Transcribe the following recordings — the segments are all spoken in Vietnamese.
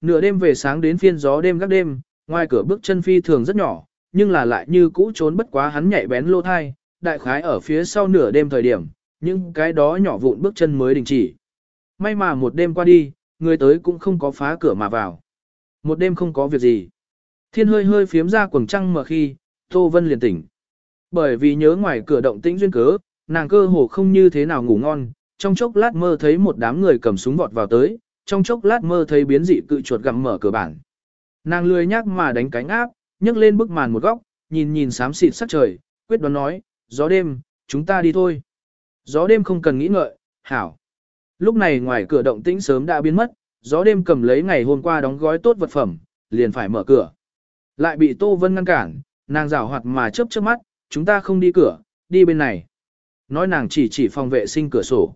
Nửa đêm về sáng đến phiên gió đêm gác đêm, ngoài cửa bước chân phi thường rất nhỏ, nhưng là lại như cũ trốn bất quá hắn nhạy bén lô thai, đại khái ở phía sau nửa đêm thời điểm, nhưng cái đó nhỏ vụn bước chân mới đình chỉ. May mà một đêm qua đi, người tới cũng không có phá cửa mà vào. Một đêm không có việc gì. Thiên hơi hơi phiếm ra quầng trăng mở khi, Tô Vân liền tỉnh. Bởi vì nhớ ngoài cửa động tĩnh duyên cớ, nàng cơ hồ không như thế nào ngủ ngon, trong chốc lát mơ thấy một đám người cầm súng vọt vào tới, trong chốc lát mơ thấy biến dị cự chuột gặm mở cửa bản. Nàng lười nhác mà đánh cánh áp, nhấc lên bức màn một góc, nhìn nhìn xám xịt sắc trời, quyết đoán nói, gió đêm, chúng ta đi thôi. Gió đêm không cần nghĩ ngợi, hảo. Lúc này ngoài cửa động tĩnh sớm đã biến mất, gió đêm cầm lấy ngày hôm qua đóng gói tốt vật phẩm, liền phải mở cửa. Lại bị Tô Vân ngăn cản, nàng rảo hoạt mà chớp chớp mắt, chúng ta không đi cửa, đi bên này. Nói nàng chỉ chỉ phòng vệ sinh cửa sổ.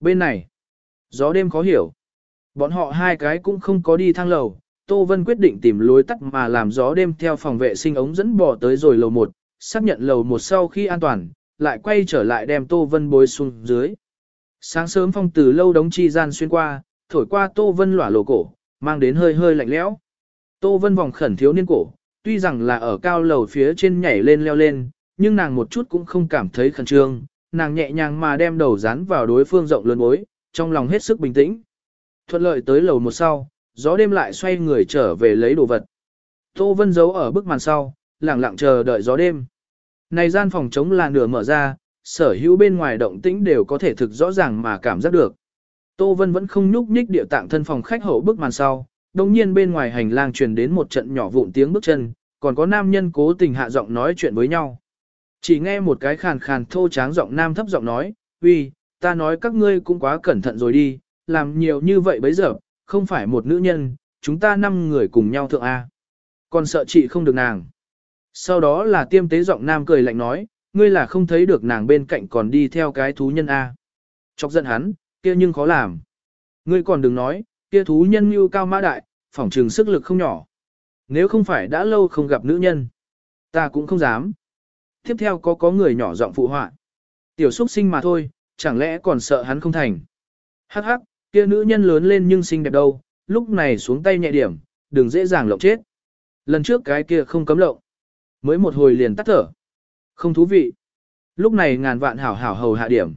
Bên này, gió đêm khó hiểu. Bọn họ hai cái cũng không có đi thang lầu, Tô Vân quyết định tìm lối tắt mà làm gió đêm theo phòng vệ sinh ống dẫn bỏ tới rồi lầu 1, xác nhận lầu 1 sau khi an toàn, lại quay trở lại đem Tô Vân bối xuống dưới. Sáng sớm phong từ lâu đống chi gian xuyên qua, thổi qua Tô Vân lỏa lộ cổ, mang đến hơi hơi lạnh lẽo. Tô Vân vòng khẩn thiếu niên cổ, tuy rằng là ở cao lầu phía trên nhảy lên leo lên, nhưng nàng một chút cũng không cảm thấy khẩn trương, nàng nhẹ nhàng mà đem đầu dán vào đối phương rộng lớn bối, trong lòng hết sức bình tĩnh. Thuận lợi tới lầu một sau, gió đêm lại xoay người trở về lấy đồ vật. Tô Vân giấu ở bức màn sau, lặng lặng chờ đợi gió đêm. Này gian phòng trống là nửa mở ra, sở hữu bên ngoài động tĩnh đều có thể thực rõ ràng mà cảm giác được. Tô Vân vẫn không nhúc nhích địa tạng thân phòng khách hậu bức màn sau, đồng nhiên bên ngoài hành lang truyền đến một trận nhỏ vụn tiếng bước chân, còn có nam nhân cố tình hạ giọng nói chuyện với nhau. Chỉ nghe một cái khàn khàn thô tráng giọng nam thấp giọng nói, uy, ta nói các ngươi cũng quá cẩn thận rồi đi, làm nhiều như vậy bấy giờ, không phải một nữ nhân, chúng ta năm người cùng nhau thượng A. Còn sợ chị không được nàng. Sau đó là tiêm tế giọng nam cười lạnh nói, ngươi là không thấy được nàng bên cạnh còn đi theo cái thú nhân A. Chọc giận hắn, kia nhưng khó làm. Ngươi còn đừng nói, kia thú nhân như cao mã đại, phỏng trừng sức lực không nhỏ. Nếu không phải đã lâu không gặp nữ nhân, ta cũng không dám. Tiếp theo có có người nhỏ giọng phụ họa. Tiểu xuất sinh mà thôi, chẳng lẽ còn sợ hắn không thành. Hắc hắc, kia nữ nhân lớn lên nhưng xinh đẹp đâu, lúc này xuống tay nhẹ điểm, đừng dễ dàng lộng chết. Lần trước cái kia không cấm lộng. Mới một hồi liền tắt thở. Không thú vị. Lúc này ngàn vạn hảo hảo hầu hạ điểm.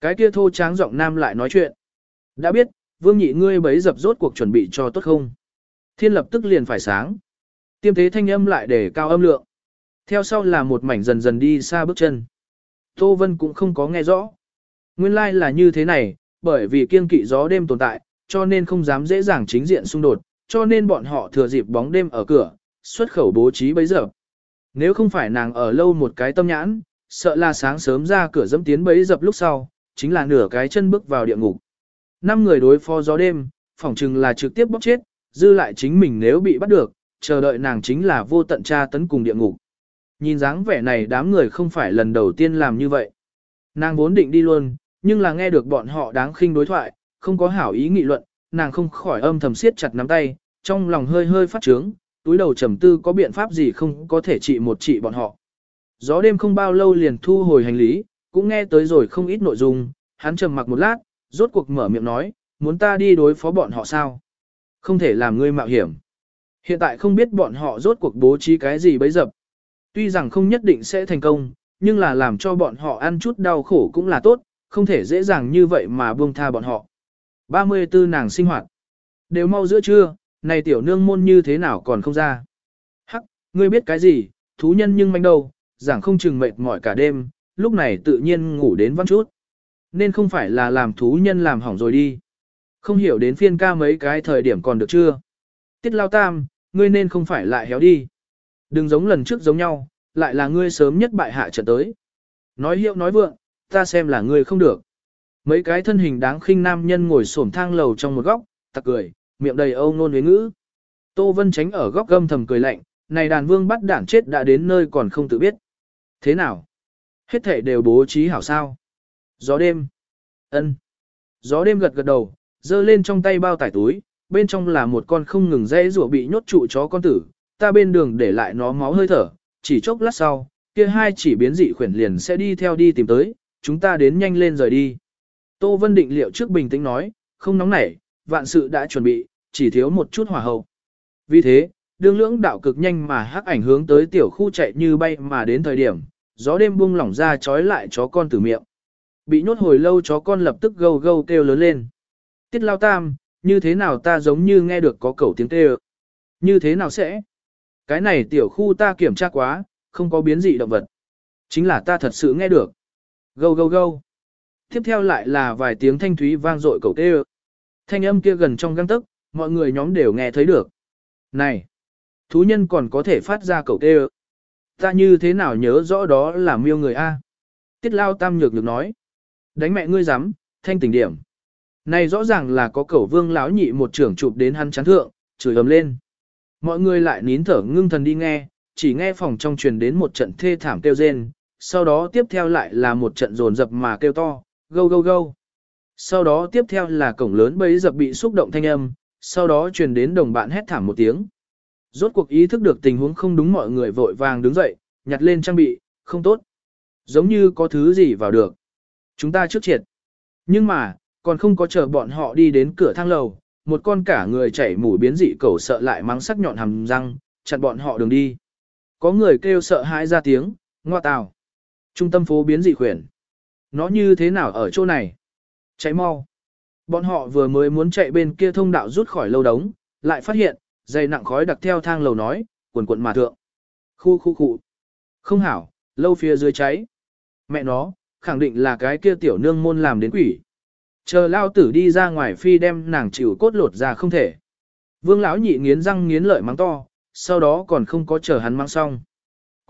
Cái kia thô tráng giọng nam lại nói chuyện. Đã biết, vương nhị ngươi bấy dập rốt cuộc chuẩn bị cho tốt không? Thiên lập tức liền phải sáng. Tiêm thế thanh âm lại để cao âm lượng. Theo sau là một mảnh dần dần đi xa bước chân. Tô Vân cũng không có nghe rõ. Nguyên lai like là như thế này, bởi vì kiên kỵ gió đêm tồn tại, cho nên không dám dễ dàng chính diện xung đột, cho nên bọn họ thừa dịp bóng đêm ở cửa, xuất khẩu bố trí bấy giờ. Nếu không phải nàng ở lâu một cái tâm nhãn, sợ là sáng sớm ra cửa dẫm tiến bấy dập lúc sau, chính là nửa cái chân bước vào địa ngục. Năm người đối phó gió đêm, phỏng chừng là trực tiếp bóc chết, dư lại chính mình nếu bị bắt được, chờ đợi nàng chính là vô tận tra tấn cùng địa ngục. Nhìn dáng vẻ này đám người không phải lần đầu tiên làm như vậy. Nàng vốn định đi luôn, nhưng là nghe được bọn họ đáng khinh đối thoại, không có hảo ý nghị luận, nàng không khỏi âm thầm siết chặt nắm tay, trong lòng hơi hơi phát trướng, túi đầu trầm tư có biện pháp gì không có thể trị một trị bọn họ. Gió đêm không bao lâu liền thu hồi hành lý, cũng nghe tới rồi không ít nội dung, hắn trầm mặc một lát, rốt cuộc mở miệng nói, muốn ta đi đối phó bọn họ sao? Không thể làm ngươi mạo hiểm. Hiện tại không biết bọn họ rốt cuộc bố trí cái gì bấy dập. Tuy rằng không nhất định sẽ thành công, nhưng là làm cho bọn họ ăn chút đau khổ cũng là tốt, không thể dễ dàng như vậy mà buông tha bọn họ. 34 nàng sinh hoạt. Đều mau giữa trưa, này tiểu nương môn như thế nào còn không ra. Hắc, ngươi biết cái gì, thú nhân nhưng manh đâu, giảng không chừng mệt mỏi cả đêm, lúc này tự nhiên ngủ đến văn chút. Nên không phải là làm thú nhân làm hỏng rồi đi. Không hiểu đến phiên ca mấy cái thời điểm còn được chưa. Tiết lao tam, ngươi nên không phải lại héo đi. Đừng giống lần trước giống nhau, lại là ngươi sớm nhất bại hạ trận tới. Nói hiệu nói vượng, ta xem là ngươi không được. Mấy cái thân hình đáng khinh nam nhân ngồi xổm thang lầu trong một góc, tặc cười, miệng đầy âu nôn với ngữ. Tô Vân tránh ở góc gâm thầm cười lạnh, này đàn vương bắt đảng chết đã đến nơi còn không tự biết. Thế nào? Hết thể đều bố trí hảo sao? Gió đêm. ân Gió đêm gật gật đầu, giơ lên trong tay bao tải túi, bên trong là một con không ngừng dây rủa bị nhốt trụ chó con tử, ta bên đường để lại nó máu hơi thở, chỉ chốc lát sau, kia hai chỉ biến dị khuyển liền sẽ đi theo đi tìm tới, chúng ta đến nhanh lên rời đi. Tô Vân định liệu trước bình tĩnh nói, không nóng nảy, vạn sự đã chuẩn bị, chỉ thiếu một chút hỏa hậu. Vì thế, đương lưỡng đạo cực nhanh mà hắc ảnh hướng tới tiểu khu chạy như bay mà đến thời điểm, gió đêm buông lỏng ra trói lại chó con từ miệng. Bị nhốt hồi lâu chó con lập tức gâu gâu kêu lớn lên. Tiết lao tam, như thế nào ta giống như nghe được có cẩu tiếng kêu. Như thế nào sẽ? Cái này tiểu khu ta kiểm tra quá, không có biến dị động vật. Chính là ta thật sự nghe được. Gâu gâu gâu. Tiếp theo lại là vài tiếng thanh thúy vang dội cầu kêu. Thanh âm kia gần trong găng tức, mọi người nhóm đều nghe thấy được. Này! Thú nhân còn có thể phát ra cầu kêu. Ta như thế nào nhớ rõ đó là miêu người A. Tiết lao tam nhược được nói. Đánh mẹ ngươi dám, thanh tỉnh điểm. Này rõ ràng là có cẩu vương lão nhị một trưởng chụp đến hắn chán thượng, chửi ầm lên. Mọi người lại nín thở ngưng thần đi nghe, chỉ nghe phòng trong truyền đến một trận thê thảm kêu rên, sau đó tiếp theo lại là một trận rồn dập mà kêu to, gâu gâu gâu. Sau đó tiếp theo là cổng lớn bấy dập bị xúc động thanh âm, sau đó truyền đến đồng bạn hét thảm một tiếng. Rốt cuộc ý thức được tình huống không đúng mọi người vội vàng đứng dậy, nhặt lên trang bị, không tốt. Giống như có thứ gì vào được. Chúng ta trước triệt. Nhưng mà, còn không có chờ bọn họ đi đến cửa thang lầu, một con cả người chảy mủ biến dị cẩu sợ lại mắng sắc nhọn hàm răng, chặn bọn họ đường đi. Có người kêu sợ hãi ra tiếng, ngoa tào. Trung tâm phố biến dị khuyển. Nó như thế nào ở chỗ này? Cháy mau. Bọn họ vừa mới muốn chạy bên kia thông đạo rút khỏi lâu đống, lại phát hiện, dày nặng khói đặc theo thang lầu nói, quần quần mà thượng. Khu khu khu. Không hảo, lâu phía dưới cháy. Mẹ nó, khẳng định là cái kia tiểu nương môn làm đến quỷ. Chờ lao tử đi ra ngoài phi đem nàng chịu cốt lột ra không thể. Vương lão nhị nghiến răng nghiến lợi mắng to, sau đó còn không có chờ hắn mang xong.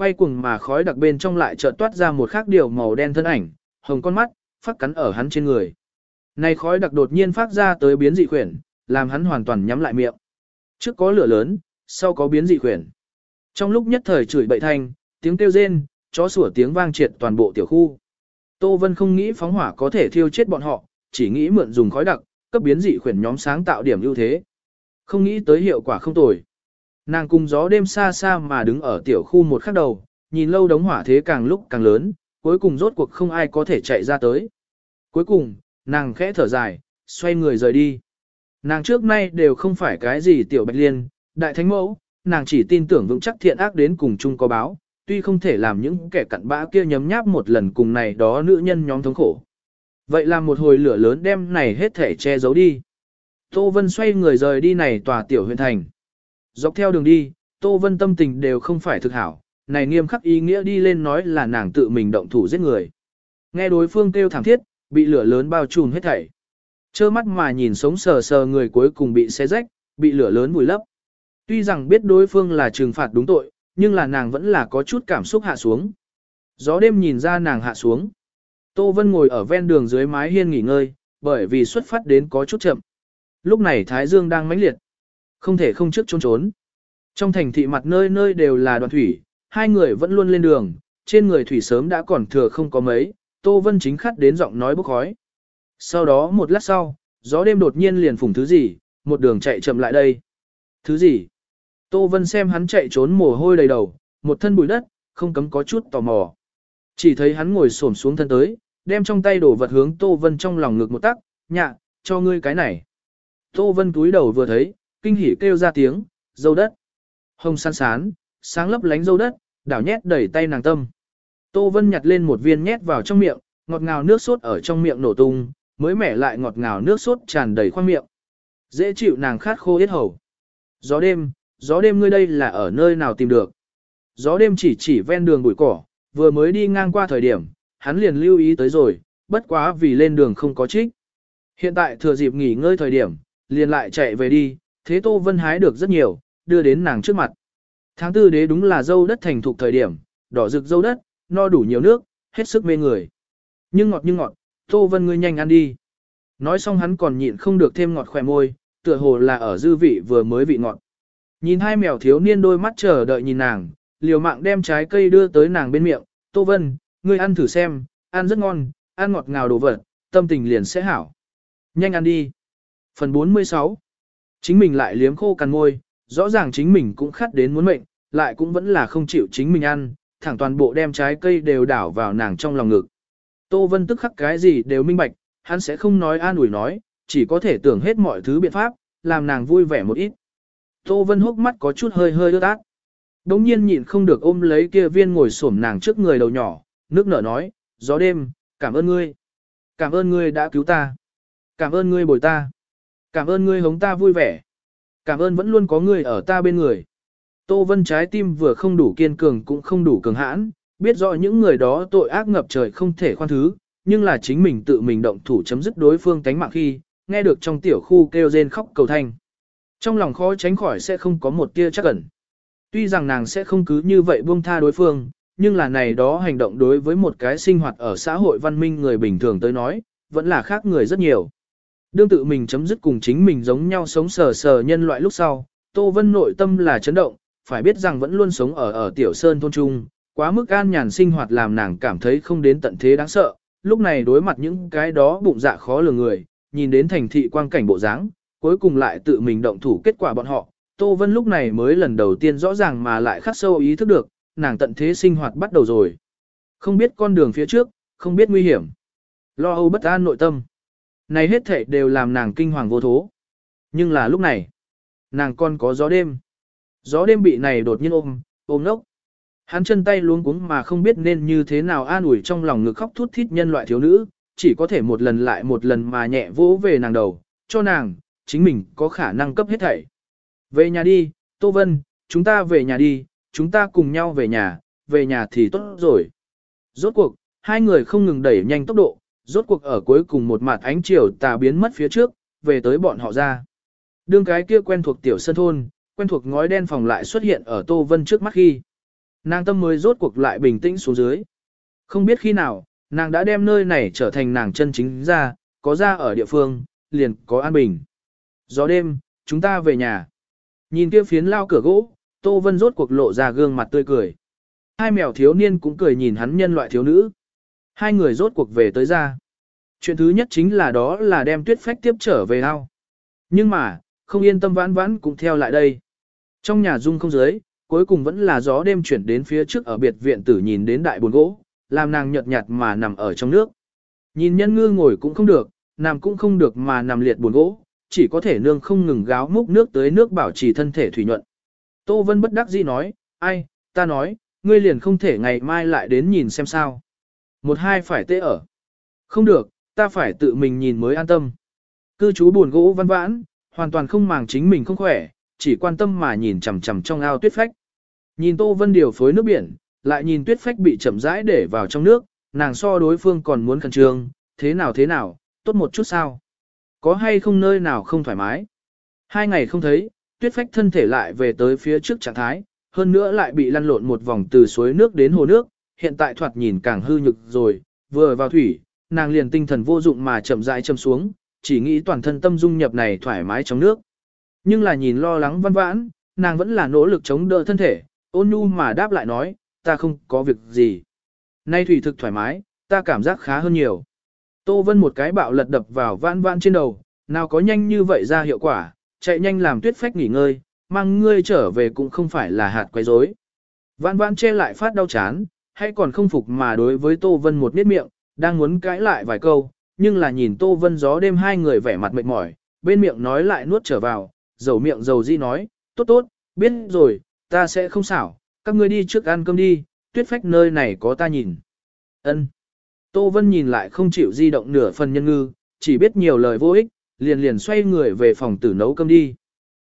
Quay cuồng mà khói đặc bên trong lại chợt toát ra một khác điều màu đen thân ảnh, hồng con mắt, phát cắn ở hắn trên người. Này khói đặc đột nhiên phát ra tới biến dị khuyển, làm hắn hoàn toàn nhắm lại miệng. Trước có lửa lớn, sau có biến dị khuyển. Trong lúc nhất thời chửi bậy thanh, tiếng kêu rên, chó sủa tiếng vang triệt toàn bộ tiểu khu. Tô Vân không nghĩ phóng hỏa có thể thiêu chết bọn họ, chỉ nghĩ mượn dùng khói đặc, cấp biến dị khuyển nhóm sáng tạo điểm ưu thế. Không nghĩ tới hiệu quả không tồi. Nàng cùng gió đêm xa xa mà đứng ở tiểu khu một khắc đầu, nhìn lâu đống hỏa thế càng lúc càng lớn, cuối cùng rốt cuộc không ai có thể chạy ra tới. Cuối cùng, nàng khẽ thở dài, xoay người rời đi. Nàng trước nay đều không phải cái gì tiểu bạch liên, đại thánh mẫu, nàng chỉ tin tưởng vững chắc thiện ác đến cùng chung có báo, tuy không thể làm những kẻ cặn bã kia nhấm nháp một lần cùng này đó nữ nhân nhóm thống khổ. Vậy là một hồi lửa lớn đem này hết thể che giấu đi. Tô Vân xoay người rời đi này tòa tiểu huyện thành. Dọc theo đường đi, Tô Vân tâm tình đều không phải thực hảo, này nghiêm khắc ý nghĩa đi lên nói là nàng tự mình động thủ giết người. Nghe đối phương kêu thảm thiết, bị lửa lớn bao trùm hết thảy. Chơ mắt mà nhìn sống sờ sờ người cuối cùng bị xé rách, bị lửa lớn vùi lấp. Tuy rằng biết đối phương là trừng phạt đúng tội, nhưng là nàng vẫn là có chút cảm xúc hạ xuống. Gió đêm nhìn ra nàng hạ xuống. Tô Vân ngồi ở ven đường dưới mái hiên nghỉ ngơi, bởi vì xuất phát đến có chút chậm. Lúc này Thái Dương đang mãnh liệt. Không thể không trước trốn trốn. Trong thành thị mặt nơi nơi đều là đoàn thủy, hai người vẫn luôn lên đường, trên người thủy sớm đã còn thừa không có mấy, Tô Vân chính khắt đến giọng nói bốc khói. Sau đó một lát sau, gió đêm đột nhiên liền phủng thứ gì, một đường chạy chậm lại đây. Thứ gì? Tô Vân xem hắn chạy trốn mồ hôi đầy đầu, một thân bụi đất, không cấm có chút tò mò. Chỉ thấy hắn ngồi xổm xuống thân tới, đem trong tay đổ vật hướng Tô Vân trong lòng ngực một tắc, nhạ, cho ngươi cái này. Tô Vân túi đầu vừa thấy, kinh hỉ kêu ra tiếng, dâu đất. Hồng san sán, sáng lấp lánh dâu đất, đảo nhét đẩy tay nàng tâm. Tô Vân nhặt lên một viên nhét vào trong miệng, ngọt ngào nước sốt ở trong miệng nổ tung, mới mẻ lại ngọt ngào nước sốt tràn đầy khoang miệng. Dễ chịu nàng khát khô yết hầu. Gió đêm, gió đêm ngươi đây là ở nơi nào tìm được. Gió đêm chỉ chỉ ven đường bụi cỏ, vừa mới đi ngang qua thời điểm, hắn liền lưu ý tới rồi, bất quá vì lên đường không có trích. Hiện tại thừa dịp nghỉ ngơi thời điểm, liền lại chạy về đi, thế Tô Vân hái được rất nhiều, đưa đến nàng trước mặt. Tháng tư đế đúng là dâu đất thành thục thời điểm, đỏ rực dâu đất, no đủ nhiều nước, hết sức mê người. Nhưng ngọt như ngọt, Tô Vân ngươi nhanh ăn đi. Nói xong hắn còn nhịn không được thêm ngọt khỏe môi, tựa hồ là ở dư vị vừa mới vị ngọt. Nhìn hai mèo thiếu niên đôi mắt chờ đợi nhìn nàng, liều mạng đem trái cây đưa tới nàng bên miệng, Tô Vân, ngươi ăn thử xem, ăn rất ngon, ăn ngọt ngào đồ vật, tâm tình liền sẽ hảo. Nhanh ăn đi. Phần 46 Chính mình lại liếm khô cằn môi, rõ ràng chính mình cũng khát đến muốn mệnh, lại cũng vẫn là không chịu chính mình ăn, thẳng toàn bộ đem trái cây đều đảo vào nàng trong lòng ngực. Tô Vân tức khắc cái gì đều minh bạch, hắn sẽ không nói an ủi nói, chỉ có thể tưởng hết mọi thứ biện pháp, làm nàng vui vẻ một ít. Tô Vân hốc mắt có chút hơi hơi ướt át. Đống nhiên nhịn không được ôm lấy kia viên ngồi xổm nàng trước người đầu nhỏ, nước nở nói, gió đêm, cảm ơn ngươi. Cảm ơn ngươi đã cứu ta. Cảm ơn ngươi bồi ta. Cảm ơn ngươi hống ta vui vẻ. Cảm ơn vẫn luôn có ngươi ở ta bên người. Tô Vân trái tim vừa không đủ kiên cường cũng không đủ cường hãn, biết rõ những người đó tội ác ngập trời không thể khoan thứ, nhưng là chính mình tự mình động thủ chấm dứt đối phương tánh mạng khi, nghe được trong tiểu khu kêu rên khóc cầu thanh. Trong lòng khó tránh khỏi sẽ không có một tia chắc ẩn. Tuy rằng nàng sẽ không cứ như vậy buông tha đối phương, nhưng là này đó hành động đối với một cái sinh hoạt ở xã hội văn minh người bình thường tới nói, vẫn là khác người rất nhiều. Đương tự mình chấm dứt cùng chính mình giống nhau sống sờ sờ nhân loại lúc sau, Tô Vân nội tâm là chấn động, phải biết rằng vẫn luôn sống ở ở Tiểu Sơn thôn trung, quá mức an nhàn sinh hoạt làm nàng cảm thấy không đến tận thế đáng sợ, lúc này đối mặt những cái đó bụng dạ khó lường người, nhìn đến thành thị quang cảnh bộ dáng, cuối cùng lại tự mình động thủ kết quả bọn họ, Tô Vân lúc này mới lần đầu tiên rõ ràng mà lại khắc sâu ý thức được, nàng tận thế sinh hoạt bắt đầu rồi. Không biết con đường phía trước, không biết nguy hiểm. Lo âu bất an nội tâm. Này hết thể đều làm nàng kinh hoàng vô thố. Nhưng là lúc này, nàng còn có gió đêm. Gió đêm bị này đột nhiên ôm, ôm nốc. Hắn chân tay luống cuống mà không biết nên như thế nào an ủi trong lòng ngực khóc thút thít nhân loại thiếu nữ, chỉ có thể một lần lại một lần mà nhẹ vỗ về nàng đầu, cho nàng, chính mình có khả năng cấp hết thảy. Về nhà đi, Tô Vân, chúng ta về nhà đi, chúng ta cùng nhau về nhà, về nhà thì tốt rồi. Rốt cuộc, hai người không ngừng đẩy nhanh tốc độ, rốt cuộc ở cuối cùng một mặt ánh chiều tà biến mất phía trước, về tới bọn họ ra. Đương cái kia quen thuộc tiểu sân thôn, quen thuộc ngói đen phòng lại xuất hiện ở Tô Vân trước mắt khi. Nàng tâm mới rốt cuộc lại bình tĩnh xuống dưới. Không biết khi nào, nàng đã đem nơi này trở thành nàng chân chính ra, có ra ở địa phương, liền có an bình. Gió đêm, chúng ta về nhà. Nhìn kia phiến lao cửa gỗ, Tô Vân rốt cuộc lộ ra gương mặt tươi cười. Hai mèo thiếu niên cũng cười nhìn hắn nhân loại thiếu nữ. Hai người rốt cuộc về tới ra. Chuyện thứ nhất chính là đó là đem tuyết phách tiếp trở về ao. Nhưng mà, không yên tâm vãn vãn cũng theo lại đây. Trong nhà dung không dưới, cuối cùng vẫn là gió đêm chuyển đến phía trước ở biệt viện tử nhìn đến đại buồn gỗ, làm nàng nhợt nhạt mà nằm ở trong nước. Nhìn nhân ngư ngồi cũng không được, nằm cũng không được mà nằm liệt buồn gỗ, chỉ có thể nương không ngừng gáo múc nước tới nước bảo trì thân thể thủy nhuận. Tô Vân bất đắc dĩ nói, ai, ta nói, ngươi liền không thể ngày mai lại đến nhìn xem sao. Một hai phải tê ở. Không được, ta phải tự mình nhìn mới an tâm. Cư trú buồn gỗ văn vãn, hoàn toàn không màng chính mình không khỏe, chỉ quan tâm mà nhìn chằm chằm trong ao tuyết phách. Nhìn Tô Vân điều phối nước biển, lại nhìn tuyết phách bị chậm rãi để vào trong nước, nàng so đối phương còn muốn khẩn trương, thế nào thế nào, tốt một chút sao. Có hay không nơi nào không thoải mái? Hai ngày không thấy, tuyết phách thân thể lại về tới phía trước trạng thái, hơn nữa lại bị lăn lộn một vòng từ suối nước đến hồ nước, hiện tại thoạt nhìn càng hư nhực rồi, vừa vào thủy, nàng liền tinh thần vô dụng mà chậm rãi châm xuống, chỉ nghĩ toàn thân tâm dung nhập này thoải mái trong nước. Nhưng là nhìn lo lắng văn vãn, nàng vẫn là nỗ lực chống đỡ thân thể, ôn nhu mà đáp lại nói, ta không có việc gì. Nay thủy thực thoải mái, ta cảm giác khá hơn nhiều. Tô Vân một cái bạo lật đập vào vãn vãn trên đầu, nào có nhanh như vậy ra hiệu quả, chạy nhanh làm tuyết phách nghỉ ngơi, mang ngươi trở về cũng không phải là hạt quấy rối. Vãn vãn che lại phát đau chán, hay còn không phục mà đối với Tô Vân một miết miệng, đang muốn cãi lại vài câu, nhưng là nhìn Tô Vân gió đêm hai người vẻ mặt mệt mỏi, bên miệng nói lại nuốt trở vào, dầu miệng dầu di nói, tốt tốt, biết rồi, ta sẽ không xảo, các ngươi đi trước ăn cơm đi, tuyết phách nơi này có ta nhìn. Ân. Tô Vân nhìn lại không chịu di động nửa phần nhân ngư, chỉ biết nhiều lời vô ích, liền liền xoay người về phòng tử nấu cơm đi.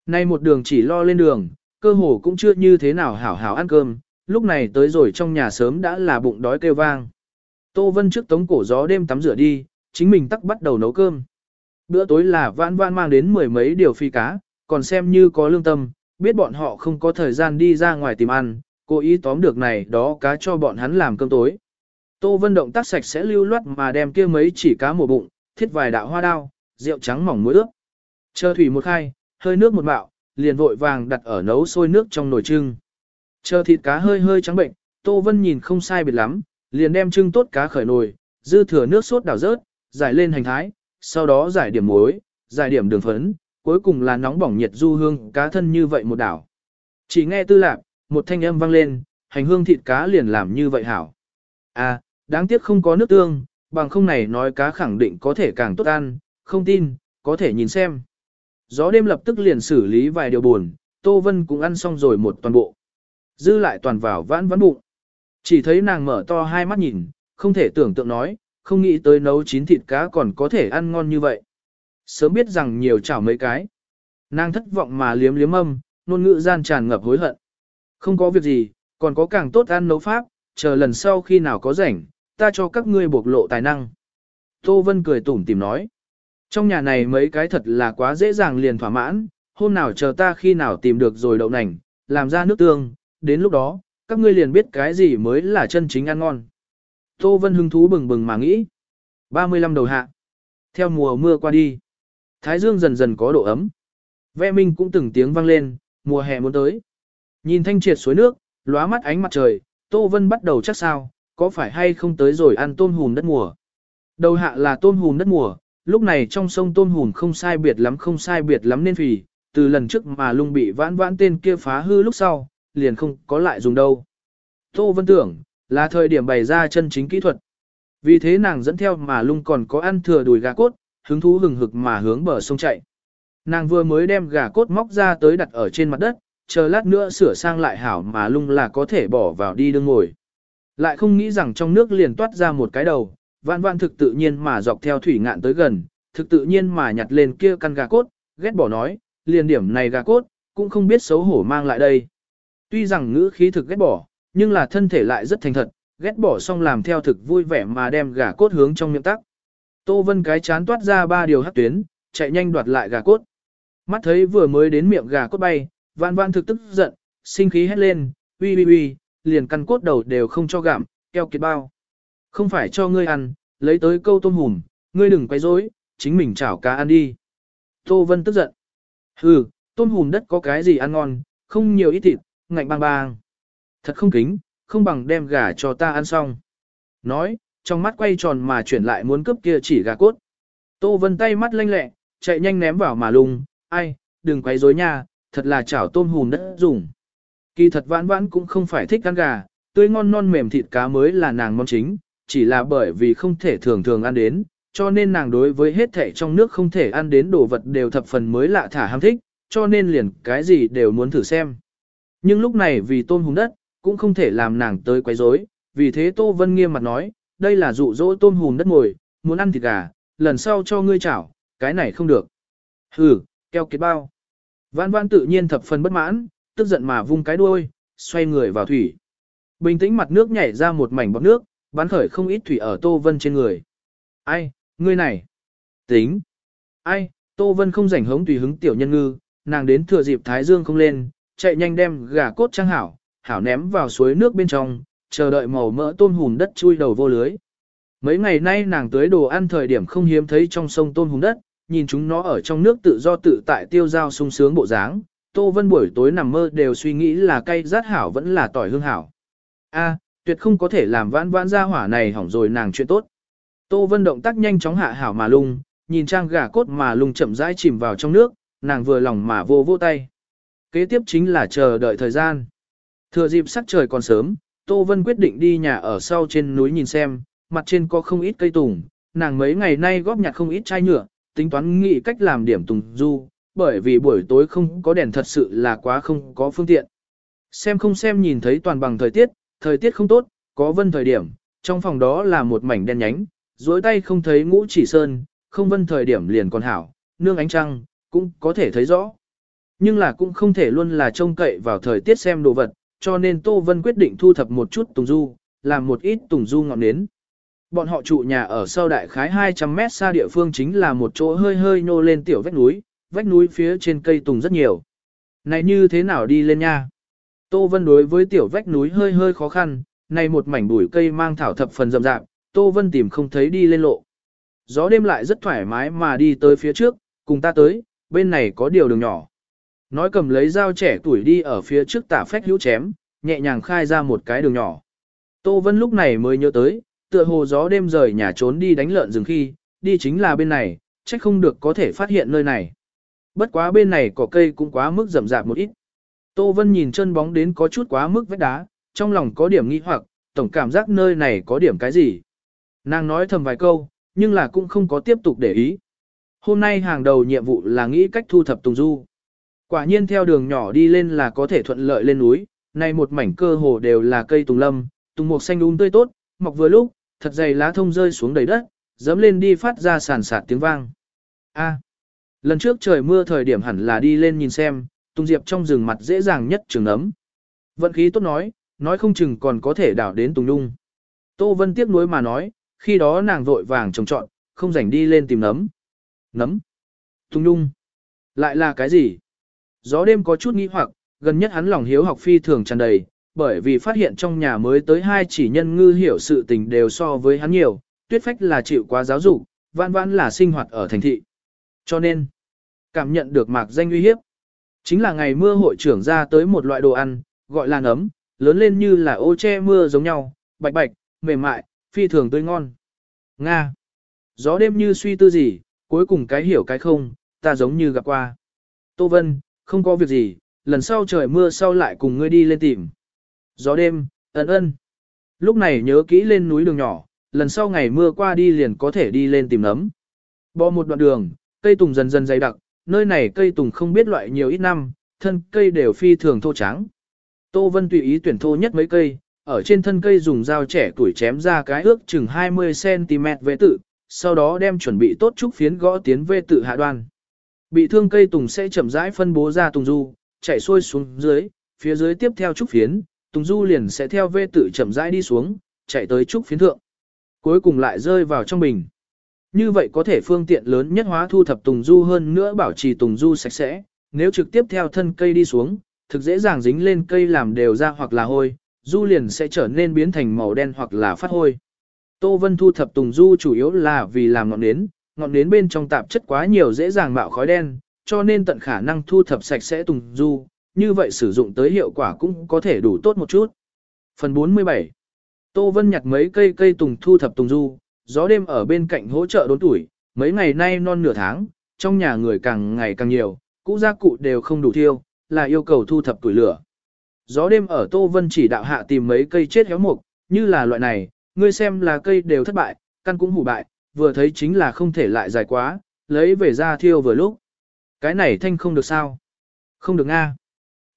Nay một đường chỉ lo lên đường, cơ hồ cũng chưa như thế nào hảo hảo ăn cơm, lúc này tới rồi trong nhà sớm đã là bụng đói kêu vang. Tô Vân trước tống cổ gió đêm tắm rửa đi, chính mình tắc bắt đầu nấu cơm. Bữa tối là vãn vãn mang đến mười mấy điều phi cá, còn xem như có lương tâm, biết bọn họ không có thời gian đi ra ngoài tìm ăn, cố ý tóm được này đó cá cho bọn hắn làm cơm tối. Tô Vân động tác sạch sẽ lưu loát mà đem kia mấy chỉ cá mổ bụng, thiết vài đạo hoa đao, rượu trắng mỏng muối ướp. Chờ thủy một khai, hơi nước một bạo, liền vội vàng đặt ở nấu sôi nước trong nồi trưng. Chờ thịt cá hơi hơi trắng bệnh, Tô Vân nhìn không sai biệt lắm, liền đem trưng tốt cá khởi nồi, dư thừa nước sốt đảo rớt, giải lên hành thái, sau đó giải điểm muối, giải điểm đường phấn, cuối cùng là nóng bỏng nhiệt du hương cá thân như vậy một đảo. Chỉ nghe tư lạc, một thanh âm vang lên, hành hương thịt cá liền làm như vậy hảo. À, đáng tiếc không có nước tương, bằng không này nói cá khẳng định có thể càng tốt ăn, không tin, có thể nhìn xem. Gió đêm lập tức liền xử lý vài điều buồn, Tô Vân cũng ăn xong rồi một toàn bộ. Dư lại toàn vào vãn vãn bụng. Chỉ thấy nàng mở to hai mắt nhìn, không thể tưởng tượng nói, không nghĩ tới nấu chín thịt cá còn có thể ăn ngon như vậy. Sớm biết rằng nhiều chảo mấy cái. Nàng thất vọng mà liếm liếm âm, nôn ngữ gian tràn ngập hối hận. Không có việc gì, còn có càng tốt ăn nấu pháp, chờ lần sau khi nào có rảnh, ta cho các ngươi bộc lộ tài năng. Tô Vân cười tủm tìm nói. Trong nhà này mấy cái thật là quá dễ dàng liền thỏa mãn, hôm nào chờ ta khi nào tìm được rồi đậu nành, làm ra nước tương, đến lúc đó, các ngươi liền biết cái gì mới là chân chính ăn ngon. Tô Vân hứng thú bừng bừng mà nghĩ. 35 đầu hạ. Theo mùa mưa qua đi. Thái dương dần dần có độ ấm. Ve minh cũng từng tiếng vang lên, mùa hè muốn tới. Nhìn thanh triệt suối nước, lóa mắt ánh mặt trời, Tô Vân bắt đầu chắc sao, có phải hay không tới rồi ăn tôm hùm đất mùa. Đầu hạ là tôm hùm đất mùa, lúc này trong sông tôm hùm không sai biệt lắm không sai biệt lắm nên phì, từ lần trước mà lung bị vãn vãn tên kia phá hư lúc sau, liền không có lại dùng đâu. Tô Vân tưởng, là thời điểm bày ra chân chính kỹ thuật. Vì thế nàng dẫn theo mà lung còn có ăn thừa đùi gà cốt, hứng thú hừng hực mà hướng bờ sông chạy. Nàng vừa mới đem gà cốt móc ra tới đặt ở trên mặt đất, chờ lát nữa sửa sang lại hảo mà lung là có thể bỏ vào đi đương ngồi. Lại không nghĩ rằng trong nước liền toát ra một cái đầu, vạn vạn thực tự nhiên mà dọc theo thủy ngạn tới gần, thực tự nhiên mà nhặt lên kia căn gà cốt, ghét bỏ nói, liền điểm này gà cốt, cũng không biết xấu hổ mang lại đây. Tuy rằng ngữ khí thực ghét bỏ, nhưng là thân thể lại rất thành thật, ghét bỏ xong làm theo thực vui vẻ mà đem gà cốt hướng trong miệng tắc. Tô Vân cái chán toát ra ba điều hắc tuyến, chạy nhanh đoạt lại gà cốt. Mắt thấy vừa mới đến miệng gà cốt bay, vạn vạn thực tức giận, sinh khí hét lên, uy uy uy, liền căn cốt đầu đều không cho gặm, keo kiệt bao. Không phải cho ngươi ăn, lấy tới câu tôm hùm, ngươi đừng quay rối, chính mình chảo cá ăn đi. Tô Vân tức giận. Hừ, tôm hùm đất có cái gì ăn ngon, không nhiều ít thịt, ngạnh bang bang. Thật không kính, không bằng đem gà cho ta ăn xong. Nói, trong mắt quay tròn mà chuyển lại muốn cướp kia chỉ gà cốt. Tô Vân tay mắt lanh lẹ, chạy nhanh ném vào mà lung, ai, đừng quấy rối nha, thật là chảo tôm hùn đất dùng. Kỳ thật vãn vãn cũng không phải thích ăn gà, tươi ngon non mềm thịt cá mới là nàng mong chính, chỉ là bởi vì không thể thường thường ăn đến, cho nên nàng đối với hết thể trong nước không thể ăn đến đồ vật đều thập phần mới lạ thả ham thích, cho nên liền cái gì đều muốn thử xem. Nhưng lúc này vì tôn hùng đất, cũng không thể làm nàng tới quấy rối, vì thế Tô Vân nghiêm mặt nói, đây là dụ dỗ tôm hùm đất ngồi, muốn ăn thịt gà, lần sau cho ngươi chảo, cái này không được. Hừ, keo kiệt bao. Vãn vãn tự nhiên thập phần bất mãn, tức giận mà vung cái đuôi, xoay người vào thủy. Bình tĩnh mặt nước nhảy ra một mảnh bọt nước, bắn khởi không ít thủy ở Tô Vân trên người. Ai, ngươi này. Tính. Ai, Tô Vân không rảnh hống tùy hứng tiểu nhân ngư, nàng đến thừa dịp Thái Dương không lên, chạy nhanh đem gà cốt trang hảo, hảo ném vào suối nước bên trong, chờ đợi màu mỡ tôm hùm đất chui đầu vô lưới. Mấy ngày nay nàng tới đồ ăn thời điểm không hiếm thấy trong sông tôm hùm đất, nhìn chúng nó ở trong nước tự do tự tại tiêu giao sung sướng bộ dáng, Tô Vân buổi tối nằm mơ đều suy nghĩ là cay rát hảo vẫn là tỏi hương hảo. A, tuyệt không có thể làm vãn vãn ra hỏa này hỏng rồi nàng chuyện tốt. Tô Vân động tác nhanh chóng hạ hảo mà lung, nhìn trang gà cốt mà lung chậm rãi chìm vào trong nước, nàng vừa lòng mà vô vô tay. Kế tiếp chính là chờ đợi thời gian. Thừa dịp sắc trời còn sớm, Tô Vân quyết định đi nhà ở sau trên núi nhìn xem, mặt trên có không ít cây tùng, nàng mấy ngày nay góp nhặt không ít chai nhựa, tính toán nghĩ cách làm điểm tùng du, bởi vì buổi tối không có đèn thật sự là quá không có phương tiện. Xem không xem nhìn thấy toàn bằng thời tiết, thời tiết không tốt, có vân thời điểm, trong phòng đó là một mảnh đen nhánh, duỗi tay không thấy ngũ chỉ sơn, không vân thời điểm liền còn hảo, nương ánh trăng, cũng có thể thấy rõ. Nhưng là cũng không thể luôn là trông cậy vào thời tiết xem đồ vật, cho nên Tô Vân quyết định thu thập một chút tùng du, làm một ít tùng du ngọn nến. Bọn họ trụ nhà ở sau đại khái 200 mét xa địa phương chính là một chỗ hơi hơi nô lên tiểu vách núi, vách núi phía trên cây tùng rất nhiều. Này như thế nào đi lên nha? Tô Vân đối với tiểu vách núi hơi hơi khó khăn, này một mảnh bụi cây mang thảo thập phần rậm rạp, Tô Vân tìm không thấy đi lên lộ. Gió đêm lại rất thoải mái mà đi tới phía trước, cùng ta tới, bên này có điều đường nhỏ. Nói cầm lấy dao trẻ tuổi đi ở phía trước tả phách hữu chém, nhẹ nhàng khai ra một cái đường nhỏ. Tô Vân lúc này mới nhớ tới, tựa hồ gió đêm rời nhà trốn đi đánh lợn rừng khi, đi chính là bên này, chắc không được có thể phát hiện nơi này. Bất quá bên này có cây cũng quá mức rậm rạp một ít. Tô Vân nhìn chân bóng đến có chút quá mức vết đá, trong lòng có điểm nghi hoặc, tổng cảm giác nơi này có điểm cái gì. Nàng nói thầm vài câu, nhưng là cũng không có tiếp tục để ý. hôm nay hàng đầu nhiệm vụ là nghĩ cách thu thập Tùng Du. Quả nhiên theo đường nhỏ đi lên là có thể thuận lợi lên núi, nay một mảnh cơ hồ đều là cây tùng lâm, tùng mục xanh um tươi tốt, mọc vừa lúc, thật dày lá thông rơi xuống đầy đất, dẫm lên đi phát ra sàn sạt tiếng vang. A. lần trước trời mưa thời điểm hẳn là đi lên nhìn xem, tùng diệp trong rừng mặt dễ dàng nhất trường ấm. Vận khí tốt nói, nói không chừng còn có thể đảo đến tùng nhung. Tô Vân tiếc nuối mà nói, khi đó nàng vội vàng trồng trọn, không rảnh đi lên tìm nấm. Nấm. Tùng nhung. Lại là cái gì? Gió đêm có chút nghi hoặc, gần nhất hắn lòng hiếu học phi thường tràn đầy, bởi vì phát hiện trong nhà mới tới hai chỉ nhân ngư hiểu sự tình đều so với hắn nhiều, tuyết phách là chịu quá giáo dục, vãn vãn là sinh hoạt ở thành thị. Cho nên, cảm nhận được mạc danh uy hiếp. Chính là ngày mưa hội trưởng ra tới một loại đồ ăn, gọi là nấm, lớn lên như là ô che mưa giống nhau, bạch bạch, mềm mại, phi thường tươi ngon. Nga. Gió đêm như suy tư gì, cuối cùng cái hiểu cái không, ta giống như gặp qua. Tô Vân, không có việc gì, lần sau trời mưa sau lại cùng ngươi đi lên tìm. Gió đêm, ấn ân. Lúc này nhớ kỹ lên núi đường nhỏ, lần sau ngày mưa qua đi liền có thể đi lên tìm nấm. Bò một đoạn đường, cây tùng dần dần dày đặc, nơi này cây tùng không biết loại nhiều ít năm, thân cây đều phi thường thô trắng. Tô Vân tùy ý tuyển thô nhất mấy cây, ở trên thân cây dùng dao trẻ tuổi chém ra cái ước chừng 20cm vệ tự, sau đó đem chuẩn bị tốt trúc phiến gõ tiến vệ tự hạ đoan. Bị thương cây tùng sẽ chậm rãi phân bố ra tùng du, chạy xuôi xuống dưới, phía dưới tiếp theo trúc phiến, tùng du liền sẽ theo vê tự chậm rãi đi xuống, chạy tới trúc phiến thượng. Cuối cùng lại rơi vào trong bình. Như vậy có thể phương tiện lớn nhất hóa thu thập tùng du hơn nữa bảo trì tùng du sạch sẽ, nếu trực tiếp theo thân cây đi xuống, thực dễ dàng dính lên cây làm đều ra hoặc là hôi, du liền sẽ trở nên biến thành màu đen hoặc là phát hôi. Tô Vân thu thập tùng du chủ yếu là vì làm ngọn nến, ngọn nến bên trong tạp chất quá nhiều dễ dàng mạo khói đen, cho nên tận khả năng thu thập sạch sẽ tùng du, như vậy sử dụng tới hiệu quả cũng có thể đủ tốt một chút. Phần 47 Tô Vân nhặt mấy cây cây tùng thu thập tùng du, gió đêm ở bên cạnh hỗ trợ đốn tuổi, mấy ngày nay non nửa tháng, trong nhà người càng ngày càng nhiều, cũ gia cụ đều không đủ thiêu, là yêu cầu thu thập tuổi lửa. Gió đêm ở Tô Vân chỉ đạo hạ tìm mấy cây chết héo mục, như là loại này, ngươi xem là cây đều thất bại, căn cũng hủ bại, vừa thấy chính là không thể lại dài quá, lấy về ra thiêu vừa lúc. Cái này thanh không được sao? Không được nga.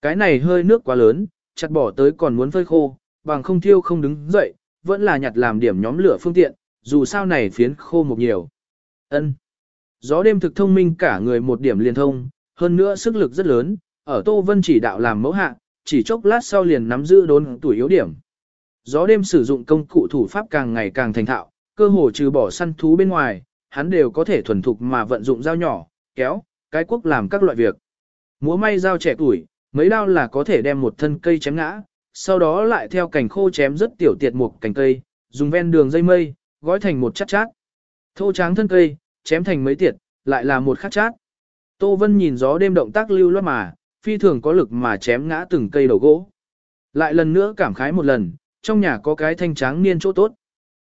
Cái này hơi nước quá lớn, chặt bỏ tới còn muốn phơi khô, bằng không thiêu không đứng dậy, vẫn là nhặt làm điểm nhóm lửa phương tiện, dù sao này phiến khô một nhiều. Ân. Gió đêm thực thông minh cả người một điểm liên thông, hơn nữa sức lực rất lớn, ở Tô Vân chỉ đạo làm mẫu hạ, chỉ chốc lát sau liền nắm giữ đốn tuổi yếu điểm. Gió đêm sử dụng công cụ thủ pháp càng ngày càng thành thạo, cơ hồ trừ bỏ săn thú bên ngoài, hắn đều có thể thuần thục mà vận dụng dao nhỏ, kéo, cái cuốc làm các loại việc. Múa may dao trẻ tuổi, mấy đao là có thể đem một thân cây chém ngã, sau đó lại theo cành khô chém rất tiểu tiệt một cành cây, dùng ven đường dây mây, gói thành một chát chát. Thô tráng thân cây, chém thành mấy tiệt, lại là một khát chát. Tô Vân nhìn gió đêm động tác lưu loát mà, phi thường có lực mà chém ngã từng cây đầu gỗ. Lại lần nữa cảm khái một lần, trong nhà có cái thanh tráng niên chỗ tốt.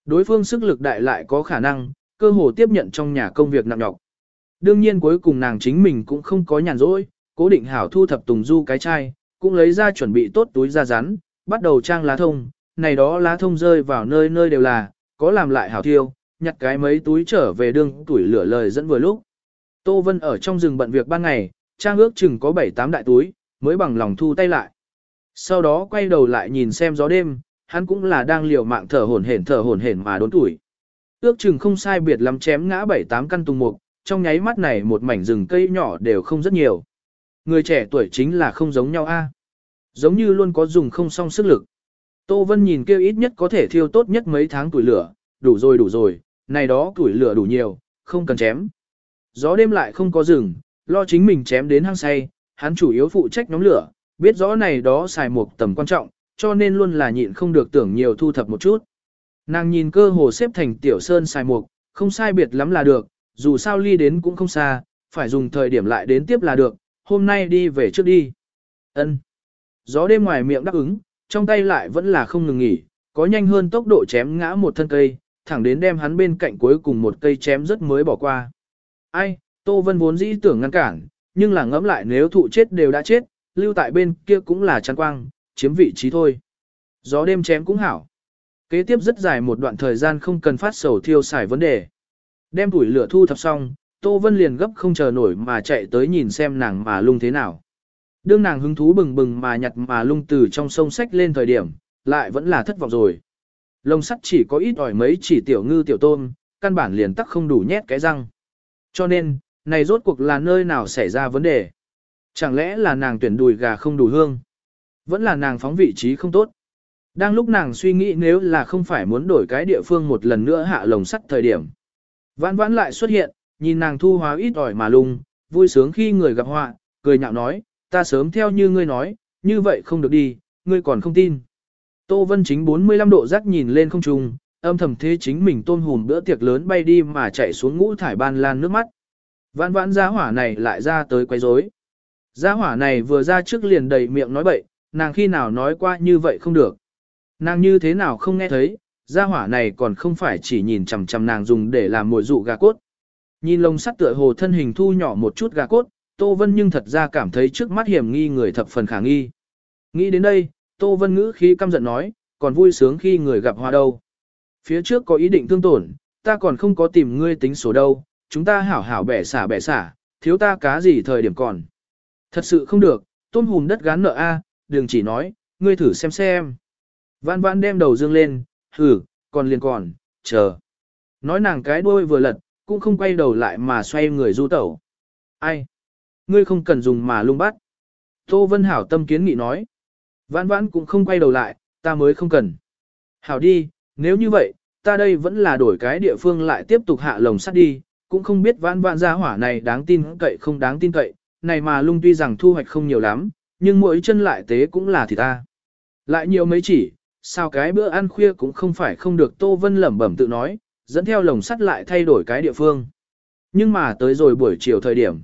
Đối phương sức lực đại lại có khả năng, cơ hồ tiếp nhận trong nhà công việc nặng nhọc. Đương nhiên cuối cùng nàng chính mình cũng không có nhàn rỗi, cố định hảo thu thập tùng du cái chai, cũng lấy ra chuẩn bị tốt túi da rắn, bắt đầu trang lá thông, này đó lá thông rơi vào nơi nơi đều là, có làm lại hảo thiêu, nhặt cái mấy túi trở về đường tuổi lửa lời dẫn vừa lúc. Tô Vân ở trong rừng bận việc ban ngày, trang ước chừng có 7-8 đại túi, mới bằng lòng thu tay lại. Sau đó quay đầu lại nhìn xem gió đêm, hắn cũng là đang liều mạng thở hổn hển thở hổn hển mà đốn tuổi. Ước chừng không sai biệt lắm chém ngã 7-8 căn tùng mục, trong nháy mắt này một mảnh rừng cây nhỏ đều không rất nhiều. Người trẻ tuổi chính là không giống nhau a. Giống như luôn có dùng không song sức lực. Tô Vân nhìn kêu ít nhất có thể thiêu tốt nhất mấy tháng tuổi lửa, đủ rồi đủ rồi, này đó tuổi lửa đủ nhiều, không cần chém. Gió đêm lại không có rừng, lo chính mình chém đến hang say, hắn chủ yếu phụ trách nhóm lửa, biết rõ này đó xài một tầm quan trọng, cho nên luôn là nhịn không được tưởng nhiều thu thập một chút. Nàng nhìn cơ hồ xếp thành tiểu sơn xài mục, không sai biệt lắm là được, dù sao ly đến cũng không xa, phải dùng thời điểm lại đến tiếp là được, hôm nay đi về trước đi. Ân. Gió đêm ngoài miệng đáp ứng, trong tay lại vẫn là không ngừng nghỉ, có nhanh hơn tốc độ chém ngã một thân cây, thẳng đến đem hắn bên cạnh cuối cùng một cây chém rất mới bỏ qua. Ai, Tô Vân vốn dĩ tưởng ngăn cản, nhưng là ngẫm lại nếu thụ chết đều đã chết, lưu tại bên kia cũng là chăn quang, chiếm vị trí thôi. Gió đêm chém cũng hảo. Kế tiếp rất dài một đoạn thời gian không cần phát sầu thiêu xài vấn đề. Đem tuổi lửa thu thập xong, Tô Vân liền gấp không chờ nổi mà chạy tới nhìn xem nàng mà lung thế nào. Đương nàng hứng thú bừng bừng mà nhặt mà lung từ trong sông sách lên thời điểm, lại vẫn là thất vọng rồi. Lông sắt chỉ có ít ỏi mấy chỉ tiểu ngư tiểu tôm, căn bản liền tắc không đủ nhét cái răng. Cho nên, này rốt cuộc là nơi nào xảy ra vấn đề? Chẳng lẽ là nàng tuyển đùi gà không đủ hương? Vẫn là nàng phóng vị trí không tốt? Đang lúc nàng suy nghĩ nếu là không phải muốn đổi cái địa phương một lần nữa hạ lồng sắt thời điểm. Vãn vãn lại xuất hiện, nhìn nàng thu hóa ít ỏi mà lung, vui sướng khi người gặp họa, cười nhạo nói, ta sớm theo như ngươi nói, như vậy không được đi, ngươi còn không tin. Tô Vân Chính 45 độ rắc nhìn lên không trung, âm thầm thế chính mình tôn hùm bữa tiệc lớn bay đi mà chạy xuống ngũ thải ban lan nước mắt. Vãn vãn gia hỏa này lại ra tới quấy rối. Gia hỏa này vừa ra trước liền đầy miệng nói bậy, nàng khi nào nói qua như vậy không được. Nàng như thế nào không nghe thấy, gia hỏa này còn không phải chỉ nhìn chằm chằm nàng dùng để làm mồi dụ gà cốt. Nhìn lông sắt tựa hồ thân hình thu nhỏ một chút gà cốt, Tô Vân nhưng thật ra cảm thấy trước mắt hiểm nghi người thập phần khả nghi. Nghĩ đến đây, Tô Vân ngữ khí căm giận nói, còn vui sướng khi người gặp hoa đâu. Phía trước có ý định thương tổn, ta còn không có tìm ngươi tính số đâu, chúng ta hảo hảo bẻ xả bẻ xả, thiếu ta cá gì thời điểm còn. Thật sự không được, tôm hùm đất gán nợ a, đừng chỉ nói, ngươi thử xem xem. Vãn vãn đem đầu dương lên, hử, còn liền còn, chờ. Nói nàng cái đuôi vừa lật, cũng không quay đầu lại mà xoay người du tẩu. Ai? Ngươi không cần dùng mà lung bắt. Tô Vân Hảo tâm kiến nghị nói. Vãn vãn cũng không quay đầu lại, ta mới không cần. Hảo đi, nếu như vậy, ta đây vẫn là đổi cái địa phương lại tiếp tục hạ lồng sắt đi, cũng không biết vãn vãn gia hỏa này đáng tin cậy không đáng tin cậy, này mà lung tuy rằng thu hoạch không nhiều lắm, nhưng mỗi chân lại tế cũng là thì ta. Lại nhiều mấy chỉ, sao cái bữa ăn khuya cũng không phải không được Tô Vân lẩm bẩm tự nói, dẫn theo lồng sắt lại thay đổi cái địa phương. Nhưng mà tới rồi buổi chiều thời điểm,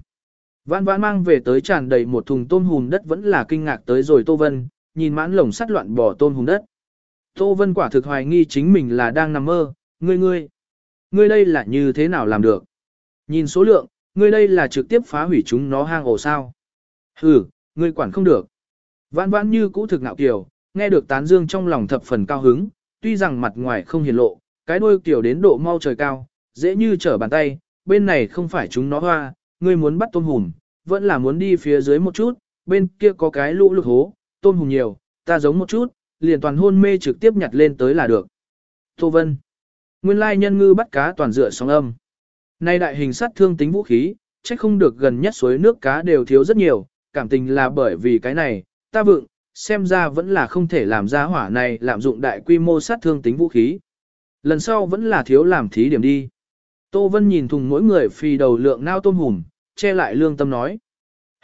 vãn vãn mang về tới tràn đầy một thùng tôm hùm đất vẫn là kinh ngạc tới rồi Tô Vân, nhìn mãn lồng sắt loạn bỏ tôm hùm đất. Tô Vân quả thực hoài nghi chính mình là đang nằm mơ, ngươi ngươi, ngươi đây là như thế nào làm được? Nhìn số lượng, ngươi đây là trực tiếp phá hủy chúng nó hang ổ sao? Hừ, ngươi quản không được. Vãn vãn như cũ thực ngạo kiều, nghe được tán dương trong lòng thập phần cao hứng, tuy rằng mặt ngoài không hiển lộ, cái đuôi kiều đến độ mau trời cao, dễ như trở bàn tay, bên này không phải chúng nó hoa, ngươi muốn bắt tôm hùm, vẫn là muốn đi phía dưới một chút, bên kia có cái lũ lụt hố, tôm hùm nhiều, ta giống một chút, liền toàn hôn mê trực tiếp nhặt lên tới là được. Tô Vân Nguyên lai nhân ngư bắt cá toàn dựa sóng âm. Nay đại hình sát thương tính vũ khí, chắc không được gần nhất suối nước cá đều thiếu rất nhiều, cảm tình là bởi vì cái này, ta vượng, xem ra vẫn là không thể làm ra hỏa này lạm dụng đại quy mô sát thương tính vũ khí. Lần sau vẫn là thiếu làm thí điểm đi. Tô Vân nhìn thùng mỗi người phi đầu lượng nao tôm hùm, che lại lương tâm nói.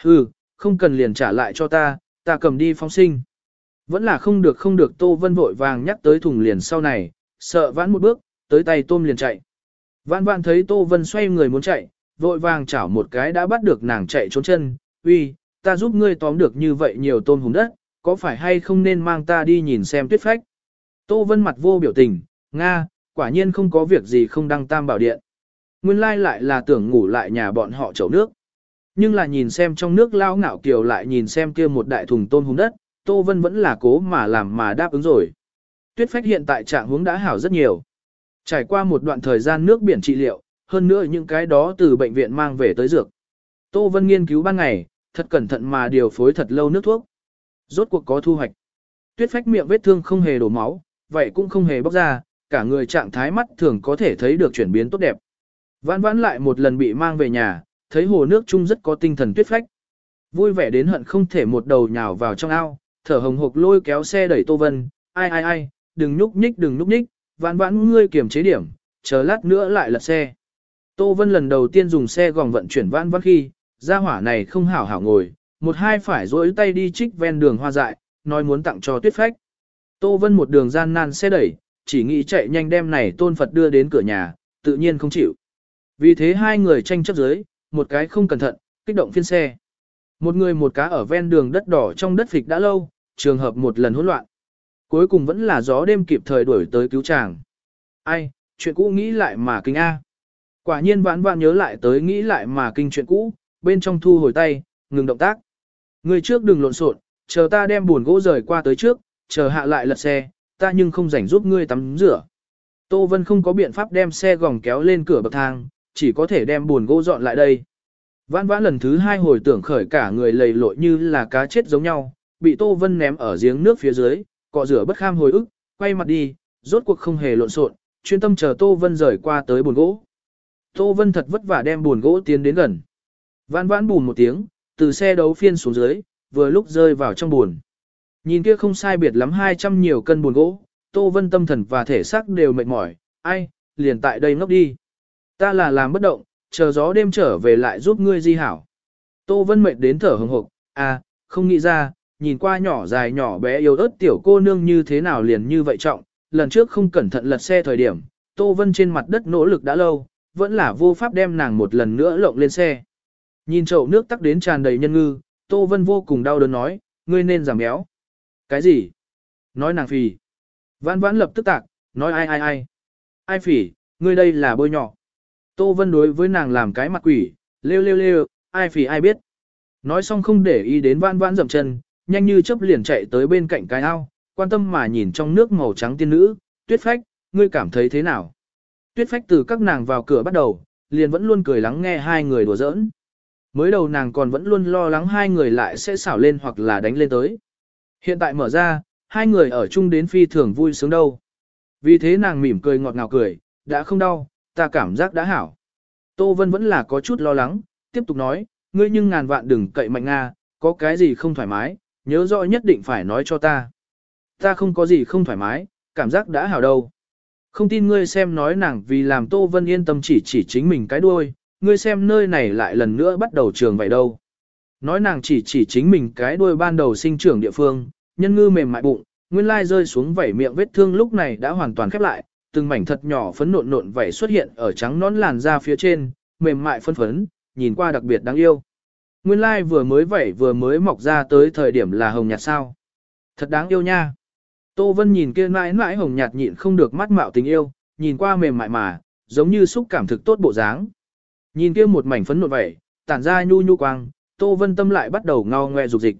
Hừ, không cần liền trả lại cho ta, ta cầm đi phóng sinh. Vẫn là không được không được Tô Vân vội vàng nhắc tới thùng liền sau này, sợ vãn một bước, tới tay tôm liền chạy. Vãn vãn thấy Tô Vân xoay người muốn chạy, vội vàng chảo một cái đã bắt được nàng chạy trốn chân, uy, ta giúp ngươi tóm được như vậy nhiều tôm hùm đất, có phải hay không nên mang ta đi nhìn xem tuyết phách. Tô Vân mặt vô biểu tình, Nga, quả nhiên không có việc gì không đăng tam bảo điện. Nguyên lai lại là tưởng ngủ lại nhà bọn họ chậu nước. Nhưng là nhìn xem trong nước lao ngạo kiều lại nhìn xem kia một đại thùng tôm hùng đất, Tô Vân vẫn là cố mà làm mà đáp ứng rồi. Tuyết phách hiện tại trạng huống đã hảo rất nhiều. Trải qua một đoạn thời gian nước biển trị liệu, hơn nữa những cái đó từ bệnh viện mang về tới dược. Tô Vân nghiên cứu ban ngày, thật cẩn thận mà điều phối thật lâu nước thuốc. Rốt cuộc có thu hoạch. Tuyết phách miệng vết thương không hề đổ máu, vậy cũng không hề bóc ra, cả người trạng thái mắt thường có thể thấy được chuyển biến tốt đẹp. Vãn vãn lại một lần bị mang về nhà, thấy hồ nước chung rất có tinh thần tuyết phách. Vui vẻ đến hận không thể một đầu nhào vào trong ao, thở hồng hộc lôi kéo xe đẩy Tô Vân, ai ai ai, đừng nhúc nhích đừng nhúc nhích, vãn vãn ngươi kiểm chế điểm, chờ lát nữa lại lật xe. Tô Vân lần đầu tiên dùng xe gòng vận chuyển vãn vãn khi, gia hỏa này không hảo hảo ngồi, một hai phải rỗi tay đi trích ven đường hoa dại, nói muốn tặng cho tuyết phách. Tô Vân một đường gian nan xe đẩy, chỉ nghĩ chạy nhanh đem này tôn Phật đưa đến cửa nhà, tự nhiên không chịu. Vì thế hai người tranh chấp dưới, một cái không cẩn thận, kích động phiên xe. Một người một cá ở ven đường đất đỏ trong đất phịch đã lâu, trường hợp một lần hỗn loạn. Cuối cùng vẫn là gió đêm kịp thời đuổi tới cứu chàng. Ai, chuyện cũ nghĩ lại mà kinh A. Quả nhiên vãn vãn nhớ lại tới nghĩ lại mà kinh chuyện cũ, bên trong thu hồi tay, ngừng động tác. Người trước đừng lộn xộn, chờ ta đem buồn gỗ rời qua tới trước, chờ hạ lại lật xe, ta nhưng không rảnh giúp ngươi tắm rửa. Tô Vân không có biện pháp đem xe gòng kéo lên cửa bậc thang, chỉ có thể đem buồn gỗ dọn lại đây. Vãn vãn lần thứ hai hồi tưởng khởi cả người lầy lội như là cá chết giống nhau, bị Tô Vân ném ở giếng nước phía dưới, cọ rửa bất kham hồi ức, quay mặt đi, rốt cuộc không hề lộn xộn, chuyên tâm chờ Tô Vân rời qua tới buồn gỗ. Tô Vân thật vất vả đem buồn gỗ tiến đến gần. Vãn vãn bùn một tiếng, từ xe đấu phiên xuống dưới, vừa lúc rơi vào trong buồn. Nhìn kia không sai biệt lắm 200 nhiều cân buồn gỗ, Tô Vân tâm thần và thể xác đều mệt mỏi, ai, liền tại đây ngốc đi. Ta là làm bất động, chờ gió đêm trở về lại giúp ngươi di hảo. Tô Vân mệt đến thở hừng hực, à, không nghĩ ra, nhìn qua nhỏ dài nhỏ bé yếu ớt tiểu cô nương như thế nào liền như vậy trọng, lần trước không cẩn thận lật xe thời điểm, Tô Vân trên mặt đất nỗ lực đã lâu, vẫn là vô pháp đem nàng một lần nữa lộng lên xe. Nhìn chậu nước tắc đến tràn đầy nhân ngư, Tô Vân vô cùng đau đớn nói, ngươi nên giảm béo. Cái gì? Nói nàng phì. Vãn vãn lập tức tạc, nói ai ai ai. Ai phỉ, ngươi đây là bôi nhỏ. Tô Vân đối với nàng làm cái mặt quỷ, lêu lêu lêu, ai phỉ ai biết. Nói xong không để ý đến vãn vãn dậm chân, nhanh như chớp liền chạy tới bên cạnh cái ao, quan tâm mà nhìn trong nước màu trắng tiên nữ, tuyết phách, ngươi cảm thấy thế nào? Tuyết phách từ các nàng vào cửa bắt đầu, liền vẫn luôn cười lắng nghe hai người đùa giỡn. Mới đầu nàng còn vẫn luôn lo lắng hai người lại sẽ xảo lên hoặc là đánh lên tới. Hiện tại mở ra, hai người ở chung đến phi thường vui sướng đâu. Vì thế nàng mỉm cười ngọt ngào cười, đã không đau, ta cảm giác đã hảo. Tô Vân vẫn là có chút lo lắng, tiếp tục nói, ngươi nhưng ngàn vạn đừng cậy mạnh Nga, có cái gì không thoải mái, nhớ rõ nhất định phải nói cho ta. Ta không có gì không thoải mái, cảm giác đã hảo đâu. Không tin ngươi xem nói nàng vì làm Tô Vân yên tâm chỉ chỉ chính mình cái đuôi, ngươi xem nơi này lại lần nữa bắt đầu trường vậy đâu. Nói nàng chỉ chỉ chính mình cái đuôi ban đầu sinh trưởng địa phương, nhân ngư mềm mại bụng, nguyên lai rơi xuống vảy miệng vết thương lúc này đã hoàn toàn khép lại, từng mảnh thật nhỏ phấn nộn nộn vảy xuất hiện ở trắng nón làn da phía trên, mềm mại phân phấn, nhìn qua đặc biệt đáng yêu. Nguyên lai vừa mới vảy vừa mới mọc ra tới thời điểm là hồng nhạt sao. Thật đáng yêu nha. Tô Vân nhìn kia mãi mãi hồng nhạt nhịn không được mắt mạo tình yêu, nhìn qua mềm mại mà, giống như xúc cảm thực tốt bộ dáng. Nhìn kia một mảnh phấn nộn vậy, tản ra nhu nhu quang, Tô Vân tâm lại bắt đầu ngao ngoe dục dịch.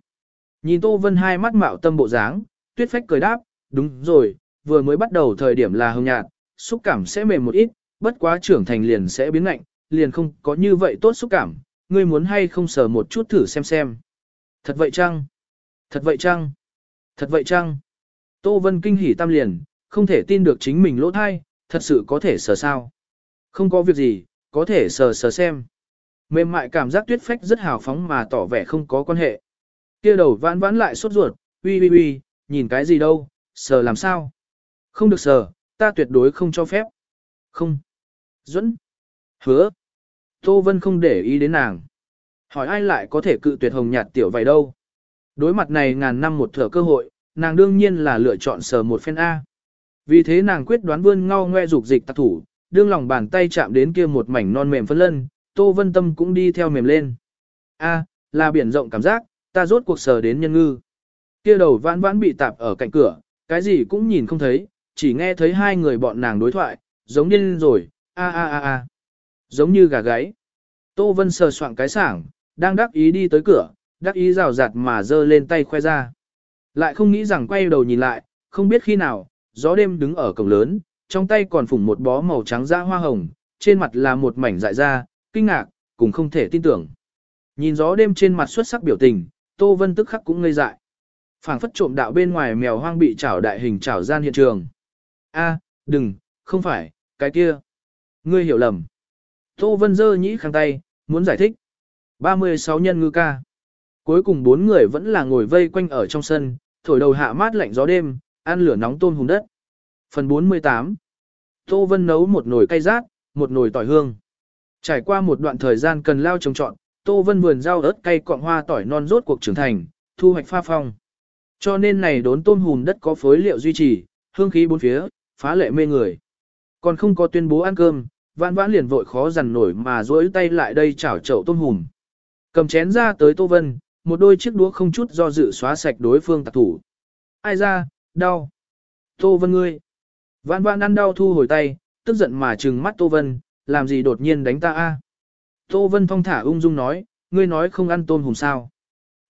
Nhìn Tô Vân hai mắt mạo tâm bộ dáng, tuyết phách cười đáp, đúng rồi, vừa mới bắt đầu thời điểm là hồng nhạt, xúc cảm sẽ mềm một ít, bất quá trưởng thành liền sẽ biến lạnh, liền không có như vậy tốt xúc cảm, ngươi muốn hay không sờ một chút thử xem xem. Thật vậy chăng? Thật vậy chăng? Thật vậy chăng? Tô Vân kinh hỉ tam liền, không thể tin được chính mình lỗ thai, thật sự có thể sờ sao. Không có việc gì, có thể sờ sờ xem. Mềm mại cảm giác tuyết phách rất hào phóng mà tỏ vẻ không có quan hệ. Kia đầu vãn vãn lại sốt ruột, uy uy uy, nhìn cái gì đâu, sờ làm sao? Không được sờ, ta tuyệt đối không cho phép. Không. Duẫn. Hứa. Tô Vân không để ý đến nàng. Hỏi ai lại có thể cự tuyệt hồng nhạt tiểu vậy đâu? Đối mặt này ngàn năm một thở cơ hội, nàng đương nhiên là lựa chọn sờ một phen A. Vì thế nàng quyết đoán vươn ngao ngoe dục dịch tạc thủ, đương lòng bàn tay chạm đến kia một mảnh non mềm phân lân, Tô Vân Tâm cũng đi theo mềm lên. A, là biển rộng cảm giác, ta rốt cuộc sờ đến nhân ngư. Kia đầu vãn vãn bị tạp ở cạnh cửa, cái gì cũng nhìn không thấy, chỉ nghe thấy hai người bọn nàng đối thoại, giống điên rồi, a a a a, giống như gà gáy. Tô Vân sờ soạn cái sảng, đang đắc ý đi tới cửa, đắc ý rào rạt mà giơ lên tay khoe ra. Lại không nghĩ rằng quay đầu nhìn lại, không biết khi nào, gió đêm đứng ở cổng lớn, trong tay còn phủng một bó màu trắng da hoa hồng, trên mặt là một mảnh dại da, kinh ngạc, cũng không thể tin tưởng. Nhìn gió đêm trên mặt xuất sắc biểu tình, Tô Vân tức khắc cũng ngây dại phảng phất trộm đạo bên ngoài mèo hoang bị chảo đại hình chảo gian hiện trường. A, đừng, không phải, cái kia. Ngươi hiểu lầm. Tô Vân dơ nhĩ khang tay, muốn giải thích. 36 nhân ngư ca. Cuối cùng bốn người vẫn là ngồi vây quanh ở trong sân, thổi đầu hạ mát lạnh gió đêm, ăn lửa nóng tôm hùng đất. Phần 48. Tô Vân nấu một nồi cay rát, một nồi tỏi hương. Trải qua một đoạn thời gian cần lao trồng trọn, Tô Vân vườn rau ớt cay cọng hoa tỏi non rốt cuộc trưởng thành, thu hoạch pha phong. Cho nên này đốn tôm hùm đất có phối liệu duy trì, hương khí bốn phía, phá lệ mê người. Còn không có tuyên bố ăn cơm, vãn vãn liền vội khó dằn nổi mà duỗi tay lại đây chảo chậu tôm hùm. Cầm chén ra tới Tô Vân, một đôi chiếc đũa không chút do dự xóa sạch đối phương tạc thủ. Ai ra, đau. Tô Vân ngươi. Vãn vãn ăn đau thu hồi tay, tức giận mà trừng mắt Tô Vân, làm gì đột nhiên đánh ta a? Tô Vân thong thả ung dung nói, ngươi nói không ăn tôm hùm sao.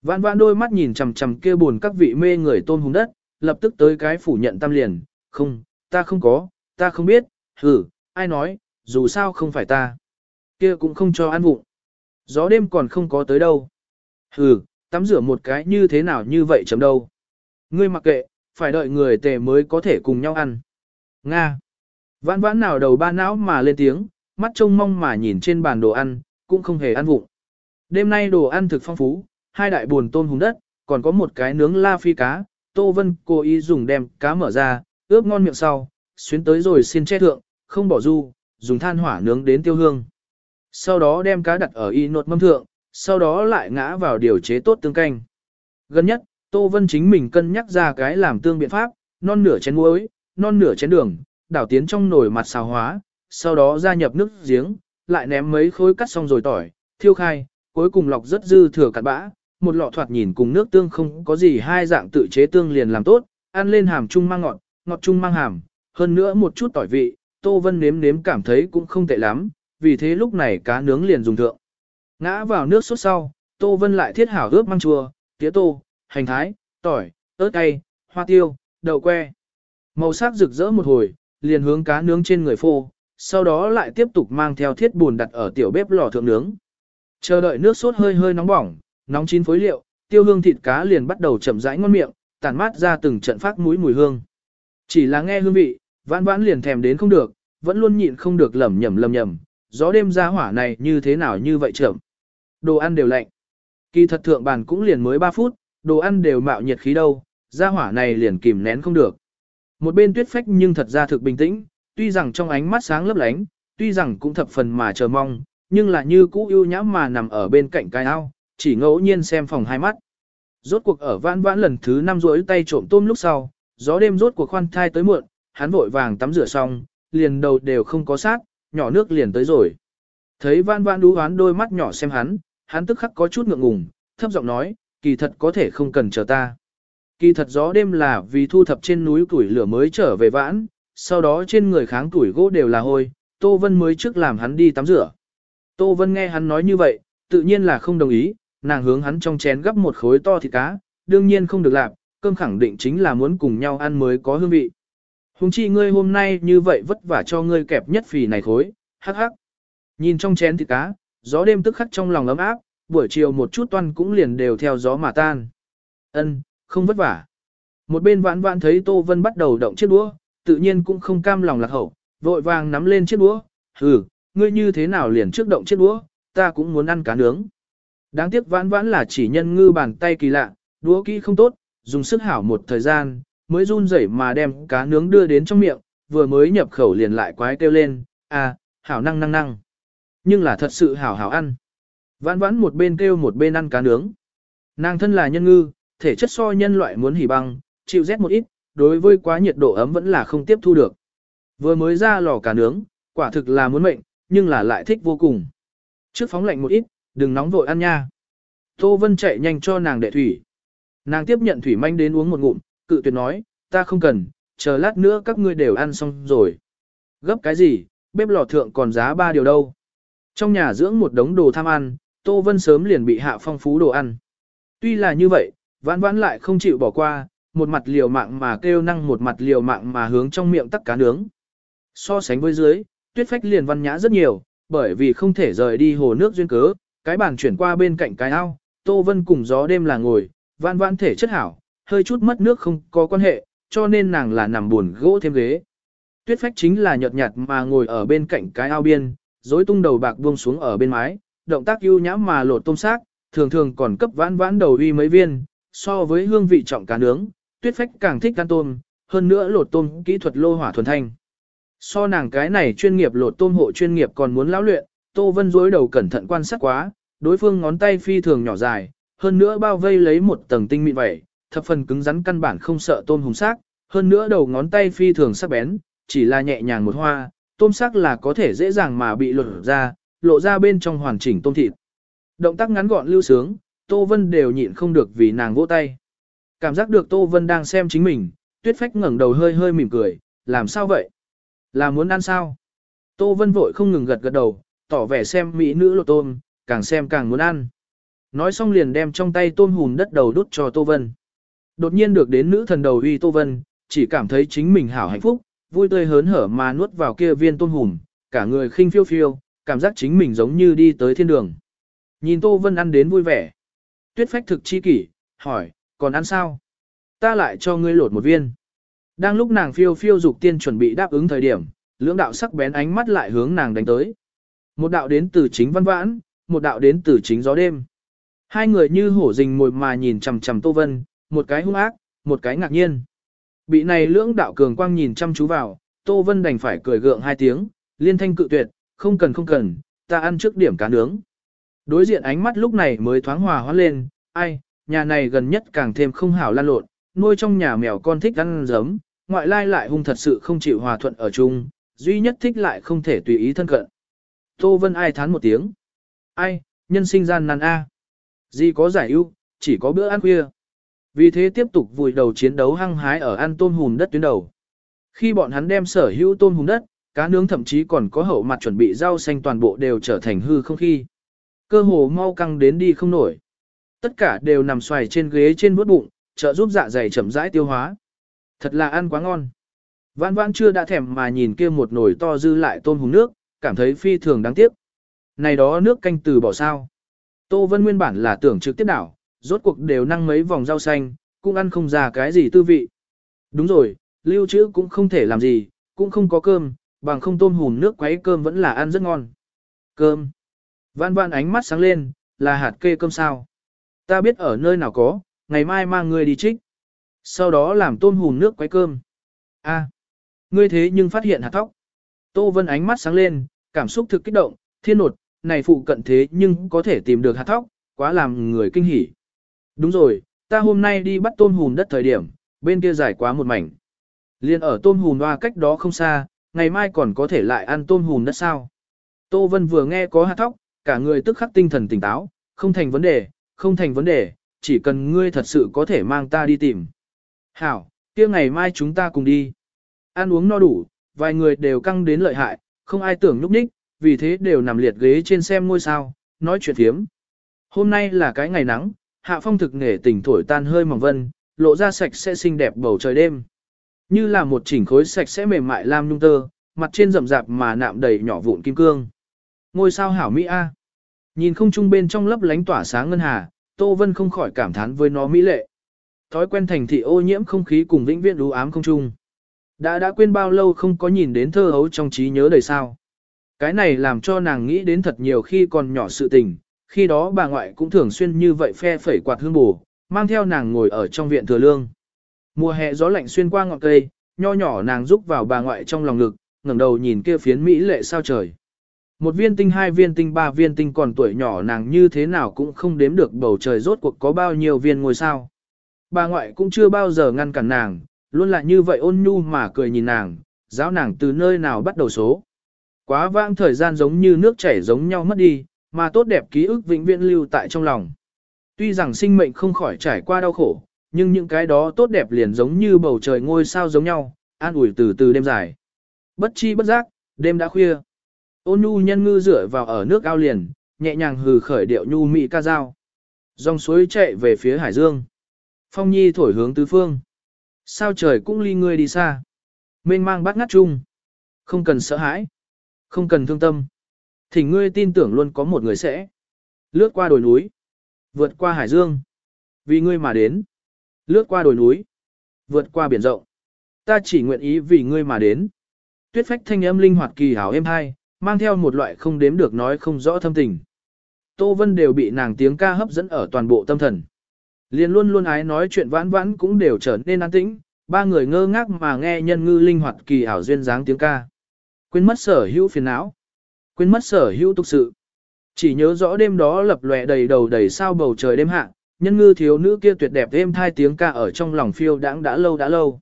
Vãn vãn đôi mắt nhìn chằm chằm kia buồn các vị mê người tôn hùng đất, lập tức tới cái phủ nhận tam liền, không, ta không có, ta không biết, hử, ai nói, dù sao không phải ta. kia cũng không cho ăn vụng. Gió đêm còn không có tới đâu. Hừ, tắm rửa một cái như thế nào như vậy chấm đâu. Ngươi mặc kệ, phải đợi người tề mới có thể cùng nhau ăn. Nga. Vãn vãn nào đầu ba não mà lên tiếng, mắt trông mong mà nhìn trên bàn đồ ăn, cũng không hề ăn vụng. Đêm nay đồ ăn thực phong phú, hai đại buồn tôm hùng đất, còn có một cái nướng la phi cá, Tô Vân cố ý dùng đem cá mở ra, ướp ngon miệng sau, xuyến tới rồi xin che thượng, không bỏ du, dùng than hỏa nướng đến tiêu hương. Sau đó đem cá đặt ở y nột mâm thượng, sau đó lại ngã vào điều chế tốt tương canh. Gần nhất, Tô Vân chính mình cân nhắc ra cái làm tương biện pháp, non nửa chén muối, non nửa chén đường, đảo tiến trong nồi mặt xào hóa, sau đó gia nhập nước giếng, lại ném mấy khối cắt xong rồi tỏi, thiêu khai, cuối cùng lọc rất dư thừa cặn bã, một lọ thoạt nhìn cùng nước tương không có gì hai dạng tự chế tương liền làm tốt, ăn lên hàm chung mang ngọt, ngọt chung mang hàm, hơn nữa một chút tỏi vị, Tô Vân nếm nếm cảm thấy cũng không tệ lắm, vì thế lúc này cá nướng liền dùng thượng. Ngã vào nước sốt sau, Tô Vân lại thiết hảo ướp măng chua, tía tô, hành thái, tỏi, ớt cay, hoa tiêu, đậu que. Màu sắc rực rỡ một hồi, liền hướng cá nướng trên người phô, sau đó lại tiếp tục mang theo thiết bùn đặt ở tiểu bếp lò thượng nướng. Chờ đợi nước sốt hơi hơi nóng bỏng, nóng chín phối liệu, tiêu hương thịt cá liền bắt đầu chậm rãi ngon miệng, tản mát ra từng trận phát mũi mùi hương. Chỉ là nghe hương vị, vãn vãn liền thèm đến không được, vẫn luôn nhịn không được lẩm nhẩm lẩm nhẩm, gió đêm ra hỏa này như thế nào như vậy chậm. Đồ ăn đều lạnh. Kỳ thật thượng bàn cũng liền mới 3 phút, đồ ăn đều mạo nhiệt khí đâu, ra hỏa này liền kìm nén không được. Một bên tuyết phách nhưng thật ra thực bình tĩnh, tuy rằng trong ánh mắt sáng lấp lánh, tuy rằng cũng thập phần mà chờ mong, nhưng là như cũ ưu nhãm mà nằm ở bên cạnh cái ao, chỉ ngẫu nhiên xem phòng hai mắt. Rốt cuộc ở vãn vãn lần thứ năm rưỡi tay trộm tôm lúc sau, gió đêm rốt cuộc khoan thai tới muộn, hắn vội vàng tắm rửa xong, liền đầu đều không có sát, nhỏ nước liền tới rồi. Thấy vãn vãn đú hoán đôi mắt nhỏ xem hắn, hắn tức khắc có chút ngượng ngùng, thấp giọng nói, kỳ thật có thể không cần chờ ta. Kỳ thật gió đêm là vì thu thập trên núi tuổi lửa mới trở về vãn, sau đó trên người kháng tuổi gỗ đều là hôi, Tô Vân mới trước làm hắn đi tắm rửa. Tô Vân nghe hắn nói như vậy, tự nhiên là không đồng ý, nàng hướng hắn trong chén gấp một khối to thịt cá, đương nhiên không được làm, cơm khẳng định chính là muốn cùng nhau ăn mới có hương vị. Hùng chi ngươi hôm nay như vậy vất vả cho ngươi kẹp nhất phì này khối, hắc hắc. Nhìn trong chén thịt cá, gió đêm tức khắc trong lòng ấm áp, buổi chiều một chút toan cũng liền đều theo gió mà tan. Ân, không vất vả. Một bên vãn vãn thấy Tô Vân bắt đầu động chiếc đũa, tự nhiên cũng không cam lòng lạc hậu, vội vàng nắm lên chiếc đũa, hừ, ngươi như thế nào liền trước động chiếc đũa, ta cũng muốn ăn cá nướng. Đáng tiếc vãn vãn là chỉ nhân ngư bàn tay kỳ lạ, đũa kỹ không tốt, dùng sức hảo một thời gian, mới run rẩy mà đem cá nướng đưa đến trong miệng, vừa mới nhập khẩu liền lại quái kêu lên, à, hảo năng năng năng. Nhưng là thật sự hảo hảo ăn. Vãn vãn một bên kêu một bên ăn cá nướng. Nàng thân là nhân ngư, thể chất so nhân loại muốn hỉ băng, chịu rét một ít, đối với quá nhiệt độ ấm vẫn là không tiếp thu được. Vừa mới ra lò cá nướng, quả thực là muốn mệnh, nhưng là lại thích vô cùng. Trước phóng lạnh một ít, đừng nóng vội ăn nha. Tô Vân chạy nhanh cho nàng đệ thủy. Nàng tiếp nhận thủy manh đến uống một ngụm, cự tuyệt nói, ta không cần, chờ lát nữa các ngươi đều ăn xong rồi. Gấp cái gì, bếp lò thượng còn giá ba điều đâu. Trong nhà dưỡng một đống đồ tham ăn, Tô Vân sớm liền bị hạ phong phú đồ ăn. Tuy là như vậy, vãn vãn lại không chịu bỏ qua, một mặt liều mạng mà kêu năng một mặt liều mạng mà hướng trong miệng tắc cá nướng. So sánh với dưới, tuyết phách liền văn nhã rất nhiều, bởi vì không thể rời đi hồ nước duyên cớ, cái bàn chuyển qua bên cạnh cái ao, Tô Vân cùng gió đêm là ngồi, vãn vãn thể chất hảo, hơi chút mất nước không có quan hệ, cho nên nàng là nằm buồn gỗ thêm ghế. Tuyết phách chính là nhợt nhạt mà ngồi ở bên cạnh cái ao biên, rối tung đầu bạc buông xuống ở bên mái, động tác ưu nhã mà lột tôm xác, thường thường còn cấp vãn vãn đầu uy mấy viên, so với hương vị trọng cá nướng, tuyết phách càng thích ăn tôm, hơn nữa lột tôm kỹ thuật lô hỏa thuần thanh. So nàng cái này chuyên nghiệp lột tôm hộ chuyên nghiệp còn muốn lão luyện, Tô Vân dối đầu cẩn thận quan sát quá, đối phương ngón tay phi thường nhỏ dài, hơn nữa bao vây lấy một tầng tinh mịn vậy, thập phần cứng rắn căn bản không sợ tôm hùng xác, hơn nữa đầu ngón tay phi thường sắc bén, chỉ là nhẹ nhàng một hoa, tôm sắc là có thể dễ dàng mà bị lột ra, lộ ra bên trong hoàn chỉnh tôm thịt. Động tác ngắn gọn lưu sướng, Tô Vân đều nhịn không được vì nàng vỗ tay. Cảm giác được Tô Vân đang xem chính mình, tuyết phách ngẩng đầu hơi hơi mỉm cười, làm sao vậy? Là muốn ăn sao? Tô Vân vội không ngừng gật gật đầu, tỏ vẻ xem mỹ nữ lột tôm, càng xem càng muốn ăn. Nói xong liền đem trong tay tôm hùn đất đầu đút cho Tô Vân. Đột nhiên được đến nữ thần đầu uy Tô Vân, chỉ cảm thấy chính mình hảo hạnh phúc, vui tươi hớn hở mà nuốt vào kia viên tôm hùm, cả người khinh phiêu phiêu, cảm giác chính mình giống như đi tới thiên đường. Nhìn Tô Vân ăn đến vui vẻ. Tuyết phách thực chi kỷ, hỏi, còn ăn sao? Ta lại cho ngươi lột một viên. Đang lúc nàng phiêu phiêu dục tiên chuẩn bị đáp ứng thời điểm, lưỡng đạo sắc bén ánh mắt lại hướng nàng đánh tới. Một đạo đến từ chính văn vãn, một đạo đến từ chính gió đêm. Hai người như hổ rình mồi mà nhìn chằm chằm Tô Vân, một cái hung ác, một cái ngạc nhiên. Bị này lưỡng đạo cường quang nhìn chăm chú vào, Tô Vân đành phải cười gượng hai tiếng, liên thanh cự tuyệt, không cần không cần, ta ăn trước điểm cá nướng. Đối diện ánh mắt lúc này mới thoáng hòa hoãn lên, ai, nhà này gần nhất càng thêm không hảo lan lộn, nuôi trong nhà mèo con thích ăn giấm, ngoại lai lại hung thật sự không chịu hòa thuận ở chung, duy nhất thích lại không thể tùy ý thân cận. Tô Vân ai thán một tiếng. Ai, nhân sinh gian nan a. Gì có giải ưu, chỉ có bữa ăn khuya. Vì thế tiếp tục vùi đầu chiến đấu hăng hái ở ăn tôm hùm đất tuyến đầu. Khi bọn hắn đem sở hữu tôm hùm đất, cá nướng thậm chí còn có hậu mặt chuẩn bị rau xanh toàn bộ đều trở thành hư không khi. Cơ hồ mau căng đến đi không nổi. Tất cả đều nằm xoài trên ghế trên bút bụng, trợ giúp dạ dày chậm rãi tiêu hóa. Thật là ăn quá ngon. Vãn vãn chưa đã thèm mà nhìn kia một nồi to dư lại tôm hùng nước, cảm thấy phi thường đáng tiếc. Này đó nước canh từ bỏ sao. Tô Vân nguyên bản là tưởng trực tiếp đảo, rốt cuộc đều năng mấy vòng rau xanh, cũng ăn không ra cái gì tư vị. Đúng rồi, lưu trữ cũng không thể làm gì, cũng không có cơm, bằng không tôm hùm nước quấy cơm vẫn là ăn rất ngon. Cơm. Vãn vãn ánh mắt sáng lên, là hạt kê cơm sao. Ta biết ở nơi nào có, ngày mai mang ngươi đi trích. Sau đó làm tôm hùm nước quấy cơm. A, ngươi thế nhưng phát hiện hạt thóc. Tô Vân ánh mắt sáng lên, cảm xúc thực kích động, thiên nột, này phụ cận thế nhưng có thể tìm được hạt thóc, quá làm người kinh hỉ. Đúng rồi, ta hôm nay đi bắt tôm hùm đất thời điểm, bên kia dài quá một mảnh. Liên ở tôm hùm hoa cách đó không xa, ngày mai còn có thể lại ăn tôm hùm đất sao. Tô Vân vừa nghe có hạt thóc, cả người tức khắc tinh thần tỉnh táo, không thành vấn đề, không thành vấn đề, chỉ cần ngươi thật sự có thể mang ta đi tìm. Hảo, kia ngày mai chúng ta cùng đi. Ăn uống no đủ, vài người đều căng đến lợi hại, không ai tưởng lúc ních, vì thế đều nằm liệt ghế trên xem ngôi sao, nói chuyện thiếm. Hôm nay là cái ngày nắng, hạ phong thực nghề tỉnh thổi tan hơi mỏng vân, lộ ra sạch sẽ xinh đẹp bầu trời đêm. Như là một chỉnh khối sạch sẽ mềm mại lam nhung tơ, mặt trên rậm rạp mà nạm đầy nhỏ vụn kim cương. Ngôi sao hảo mỹ a. Nhìn không trung bên trong lấp lánh tỏa sáng ngân hà, Tô Vân không khỏi cảm thán với nó mỹ lệ. Thói quen thành thị ô nhiễm không khí cùng vĩnh viễn đú ám không trung. Đã đã quên bao lâu không có nhìn đến thơ hấu trong trí nhớ đời sao. Cái này làm cho nàng nghĩ đến thật nhiều khi còn nhỏ sự tình, khi đó bà ngoại cũng thường xuyên như vậy phe phẩy quạt hương bù, mang theo nàng ngồi ở trong viện thừa lương. Mùa hè gió lạnh xuyên qua ngọn cây, nho nhỏ nàng rúc vào bà ngoại trong lòng ngực, ngẩng đầu nhìn kia phiến mỹ lệ sao trời. Một viên tinh hai viên tinh ba viên tinh còn tuổi nhỏ nàng như thế nào cũng không đếm được bầu trời rốt cuộc có bao nhiêu viên ngôi sao. Bà ngoại cũng chưa bao giờ ngăn cản nàng, luôn là như vậy ôn nhu mà cười nhìn nàng, giáo nàng từ nơi nào bắt đầu số. Quá vãng thời gian giống như nước chảy giống nhau mất đi, mà tốt đẹp ký ức vĩnh viễn lưu tại trong lòng. Tuy rằng sinh mệnh không khỏi trải qua đau khổ, nhưng những cái đó tốt đẹp liền giống như bầu trời ngôi sao giống nhau, an ủi từ từ đêm dài. Bất chi bất giác, đêm đã khuya. Ôn nhu nhân ngư rửa vào ở nước ao liền, nhẹ nhàng hừ khởi điệu nhu mị ca dao. Dòng suối chạy về phía hải dương. Phong nhi thổi hướng tứ phương. Sao trời cũng ly ngươi đi xa. Mênh mang bắt ngắt chung. Không cần sợ hãi. Không cần thương tâm. Thì ngươi tin tưởng luôn có một người sẽ. Lướt qua đồi núi. Vượt qua hải dương. Vì ngươi mà đến. Lướt qua đồi núi. Vượt qua biển rộng. Ta chỉ nguyện ý vì ngươi mà đến. Tuyết phách thanh âm linh hoạt kỳ hảo êm hai, mang theo một loại không đếm được nói không rõ thâm tình. Tô Vân đều bị nàng tiếng ca hấp dẫn ở toàn bộ tâm thần. Liên luôn luôn ái nói chuyện vãn vãn cũng đều trở nên an tĩnh, ba người ngơ ngác mà nghe nhân ngư linh hoạt kỳ ảo duyên dáng tiếng ca. Quên mất sở hữu phiền não, quên mất sở hữu tục sự. Chỉ nhớ rõ đêm đó lập lòe đầy đầu đầy sao bầu trời đêm hạ, nhân ngư thiếu nữ kia tuyệt đẹp êm thai tiếng ca ở trong lòng phiêu đãng đã lâu đã lâu.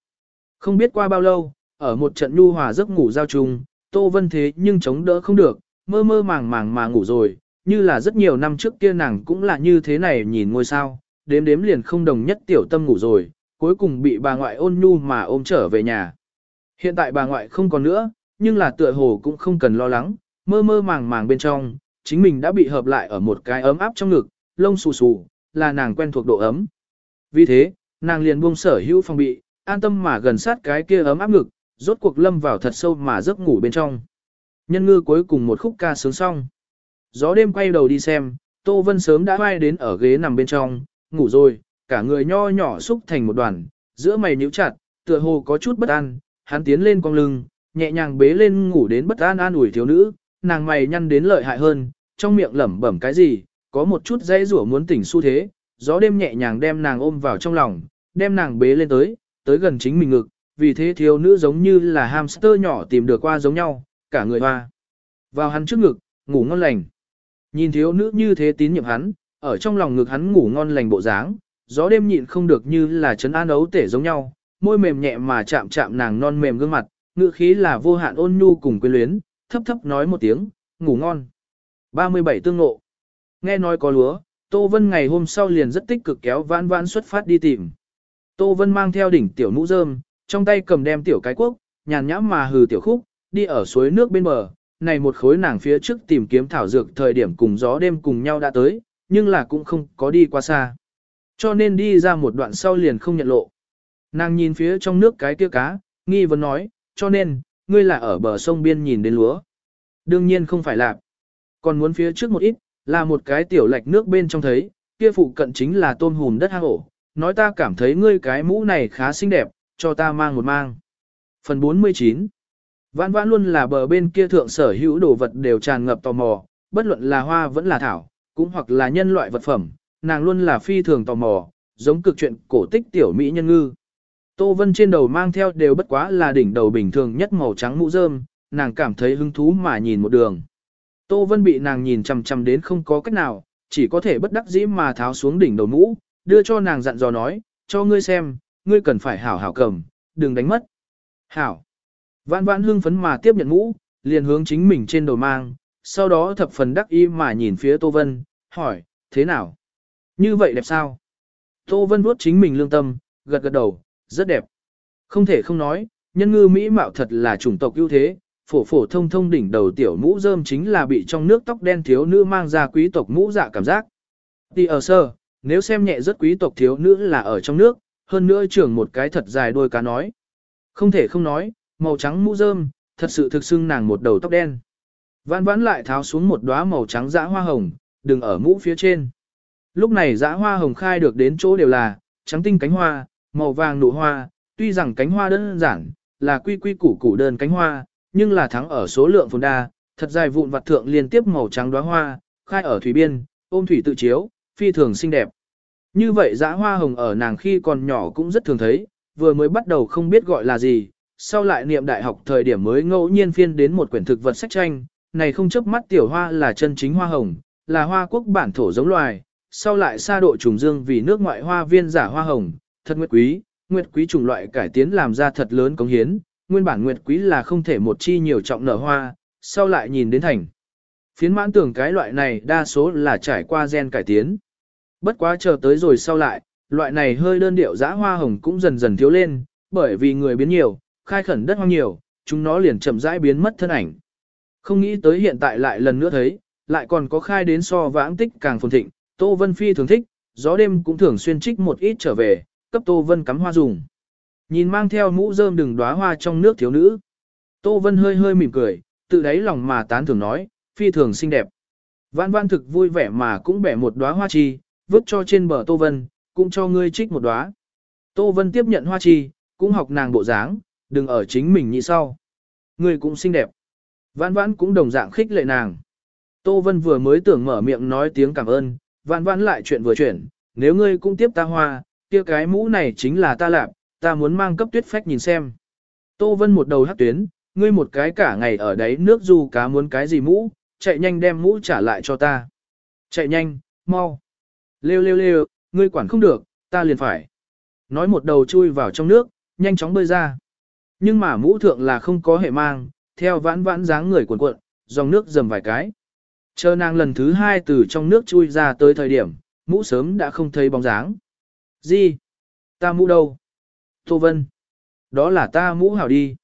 Không biết qua bao lâu, ở một trận nhu hòa giấc ngủ giao trùng, Tô Vân thế nhưng chống đỡ không được, mơ mơ màng màng mà ngủ rồi, như là rất nhiều năm trước kia nàng cũng là như thế này nhìn ngôi sao, đếm đếm liền không đồng nhất tiểu tâm ngủ rồi, cuối cùng bị bà ngoại ôn nhu mà ôm trở về nhà. Hiện tại bà ngoại không còn nữa, nhưng là tựa hồ cũng không cần lo lắng, mơ mơ màng màng bên trong, chính mình đã bị hợp lại ở một cái ấm áp trong ngực, lông xù xù, là nàng quen thuộc độ ấm. Vì thế, nàng liền buông sở hữu phòng bị, an tâm mà gần sát cái kia ấm áp ngực, rốt cuộc lâm vào thật sâu mà giấc ngủ bên trong. Nhân ngư cuối cùng một khúc ca sướng xong. Gió đêm quay đầu đi xem, Tô Vân sớm đã quay đến ở ghế nằm bên trong, ngủ rồi, cả người nho nhỏ xúc thành một đoàn, giữa mày nhíu chặt, tựa hồ có chút bất an, hắn tiến lên cong lưng, nhẹ nhàng bế lên ngủ đến bất an an ủi thiếu nữ, nàng mày nhăn đến lợi hại hơn, trong miệng lẩm bẩm cái gì, có một chút dây rủa muốn tỉnh xu thế, gió đêm nhẹ nhàng đem nàng ôm vào trong lòng, đem nàng bế lên tới, tới gần chính mình ngực, vì thế thiếu nữ giống như là hamster nhỏ tìm được qua giống nhau, cả người hoa. Vào hắn trước ngực, ngủ ngon lành. Nhìn thiếu nữ như thế tín nhiệm hắn, ở trong lòng ngực hắn ngủ ngon lành bộ dáng, gió đêm nhịn không được như là chấn an ấu tể giống nhau, môi mềm nhẹ mà chạm chạm nàng non mềm gương mặt, ngữ khí là vô hạn ôn nhu cùng quyến luyến, thấp thấp nói một tiếng, ngủ ngon. 37 tương ngộ. Nghe nói có lúa, Tô Vân ngày hôm sau liền rất tích cực kéo vãn vãn xuất phát đi tìm. Tô Vân mang theo đỉnh tiểu mũ rơm, trong tay cầm đem tiểu cái quốc, nhàn nhã mà hừ tiểu khúc, đi ở suối nước bên bờ. Này một khối nàng phía trước tìm kiếm thảo dược thời điểm cùng gió đêm cùng nhau đã tới, nhưng là cũng không có đi qua xa. Cho nên đi ra một đoạn sau liền không nhận lộ. Nàng nhìn phía trong nước cái kia cá, nghi vấn nói, cho nên, ngươi là ở bờ sông biên nhìn đến lúa. Đương nhiên không phải là. Còn muốn phía trước một ít, là một cái tiểu lạch nước bên trong thấy, kia phụ cận chính là tôm hùm đất hang ổ. Nói ta cảm thấy ngươi cái mũ này khá xinh đẹp, cho ta mang một mang. Phần 49 Vãn vãn luôn là bờ bên kia thượng sở hữu đồ vật đều tràn ngập tò mò, bất luận là hoa vẫn là thảo, cũng hoặc là nhân loại vật phẩm, nàng luôn là phi thường tò mò, giống cực chuyện cổ tích tiểu mỹ nhân ngư. Tô Vân trên đầu mang theo đều bất quá là đỉnh đầu bình thường nhất màu trắng mũ rơm, nàng cảm thấy hứng thú mà nhìn một đường. Tô Vân bị nàng nhìn chằm chằm đến không có cách nào, chỉ có thể bất đắc dĩ mà tháo xuống đỉnh đầu mũ, đưa cho nàng dặn dò nói, cho ngươi xem, ngươi cần phải hảo hảo cầm, đừng đánh mất. Hảo. Vãn vãn hưng phấn mà tiếp nhận mũ, liền hướng chính mình trên đầu mang, sau đó thập phần đắc ý mà nhìn phía Tô Vân, hỏi, thế nào? Như vậy đẹp sao? Tô Vân vuốt chính mình lương tâm, gật gật đầu, rất đẹp. Không thể không nói, nhân ngư Mỹ mạo thật là chủng tộc ưu thế, phổ phổ thông thông đỉnh đầu tiểu mũ rơm chính là bị trong nước tóc đen thiếu nữ mang ra quý tộc mũ dạ cảm giác. Tì ở sơ, nếu xem nhẹ rất quý tộc thiếu nữ là ở trong nước, hơn nữa trưởng một cái thật dài đôi cá nói. Không thể không nói, màu trắng mũ rơm, thật sự thực xưng nàng một đầu tóc đen. Vãn vãn lại tháo xuống một đóa màu trắng dã hoa hồng, đừng ở mũ phía trên. Lúc này dã hoa hồng khai được đến chỗ đều là, trắng tinh cánh hoa, màu vàng nụ hoa, tuy rằng cánh hoa đơn giản, là quy quy củ củ đơn cánh hoa, nhưng là thắng ở số lượng phồn đa, thật dài vụn vặt thượng liên tiếp màu trắng đóa hoa, khai ở thủy biên, ôm thủy tự chiếu, phi thường xinh đẹp. Như vậy dã hoa hồng ở nàng khi còn nhỏ cũng rất thường thấy, vừa mới bắt đầu không biết gọi là gì, sau lại niệm đại học thời điểm mới ngẫu nhiên phiên đến một quyển thực vật sách tranh, này không chấp mắt tiểu hoa là chân chính hoa hồng, là hoa quốc bản thổ giống loài, sau lại xa độ trùng dương vì nước ngoại hoa viên giả hoa hồng, thật nguyệt quý, nguyệt quý chủng loại cải tiến làm ra thật lớn cống hiến, nguyên bản nguyệt quý là không thể một chi nhiều trọng nở hoa, sau lại nhìn đến thành. Phiến mãn tưởng cái loại này đa số là trải qua gen cải tiến. Bất quá chờ tới rồi sau lại, loại này hơi đơn điệu dã hoa hồng cũng dần dần thiếu lên, bởi vì người biến nhiều, khai khẩn đất hoang nhiều, chúng nó liền chậm rãi biến mất thân ảnh. Không nghĩ tới hiện tại lại lần nữa thấy, lại còn có khai đến so vãng tích càng phồn thịnh, Tô Vân Phi thường thích, gió đêm cũng thường xuyên trích một ít trở về, cấp Tô Vân cắm hoa dùng. Nhìn mang theo mũ rơm đừng đóa hoa trong nước thiếu nữ. Tô Vân hơi hơi mỉm cười, tự đáy lòng mà tán thường nói, phi thường xinh đẹp. Vãn vãn thực vui vẻ mà cũng bẻ một đóa hoa chi, vứt cho trên bờ Tô Vân, cũng cho ngươi trích một đóa. Tô Vân tiếp nhận hoa chi, cũng học nàng bộ dáng, đừng ở chính mình như sau. Ngươi cũng xinh đẹp. Vãn vãn cũng đồng dạng khích lệ nàng. Tô Vân vừa mới tưởng mở miệng nói tiếng cảm ơn, vãn vãn lại chuyện vừa chuyển, nếu ngươi cũng tiếp ta hoa, kia cái mũ này chính là ta lạp, ta muốn mang cấp tuyết phách nhìn xem. Tô Vân một đầu hát tuyến, ngươi một cái cả ngày ở đấy nước du cá muốn cái gì mũ, chạy nhanh đem mũ trả lại cho ta. Chạy nhanh, mau. Lêu lêu lêu, ngươi quản không được, ta liền phải. Nói một đầu chui vào trong nước, nhanh chóng bơi ra. Nhưng mà mũ thượng là không có hệ mang, theo vãn vãn dáng người cuộn cuộn, dòng nước dầm vài cái. Chờ nàng lần thứ hai từ trong nước chui ra tới thời điểm, mũ sớm đã không thấy bóng dáng. Gì? Ta mũ đâu? Tô Vân. Đó là ta mũ hảo đi.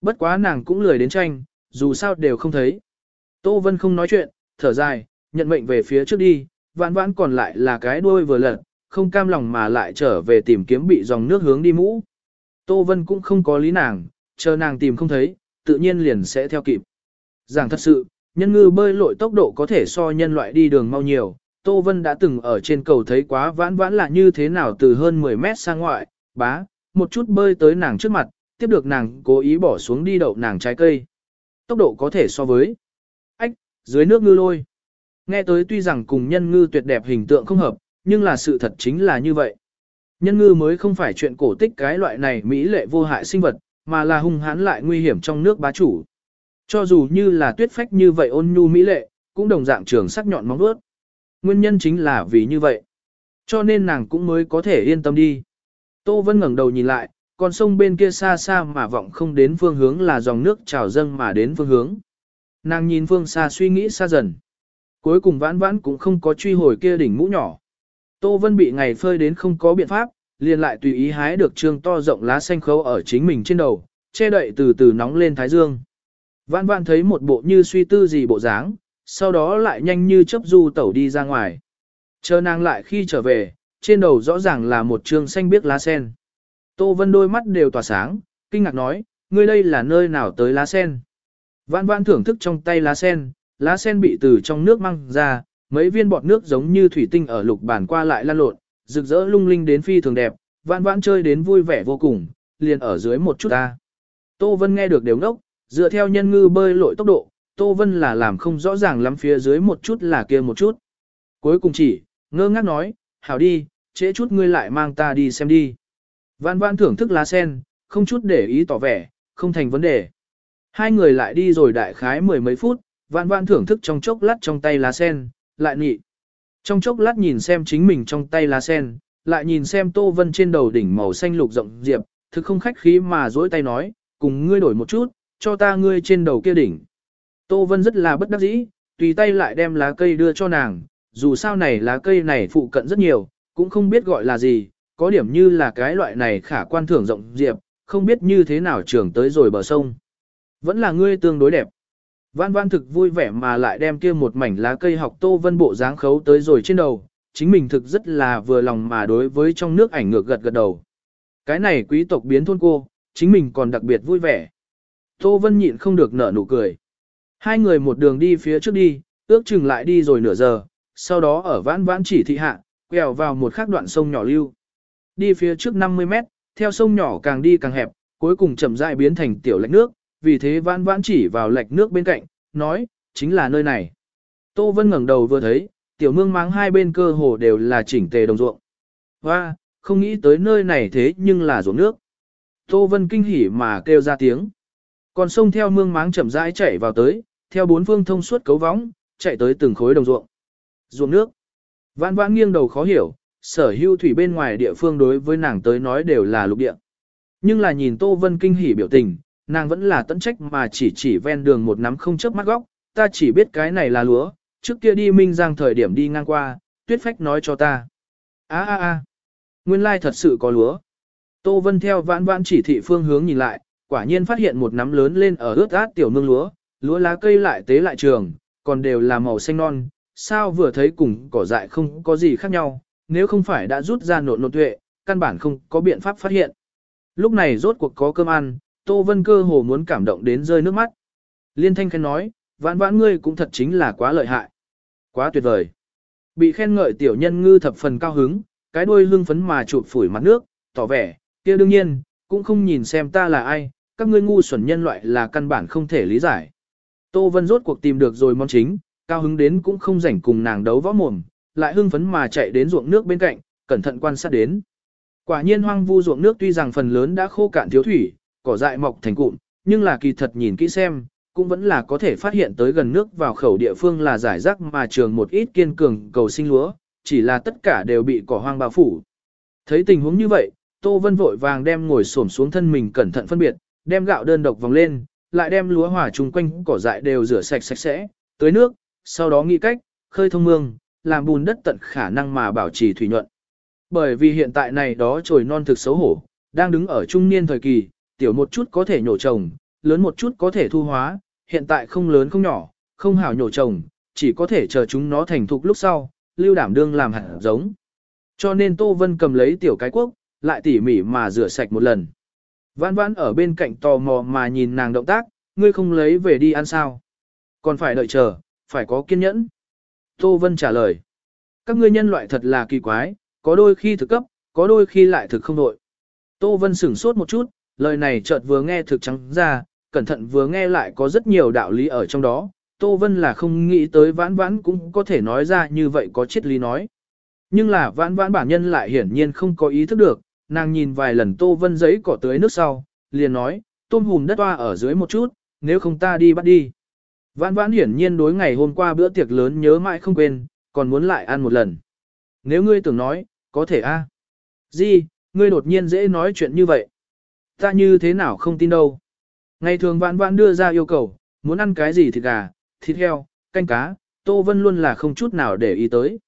Bất quá nàng cũng lười đến tranh, dù sao đều không thấy. Tô Vân không nói chuyện, thở dài, nhận mệnh về phía trước đi, vãn vãn còn lại là cái đuôi vừa lật, không cam lòng mà lại trở về tìm kiếm bị dòng nước hướng đi mũ. Tô Vân cũng không có lý nàng, chờ nàng tìm không thấy, tự nhiên liền sẽ theo kịp. Giảng thật sự, nhân ngư bơi lội tốc độ có thể so nhân loại đi đường mau nhiều. Tô Vân đã từng ở trên cầu thấy quá vãn vãn là như thế nào từ hơn 10 mét sang ngoại, bá, một chút bơi tới nàng trước mặt, tiếp được nàng cố ý bỏ xuống đi đậu nàng trái cây. Tốc độ có thể so với ách, dưới nước ngư lôi. Nghe tới tuy rằng cùng nhân ngư tuyệt đẹp hình tượng không hợp, nhưng là sự thật chính là như vậy. Nhân ngư mới không phải chuyện cổ tích cái loại này mỹ lệ vô hại sinh vật, mà là hung hãn lại nguy hiểm trong nước bá chủ. Cho dù như là tuyết phách như vậy ôn nhu mỹ lệ, cũng đồng dạng trường sắc nhọn móng vuốt. Nguyên nhân chính là vì như vậy. Cho nên nàng cũng mới có thể yên tâm đi. Tô Vân ngẩng đầu nhìn lại, con sông bên kia xa xa mà vọng không đến phương hướng là dòng nước trào dâng mà đến phương hướng. Nàng nhìn phương xa suy nghĩ xa dần. Cuối cùng vãn vãn cũng không có truy hồi kia đỉnh mũ nhỏ. Tô Vân bị ngày phơi đến không có biện pháp, liền lại tùy ý hái được trương to rộng lá xanh khấu ở chính mình trên đầu, che đậy từ từ nóng lên thái dương. Vãn vãn thấy một bộ như suy tư gì bộ dáng, sau đó lại nhanh như chớp du tẩu đi ra ngoài. Chờ nàng lại khi trở về, trên đầu rõ ràng là một trương xanh biếc lá sen. Tô Vân đôi mắt đều tỏa sáng, kinh ngạc nói, ngươi đây là nơi nào tới lá sen. Vãn vãn thưởng thức trong tay lá sen, lá sen bị từ trong nước mang ra, mấy viên bọt nước giống như thủy tinh ở lục bản qua lại lan lộn, rực rỡ lung linh đến phi thường đẹp, vãn vãn chơi đến vui vẻ vô cùng, liền ở dưới một chút ta. Tô Vân nghe được đều ngốc, dựa theo nhân ngư bơi lội tốc độ, Tô Vân là làm không rõ ràng lắm phía dưới một chút là kia một chút. Cuối cùng chỉ, ngơ ngác nói, hảo đi, trễ chút ngươi lại mang ta đi xem đi. Vãn vãn thưởng thức lá sen, không chút để ý tỏ vẻ, không thành vấn đề. Hai người lại đi rồi đại khái mười mấy phút, Vạn vạn thưởng thức trong chốc lát trong tay lá sen, lại nhị. Trong chốc lát nhìn xem chính mình trong tay lá sen, lại nhìn xem Tô Vân trên đầu đỉnh màu xanh lục rộng diệp, thực không khách khí mà dỗi tay nói, cùng ngươi đổi một chút, cho ta ngươi trên đầu kia đỉnh. Tô Vân rất là bất đắc dĩ, tùy tay lại đem lá cây đưa cho nàng, dù sao này lá cây này phụ cận rất nhiều, cũng không biết gọi là gì, có điểm như là cái loại này khả quan thưởng rộng diệp, không biết như thế nào trưởng tới rồi bờ sông. Vẫn là ngươi tương đối đẹp. Văn văn thực vui vẻ mà lại đem kia một mảnh lá cây học tô vân bộ dáng khấu tới rồi trên đầu, chính mình thực rất là vừa lòng mà đối với trong nước ảnh ngược gật gật đầu. Cái này quý tộc biến thôn cô, chính mình còn đặc biệt vui vẻ. Tô vân nhịn không được nở nụ cười. Hai người một đường đi phía trước đi, ước chừng lại đi rồi nửa giờ, sau đó ở vãn vãn chỉ thị hạ, quẹo vào một khắc đoạn sông nhỏ lưu. Đi phía trước 50 mét, theo sông nhỏ càng đi càng hẹp, cuối cùng chậm rãi biến thành tiểu lạch nước, vì thế vãn vãn chỉ vào lạch nước bên cạnh, nói, chính là nơi này. Tô Vân ngẩng đầu vừa thấy, tiểu mương máng hai bên cơ hồ đều là chỉnh tề đồng ruộng. Và, không nghĩ tới nơi này thế nhưng là ruộng nước. Tô Vân kinh hỉ mà kêu ra tiếng. Còn sông theo mương máng chậm rãi chạy vào tới, theo bốn phương thông suốt cấu võng, chạy tới từng khối đồng ruộng. Ruộng nước. Vãn vãn nghiêng đầu khó hiểu, sở hữu thủy bên ngoài địa phương đối với nàng tới nói đều là lục địa. Nhưng là nhìn Tô Vân kinh hỉ biểu tình, nàng vẫn là tận trách mà chỉ chỉ ven đường một nắm không chớp mắt góc, ta chỉ biết cái này là lúa, trước kia đi Minh Giang thời điểm đi ngang qua, tuyết phách nói cho ta. a a a nguyên lai thật sự có lúa. Tô Vân theo vãn vãn chỉ thị phương hướng nhìn lại, quả nhiên phát hiện một nắm lớn lên ở ướt át tiểu mương lúa, lúa lá cây lại tế lại trường, còn đều là màu xanh non, sao vừa thấy cùng cỏ dại không có gì khác nhau, nếu không phải đã rút ra nộn nộn tuệ, căn bản không có biện pháp phát hiện. Lúc này rốt cuộc có cơm ăn, Tô Vân cơ hồ muốn cảm động đến rơi nước mắt. Liên thanh khen nói, vãn vãn ngươi cũng thật chính là quá lợi hại. Quá tuyệt vời. Bị khen ngợi tiểu nhân ngư thập phần cao hứng, cái đuôi lưng phấn mà chụp phủi mặt nước, tỏ vẻ, kia đương nhiên, cũng không nhìn xem ta là ai, các ngươi ngu xuẩn nhân loại là căn bản không thể lý giải. Tô Vân rốt cuộc tìm được rồi món chính, cao hứng đến cũng không rảnh cùng nàng đấu võ mồm, lại hưng phấn mà chạy đến ruộng nước bên cạnh, cẩn thận quan sát đến. Quả nhiên hoang vu ruộng nước tuy rằng phần lớn đã khô cạn thiếu thủy, cỏ dại mọc thành cụm, nhưng là kỳ thật nhìn kỹ xem, cũng vẫn là có thể phát hiện tới gần nước vào khẩu địa phương là giải rác mà trường một ít kiên cường cầu sinh lúa, chỉ là tất cả đều bị cỏ hoang bao phủ. Thấy tình huống như vậy, Tô Vân vội vàng đem ngồi xổm xuống thân mình cẩn thận phân biệt, đem gạo đơn độc vòng lên, lại đem lúa hòa chung quanh cỏ dại đều rửa sạch sạch sẽ, tưới nước, sau đó nghĩ cách, khơi thông mương, làm bùn đất tận khả năng mà bảo trì thủy nhuận. Bởi vì hiện tại này đó trồi non thực xấu hổ, đang đứng ở trung niên thời kỳ, tiểu một chút có thể nhổ trồng, lớn một chút có thể thu hóa, hiện tại không lớn không nhỏ, không hảo nhổ trồng, chỉ có thể chờ chúng nó thành thục lúc sau, lưu đảm đương làm hạt giống. Cho nên Tô Vân cầm lấy tiểu cái quốc, lại tỉ mỉ mà rửa sạch một lần. Vãn vãn ở bên cạnh tò mò mà nhìn nàng động tác, ngươi không lấy về đi ăn sao. Còn phải đợi chờ, phải có kiên nhẫn. Tô Vân trả lời. Các ngươi nhân loại thật là kỳ quái, có đôi khi thực cấp, có đôi khi lại thực không đội. Tô Vân sửng sốt một chút, lời này chợt vừa nghe thực trắng ra, cẩn thận vừa nghe lại có rất nhiều đạo lý ở trong đó. Tô Vân là không nghĩ tới vãn vãn cũng có thể nói ra như vậy có triết lý nói. Nhưng là vãn vãn bản nhân lại hiển nhiên không có ý thức được, nàng nhìn vài lần Tô Vân giấy cỏ tưới nước sau, liền nói, tôm hùm đất hoa ở dưới một chút, nếu không ta đi bắt đi. Vãn vãn hiển nhiên đối ngày hôm qua bữa tiệc lớn nhớ mãi không quên, còn muốn lại ăn một lần. Nếu ngươi tưởng nói, có thể a. À? Gì, ngươi đột nhiên dễ nói chuyện như vậy. Ta như thế nào không tin đâu. Ngày thường vãn vãn đưa ra yêu cầu, muốn ăn cái gì thịt gà, thịt heo, canh cá, Tô Vân luôn là không chút nào để ý tới.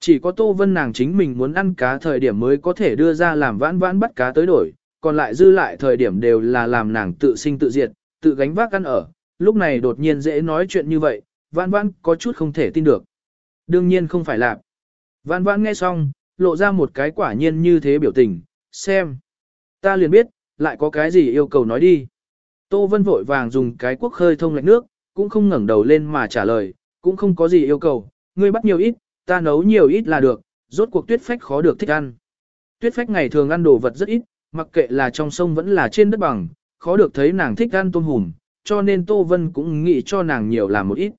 Chỉ có Tô Vân nàng chính mình muốn ăn cá thời điểm mới có thể đưa ra làm vãn vãn bắt cá tới đổi, còn lại dư lại thời điểm đều là làm nàng tự sinh tự diệt, tự gánh vác ăn ở, lúc này đột nhiên dễ nói chuyện như vậy, vãn vãn có chút không thể tin được. Đương nhiên không phải là. Vãn vãn nghe xong, lộ ra một cái quả nhiên như thế biểu tình, xem. Ta liền biết, lại có cái gì yêu cầu nói đi. Tô Vân vội vàng dùng cái quốc khơi thông lạnh nước, cũng không ngẩng đầu lên mà trả lời, cũng không có gì yêu cầu, ngươi bắt nhiều ít, ta nấu nhiều ít là được, rốt cuộc tuyết phách khó được thích ăn. Tuyết phách ngày thường ăn đồ vật rất ít, mặc kệ là trong sông vẫn là trên đất bằng, khó được thấy nàng thích ăn tôm hùm, cho nên Tô Vân cũng nghĩ cho nàng nhiều làm một ít.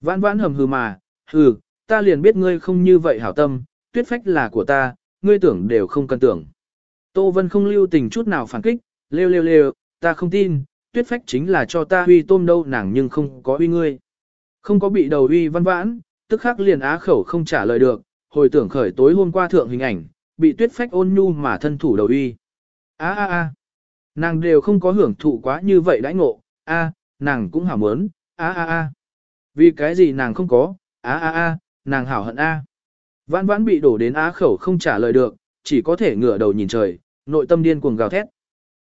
Vãn vãn hầm hừ mà, hừ, ta liền biết ngươi không như vậy hảo tâm, tuyết phách là của ta, ngươi tưởng đều không cần tưởng. Tô Vân không lưu tình chút nào phản kích, lêu lêu lêu, ta không tin, tuyết phách chính là cho ta huy tôm đâu nàng nhưng không có huy ngươi. Không có bị đầu huy văn vãn, tức khắc liền á khẩu không trả lời được, hồi tưởng khởi tối hôm qua thượng hình ảnh, bị tuyết phách ôn nhu mà thân thủ đầu huy. a a a nàng đều không có hưởng thụ quá như vậy đãi ngộ, a nàng cũng hảo muốn, a a a vì cái gì nàng không có, a a a nàng hảo hận a Vãn vãn bị đổ đến á khẩu không trả lời được, chỉ có thể ngửa đầu nhìn trời, nội tâm điên cuồng gào thét.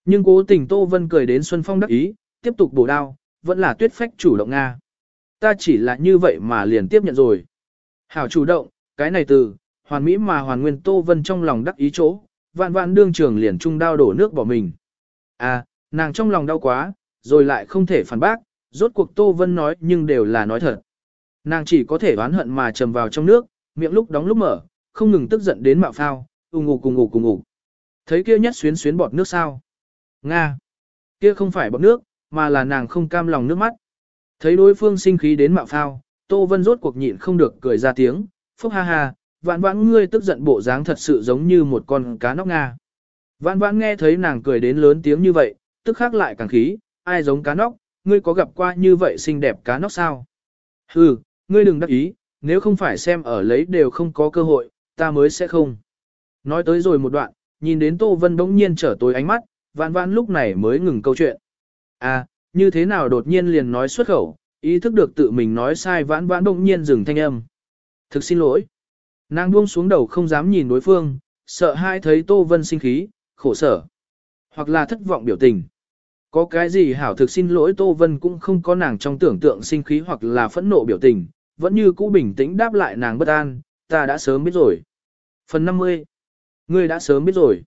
Nhưng cố tình Tô Vân cười đến Xuân Phong đắc ý, tiếp tục bổ đao, vẫn là tuyết phách chủ động Nga. Ta chỉ là như vậy mà liền tiếp nhận rồi. Hảo chủ động, cái này từ, hoàn mỹ mà hoàn nguyên Tô Vân trong lòng đắc ý chỗ, vạn vạn đương trường liền trung đao đổ nước bỏ mình. À, nàng trong lòng đau quá, rồi lại không thể phản bác, rốt cuộc Tô Vân nói nhưng đều là nói thật. Nàng chỉ có thể oán hận mà trầm vào trong nước, miệng lúc đóng lúc mở, không ngừng tức giận đến mạo phao, ung ngủ cùng ngủ cùng ngủ. Thấy kia nhất xuyến xuyến bọt nước sao? Nga! Kia không phải bọt nước, mà là nàng không cam lòng nước mắt. Thấy đối phương sinh khí đến mạo phao, Tô Vân rốt cuộc nhịn không được cười ra tiếng, phúc ha ha, vạn vãn ngươi tức giận bộ dáng thật sự giống như một con cá nóc Nga. Vạn vãn nghe thấy nàng cười đến lớn tiếng như vậy, tức khắc lại càng khí, ai giống cá nóc, ngươi có gặp qua như vậy xinh đẹp cá nóc sao? Hừ, ngươi đừng đắc ý, nếu không phải xem ở lấy đều không có cơ hội, ta mới sẽ không. Nói tới rồi một đoạn, nhìn đến Tô Vân bỗng nhiên trở tối ánh mắt, vạn vạn lúc này mới ngừng câu chuyện. À, như thế nào đột nhiên liền nói xuất khẩu, ý thức được tự mình nói sai vãn vãn bỗng nhiên dừng thanh âm. Thực xin lỗi. Nàng buông xuống đầu không dám nhìn đối phương, sợ hai thấy Tô Vân sinh khí, khổ sở. Hoặc là thất vọng biểu tình. Có cái gì hảo thực xin lỗi Tô Vân cũng không có nàng trong tưởng tượng sinh khí hoặc là phẫn nộ biểu tình, vẫn như cũ bình tĩnh đáp lại nàng bất an, ta đã sớm biết rồi. Phần 50. Ngươi đã sớm biết rồi.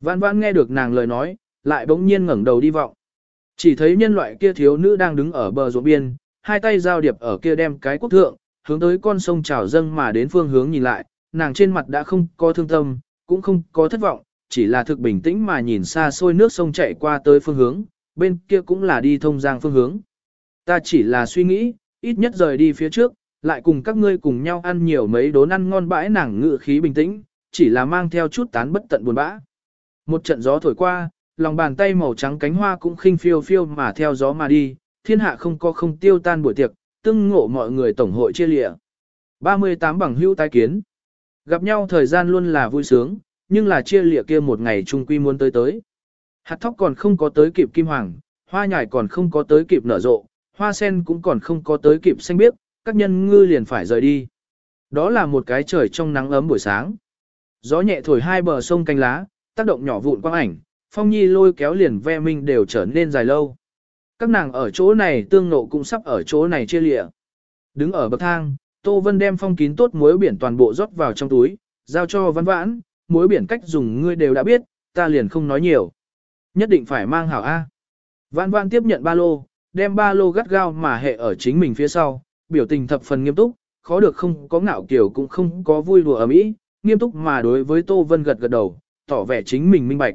Vãn vãn nghe được nàng lời nói, lại bỗng nhiên ngẩng đầu đi vọng. Chỉ thấy nhân loại kia thiếu nữ đang đứng ở bờ ruộng biên, hai tay giao điệp ở kia đem cái quốc thượng, hướng tới con sông trào dâng mà đến phương hướng nhìn lại, nàng trên mặt đã không có thương tâm, cũng không có thất vọng, chỉ là thực bình tĩnh mà nhìn xa xôi nước sông chạy qua tới phương hướng, bên kia cũng là đi thông giang phương hướng. Ta chỉ là suy nghĩ, ít nhất rời đi phía trước, lại cùng các ngươi cùng nhau ăn nhiều mấy đốn ăn ngon bãi nàng ngự khí bình tĩnh, chỉ là mang theo chút tán bất tận buồn bã. Một trận gió thổi qua, lòng bàn tay màu trắng cánh hoa cũng khinh phiêu phiêu mà theo gió mà đi, thiên hạ không có không tiêu tan buổi tiệc, tương ngộ mọi người tổng hội chia lịa. 38 bằng hữu tái kiến. Gặp nhau thời gian luôn là vui sướng, nhưng là chia lịa kia một ngày chung quy muốn tới tới. Hạt thóc còn không có tới kịp kim hoàng, hoa nhài còn không có tới kịp nở rộ, hoa sen cũng còn không có tới kịp xanh biếc, các nhân ngư liền phải rời đi. Đó là một cái trời trong nắng ấm buổi sáng. Gió nhẹ thổi hai bờ sông canh lá, tác động nhỏ vụn quang ảnh, phong nhi lôi kéo liền ve minh đều trở nên dài lâu. Các nàng ở chỗ này tương nộ cũng sắp ở chỗ này chia lịa. Đứng ở bậc thang, Tô Vân đem phong kín tốt muối biển toàn bộ rót vào trong túi, giao cho văn vãn, muối biển cách dùng ngươi đều đã biết, ta liền không nói nhiều. Nhất định phải mang hảo A. Vãn vãn tiếp nhận ba lô, đem ba lô gắt gao mà hệ ở chính mình phía sau, biểu tình thập phần nghiêm túc, khó được không có ngạo kiểu cũng không có vui đùa ở mỹ, nghiêm túc mà đối với Tô Vân gật gật đầu, tỏ vẻ chính mình minh bạch.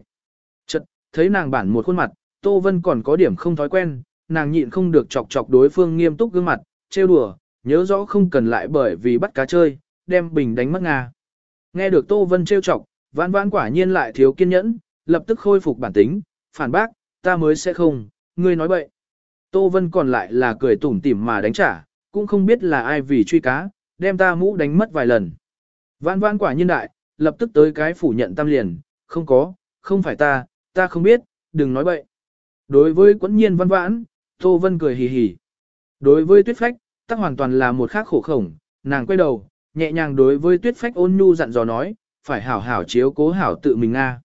Chật, thấy nàng bản một khuôn mặt, Tô Vân còn có điểm không thói quen, nàng nhịn không được chọc chọc đối phương nghiêm túc gương mặt, trêu đùa, nhớ rõ không cần lại bởi vì bắt cá chơi, đem bình đánh mất Nga. Nghe được Tô Vân trêu chọc, vãn vãn quả nhiên lại thiếu kiên nhẫn, lập tức khôi phục bản tính, phản bác, ta mới sẽ không, ngươi nói bậy. Tô Vân còn lại là cười tủm tỉm mà đánh trả, cũng không biết là ai vì truy cá, đem ta mũ đánh mất vài lần. Vãn vãn quả nhiên đại, lập tức tới cái phủ nhận tam liền, không có, không phải ta, ta không biết, đừng nói bậy. Đối với quẫn nhiên văn vãn, Tô Vân cười hì hì. Đối với tuyết phách, tắc hoàn toàn là một khác khổ khổng, nàng quay đầu, nhẹ nhàng đối với tuyết phách ôn nhu dặn dò nói, phải hảo hảo chiếu cố hảo tự mình nga.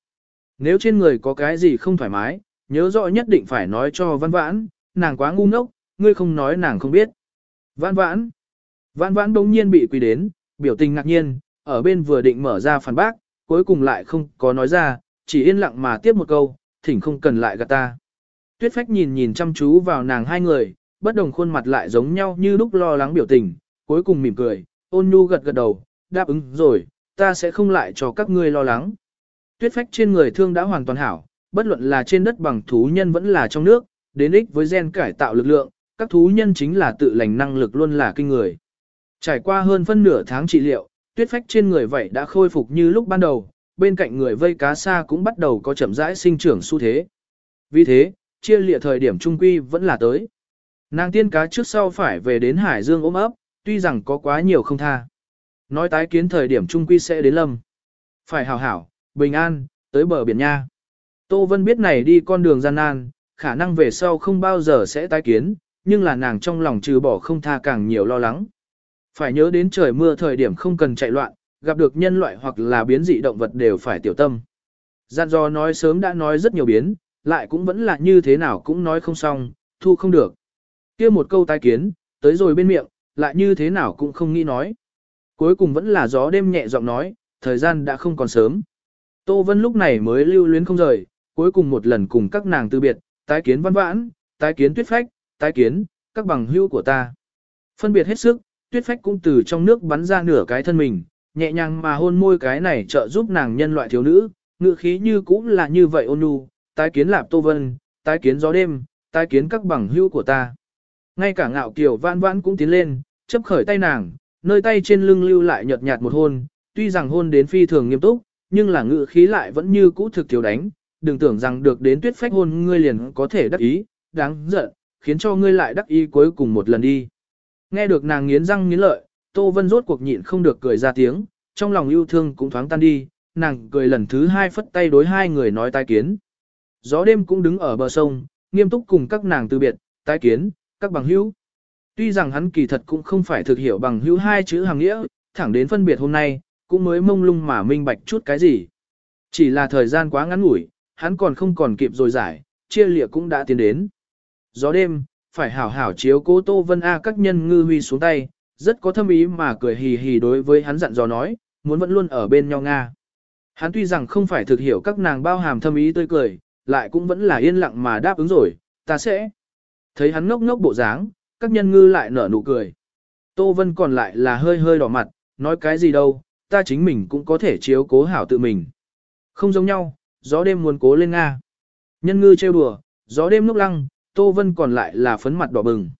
Nếu trên người có cái gì không thoải mái, nhớ rõ nhất định phải nói cho văn vãn, nàng quá ngu ngốc, ngươi không nói nàng không biết. Văn vãn, văn vãn đống nhiên bị quỳ đến, biểu tình ngạc nhiên, ở bên vừa định mở ra phản bác, cuối cùng lại không có nói ra, chỉ yên lặng mà tiếp một câu, thỉnh không cần lại gạt ta. Tuyết phách nhìn nhìn chăm chú vào nàng hai người, bất đồng khuôn mặt lại giống nhau như lúc lo lắng biểu tình, cuối cùng mỉm cười, ôn nhu gật gật đầu, đáp ứng rồi, ta sẽ không lại cho các ngươi lo lắng. Tuyết phách trên người thương đã hoàn toàn hảo, bất luận là trên đất bằng thú nhân vẫn là trong nước, đến ích với gen cải tạo lực lượng, các thú nhân chính là tự lành năng lực luôn là kinh người. Trải qua hơn phân nửa tháng trị liệu, tuyết phách trên người vậy đã khôi phục như lúc ban đầu, bên cạnh người vây cá xa cũng bắt đầu có chậm rãi sinh trưởng xu thế. Vì thế, chia lịa thời điểm trung quy vẫn là tới. Nàng tiên cá trước sau phải về đến Hải Dương ôm ấp, tuy rằng có quá nhiều không tha. Nói tái kiến thời điểm trung quy sẽ đến lâm. Phải hảo hảo, bình an, tới bờ biển nha. Tô Vân biết này đi con đường gian nan, khả năng về sau không bao giờ sẽ tái kiến, nhưng là nàng trong lòng trừ bỏ không tha càng nhiều lo lắng. Phải nhớ đến trời mưa thời điểm không cần chạy loạn, gặp được nhân loại hoặc là biến dị động vật đều phải tiểu tâm. Gian do nói sớm đã nói rất nhiều biến, lại cũng vẫn là như thế nào cũng nói không xong, thu không được. kia một câu tái kiến, tới rồi bên miệng, lại như thế nào cũng không nghĩ nói. Cuối cùng vẫn là gió đêm nhẹ giọng nói, thời gian đã không còn sớm. Tô Vân lúc này mới lưu luyến không rời, cuối cùng một lần cùng các nàng từ biệt, tái kiến văn vãn, tái kiến tuyết phách, tái kiến, các bằng hữu của ta. Phân biệt hết sức, tuyết phách cũng từ trong nước bắn ra nửa cái thân mình, nhẹ nhàng mà hôn môi cái này trợ giúp nàng nhân loại thiếu nữ, ngựa khí như cũng là như vậy ôn nhu, tái kiến lạp tô vân, tái kiến gió đêm, tái kiến các bằng hữu của ta. Ngay cả ngạo kiều vãn vãn cũng tiến lên, chấp khởi tay nàng, nơi tay trên lưng lưu lại nhợt nhạt một hôn, tuy rằng hôn đến phi thường nghiêm túc, nhưng là ngự khí lại vẫn như cũ thực thiếu đánh, đừng tưởng rằng được đến tuyết phách hôn ngươi liền có thể đắc ý, đáng giận, khiến cho ngươi lại đắc ý cuối cùng một lần đi. Nghe được nàng nghiến răng nghiến lợi, Tô Vân rốt cuộc nhịn không được cười ra tiếng, trong lòng yêu thương cũng thoáng tan đi, nàng cười lần thứ hai phất tay đối hai người nói tai kiến. Gió đêm cũng đứng ở bờ sông, nghiêm túc cùng các nàng từ biệt, tai kiến, các bằng hữu. Tuy rằng hắn kỳ thật cũng không phải thực hiểu bằng hữu hai chữ hàng nghĩa, thẳng đến phân biệt hôm nay, cũng mới mông lung mà minh bạch chút cái gì. Chỉ là thời gian quá ngắn ngủi, hắn còn không còn kịp rồi giải, chia lịa cũng đã tiến đến. Gió đêm, phải hảo hảo chiếu cố Tô Vân A các nhân ngư huy xuống tay, rất có thâm ý mà cười hì hì đối với hắn dặn dò nói, muốn vẫn luôn ở bên nhau Nga. Hắn tuy rằng không phải thực hiểu các nàng bao hàm thâm ý tươi cười, lại cũng vẫn là yên lặng mà đáp ứng rồi, ta sẽ. Thấy hắn ngốc ngốc bộ dáng, các nhân ngư lại nở nụ cười. Tô Vân còn lại là hơi hơi đỏ mặt, nói cái gì đâu, ta chính mình cũng có thể chiếu cố hảo tự mình. Không giống nhau, gió đêm muốn cố lên Nga. Nhân ngư trêu đùa, gió đêm lúc lăng, Tô Vân còn lại là phấn mặt đỏ bừng.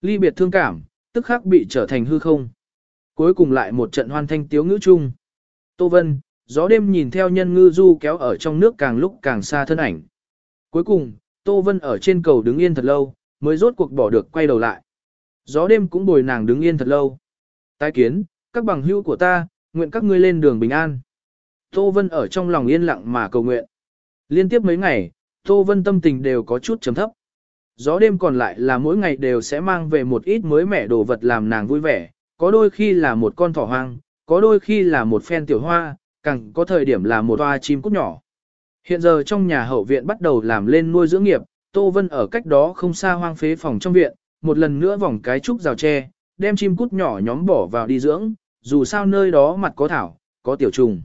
Ly biệt thương cảm, tức khắc bị trở thành hư không. Cuối cùng lại một trận hoan thanh tiếu ngữ chung. Tô Vân, gió đêm nhìn theo nhân ngư du kéo ở trong nước càng lúc càng xa thân ảnh. Cuối cùng, Tô Vân ở trên cầu đứng yên thật lâu, mới rốt cuộc bỏ được quay đầu lại. Gió đêm cũng bồi nàng đứng yên thật lâu. Tái kiến, các bằng hữu của ta, nguyện các ngươi lên đường bình an. Tô Vân ở trong lòng yên lặng mà cầu nguyện. Liên tiếp mấy ngày, Tô Vân tâm tình đều có chút chấm thấp. Gió đêm còn lại là mỗi ngày đều sẽ mang về một ít mới mẻ đồ vật làm nàng vui vẻ, có đôi khi là một con thỏ hoang, có đôi khi là một phen tiểu hoa, càng có thời điểm là một toa chim cút nhỏ. Hiện giờ trong nhà hậu viện bắt đầu làm lên nuôi dưỡng nghiệp, Tô Vân ở cách đó không xa hoang phế phòng trong viện, một lần nữa vòng cái trúc rào tre, đem chim cút nhỏ nhóm bỏ vào đi dưỡng, dù sao nơi đó mặt có thảo, có tiểu trùng.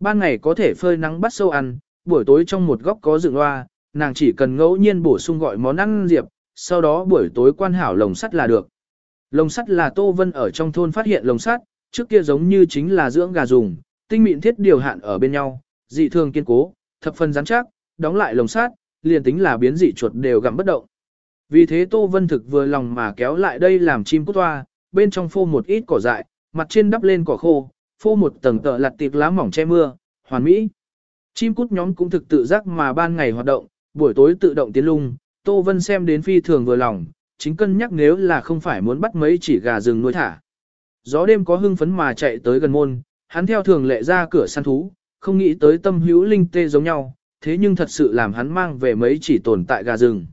Ban ngày có thể phơi nắng bắt sâu ăn, buổi tối trong một góc có dựng loa, nàng chỉ cần ngẫu nhiên bổ sung gọi món ăn diệp, sau đó buổi tối quan hảo lồng sắt là được. Lồng sắt là Tô Vân ở trong thôn phát hiện lồng sắt, trước kia giống như chính là dưỡng gà dùng, tinh mịn thiết điều hạn ở bên nhau, dị thường kiên cố, thập phần rắn chắc, đóng lại lồng sắt, liền tính là biến dị chuột đều gặm bất động. Vì thế Tô Vân thực vừa lòng mà kéo lại đây làm chim cút toa, bên trong phô một ít cỏ dại, mặt trên đắp lên cỏ khô, phô một tầng tợ lặt tiệp lá mỏng che mưa, hoàn mỹ. Chim cút nhóm cũng thực tự giác mà ban ngày hoạt động, buổi tối tự động tiến lung, Tô Vân xem đến phi thường vừa lòng, chính cân nhắc nếu là không phải muốn bắt mấy chỉ gà rừng nuôi thả. Gió đêm có hưng phấn mà chạy tới gần môn, hắn theo thường lệ ra cửa săn thú, không nghĩ tới tâm hữu linh tê giống nhau, thế nhưng thật sự làm hắn mang về mấy chỉ tồn tại gà rừng.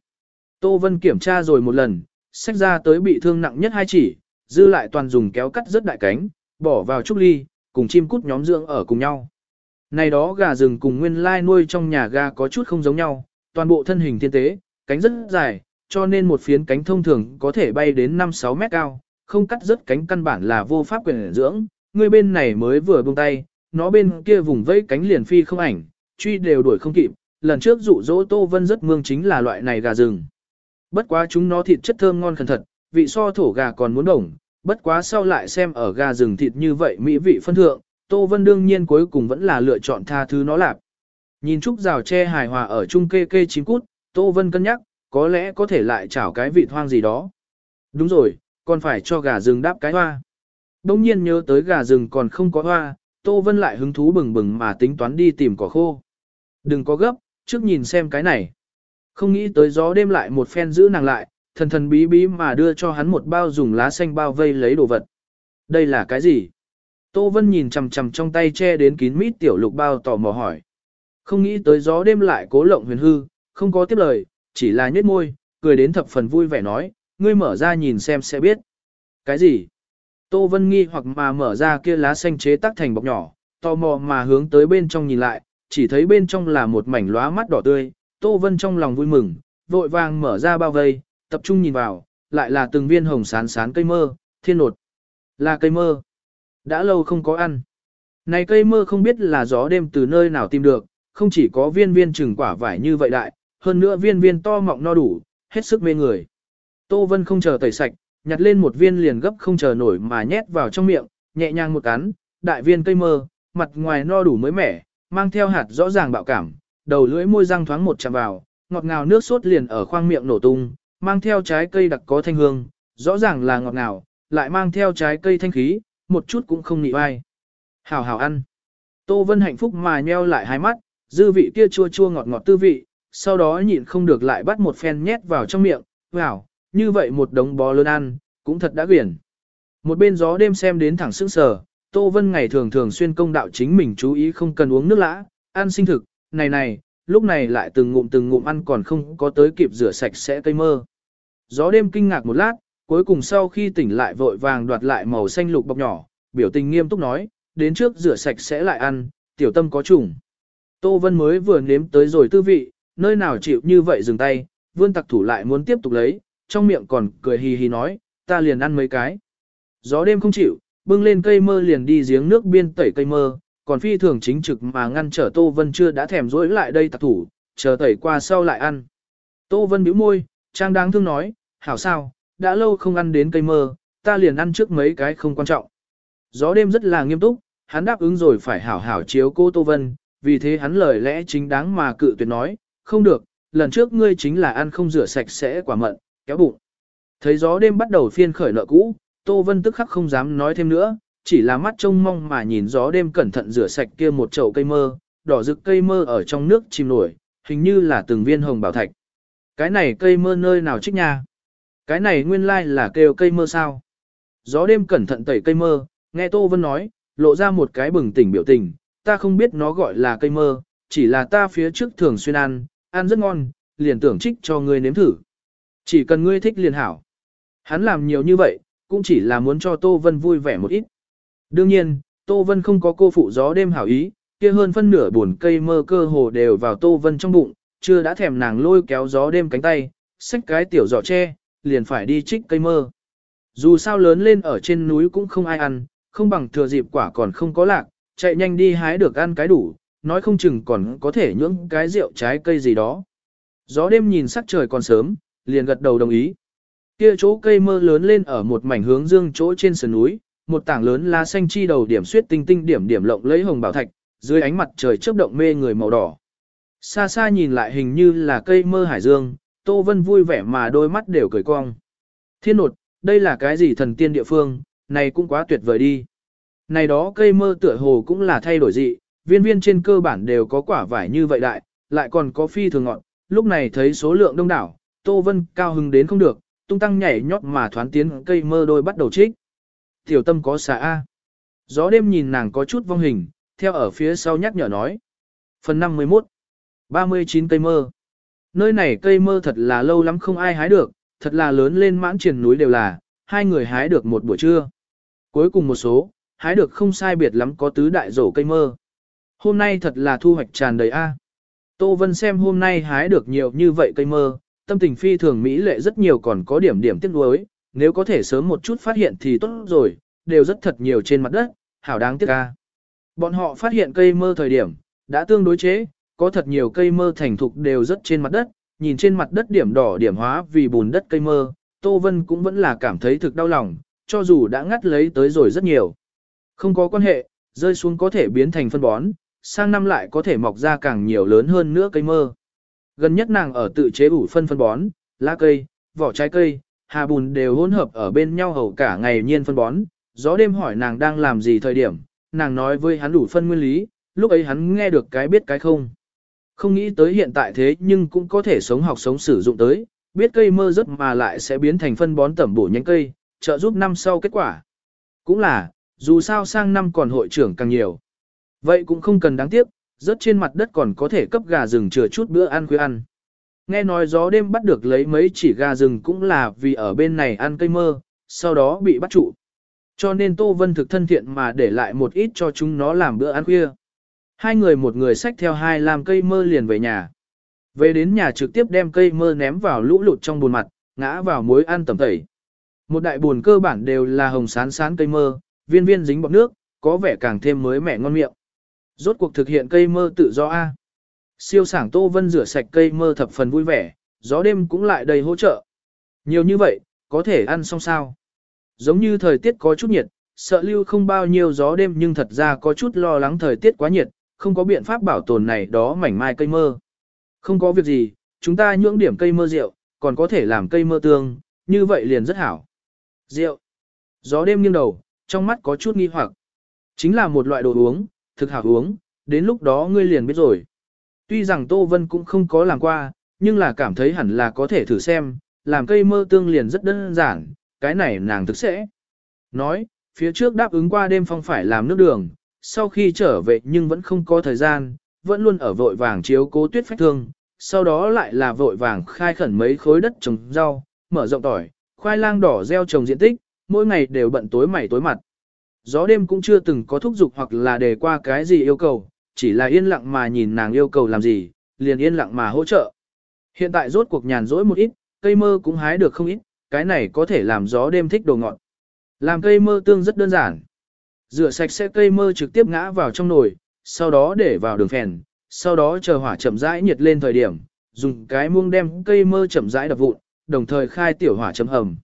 Tô Vân kiểm tra rồi một lần, sách ra tới bị thương nặng nhất hai chỉ, dư lại toàn dùng kéo cắt rất đại cánh, bỏ vào trúc ly, cùng chim cút nhóm dưỡng ở cùng nhau. Này đó gà rừng cùng nguyên lai nuôi trong nhà gà có chút không giống nhau, toàn bộ thân hình thiên tế, cánh rất dài, cho nên một phiến cánh thông thường có thể bay đến 5-6 mét cao, không cắt rớt cánh căn bản là vô pháp quyền dưỡng, người bên này mới vừa buông tay, nó bên kia vùng vẫy cánh liền phi không ảnh, truy đều đuổi không kịp, lần trước dụ dỗ Tô Vân rất mương chính là loại này gà rừng. Bất quá chúng nó thịt chất thơm ngon khẩn thật, vị so thổ gà còn muốn đồng, bất quá sau lại xem ở gà rừng thịt như vậy mỹ vị phân thượng, Tô Vân đương nhiên cuối cùng vẫn là lựa chọn tha thứ nó lạp. Nhìn Trúc rào tre hài hòa ở chung kê kê chín cút, Tô Vân cân nhắc, có lẽ có thể lại chảo cái vị hoang gì đó. Đúng rồi, còn phải cho gà rừng đáp cái hoa. Đông nhiên nhớ tới gà rừng còn không có hoa, Tô Vân lại hứng thú bừng bừng mà tính toán đi tìm cỏ khô. Đừng có gấp, trước nhìn xem cái này. Không nghĩ tới gió đêm lại một phen giữ nàng lại, thần thần bí bí mà đưa cho hắn một bao dùng lá xanh bao vây lấy đồ vật. Đây là cái gì? Tô Vân nhìn chằm chằm trong tay che đến kín mít tiểu lục bao tò mò hỏi. Không nghĩ tới gió đêm lại cố lộng huyền hư, không có tiếp lời, chỉ là nhếch môi, cười đến thập phần vui vẻ nói, ngươi mở ra nhìn xem sẽ biết. Cái gì? Tô Vân nghi hoặc mà mở ra kia lá xanh chế tác thành bọc nhỏ, tò mò mà hướng tới bên trong nhìn lại, chỉ thấy bên trong là một mảnh lóa mắt đỏ tươi, Tô Vân trong lòng vui mừng, vội vàng mở ra bao vây, tập trung nhìn vào, lại là từng viên hồng sán sán cây mơ, thiên nột. Là cây mơ. Đã lâu không có ăn. Này cây mơ không biết là gió đêm từ nơi nào tìm được, không chỉ có viên viên trừng quả vải như vậy đại, hơn nữa viên viên to mọng no đủ, hết sức mê người. Tô Vân không chờ tẩy sạch, nhặt lên một viên liền gấp không chờ nổi mà nhét vào trong miệng, nhẹ nhàng một cắn, đại viên cây mơ, mặt ngoài no đủ mới mẻ, mang theo hạt rõ ràng bạo cảm, đầu lưỡi môi răng thoáng một chạm vào, ngọt ngào nước sốt liền ở khoang miệng nổ tung, mang theo trái cây đặc có thanh hương, rõ ràng là ngọt ngào, lại mang theo trái cây thanh khí, một chút cũng không nị ai. Hảo hảo ăn. Tô Vân hạnh phúc mà nheo lại hai mắt, dư vị kia chua chua ngọt ngọt tư vị, sau đó nhịn không được lại bắt một phen nhét vào trong miệng, wow, như vậy một đống bò lớn ăn, cũng thật đã quyển. Một bên gió đêm xem đến thẳng sững sờ, Tô Vân ngày thường thường xuyên công đạo chính mình chú ý không cần uống nước lã, ăn sinh thực, này này, lúc này lại từng ngụm từng ngụm ăn còn không có tới kịp rửa sạch sẽ cây mơ. Gió đêm kinh ngạc một lát, cuối cùng sau khi tỉnh lại vội vàng đoạt lại màu xanh lục bọc nhỏ, biểu tình nghiêm túc nói, đến trước rửa sạch sẽ lại ăn, tiểu tâm có trùng. Tô Vân mới vừa nếm tới rồi tư vị, nơi nào chịu như vậy dừng tay, vươn tặc thủ lại muốn tiếp tục lấy, trong miệng còn cười hì hì nói, ta liền ăn mấy cái. Gió đêm không chịu, bưng lên cây mơ liền đi giếng nước biên tẩy cây mơ, còn phi thường chính trực mà ngăn trở Tô Vân chưa đã thèm dỗi lại đây tặc thủ, chờ tẩy qua sau lại ăn. Tô Vân bĩu môi, trang đáng thương nói, hảo sao, đã lâu không ăn đến cây mơ, ta liền ăn trước mấy cái không quan trọng. Gió đêm rất là nghiêm túc, hắn đáp ứng rồi phải hảo hảo chiếu cô Tô Vân, vì thế hắn lời lẽ chính đáng mà cự tuyệt nói, không được, lần trước ngươi chính là ăn không rửa sạch sẽ quả mận, kéo bụng. Thấy gió đêm bắt đầu phiên khởi nợ cũ, Tô Vân tức khắc không dám nói thêm nữa, chỉ là mắt trông mong mà nhìn gió đêm cẩn thận rửa sạch kia một chậu cây mơ, đỏ rực cây mơ ở trong nước chìm nổi, hình như là từng viên hồng bảo thạch. Cái này cây mơ nơi nào trích nha? Cái này nguyên lai là kêu cây mơ sao? Gió đêm cẩn thận tẩy cây mơ, nghe Tô Vân nói, lộ ra một cái bừng tỉnh biểu tình, ta không biết nó gọi là cây mơ, chỉ là ta phía trước thường xuyên ăn, ăn rất ngon, liền tưởng trích cho ngươi nếm thử. Chỉ cần ngươi thích liền hảo. Hắn làm nhiều như vậy, cũng chỉ là muốn cho Tô Vân vui vẻ một ít. Đương nhiên, Tô Vân không có cô phụ gió đêm hảo ý, kia hơn phân nửa buồn cây mơ cơ hồ đều vào Tô Vân trong bụng, chưa đã thèm nàng lôi kéo gió đêm cánh tay, xách cái tiểu giỏ tre, liền phải đi trích cây mơ. Dù sao lớn lên ở trên núi cũng không ai ăn, không bằng thừa dịp quả còn không có lạc, chạy nhanh đi hái được ăn cái đủ, nói không chừng còn có thể nhưỡng cái rượu trái cây gì đó. Gió đêm nhìn sắc trời còn sớm, liền gật đầu đồng ý. Kia chỗ cây mơ lớn lên ở một mảnh hướng dương chỗ trên sườn núi, một tảng lớn lá xanh chi đầu điểm xuyết tinh tinh điểm điểm lộng lấy hồng bảo thạch, dưới ánh mặt trời chớp động mê người màu đỏ. Xa xa nhìn lại hình như là cây mơ hải dương, Tô Vân vui vẻ mà đôi mắt đều cười cong. Thiên nột, đây là cái gì thần tiên địa phương, này cũng quá tuyệt vời đi. Này đó cây mơ tựa hồ cũng là thay đổi dị, viên viên trên cơ bản đều có quả vải như vậy đại, lại còn có phi thường ngọn, lúc này thấy số lượng đông đảo, Tô Vân cao hứng đến không được, tung tăng nhảy nhót mà thoán tiến cây mơ đôi bắt đầu trích. Tiểu tâm có xà A. Gió đêm nhìn nàng có chút vong hình, theo ở phía sau nhắc nhở nói. Phần 51 39 cây mơ Nơi này cây mơ thật là lâu lắm không ai hái được, thật là lớn lên mãn triển núi đều là, hai người hái được một buổi trưa. Cuối cùng một số, hái được không sai biệt lắm có tứ đại rổ cây mơ. Hôm nay thật là thu hoạch tràn đầy A. Tô Vân xem hôm nay hái được nhiều như vậy cây mơ, tâm tình phi thường mỹ lệ rất nhiều còn có điểm điểm tiếc nuối, nếu có thể sớm một chút phát hiện thì tốt rồi, đều rất thật nhiều trên mặt đất, hảo đáng tiếc A. Bọn họ phát hiện cây mơ thời điểm, đã tương đối chế, có thật nhiều cây mơ thành thục đều rất trên mặt đất, nhìn trên mặt đất điểm đỏ điểm hóa vì bùn đất cây mơ, Tô Vân cũng vẫn là cảm thấy thực đau lòng, cho dù đã ngắt lấy tới rồi rất nhiều. Không có quan hệ, rơi xuống có thể biến thành phân bón, sang năm lại có thể mọc ra càng nhiều lớn hơn nữa cây mơ. Gần nhất nàng ở tự chế ủ phân phân bón, lá cây, vỏ trái cây, hà bùn đều hỗn hợp ở bên nhau hầu cả ngày nhiên phân bón. Gió đêm hỏi nàng đang làm gì thời điểm, nàng nói với hắn đủ phân nguyên lý, lúc ấy hắn nghe được cái biết cái không. Không nghĩ tới hiện tại thế nhưng cũng có thể sống học sống sử dụng tới, biết cây mơ rất mà lại sẽ biến thành phân bón tẩm bổ nhánh cây, trợ giúp năm sau kết quả. Cũng là, dù sao sang năm còn hội trưởng càng nhiều. Vậy cũng không cần đáng tiếc, rớt trên mặt đất còn có thể cấp gà rừng chừa chút bữa ăn khuya ăn. Nghe nói gió đêm bắt được lấy mấy chỉ gà rừng cũng là vì ở bên này ăn cây mơ, sau đó bị bắt trụ. Cho nên Tô Vân thực thân thiện mà để lại một ít cho chúng nó làm bữa ăn khuya. Hai người một người xách theo hai làm cây mơ liền về nhà. Về đến nhà trực tiếp đem cây mơ ném vào lũ lụt trong bùn mặt, ngã vào muối ăn tẩm tẩy. Một đại buồn cơ bản đều là hồng sán sán cây mơ, viên viên dính bọt nước, có vẻ càng thêm mới mẻ ngon miệng. Rốt cuộc thực hiện cây mơ tự do A. Siêu sảng Tô Vân rửa sạch cây mơ thập phần vui vẻ, gió đêm cũng lại đầy hỗ trợ. Nhiều như vậy, có thể ăn xong sao? Giống như thời tiết có chút nhiệt, sợ lưu không bao nhiêu gió đêm nhưng thật ra có chút lo lắng thời tiết quá nhiệt, không có biện pháp bảo tồn này đó mảnh mai cây mơ. Không có việc gì, chúng ta nhưỡng điểm cây mơ rượu, còn có thể làm cây mơ tương, như vậy liền rất hảo. Rượu. Gió đêm nghiêng đầu, trong mắt có chút nghi hoặc. Chính là một loại đồ uống, thực hảo uống, đến lúc đó ngươi liền biết rồi. Tuy rằng Tô Vân cũng không có làm qua, nhưng là cảm thấy hẳn là có thể thử xem, làm cây mơ tương liền rất đơn giản, cái này nàng thực sẽ. Nói, phía trước đáp ứng qua đêm phong phải làm nước đường, sau khi trở về nhưng vẫn không có thời gian, vẫn luôn ở vội vàng chiếu cố tuyết phách thương, sau đó lại là vội vàng khai khẩn mấy khối đất trồng rau, mở rộng tỏi, khoai lang đỏ gieo trồng diện tích, mỗi ngày đều bận tối mày tối mặt. Gió đêm cũng chưa từng có thúc giục hoặc là đề qua cái gì yêu cầu, chỉ là yên lặng mà nhìn nàng yêu cầu làm gì, liền yên lặng mà hỗ trợ. Hiện tại rốt cuộc nhàn rỗi một ít, cây mơ cũng hái được không ít, cái này có thể làm gió đêm thích đồ ngọt. Làm cây mơ tương rất đơn giản. Rửa sạch sẽ cây mơ trực tiếp ngã vào trong nồi, sau đó để vào đường phèn, sau đó chờ hỏa chậm rãi nhiệt lên thời điểm, dùng cái muông đem cây mơ chậm rãi đập vụn, đồng thời khai tiểu hỏa chấm hầm.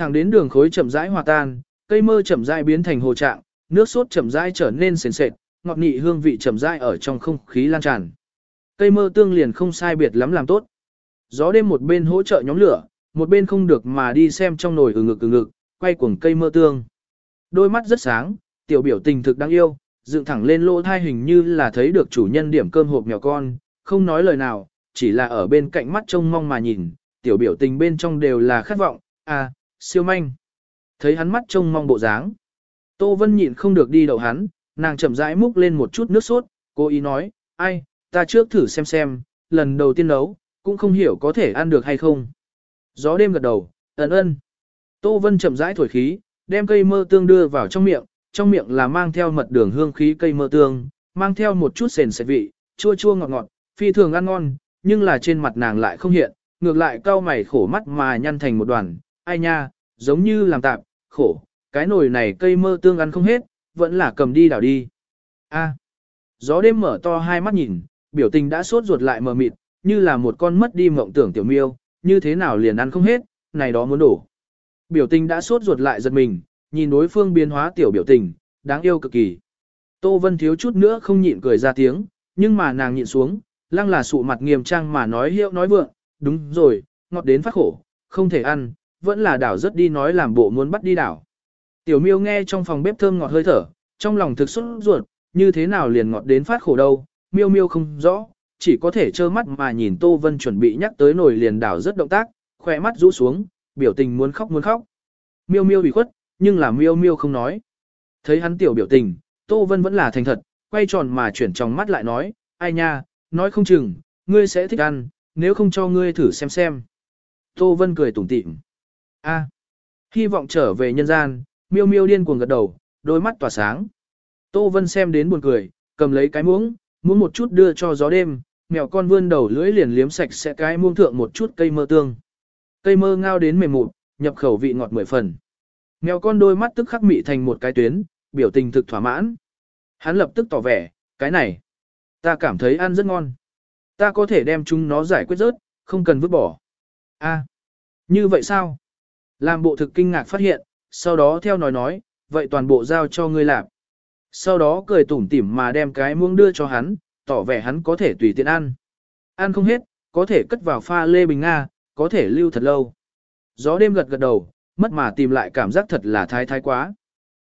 Thẳng đến đường khối chậm rãi hòa tan, cây mơ chậm rãi biến thành hồ trạng, nước sốt chậm rãi trở nên sền sệt, ngọt nị hương vị chậm rãi ở trong không khí lan tràn. Cây mơ tương liền không sai biệt lắm làm tốt. Gió đêm một bên hỗ trợ nhóm lửa, một bên không được mà đi xem trong nồi ừ ngực ừ ngực, quay cuồng cây mơ tương. Đôi mắt rất sáng, tiểu biểu tình thực đáng yêu, dựng thẳng lên lỗ thai hình như là thấy được chủ nhân điểm cơm hộp nhỏ con, không nói lời nào, chỉ là ở bên cạnh mắt trông mong mà nhìn, tiểu biểu tình bên trong đều là khát vọng, à, siêu manh. Thấy hắn mắt trông mong bộ dáng. Tô Vân nhịn không được đi đậu hắn, nàng chậm rãi múc lên một chút nước sốt, cô ý nói, ai, ta trước thử xem xem, lần đầu tiên nấu, cũng không hiểu có thể ăn được hay không. Gió đêm gật đầu, ấn ân. Tô Vân chậm rãi thổi khí, đem cây mơ tương đưa vào trong miệng, trong miệng là mang theo mật đường hương khí cây mơ tương, mang theo một chút sền sệt vị, chua chua ngọt ngọt, phi thường ăn ngon, nhưng là trên mặt nàng lại không hiện, ngược lại cau mày khổ mắt mà nhăn thành một đoàn, ai nha, giống như làm tạm, khổ, cái nồi này cây mơ tương ăn không hết, vẫn là cầm đi đảo đi. A. Gió đêm mở to hai mắt nhìn, biểu tình đã sốt ruột lại mờ mịt, như là một con mất đi mộng tưởng tiểu miêu, như thế nào liền ăn không hết, này đó muốn đổ. Biểu tình đã sốt ruột lại giật mình, nhìn đối phương biến hóa tiểu biểu tình, đáng yêu cực kỳ. Tô Vân thiếu chút nữa không nhịn cười ra tiếng, nhưng mà nàng nhịn xuống, lăng là sụ mặt nghiêm trang mà nói hiệu nói vượng, đúng rồi, ngọt đến phát khổ, không thể ăn, vẫn là đảo rất đi nói làm bộ muốn bắt đi đảo. Tiểu miêu nghe trong phòng bếp thơm ngọt hơi thở, trong lòng thực xuất ruột, như thế nào liền ngọt đến phát khổ đâu, miêu miêu không rõ, chỉ có thể trơ mắt mà nhìn Tô Vân chuẩn bị nhắc tới nồi liền đảo rất động tác, khỏe mắt rũ xuống, biểu tình muốn khóc muốn khóc. Miêu miêu bị khuất, nhưng là miêu miêu không nói. Thấy hắn tiểu biểu tình, Tô Vân vẫn là thành thật, quay tròn mà chuyển trong mắt lại nói, ai nha, nói không chừng, ngươi sẽ thích ăn, nếu không cho ngươi thử xem xem. Tô Vân cười tủm tỉm. A, hy vọng trở về nhân gian, miêu miêu điên cuồng gật đầu, đôi mắt tỏa sáng. Tô Vân xem đến buồn cười, cầm lấy cái muỗng, muốn một chút đưa cho gió đêm, mèo con vươn đầu lưỡi liền liếm sạch sẽ cái muông thượng một chút cây mơ tương. Cây mơ ngao đến mềm mụn, nhập khẩu vị ngọt mười phần. Mèo con đôi mắt tức khắc mị thành một cái tuyến, biểu tình thực thỏa mãn. Hắn lập tức tỏ vẻ, cái này, ta cảm thấy ăn rất ngon. Ta có thể đem chúng nó giải quyết rớt, không cần vứt bỏ. A, như vậy sao? Làm bộ thực kinh ngạc phát hiện, sau đó theo nói nói, vậy toàn bộ giao cho ngươi làm. Sau đó cười tủm tỉm mà đem cái muông đưa cho hắn, tỏ vẻ hắn có thể tùy tiện ăn. Ăn không hết, có thể cất vào pha lê bình Nga, có thể lưu thật lâu. Gió đêm gật gật đầu, mất mà tìm lại cảm giác thật là thái thái quá.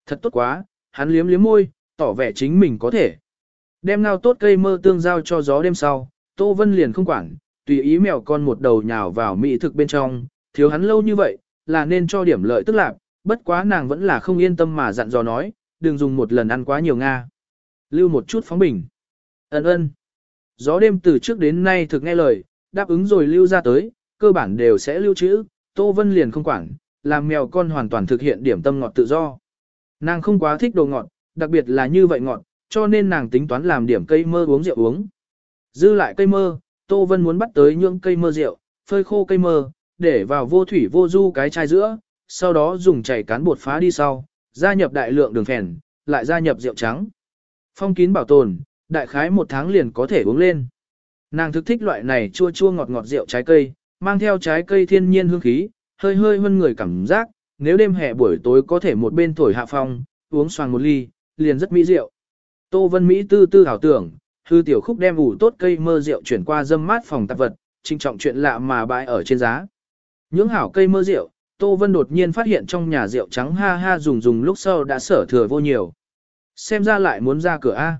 Thật tốt quá, hắn liếm liếm môi, tỏ vẻ chính mình có thể. Đem ngao tốt cây mơ tương giao cho gió đêm sau, Tô Vân liền không quản, tùy ý mèo con một đầu nhào vào mỹ thực bên trong, thiếu hắn lâu như vậy, là nên cho điểm lợi tức lạc, bất quá nàng vẫn là không yên tâm mà dặn dò nói, đừng dùng một lần ăn quá nhiều Nga. Lưu một chút phóng bình. Ấn ơn. Gió đêm từ trước đến nay thực nghe lời, đáp ứng rồi lưu ra tới, cơ bản đều sẽ lưu trữ, Tô Vân liền không quản, làm mèo con hoàn toàn thực hiện điểm tâm ngọt tự do. Nàng không quá thích đồ ngọt, đặc biệt là như vậy ngọt, cho nên nàng tính toán làm điểm cây mơ uống rượu uống. Dư lại cây mơ, Tô Vân muốn bắt tới những cây mơ rượu, phơi khô cây mơ, để vào vô thủy vô du cái chai giữa, sau đó dùng chảy cán bột phá đi sau, gia nhập đại lượng đường phèn, lại gia nhập rượu trắng. Phong kín bảo tồn, đại khái một tháng liền có thể uống lên. Nàng thực thích loại này chua chua ngọt ngọt rượu trái cây, mang theo trái cây thiên nhiên hương khí, hơi hơi hơn người cảm giác, nếu đêm hè buổi tối có thể một bên thổi hạ phong, uống xoàng một ly, liền rất mỹ rượu. Tô Vân Mỹ tư tư hảo tưởng, hư tiểu khúc đem ủ tốt cây mơ rượu chuyển qua dâm mát phòng tạp vật, trinh trọng chuyện lạ mà bãi ở trên giá. Những hảo cây mơ rượu, Tô Vân đột nhiên phát hiện trong nhà rượu trắng ha ha dùng dùng lúc sau đã sở thừa vô nhiều. Xem ra lại muốn ra cửa A.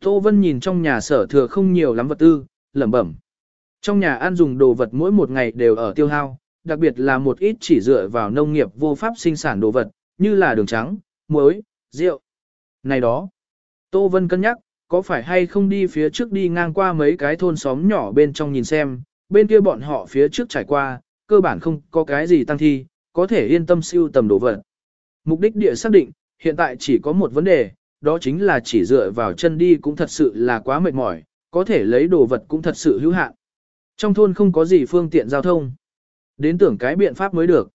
Tô Vân nhìn trong nhà sở thừa không nhiều lắm vật tư, lẩm bẩm. Trong nhà ăn dùng đồ vật mỗi một ngày đều ở tiêu hao, đặc biệt là một ít chỉ dựa vào nông nghiệp vô pháp sinh sản đồ vật, như là đường trắng, muối, rượu. Này đó, Tô Vân cân nhắc, có phải hay không đi phía trước đi ngang qua mấy cái thôn xóm nhỏ bên trong nhìn xem, bên kia bọn họ phía trước trải qua, cơ bản không có cái gì tăng thi, có thể yên tâm siêu tầm đồ vật. Mục đích địa xác định, hiện tại chỉ có một vấn đề, đó chính là chỉ dựa vào chân đi cũng thật sự là quá mệt mỏi, có thể lấy đồ vật cũng thật sự hữu hạn. Trong thôn không có gì phương tiện giao thông. Đến tưởng cái biện pháp mới được.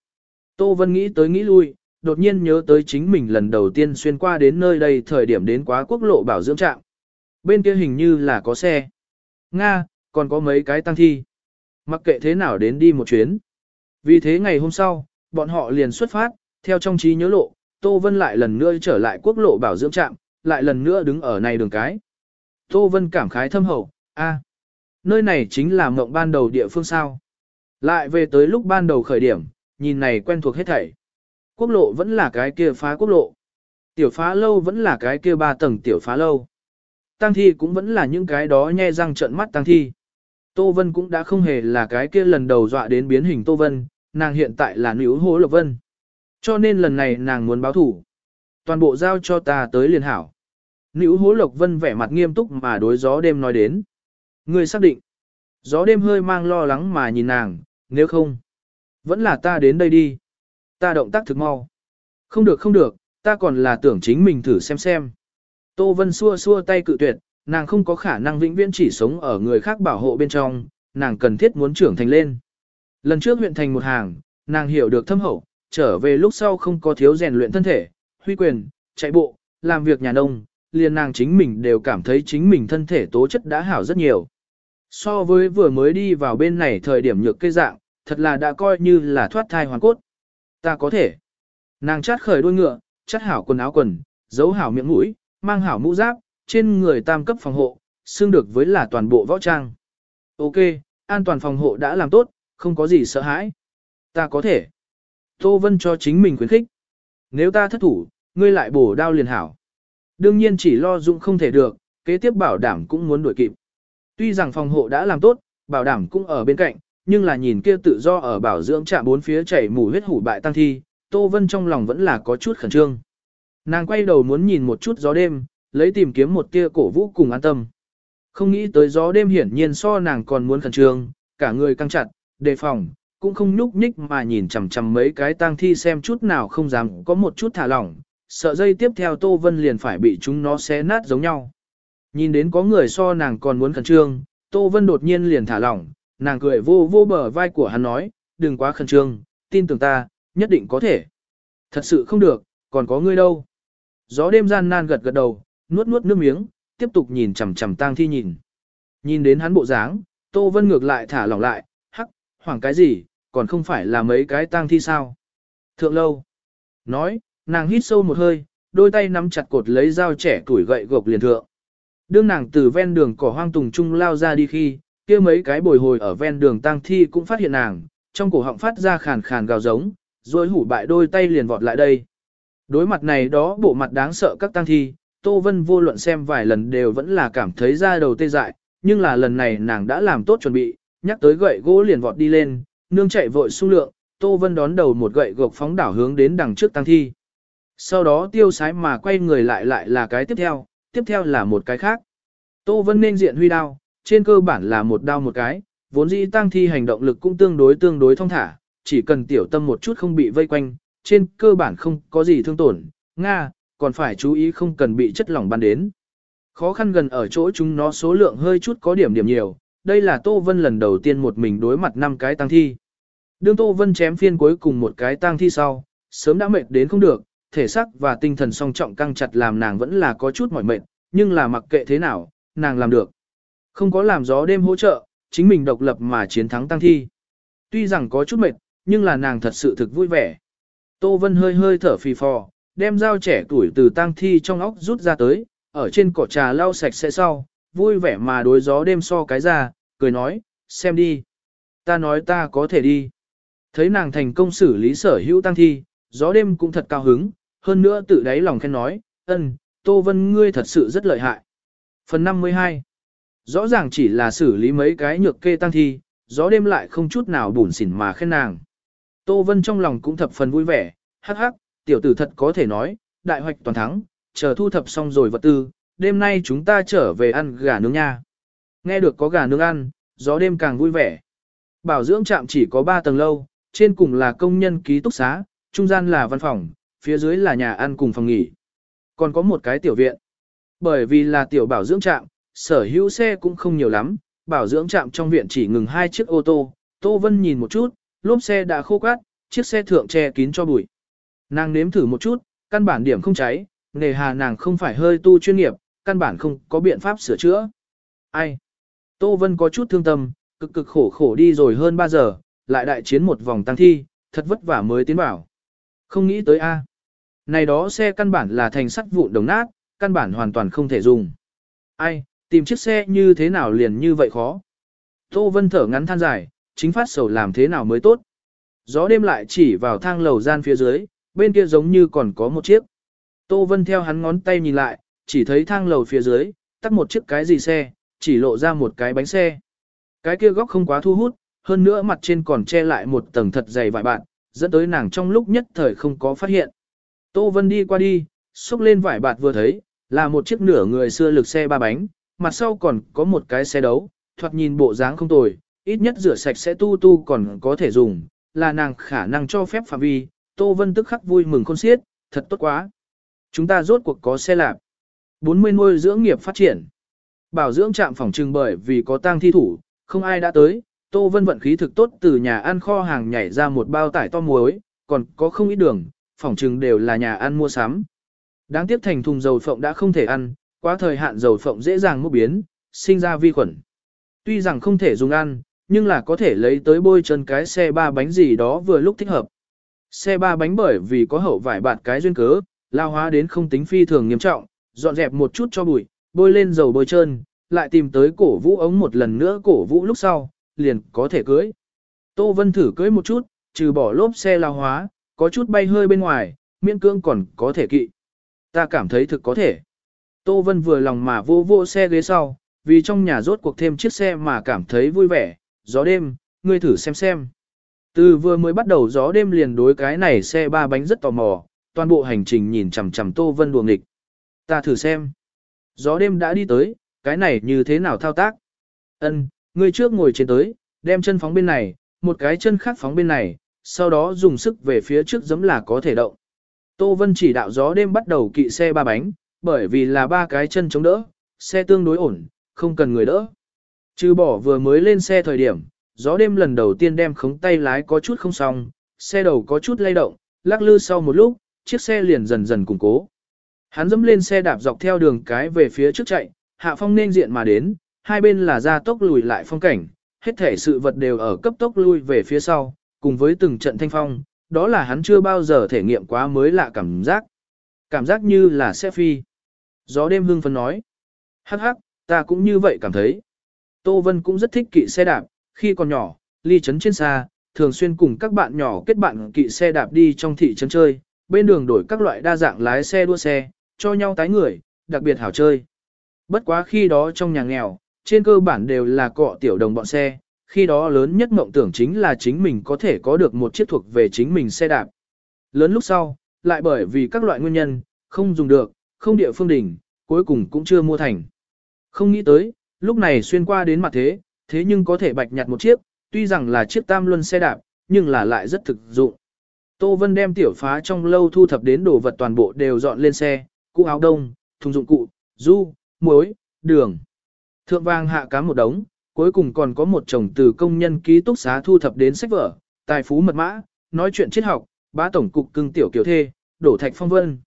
Tô Vân nghĩ tới nghĩ lui, đột nhiên nhớ tới chính mình lần đầu tiên xuyên qua đến nơi đây thời điểm đến quá quốc lộ bảo dưỡng trạm. Bên kia hình như là có xe. Nga, còn có mấy cái tăng thi. Mặc kệ thế nào đến đi một chuyến. Vì thế ngày hôm sau, bọn họ liền xuất phát, theo trong trí nhớ lộ, Tô Vân lại lần nữa trở lại quốc lộ bảo dưỡng trạm, lại lần nữa đứng ở này đường cái. Tô Vân cảm khái thâm hậu, a, nơi này chính là mộng ban đầu địa phương sao. Lại về tới lúc ban đầu khởi điểm, nhìn này quen thuộc hết thảy. Quốc lộ vẫn là cái kia phá quốc lộ. Tiểu phá lâu vẫn là cái kia ba tầng tiểu phá lâu. Tăng thi cũng vẫn là những cái đó nhe răng trợn mắt tăng thi. Tô Vân cũng đã không hề là cái kia lần đầu dọa đến biến hình Tô Vân, nàng hiện tại là nữ hố lộc vân. Cho nên lần này nàng muốn báo thủ. Toàn bộ giao cho ta tới liền hảo. Nữ hố lộc vân vẻ mặt nghiêm túc mà đối gió đêm nói đến. Người xác định. Gió đêm hơi mang lo lắng mà nhìn nàng, nếu không. Vẫn là ta đến đây đi. Ta động tác thực mau. Không được không được, ta còn là tưởng chính mình thử xem xem. Tô Vân xua xua tay cự tuyệt, nàng không có khả năng vĩnh viễn chỉ sống ở người khác bảo hộ bên trong, nàng cần thiết muốn trưởng thành lên. Lần trước huyện thành một hàng, nàng hiểu được thâm hậu, trở về lúc sau không có thiếu rèn luyện thân thể, huy quyền, chạy bộ, làm việc nhà nông, liền nàng chính mình đều cảm thấy chính mình thân thể tố chất đã hảo rất nhiều. So với vừa mới đi vào bên này thời điểm nhược cây dạng, thật là đã coi như là thoát thai hoàn cốt. Ta có thể. Nàng chát khởi đôi ngựa, chát hảo quần áo quần, giấu hảo miệng mũi, mang hảo mũ giáp, trên người tam cấp phòng hộ, xương được với là toàn bộ võ trang. Ok, an toàn phòng hộ đã làm tốt, không có gì sợ hãi. Ta có thể. Tô Vân cho chính mình khuyến khích. Nếu ta thất thủ, ngươi lại bổ đao liền hảo. Đương nhiên chỉ lo dụng không thể được, kế tiếp bảo đảm cũng muốn đuổi kịp. Tuy rằng phòng hộ đã làm tốt, bảo đảm cũng ở bên cạnh, nhưng là nhìn kia tự do ở bảo dưỡng trạm bốn phía chảy mù huyết hủ bại tăng thi, Tô Vân trong lòng vẫn là có chút khẩn trương. Nàng quay đầu muốn nhìn một chút gió đêm, lấy tìm kiếm một tia cổ vũ cùng an tâm. Không nghĩ tới gió đêm hiển nhiên so nàng còn muốn khẩn trương, cả người căng chặt, đề phòng, cũng không nhúc nhích mà nhìn chằm chằm mấy cái tang thi xem chút nào không dám có một chút thả lỏng, sợ dây tiếp theo Tô Vân liền phải bị chúng nó xé nát giống nhau. Nhìn đến có người so nàng còn muốn khẩn trương, Tô Vân đột nhiên liền thả lỏng, nàng cười vô vô bờ vai của hắn nói, đừng quá khẩn trương, tin tưởng ta, nhất định có thể. Thật sự không được, còn có ngươi đâu. Gió đêm gian nan gật gật đầu, nuốt nuốt nước miếng, tiếp tục nhìn chằm chằm tang thi nhìn. Nhìn đến hắn bộ dáng, Tô Vân ngược lại thả lỏng lại, hắc, hoảng cái gì, còn không phải là mấy cái tang thi sao. Thượng lâu. Nói, nàng hít sâu một hơi, đôi tay nắm chặt cột lấy dao trẻ tuổi gậy gộc liền thượng. Đương nàng từ ven đường cỏ hoang tùng trung lao ra đi khi, kia mấy cái bồi hồi ở ven đường tang thi cũng phát hiện nàng, trong cổ họng phát ra khàn khàn gào giống, rồi hủ bại đôi tay liền vọt lại đây. Đối mặt này đó bộ mặt đáng sợ các tang thi, Tô Vân vô luận xem vài lần đều vẫn là cảm thấy da đầu tê dại, nhưng là lần này nàng đã làm tốt chuẩn bị, nhắc tới gậy gỗ liền vọt đi lên, nương chạy vội xung lượng, Tô Vân đón đầu một gậy gộc phóng đảo hướng đến đằng trước tăng thi. Sau đó tiêu sái mà quay người lại lại là cái tiếp theo, tiếp theo là một cái khác. Tô Vân nên diện huy đao, trên cơ bản là một đao một cái, vốn dĩ tăng thi hành động lực cũng tương đối tương đối thông thả, chỉ cần tiểu tâm một chút không bị vây quanh, trên cơ bản không có gì thương tổn, Nga, còn phải chú ý không cần bị chất lỏng bắn đến. Khó khăn gần ở chỗ chúng nó số lượng hơi chút có điểm điểm nhiều, đây là Tô Vân lần đầu tiên một mình đối mặt năm cái tăng thi. Đương Tô Vân chém phiên cuối cùng một cái tăng thi sau, sớm đã mệt đến không được, thể xác và tinh thần song trọng căng chặt làm nàng vẫn là có chút mỏi mệt, nhưng là mặc kệ thế nào, nàng làm được. Không có làm gió đêm hỗ trợ, chính mình độc lập mà chiến thắng tăng thi. Tuy rằng có chút mệt, nhưng là nàng thật sự thực vui vẻ. Tô Vân hơi hơi thở phì phò, đem dao trẻ tuổi từ tang thi trong óc rút ra tới, ở trên cỏ trà lau sạch sẽ sau, vui vẻ mà đối gió đêm so cái ra, cười nói, xem đi. Ta nói ta có thể đi. Thấy nàng thành công xử lý sở hữu tăng thi, gió đêm cũng thật cao hứng, hơn nữa tự đáy lòng khen nói, ân, Tô Vân ngươi thật sự rất lợi hại. Phần 52 Rõ ràng chỉ là xử lý mấy cái nhược kê tăng thi, gió đêm lại không chút nào bùn xỉn mà khen nàng. Tô Vân trong lòng cũng thập phần vui vẻ, hắc hắc, tiểu tử thật có thể nói, đại hoạch toàn thắng, chờ thu thập xong rồi vật tư, đêm nay chúng ta trở về ăn gà nướng nha. Nghe được có gà nướng ăn, gió đêm càng vui vẻ. Bảo dưỡng trạm chỉ có 3 tầng lâu, trên cùng là công nhân ký túc xá, trung gian là văn phòng, phía dưới là nhà ăn cùng phòng nghỉ. Còn có một cái tiểu viện. Bởi vì là tiểu bảo dưỡng trạm, sở hữu xe cũng không nhiều lắm, bảo dưỡng trạm trong viện chỉ ngừng hai chiếc ô tô. Tô Vân nhìn một chút, lốp xe đã khô cát, chiếc xe thượng che kín cho bụi. Nàng nếm thử một chút, căn bản điểm không cháy, nề hà nàng không phải hơi tu chuyên nghiệp, căn bản không có biện pháp sửa chữa. Ai? Tô Vân có chút thương tâm, cực cực khổ khổ đi rồi hơn 3 giờ, lại đại chiến một vòng tăng thi, thật vất vả mới tiến bảo. Không nghĩ tới A. Này đó xe căn bản là thành sắt vụn đồng nát, căn bản hoàn toàn không thể dùng. Ai, tìm chiếc xe như thế nào liền như vậy khó. Tô Vân thở ngắn than dài, chính phát sầu làm thế nào mới tốt. Gió đêm lại chỉ vào thang lầu gian phía dưới, bên kia giống như còn có một chiếc. Tô Vân theo hắn ngón tay nhìn lại, chỉ thấy thang lầu phía dưới, tắt một chiếc cái gì xe, chỉ lộ ra một cái bánh xe. Cái kia góc không quá thu hút, hơn nữa mặt trên còn che lại một tầng thật dày vải bạt, dẫn tới nàng trong lúc nhất thời không có phát hiện. Tô Vân đi qua đi, xúc lên vải bạt vừa thấy, là một chiếc nửa người xưa lực xe ba bánh, mặt sau còn có một cái xe đấu, thoạt nhìn bộ dáng không tồi, ít nhất rửa sạch sẽ tu tu còn có thể dùng, là nàng khả năng cho phép phạm vi, Tô Vân tức khắc vui mừng khôn xiết, thật tốt quá. Chúng ta rốt cuộc có xe lạp. 40 nuôi dưỡng nghiệp phát triển. Bảo dưỡng trạm phòng trừng bởi vì có tang thi thủ, không ai đã tới, Tô Vân vận khí thực tốt từ nhà ăn kho hàng nhảy ra một bao tải to muối, còn có không ít đường, phòng trừng đều là nhà ăn mua sắm. Đáng tiếc thành thùng dầu phộng đã không thể ăn, quá thời hạn dầu phộng dễ dàng mốc biến, sinh ra vi khuẩn. Tuy rằng không thể dùng ăn, nhưng là có thể lấy tới bôi chân cái xe ba bánh gì đó vừa lúc thích hợp. Xe ba bánh bởi vì có hậu vải bạt cái duyên cớ, lao hóa đến không tính phi thường nghiêm trọng, dọn dẹp một chút cho bụi, bôi lên dầu bôi trơn, lại tìm tới cổ vũ ống một lần nữa cổ vũ lúc sau, liền có thể cưới. Tô Vân thử cưới một chút, trừ bỏ lốp xe lao hóa, có chút bay hơi bên ngoài, miễn cương còn có thể kỵ. Ta cảm thấy thực có thể. Tô Vân vừa lòng mà vô vô xe ghế sau, vì trong nhà rốt cuộc thêm chiếc xe mà cảm thấy vui vẻ, gió đêm, ngươi thử xem xem. Từ vừa mới bắt đầu gió đêm liền đối cái này xe ba bánh rất tò mò, toàn bộ hành trình nhìn chằm chằm Tô Vân đùa nghịch. Ta thử xem. Gió đêm đã đi tới, cái này như thế nào thao tác? Ân, ngươi trước ngồi trên tới, đem chân phóng bên này, một cái chân khác phóng bên này, sau đó dùng sức về phía trước giống là có thể động. Tô Vân chỉ đạo gió đêm bắt đầu kỵ xe ba bánh, bởi vì là ba cái chân chống đỡ, xe tương đối ổn, không cần người đỡ. Trừ bỏ vừa mới lên xe thời điểm, gió đêm lần đầu tiên đem khống tay lái có chút không xong, xe đầu có chút lay động, lắc lư sau một lúc, chiếc xe liền dần dần củng cố. Hắn dẫm lên xe đạp dọc theo đường cái về phía trước chạy, hạ phong nên diện mà đến, hai bên là ra tốc lùi lại phong cảnh, hết thể sự vật đều ở cấp tốc lui về phía sau, cùng với từng trận thanh phong, đó là hắn chưa bao giờ thể nghiệm quá mới lạ cảm giác. Cảm giác như là xe phi. Gió đêm hương phấn nói. Hắc hắc, ta cũng như vậy cảm thấy. Tô Vân cũng rất thích kỵ xe đạp, khi còn nhỏ, ly trấn trên xa, thường xuyên cùng các bạn nhỏ kết bạn kỵ xe đạp đi trong thị trấn chơi, bên đường đổi các loại đa dạng lái xe đua xe, cho nhau tái người, đặc biệt hảo chơi. Bất quá khi đó trong nhà nghèo, trên cơ bản đều là cọ tiểu đồng bọn xe, khi đó lớn nhất mộng tưởng chính là chính mình có thể có được một chiếc thuộc về chính mình xe đạp. Lớn lúc sau, lại bởi vì các loại nguyên nhân, không dùng được, không địa phương đỉnh, cuối cùng cũng chưa mua thành. Không nghĩ tới, lúc này xuyên qua đến mặt thế, thế nhưng có thể bạch nhặt một chiếc, tuy rằng là chiếc tam luân xe đạp, nhưng là lại rất thực dụng. Tô Vân đem tiểu phá trong lâu thu thập đến đồ vật toàn bộ đều dọn lên xe, cũ áo đông, thùng dụng cụ, du, muối, đường. Thượng vang hạ cám một đống, cuối cùng còn có một chồng từ công nhân ký túc xá thu thập đến sách vở, tài phú mật mã, nói chuyện triết học, bá tổng cục cưng tiểu kiểu thê, đổ thạch phong vân.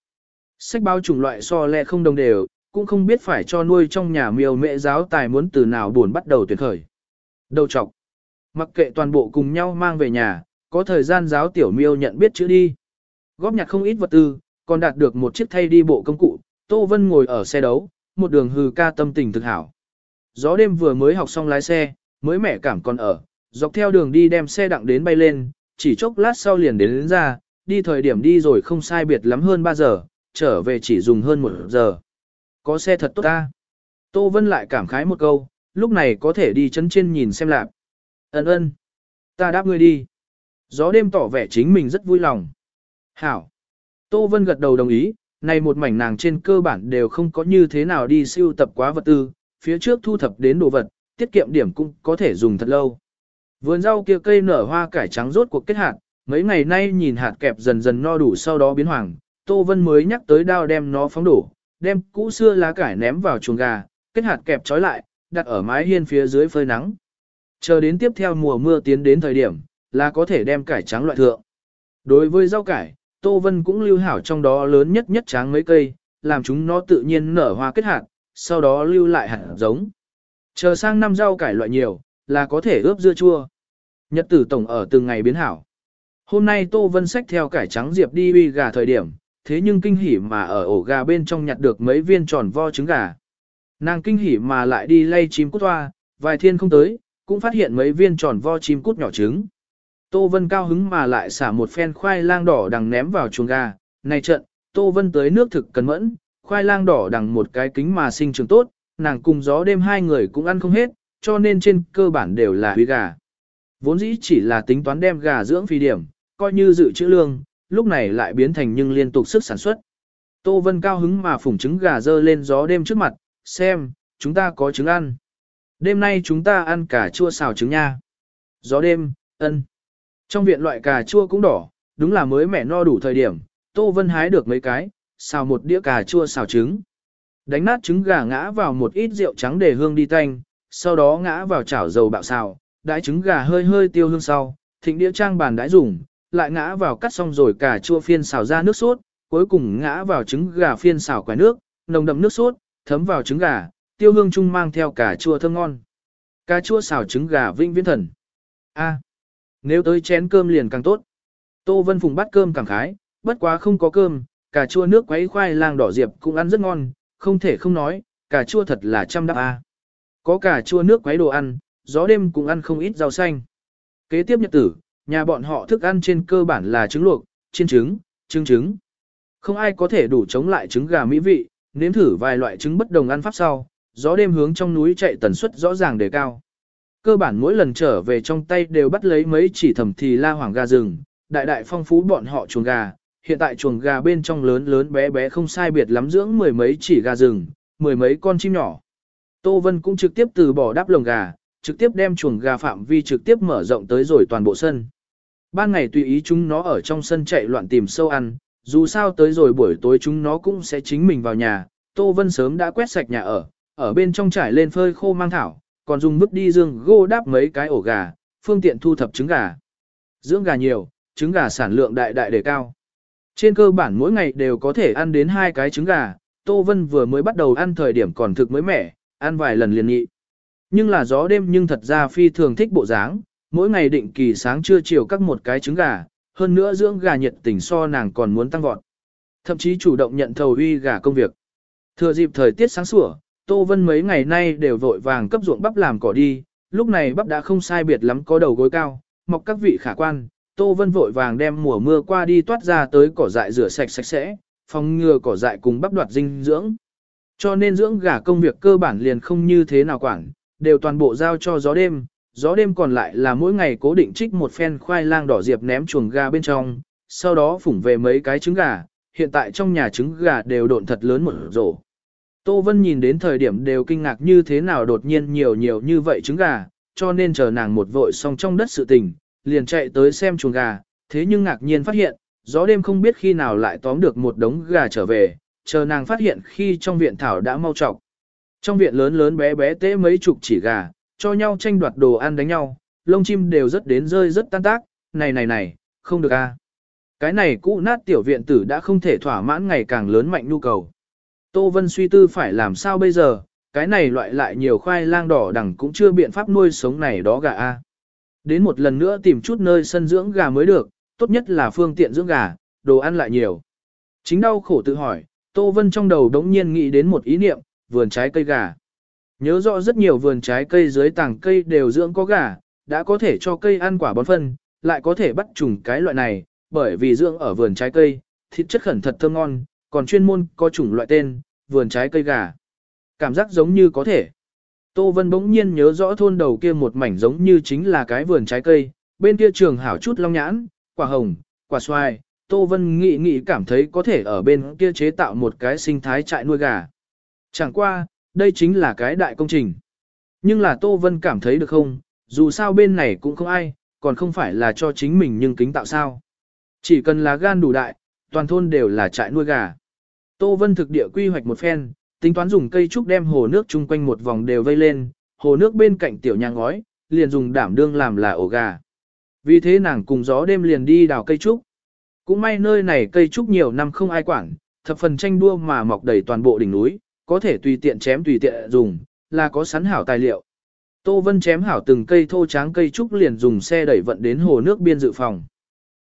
Sách báo chủng loại so lẹ không đồng đều, cũng không biết phải cho nuôi trong nhà miêu mẹ giáo tài muốn từ nào buồn bắt đầu tuyệt khởi. Đầu trọc. Mặc kệ toàn bộ cùng nhau mang về nhà, có thời gian giáo tiểu miêu nhận biết chữ đi. Góp nhặt không ít vật tư, còn đạt được một chiếc thay đi bộ công cụ, Tô Vân ngồi ở xe đấu, một đường hừ ca tâm tình thực hảo. Gió đêm vừa mới học xong lái xe, mới mẻ cảm còn ở, dọc theo đường đi đem xe đặng đến bay lên, chỉ chốc lát sau liền đến, đến ra, đi thời điểm đi rồi không sai biệt lắm hơn 3 giờ, trở về chỉ dùng hơn 1 giờ. Có xe thật tốt ta. Tô Vân lại cảm khái một câu, lúc này có thể đi chân trên nhìn xem lạc. Ấn ơn. Ta đáp ngươi đi. Gió đêm tỏ vẻ chính mình rất vui lòng. Hảo. Tô Vân gật đầu đồng ý, này một mảnh nàng trên cơ bản đều không có như thế nào đi siêu tập quá vật tư, phía trước thu thập đến đồ vật, tiết kiệm điểm cũng có thể dùng thật lâu. Vườn rau kia cây nở hoa cải trắng rốt cuộc kết hạt, mấy ngày nay nhìn hạt kẹp dần dần no đủ sau đó biến hoàng, Tô Vân mới nhắc tới đao đem nó phóng đổ, đem cũ xưa lá cải ném vào chuồng gà, kết hạt kẹp trói lại, đặt ở mái hiên phía dưới phơi nắng. Chờ đến tiếp theo mùa mưa tiến đến thời điểm, là có thể đem cải trắng loại thượng. Đối với rau cải, Tô Vân cũng lưu hảo trong đó lớn nhất nhất tráng mấy cây, làm chúng nó tự nhiên nở hoa kết hạt, sau đó lưu lại hạt giống. Chờ sang năm rau cải loại nhiều, là có thể ướp dưa chua. Nhật tử tổng ở từng ngày biến hảo. Hôm nay Tô Vân xách theo cải trắng diệp đi uy gà thời điểm, thế nhưng kinh hỉ mà ở ổ gà bên trong nhặt được mấy viên tròn vo trứng gà. Nàng kinh hỉ mà lại đi lay chim cút hoa, vài thiên không tới, cũng phát hiện mấy viên tròn vo chim cút nhỏ trứng. Tô Vân cao hứng mà lại xả một phen khoai lang đỏ đằng ném vào chuồng gà, này trận, Tô Vân tới nước thực cẩn mẫn, khoai lang đỏ đằng một cái kính mà sinh trưởng tốt, nàng cùng gió đêm hai người cũng ăn không hết, cho nên trên cơ bản đều là huy gà. Vốn dĩ chỉ là tính toán đem gà dưỡng phi điểm, coi như dự trữ lương, lúc này lại biến thành nhưng liên tục sức sản xuất. Tô Vân cao hứng mà phủng trứng gà dơ lên gió đêm trước mặt, xem, chúng ta có trứng ăn. Đêm nay chúng ta ăn cà chua xào trứng nha. Gió đêm, ân. Trong viện loại cà chua cũng đỏ, đúng là mới mẻ no đủ thời điểm, Tô Vân hái được mấy cái, xào một đĩa cà chua xào trứng. Đánh nát trứng gà ngã vào một ít rượu trắng để hương đi tanh, sau đó ngã vào chảo dầu bạo xào, đãi trứng gà hơi hơi tiêu hương sau, thịnh đĩa trang bàn đãi dùng, lại ngã vào cắt xong rồi cà chua phiên xào ra nước sốt, cuối cùng ngã vào trứng gà phiên xào quái nước, nồng đậm nước sốt, thấm vào trứng gà, tiêu hương chung mang theo cà chua thơm ngon. Cà chua xào trứng gà vinh viễn thần. A, nếu tới chén cơm liền càng tốt. Tô Vân Phùng bắt cơm càng khái, bất quá không có cơm, cà chua nước quấy khoai lang đỏ diệp cũng ăn rất ngon, không thể không nói, cà chua thật là trăm đắp A. Có cà chua nước quấy đồ ăn, gió đêm cũng ăn không ít rau xanh. Kế tiếp nhật tử, nhà bọn họ thức ăn trên cơ bản là trứng luộc, chiên trứng, trứng trứng. Không ai có thể đủ chống lại trứng gà mỹ vị, nếm thử vài loại trứng bất đồng ăn pháp sau, gió đêm hướng trong núi chạy tần suất rõ ràng đề cao. Cơ bản mỗi lần trở về trong tay đều bắt lấy mấy chỉ thầm thì la hoàng gà rừng, đại đại phong phú bọn họ chuồng gà, hiện tại chuồng gà bên trong lớn lớn bé bé không sai biệt lắm dưỡng mười mấy chỉ gà rừng, mười mấy con chim nhỏ. Tô Vân cũng trực tiếp từ bỏ đáp lồng gà, trực tiếp đem chuồng gà phạm vi trực tiếp mở rộng tới rồi toàn bộ sân. Ban ngày tùy ý chúng nó ở trong sân chạy loạn tìm sâu ăn, dù sao tới rồi buổi tối chúng nó cũng sẽ chính mình vào nhà, Tô Vân sớm đã quét sạch nhà ở, ở bên trong trải lên phơi khô mang thảo, còn dùng mức đi dương gô đáp mấy cái ổ gà, phương tiện thu thập trứng gà. Dưỡng gà nhiều, trứng gà sản lượng đại đại đề cao. Trên cơ bản mỗi ngày đều có thể ăn đến hai cái trứng gà, Tô Vân vừa mới bắt đầu ăn thời điểm còn thực mới mẻ, ăn vài lần liền nhị. Nhưng là gió đêm nhưng thật ra phi thường thích bộ dáng, mỗi ngày định kỳ sáng trưa chiều các một cái trứng gà, hơn nữa dưỡng gà nhiệt tình so nàng còn muốn tăng vọt. Thậm chí chủ động nhận thầu uy gà công việc. Thừa dịp thời tiết sáng sủa, Tô Vân mấy ngày nay đều vội vàng cấp ruộng bắp làm cỏ đi, lúc này bắp đã không sai biệt lắm có đầu gối cao, mọc các vị khả quan, Tô Vân vội vàng đem mùa mưa qua đi toát ra tới cỏ dại rửa sạch sạch sẽ, phòng ngừa cỏ dại cùng bắp đoạt dinh dưỡng. Cho nên dưỡng gà công việc cơ bản liền không như thế nào quản, đều toàn bộ giao cho gió đêm, gió đêm còn lại là mỗi ngày cố định trích một phen khoai lang đỏ diệp ném chuồng gà bên trong, sau đó phủng về mấy cái trứng gà, hiện tại trong nhà trứng gà đều độn thật lớn một rổ. Tô Vân nhìn đến thời điểm đều kinh ngạc như thế nào đột nhiên nhiều nhiều như vậy trứng gà, cho nên chờ nàng một vội xong trong đất sự tình, liền chạy tới xem chuồng gà, thế nhưng ngạc nhiên phát hiện, gió đêm không biết khi nào lại tóm được một đống gà trở về, chờ nàng phát hiện khi trong viện thảo đã mau trọc. Trong viện lớn lớn bé bé tế mấy chục chỉ gà, cho nhau tranh đoạt đồ ăn đánh nhau, lông chim đều rất đến rơi rất tan tác, này này này, không được a. Cái này cũ nát tiểu viện tử đã không thể thỏa mãn ngày càng lớn mạnh nhu cầu. Tô Vân suy tư phải làm sao bây giờ, cái này loại lại nhiều khoai lang đỏ đằng cũng chưa biện pháp nuôi sống này đó gà a. Đến một lần nữa tìm chút nơi sân dưỡng gà mới được, tốt nhất là phương tiện dưỡng gà, đồ ăn lại nhiều. Chính đau khổ tự hỏi, Tô Vân trong đầu đống nhiên nghĩ đến một ý niệm, vườn trái cây gà. Nhớ rõ rất nhiều vườn trái cây dưới tảng cây đều dưỡng có gà, đã có thể cho cây ăn quả bón phân, lại có thể bắt trùng cái loại này, bởi vì dưỡng ở vườn trái cây, thịt chất khẩn thật thơm ngon, còn chuyên môn có chủng loại tên, vườn trái cây gà. Cảm giác giống như có thể. Tô Vân bỗng nhiên nhớ rõ thôn đầu kia một mảnh giống như chính là cái vườn trái cây, bên kia trường hảo chút long nhãn, quả hồng, quả xoài. Tô Vân nghĩ nghĩ cảm thấy có thể ở bên kia chế tạo một cái sinh thái trại nuôi gà. Chẳng qua, đây chính là cái đại công trình. Nhưng là Tô Vân cảm thấy được không, dù sao bên này cũng không ai, còn không phải là cho chính mình nhưng kính tạo sao. Chỉ cần là gan đủ đại, toàn thôn đều là trại nuôi gà. Tô Vân thực địa quy hoạch một phen, tính toán dùng cây trúc đem hồ nước chung quanh một vòng đều vây lên, hồ nước bên cạnh tiểu nhà ngói, liền dùng đảm đương làm là ổ gà. Vì thế nàng cùng gió đêm liền đi đào cây trúc. Cũng may nơi này cây trúc nhiều năm không ai quản, thập phần tranh đua mà mọc đầy toàn bộ đỉnh núi, có thể tùy tiện chém tùy tiện dùng, là có sẵn hảo tài liệu. Tô Vân chém hảo từng cây thô tráng cây trúc liền dùng xe đẩy vận đến hồ nước biên dự phòng.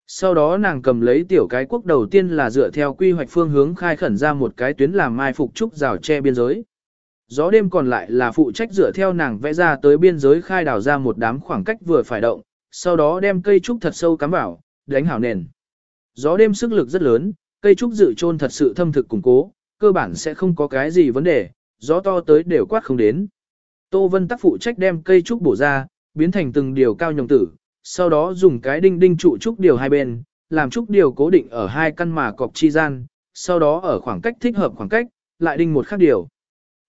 Sau đó nàng cầm lấy tiểu cái quốc đầu tiên là dựa theo quy hoạch phương hướng khai khẩn ra một cái tuyến làm mai phục trúc rào che biên giới. Gió đêm còn lại là phụ trách dựa theo nàng vẽ ra tới biên giới khai đào ra một đám khoảng cách vừa phải động, sau đó đem cây trúc thật sâu cắm vào, đánh hảo nền. Gió đêm sức lực rất lớn, cây trúc dự trôn thật sự thâm thực củng cố, cơ bản sẽ không có cái gì vấn đề, gió to tới đều quát không đến. Tô Vân tác phụ trách đem cây trúc bổ ra, biến thành từng điều cao nhồng tử, sau đó dùng cái đinh đinh trụ trúc điều hai bên, làm trúc điều cố định ở hai căn mà cọc chi gian, sau đó ở khoảng cách thích hợp khoảng cách, lại đinh một khác điều.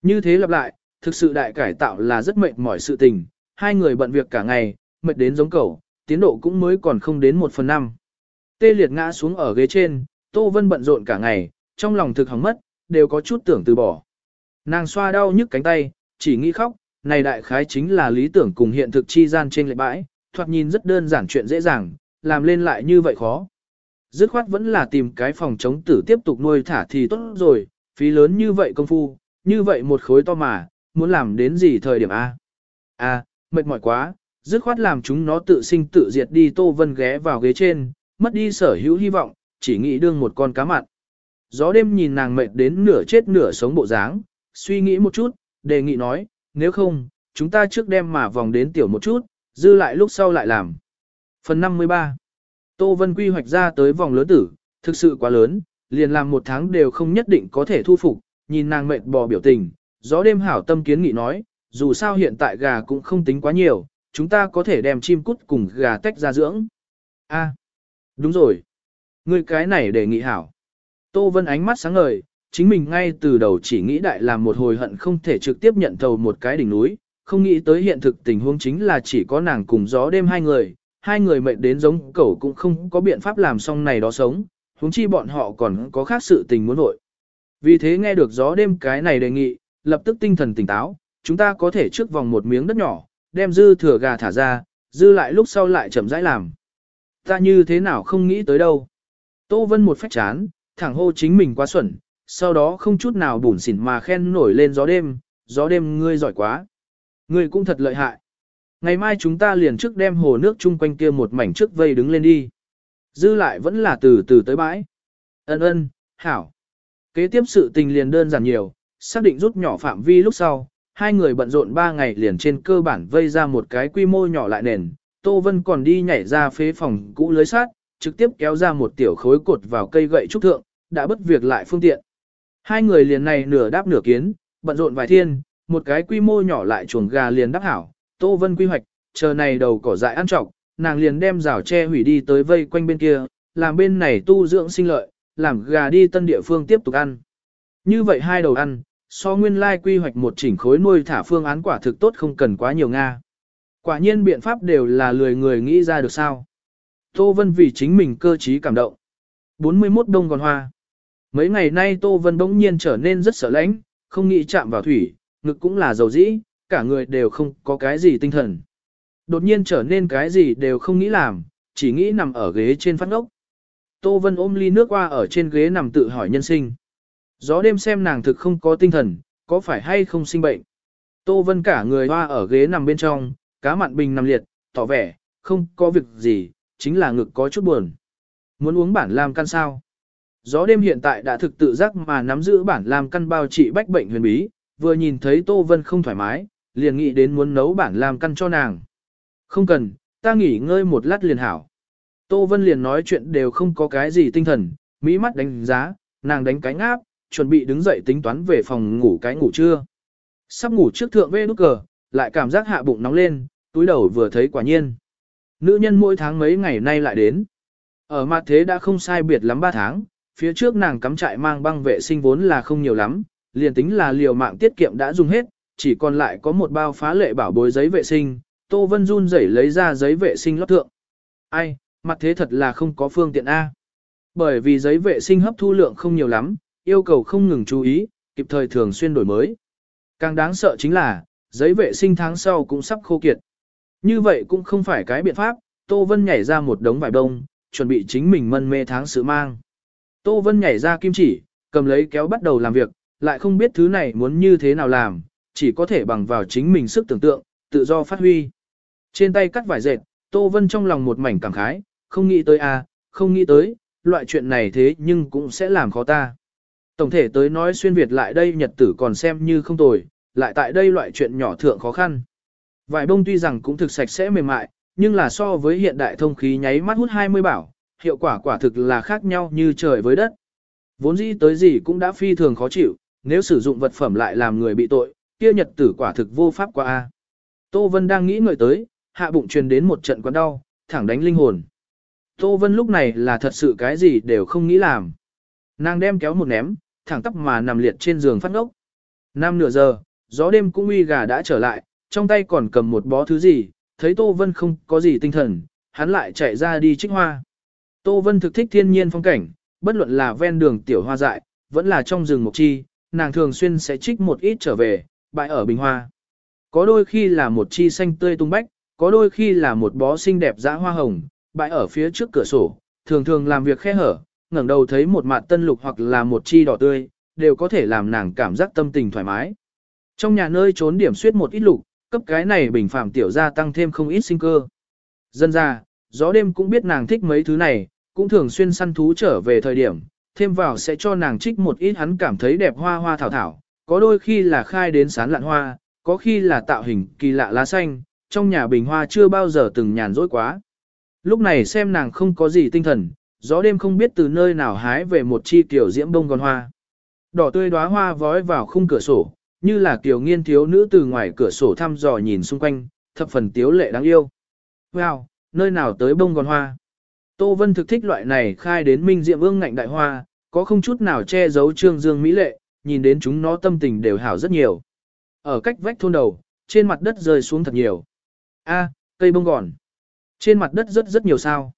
Như thế lặp lại, thực sự đại cải tạo là rất mệt mỏi sự tình, hai người bận việc cả ngày, mệt đến giống cầu, tiến độ cũng mới còn không đến một phần năm. Tê liệt ngã xuống ở ghế trên, Tô Vân bận rộn cả ngày, trong lòng thực hóng mất, đều có chút tưởng từ bỏ. Nàng xoa đau nhức cánh tay, chỉ nghĩ khóc, này đại khái chính là lý tưởng cùng hiện thực chi gian trên lệ bãi, thoạt nhìn rất đơn giản chuyện dễ dàng, làm lên lại như vậy khó. Dứt khoát vẫn là tìm cái phòng chống tử tiếp tục nuôi thả thì tốt rồi, phí lớn như vậy công phu, như vậy một khối to mà, muốn làm đến gì thời điểm A. A, mệt mỏi quá, dứt khoát làm chúng nó tự sinh tự diệt đi Tô Vân ghé vào ghế trên, mất đi sở hữu hy vọng, chỉ nghĩ đương một con cá mặn. Gió đêm nhìn nàng mệt đến nửa chết nửa sống bộ dáng, suy nghĩ một chút, đề nghị nói, nếu không, chúng ta trước đem mà vòng đến tiểu một chút, dư lại lúc sau lại làm. Phần 53 Tô Vân quy hoạch ra tới vòng lớn tử, thực sự quá lớn, liền làm một tháng đều không nhất định có thể thu phục, nhìn nàng mệt bò biểu tình, gió đêm hảo tâm kiến nghị nói, dù sao hiện tại gà cũng không tính quá nhiều, chúng ta có thể đem chim cút cùng gà tách ra dưỡng. A, đúng rồi. Người cái này đề nghị hảo. Tô Vân ánh mắt sáng ngời, chính mình ngay từ đầu chỉ nghĩ đại làm một hồi hận không thể trực tiếp nhận thầu một cái đỉnh núi, không nghĩ tới hiện thực tình huống chính là chỉ có nàng cùng gió đêm hai người, hai người mệnh đến giống cẩu cũng không có biện pháp làm xong này đó sống, huống chi bọn họ còn có khác sự tình muốn nội. Vì thế nghe được gió đêm cái này đề nghị, lập tức tinh thần tỉnh táo, chúng ta có thể trước vòng một miếng đất nhỏ, đem dư thừa gà thả ra, dư lại lúc sau lại chậm rãi làm. Ta như thế nào không nghĩ tới đâu. Tô Vân một phách chán, thẳng hô chính mình quá xuẩn, sau đó không chút nào bủn xỉn mà khen nổi lên gió đêm, gió đêm ngươi giỏi quá. Ngươi cũng thật lợi hại. Ngày mai chúng ta liền trước đem hồ nước chung quanh kia một mảnh trước vây đứng lên đi. Dư lại vẫn là từ từ tới bãi. Ân ân, hảo. Kế tiếp sự tình liền đơn giản nhiều, xác định rút nhỏ phạm vi lúc sau, hai người bận rộn ba ngày liền trên cơ bản vây ra một cái quy mô nhỏ lại nền. Tô Vân còn đi nhảy ra phế phòng cũ lưới sát, trực tiếp kéo ra một tiểu khối cột vào cây gậy trúc thượng, đã bất việc lại phương tiện. Hai người liền này nửa đáp nửa kiến, bận rộn vài thiên, một cái quy mô nhỏ lại chuồng gà liền đáp hảo, Tô Vân quy hoạch, chờ này đầu cỏ dại ăn trọc, nàng liền đem rào tre hủy đi tới vây quanh bên kia, làm bên này tu dưỡng sinh lợi, làm gà đi tân địa phương tiếp tục ăn. Như vậy hai đầu ăn, so nguyên lai quy hoạch một chỉnh khối nuôi thả phương án quả thực tốt không cần quá nhiều Nga. Quả nhiên biện pháp đều là lười người nghĩ ra được sao. Tô Vân vì chính mình cơ trí cảm động. 41 đông còn hoa. Mấy ngày nay Tô Vân bỗng nhiên trở nên rất sợ lãnh, không nghĩ chạm vào thủy, ngực cũng là dầu dĩ, cả người đều không có cái gì tinh thần. Đột nhiên trở nên cái gì đều không nghĩ làm, chỉ nghĩ nằm ở ghế trên phát ngốc. Tô Vân ôm ly nước qua ở trên ghế nằm tự hỏi nhân sinh. Gió đêm xem nàng thực không có tinh thần, có phải hay không sinh bệnh. Tô Vân cả người hoa ở ghế nằm bên trong, cá mặn bình nằm liệt, tỏ vẻ, không có việc gì, chính là ngực có chút buồn. Muốn uống bản lam căn sao? Gió đêm hiện tại đã thực tự giác mà nắm giữ bản lam căn bao trị bách bệnh huyền bí, vừa nhìn thấy Tô Vân không thoải mái, liền nghĩ đến muốn nấu bản lam căn cho nàng. Không cần, ta nghỉ ngơi một lát liền hảo. Tô Vân liền nói chuyện đều không có cái gì tinh thần, mỹ mắt đánh giá, nàng đánh cánh áp, chuẩn bị đứng dậy tính toán về phòng ngủ cái ngủ trưa. Sắp ngủ trước thượng vê nút cờ, lại cảm giác hạ bụng nóng lên, túi đầu vừa thấy quả nhiên. Nữ nhân mỗi tháng mấy ngày nay lại đến. Ở mặt thế đã không sai biệt lắm 3 tháng, phía trước nàng cắm trại mang băng vệ sinh vốn là không nhiều lắm, liền tính là liều mạng tiết kiệm đã dùng hết, chỉ còn lại có một bao phá lệ bảo bối giấy vệ sinh, Tô Vân run rẩy lấy ra giấy vệ sinh lót thượng. Ai, mặt thế thật là không có phương tiện A. Bởi vì giấy vệ sinh hấp thu lượng không nhiều lắm, yêu cầu không ngừng chú ý, kịp thời thường xuyên đổi mới. Càng đáng sợ chính là, giấy vệ sinh tháng sau cũng sắp khô kiệt. Như vậy cũng không phải cái biện pháp, Tô Vân nhảy ra một đống vải đông, chuẩn bị chính mình mân mê tháng sự mang. Tô Vân nhảy ra kim chỉ, cầm lấy kéo bắt đầu làm việc, lại không biết thứ này muốn như thế nào làm, chỉ có thể bằng vào chính mình sức tưởng tượng, tự do phát huy. Trên tay cắt vải dệt, Tô Vân trong lòng một mảnh cảm khái, không nghĩ tới à, không nghĩ tới, loại chuyện này thế nhưng cũng sẽ làm khó ta. Tổng thể tới nói xuyên Việt lại đây nhật tử còn xem như không tồi, lại tại đây loại chuyện nhỏ thượng khó khăn. Vải bông tuy rằng cũng thực sạch sẽ mềm mại, nhưng là so với hiện đại thông khí nháy mắt hút 20 bảo, hiệu quả quả thực là khác nhau như trời với đất. Vốn dĩ tới gì cũng đã phi thường khó chịu, nếu sử dụng vật phẩm lại làm người bị tội, kia nhật tử quả thực vô pháp qua a. Tô Vân đang nghĩ ngợi tới, hạ bụng truyền đến một trận quặn đau, thẳng đánh linh hồn. Tô Vân lúc này là thật sự cái gì đều không nghĩ làm. Nàng đem kéo một ném, thẳng tắp mà nằm liệt trên giường phát ngốc. Năm nửa giờ, gió đêm cũng uy gà đã trở lại, trong tay còn cầm một bó thứ gì, thấy Tô Vân không có gì tinh thần, hắn lại chạy ra đi trích hoa. Tô Vân thực thích thiên nhiên phong cảnh, bất luận là ven đường tiểu hoa dại, vẫn là trong rừng mộc chi, nàng thường xuyên sẽ trích một ít trở về, bãi ở bình hoa. Có đôi khi là một chi xanh tươi tung bách, có đôi khi là một bó xinh đẹp dã hoa hồng, bãi ở phía trước cửa sổ, thường thường làm việc khe hở, ngẩng đầu thấy một mặt tân lục hoặc là một chi đỏ tươi, đều có thể làm nàng cảm giác tâm tình thoải mái. Trong nhà nơi trốn điểm suyết một ít lục, cấp cái này bình phạm tiểu gia tăng thêm không ít sinh cơ. Dân ra, gió đêm cũng biết nàng thích mấy thứ này, cũng thường xuyên săn thú trở về thời điểm, thêm vào sẽ cho nàng trích một ít hắn cảm thấy đẹp hoa hoa thảo thảo, có đôi khi là khai đến sán lạn hoa, có khi là tạo hình kỳ lạ lá xanh, trong nhà bình hoa chưa bao giờ từng nhàn rỗi quá. Lúc này xem nàng không có gì tinh thần, gió đêm không biết từ nơi nào hái về một chi kiểu diễm bông gòn hoa. Đỏ tươi đóa hoa vói vào khung cửa sổ, như là kiểu nghiên thiếu nữ từ ngoài cửa sổ thăm dò nhìn xung quanh, thập phần tiếu lệ đáng yêu. Wow, nơi nào tới bông gòn hoa. Tô Vân thực thích loại này khai đến minh diệm ương ngạnh đại hoa, có không chút nào che giấu trương dương mỹ lệ, nhìn đến chúng nó tâm tình đều hảo rất nhiều. Ở cách vách thôn đầu, trên mặt đất rơi xuống thật nhiều. A, cây bông gòn. Trên mặt đất rất rất nhiều sao.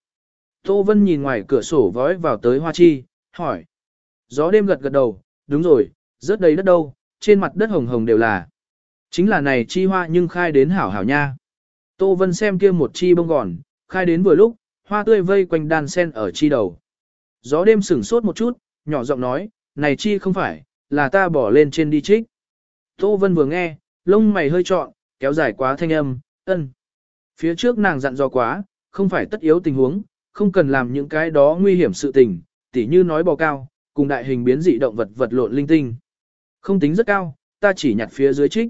Tô Vân nhìn ngoài cửa sổ vói vào tới hoa chi, hỏi. Gió đêm gật gật đầu, đúng rồi, rớt đầy đất đâu, trên mặt đất hồng hồng đều là. Chính là này chi hoa nhưng khai đến hảo hảo nha. Tô Vân xem kia một chi bông gòn, khai đến vừa lúc, hoa tươi vây quanh đàn sen ở chi đầu. Gió đêm sửng sốt một chút, nhỏ giọng nói, này chi không phải, là ta bỏ lên trên đi trích. Tô Vân vừa nghe, lông mày hơi trọn, kéo dài quá thanh âm, ân. Phía trước nàng dặn dò quá, không phải tất yếu tình huống, không cần làm những cái đó nguy hiểm sự tình, tỉ như nói bò cao, cùng đại hình biến dị động vật vật lộn linh tinh. Không tính rất cao, ta chỉ nhặt phía dưới trích.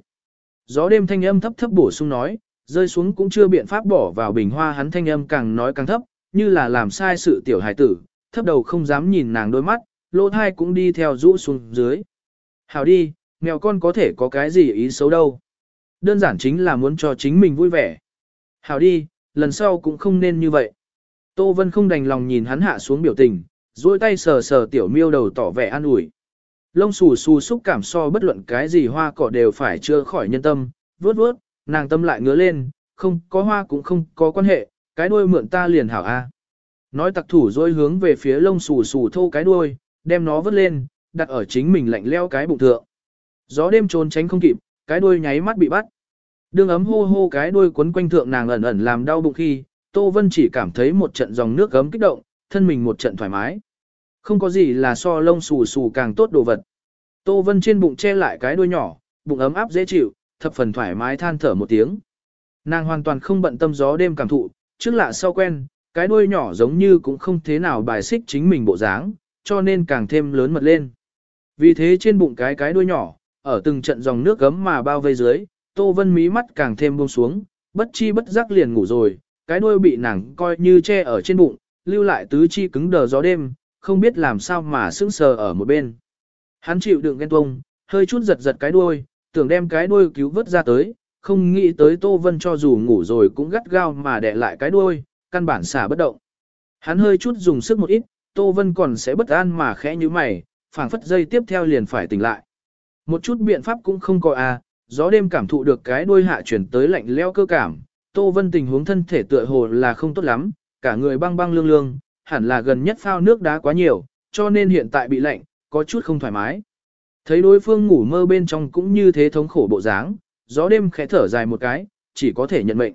Gió đêm thanh âm thấp thấp bổ sung nói, rơi xuống cũng chưa biện pháp bỏ vào bình hoa hắn thanh âm càng nói càng thấp, như là làm sai sự tiểu hải tử, thấp đầu không dám nhìn nàng đôi mắt, lỗ thai cũng đi theo rũ xuống dưới. Hảo đi, mèo con có thể có cái gì ý xấu đâu. Đơn giản chính là muốn cho chính mình vui vẻ. Hảo đi, lần sau cũng không nên như vậy. Tô Vân không đành lòng nhìn hắn hạ xuống biểu tình, duỗi tay sờ sờ tiểu miêu đầu tỏ vẻ an ủi. Lông xù xù xúc cảm so bất luận cái gì hoa cỏ đều phải chưa khỏi nhân tâm, vuốt vuốt, nàng tâm lại ngứa lên, không có hoa cũng không có quan hệ, cái đuôi mượn ta liền hảo a. Nói tặc thủ rồi hướng về phía lông xù xù thô cái đuôi, đem nó vứt lên, đặt ở chính mình lạnh leo cái bụng thượng. Gió đêm trốn tránh không kịp, cái đuôi nháy mắt bị bắt. Đường ấm hô hô cái đuôi quấn quanh thượng nàng ẩn ẩn làm đau bụng khi, Tô Vân chỉ cảm thấy một trận dòng nước gấm kích động, thân mình một trận thoải mái. Không có gì là so lông xù xù càng tốt đồ vật. Tô Vân trên bụng che lại cái đuôi nhỏ, bụng ấm áp dễ chịu, thập phần thoải mái than thở một tiếng. Nàng hoàn toàn không bận tâm gió đêm cảm thụ, trước lạ sau quen, cái đuôi nhỏ giống như cũng không thế nào bài xích chính mình bộ dáng, cho nên càng thêm lớn mật lên. Vì thế trên bụng cái cái đuôi nhỏ, ở từng trận dòng nước gấm mà bao vây dưới, Tô Vân mí mắt càng thêm buông xuống, bất chi bất giác liền ngủ rồi, cái đuôi bị nàng coi như che ở trên bụng, lưu lại tứ chi cứng đờ gió đêm, không biết làm sao mà sững sờ ở một bên. Hắn chịu đựng ghen tuông, hơi chút giật giật cái đuôi, tưởng đem cái đuôi cứu vớt ra tới, không nghĩ tới Tô Vân cho dù ngủ rồi cũng gắt gao mà đè lại cái đuôi, căn bản xả bất động. Hắn hơi chút dùng sức một ít, Tô Vân còn sẽ bất an mà khẽ như mày, phảng phất dây tiếp theo liền phải tỉnh lại. Một chút biện pháp cũng không có à, gió đêm cảm thụ được cái đuôi hạ chuyển tới lạnh leo cơ cảm, Tô Vân tình huống thân thể tựa hồ là không tốt lắm, cả người băng băng lương lương, hẳn là gần nhất phao nước đá quá nhiều, cho nên hiện tại bị lạnh, có chút không thoải mái. Thấy đối phương ngủ mơ bên trong cũng như thế thống khổ bộ dáng, gió đêm khẽ thở dài một cái, chỉ có thể nhận mệnh.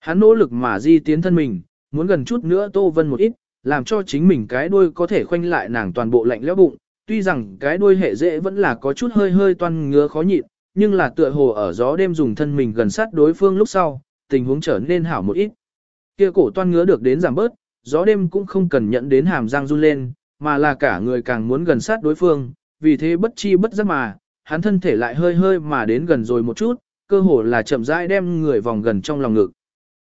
Hắn nỗ lực mà di tiến thân mình, muốn gần chút nữa Tô Vân một ít, làm cho chính mình cái đuôi có thể khoanh lại nàng toàn bộ lạnh lẽo bụng. Tuy rằng cái đuôi hệ dễ vẫn là có chút hơi hơi toan ngứa khó nhịn, nhưng là tựa hồ ở gió đêm dùng thân mình gần sát đối phương lúc sau, tình huống trở nên hảo một ít. Kia cổ toan ngứa được đến giảm bớt, gió đêm cũng không cần nhận đến hàm răng run lên, mà là cả người càng muốn gần sát đối phương, vì thế bất chi bất giác mà, hắn thân thể lại hơi hơi mà đến gần rồi một chút, cơ hồ là chậm rãi đem người vòng gần trong lòng ngực.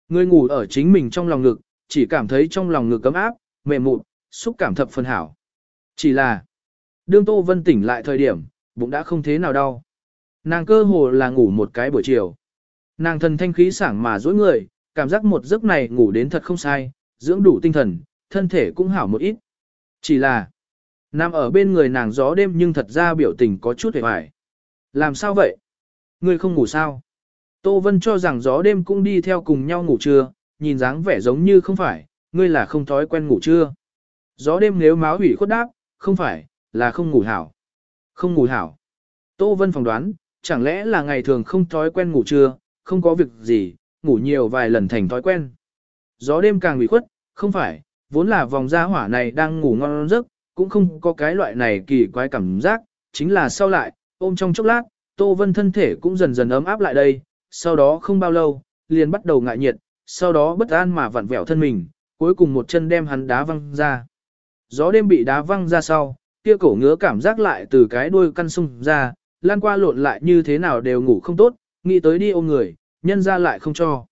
Người ngủ ở chính mình trong lòng ngực, chỉ cảm thấy trong lòng ngực cấm áp, mềm mụn, xúc cảm thập phân hảo. Chỉ là, đương Tô Vân tỉnh lại thời điểm, bụng đã không thế nào đau. Nàng cơ hồ là ngủ một cái buổi chiều. Nàng thần thanh khí sảng mà dối người, cảm giác một giấc này ngủ đến thật không sai, dưỡng đủ tinh thần, thân thể cũng hảo một ít. Chỉ là, nằm ở bên người nàng gió đêm nhưng thật ra biểu tình có chút hề hoài. Làm sao vậy? Ngươi không ngủ sao? Tô Vân cho rằng gió đêm cũng đi theo cùng nhau ngủ trưa, nhìn dáng vẻ giống như không phải, ngươi là không thói quen ngủ trưa. Gió đêm nếu máu hủy khuất đáp, không phải, là không ngủ hảo. Không ngủ hảo. Tô Vân phỏng đoán, chẳng lẽ là ngày thường không thói quen ngủ trưa, không có việc gì, ngủ nhiều vài lần thành thói quen. Gió đêm càng bị khuất, không phải, vốn là vòng gia hỏa này đang ngủ ngon giấc, cũng không có cái loại này kỳ quái cảm giác, chính là sau lại, ôm trong chốc lát, Tô Vân thân thể cũng dần dần ấm áp lại đây, sau đó không bao lâu, liền bắt đầu ngại nhiệt, sau đó bất an mà vặn vẹo thân mình, cuối cùng một chân đem hắn đá văng ra. Gió đêm bị đá văng ra sau, kia cổ ngứa cảm giác lại từ cái đuôi căn sung ra, lan qua lộn lại như thế nào đều ngủ không tốt, nghĩ tới đi ôm người, nhân ra lại không cho.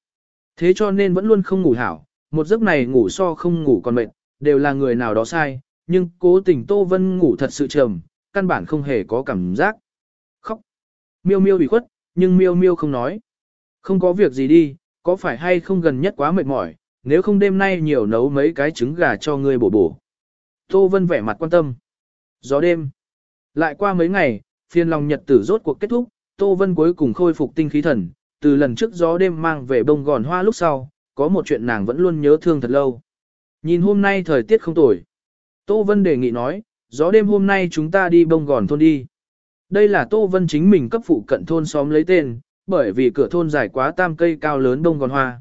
Thế cho nên vẫn luôn không ngủ hảo, một giấc này ngủ so không ngủ còn mệt, đều là người nào đó sai, nhưng cố tình Tô Vân ngủ thật sự trầm, căn bản không hề có cảm giác. Khóc. Miêu miêu bị khuất, nhưng miêu miêu không nói. Không có việc gì đi, có phải hay không gần nhất quá mệt mỏi, nếu không đêm nay nhiều nấu mấy cái trứng gà cho ngươi bổ bổ. Tô Vân vẻ mặt quan tâm. Gió đêm. Lại qua mấy ngày, phiền lòng nhật tử rốt cuộc kết thúc, Tô Vân cuối cùng khôi phục tinh khí thần, từ lần trước gió đêm mang về bông gòn hoa lúc sau, có một chuyện nàng vẫn luôn nhớ thương thật lâu. Nhìn hôm nay thời tiết không tồi. Tô Vân đề nghị nói, gió đêm hôm nay chúng ta đi bông gòn thôn đi. Đây là Tô Vân chính mình cấp phụ cận thôn xóm lấy tên, bởi vì cửa thôn dài quá tam cây cao lớn bông gòn hoa.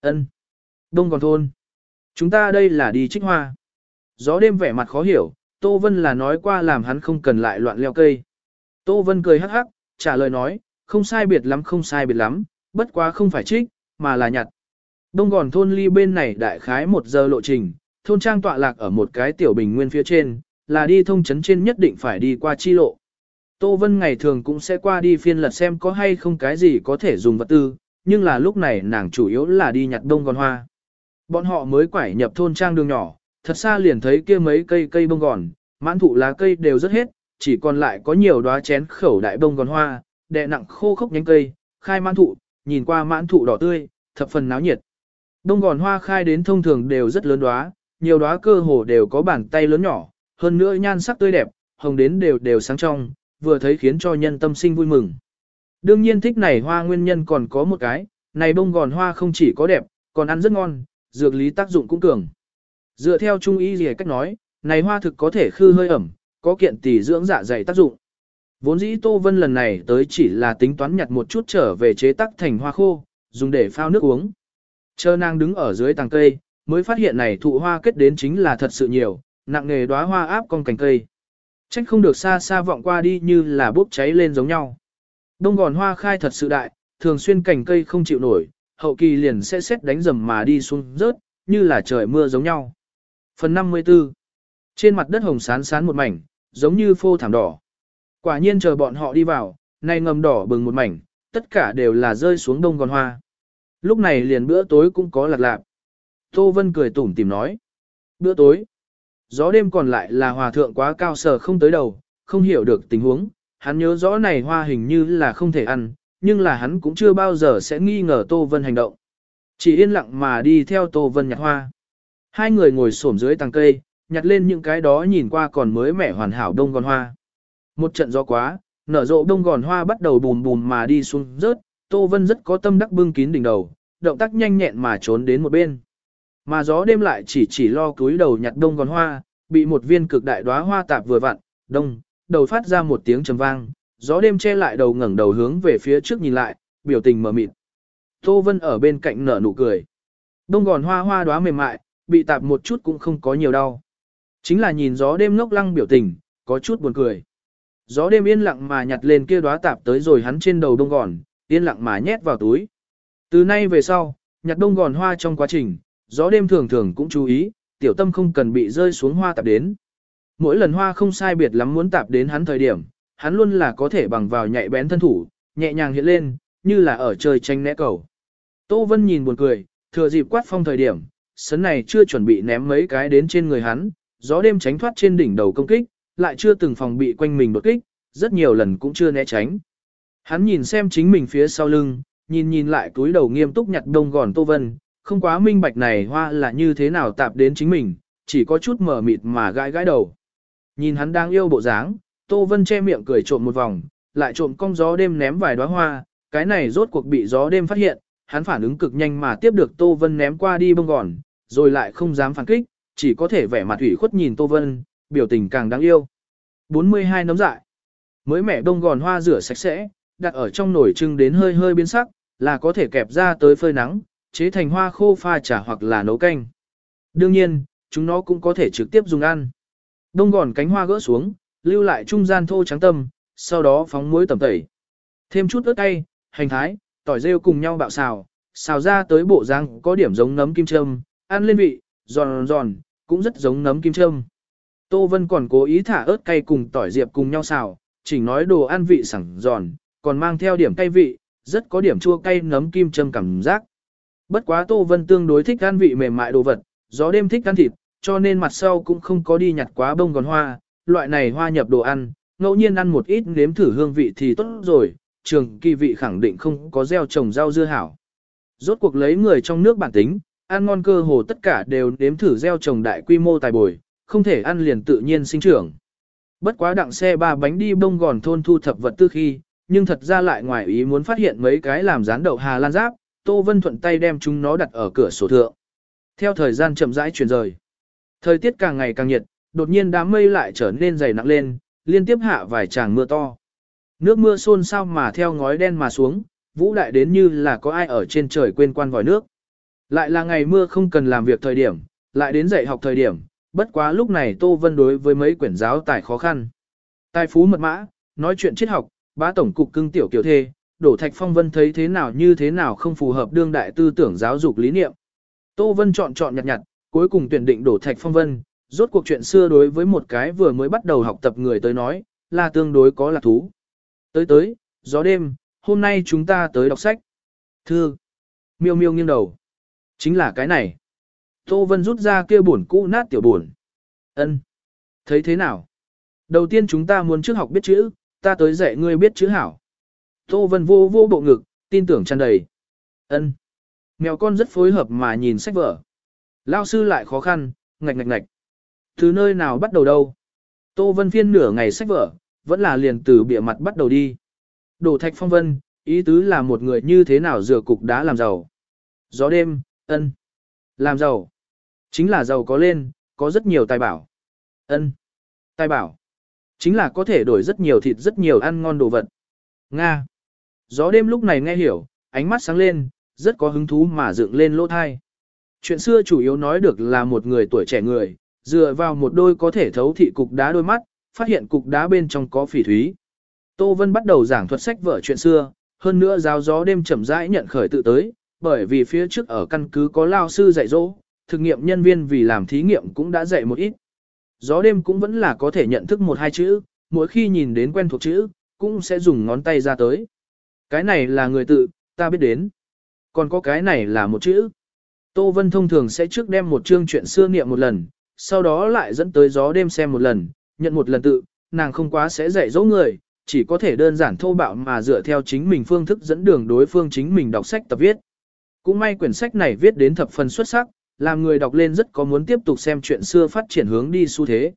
Ân, Bông gòn thôn. Chúng ta đây là đi trích hoa. Gió đêm vẻ mặt khó hiểu, Tô Vân là nói qua làm hắn không cần lại loạn leo cây. Tô Vân cười hắc hắc, trả lời nói, không sai biệt lắm không sai biệt lắm, bất quá không phải trích, mà là nhặt. Đông gòn thôn ly bên này đại khái một giờ lộ trình, thôn trang tọa lạc ở một cái tiểu bình nguyên phía trên, là đi thông chấn trên nhất định phải đi qua chi lộ. Tô Vân ngày thường cũng sẽ qua đi phiên lật xem có hay không cái gì có thể dùng vật tư, nhưng là lúc này nàng chủ yếu là đi nhặt đông gòn hoa. Bọn họ mới quải nhập thôn trang đường nhỏ, thật xa liền thấy kia mấy cây cây bông gòn, mãn thụ lá cây đều rất hết, chỉ còn lại có nhiều đóa chén khẩu đại bông gòn hoa, đè nặng khô khốc nhánh cây, khai mãn thụ, nhìn qua mãn thụ đỏ tươi, thập phần náo nhiệt. Đông gòn hoa khai đến thông thường đều rất lớn đóa, nhiều đóa cơ hồ đều có bàn tay lớn nhỏ, hơn nữa nhan sắc tươi đẹp, hồng đến đều đều sáng trong, vừa thấy khiến cho nhân tâm sinh vui mừng. Đương nhiên thích này hoa nguyên nhân còn có một cái, này bông gòn hoa không chỉ có đẹp, còn ăn rất ngon, dược lý tác dụng cũng cường. Dựa theo trung y gì cách nói, này hoa thực có thể khư hơi ẩm, có kiện tỷ dưỡng dạ dày tác dụng. Vốn dĩ Tô Vân lần này tới chỉ là tính toán nhặt một chút trở về chế tác thành hoa khô, dùng để phao nước uống. Chờ nàng đứng ở dưới tàng cây, mới phát hiện này thụ hoa kết đến chính là thật sự nhiều, nặng nghề đóa hoa áp con cành cây. Trách không được xa xa vọng qua đi như là bốc cháy lên giống nhau. Đông gòn hoa khai thật sự đại, thường xuyên cành cây không chịu nổi, hậu kỳ liền sẽ xét đánh dầm mà đi xuống rớt, như là trời mưa giống nhau. Phần 54 Trên mặt đất hồng sán sán một mảnh, giống như phô thảm đỏ. Quả nhiên chờ bọn họ đi vào, nay ngầm đỏ bừng một mảnh, tất cả đều là rơi xuống đông gòn hoa. Lúc này liền bữa tối cũng có lạc lạc. Tô Vân cười tủm tìm nói. Bữa tối. Gió đêm còn lại là hòa thượng quá cao sở không tới đầu, không hiểu được tình huống. Hắn nhớ rõ này hoa hình như là không thể ăn, nhưng là hắn cũng chưa bao giờ sẽ nghi ngờ Tô Vân hành động. Chỉ yên lặng mà đi theo Tô Vân nhặt hoa. Hai người ngồi xổm dưới tàng cây, nhặt lên những cái đó nhìn qua còn mới mẻ hoàn hảo đông gòn hoa. Một trận gió quá, nở rộ đông gòn hoa bắt đầu bùm bùm mà đi xuống rớt, Tô Vân rất có tâm đắc bưng kín đỉnh đầu, động tác nhanh nhẹn mà trốn đến một bên. Mà gió đêm lại chỉ chỉ lo cúi đầu nhặt đông gòn hoa, bị một viên cực đại đóa hoa tạp vừa vặn, đông, đầu phát ra một tiếng trầm vang, gió đêm che lại đầu ngẩng đầu hướng về phía trước nhìn lại, biểu tình mờ mịt. Tô Vân ở bên cạnh nở nụ cười. Đông gòn hoa hoa đóa mềm mại, bị tạp một chút cũng không có nhiều đau. Chính là nhìn gió đêm ngốc lăng biểu tình, có chút buồn cười. Gió đêm yên lặng mà nhặt lên kia đóa tạp tới rồi hắn trên đầu đông gòn, yên lặng mà nhét vào túi. Từ nay về sau, nhặt đông gòn hoa trong quá trình, gió đêm thường thường cũng chú ý, tiểu tâm không cần bị rơi xuống hoa tạp đến. Mỗi lần hoa không sai biệt lắm muốn tạp đến hắn thời điểm, hắn luôn là có thể bằng vào nhạy bén thân thủ, nhẹ nhàng hiện lên, như là ở chơi tranh né cầu. Tô Vân nhìn buồn cười, thừa dịp quát phong thời điểm, sấn này chưa chuẩn bị ném mấy cái đến trên người hắn, gió đêm tránh thoát trên đỉnh đầu công kích, lại chưa từng phòng bị quanh mình đột kích, rất nhiều lần cũng chưa né tránh. Hắn nhìn xem chính mình phía sau lưng, nhìn nhìn lại túi đầu nghiêm túc nhặt đông gòn Tô Vân, không quá minh bạch này hoa là như thế nào tạp đến chính mình, chỉ có chút mở mịt mà gãi gãi đầu. Nhìn hắn đang yêu bộ dáng, Tô Vân che miệng cười trộm một vòng, lại trộm cong gió đêm ném vài đóa hoa, cái này rốt cuộc bị gió đêm phát hiện, hắn phản ứng cực nhanh mà tiếp được Tô Vân ném qua đi bông gòn, rồi lại không dám phản kích, chỉ có thể vẻ mặt ủy khuất nhìn Tô Vân, biểu tình càng đáng yêu. 42 nấm dại. Mới mẻ đông gòn hoa rửa sạch sẽ, đặt ở trong nồi trưng đến hơi hơi biến sắc, là có thể kẹp ra tới phơi nắng, chế thành hoa khô pha trà hoặc là nấu canh. Đương nhiên, chúng nó cũng có thể trực tiếp dùng ăn. Đông gòn cánh hoa gỡ xuống, lưu lại trung gian thô trắng tâm, sau đó phóng muối tẩm tẩy. Thêm chút ớt cay, hành thái, tỏi rêu cùng nhau bạo xào, xào ra tới bộ răng có điểm giống nấm kim châm, ăn lên vị, giòn giòn, cũng rất giống nấm kim châm. Tô Vân còn cố ý thả ớt cay cùng tỏi diệp cùng nhau xào, chỉ nói đồ ăn vị sẵn giòn, còn mang theo điểm cay vị, rất có điểm chua cay nấm kim châm cảm giác. Bất quá Tô Vân tương đối thích ăn vị mềm mại đồ vật, gió đêm thích ăn thịt, cho nên mặt sau cũng không có đi nhặt quá bông gòn hoa, loại này hoa nhập đồ ăn, ngẫu nhiên ăn một ít nếm thử hương vị thì tốt rồi, trường kỳ vị khẳng định không có gieo trồng rau dưa hảo. Rốt cuộc lấy người trong nước bản tính, ăn ngon cơ hồ tất cả đều nếm thử gieo trồng đại quy mô tài bồi, không thể ăn liền tự nhiên sinh trưởng. Bất quá đặng xe ba bánh đi bông gòn thôn thu thập vật tư khi, nhưng thật ra lại ngoài ý muốn phát hiện mấy cái làm rán đậu Hà Lan giáp, Tô Vân thuận tay đem chúng nó đặt ở cửa sổ thượng. Theo thời gian chậm rãi chuyển rời, thời tiết càng ngày càng nhiệt, đột nhiên đám mây lại trở nên dày nặng lên, liên tiếp hạ vài tràng mưa to. Nước mưa xôn xao mà theo ngói đen mà xuống, vũ đại đến như là có ai ở trên trời quên quan vòi nước. Lại là ngày mưa không cần làm việc thời điểm, lại đến dạy học thời điểm, bất quá lúc này Tô Vân đối với mấy quyển giáo tài khó khăn. Tài phú mật mã, nói chuyện triết học, bá tổng cục cưng tiểu kiểu thê, đổ thạch phong vân thấy thế nào như thế nào không phù hợp đương đại tư tưởng giáo dục lý niệm. Tô Vân chọn chọn nhặt nhặt, cuối cùng tuyển định đổ thạch phong vân, rốt cuộc chuyện xưa đối với một cái vừa mới bắt đầu học tập người tới nói, là tương đối có lạc thú. Tới tới, gió đêm, hôm nay chúng ta tới đọc sách. Thư. Miêu miêu nghiêng đầu. Chính là cái này. Tô Vân rút ra kia buồn cũ nát tiểu buồn. Ân. Thấy thế nào? Đầu tiên chúng ta muốn trước học biết chữ, ta tới dạy ngươi biết chữ hảo. Tô Vân vô vô bộ ngực, tin tưởng tràn đầy. Ân. Mèo con rất phối hợp mà nhìn sách vở. Lao sư lại khó khăn, ngạch ngạch ngạch. Từ nơi nào bắt đầu đâu? Tô Vân phiên nửa ngày sách vở, vẫn là liền từ bịa mặt bắt đầu đi. Đổ thạch phong vân, ý tứ là một người như thế nào rửa cục đá làm giàu. Gió đêm, ân. Làm giàu. Chính là giàu có lên, có rất nhiều tài bảo. ân. Tài bảo. Chính là có thể đổi rất nhiều thịt rất nhiều ăn ngon đồ vật. Nga. Gió đêm lúc này nghe hiểu, ánh mắt sáng lên, rất có hứng thú mà dựng lên lỗ thai. Chuyện xưa chủ yếu nói được là một người tuổi trẻ người, dựa vào một đôi có thể thấu thị cục đá đôi mắt, phát hiện cục đá bên trong có phỉ thúy. Tô Vân bắt đầu giảng thuật sách vở chuyện xưa, hơn nữa giáo gió đêm chậm rãi nhận khởi tự tới, bởi vì phía trước ở căn cứ có lao sư dạy dỗ, thực nghiệm nhân viên vì làm thí nghiệm cũng đã dạy một ít. Gió đêm cũng vẫn là có thể nhận thức một hai chữ, mỗi khi nhìn đến quen thuộc chữ, cũng sẽ dùng ngón tay ra tới. Cái này là người tự, ta biết đến. Còn có cái này là một chữ. Tô Vân thông thường sẽ trước đem một chương chuyện xưa niệm một lần, sau đó lại dẫn tới gió đêm xem một lần, nhận một lần tự, nàng không quá sẽ dạy dỗ người, chỉ có thể đơn giản thô bạo mà dựa theo chính mình phương thức dẫn đường đối phương chính mình đọc sách tập viết. Cũng may quyển sách này viết đến thập phần xuất sắc, làm người đọc lên rất có muốn tiếp tục xem chuyện xưa phát triển hướng đi xu thế.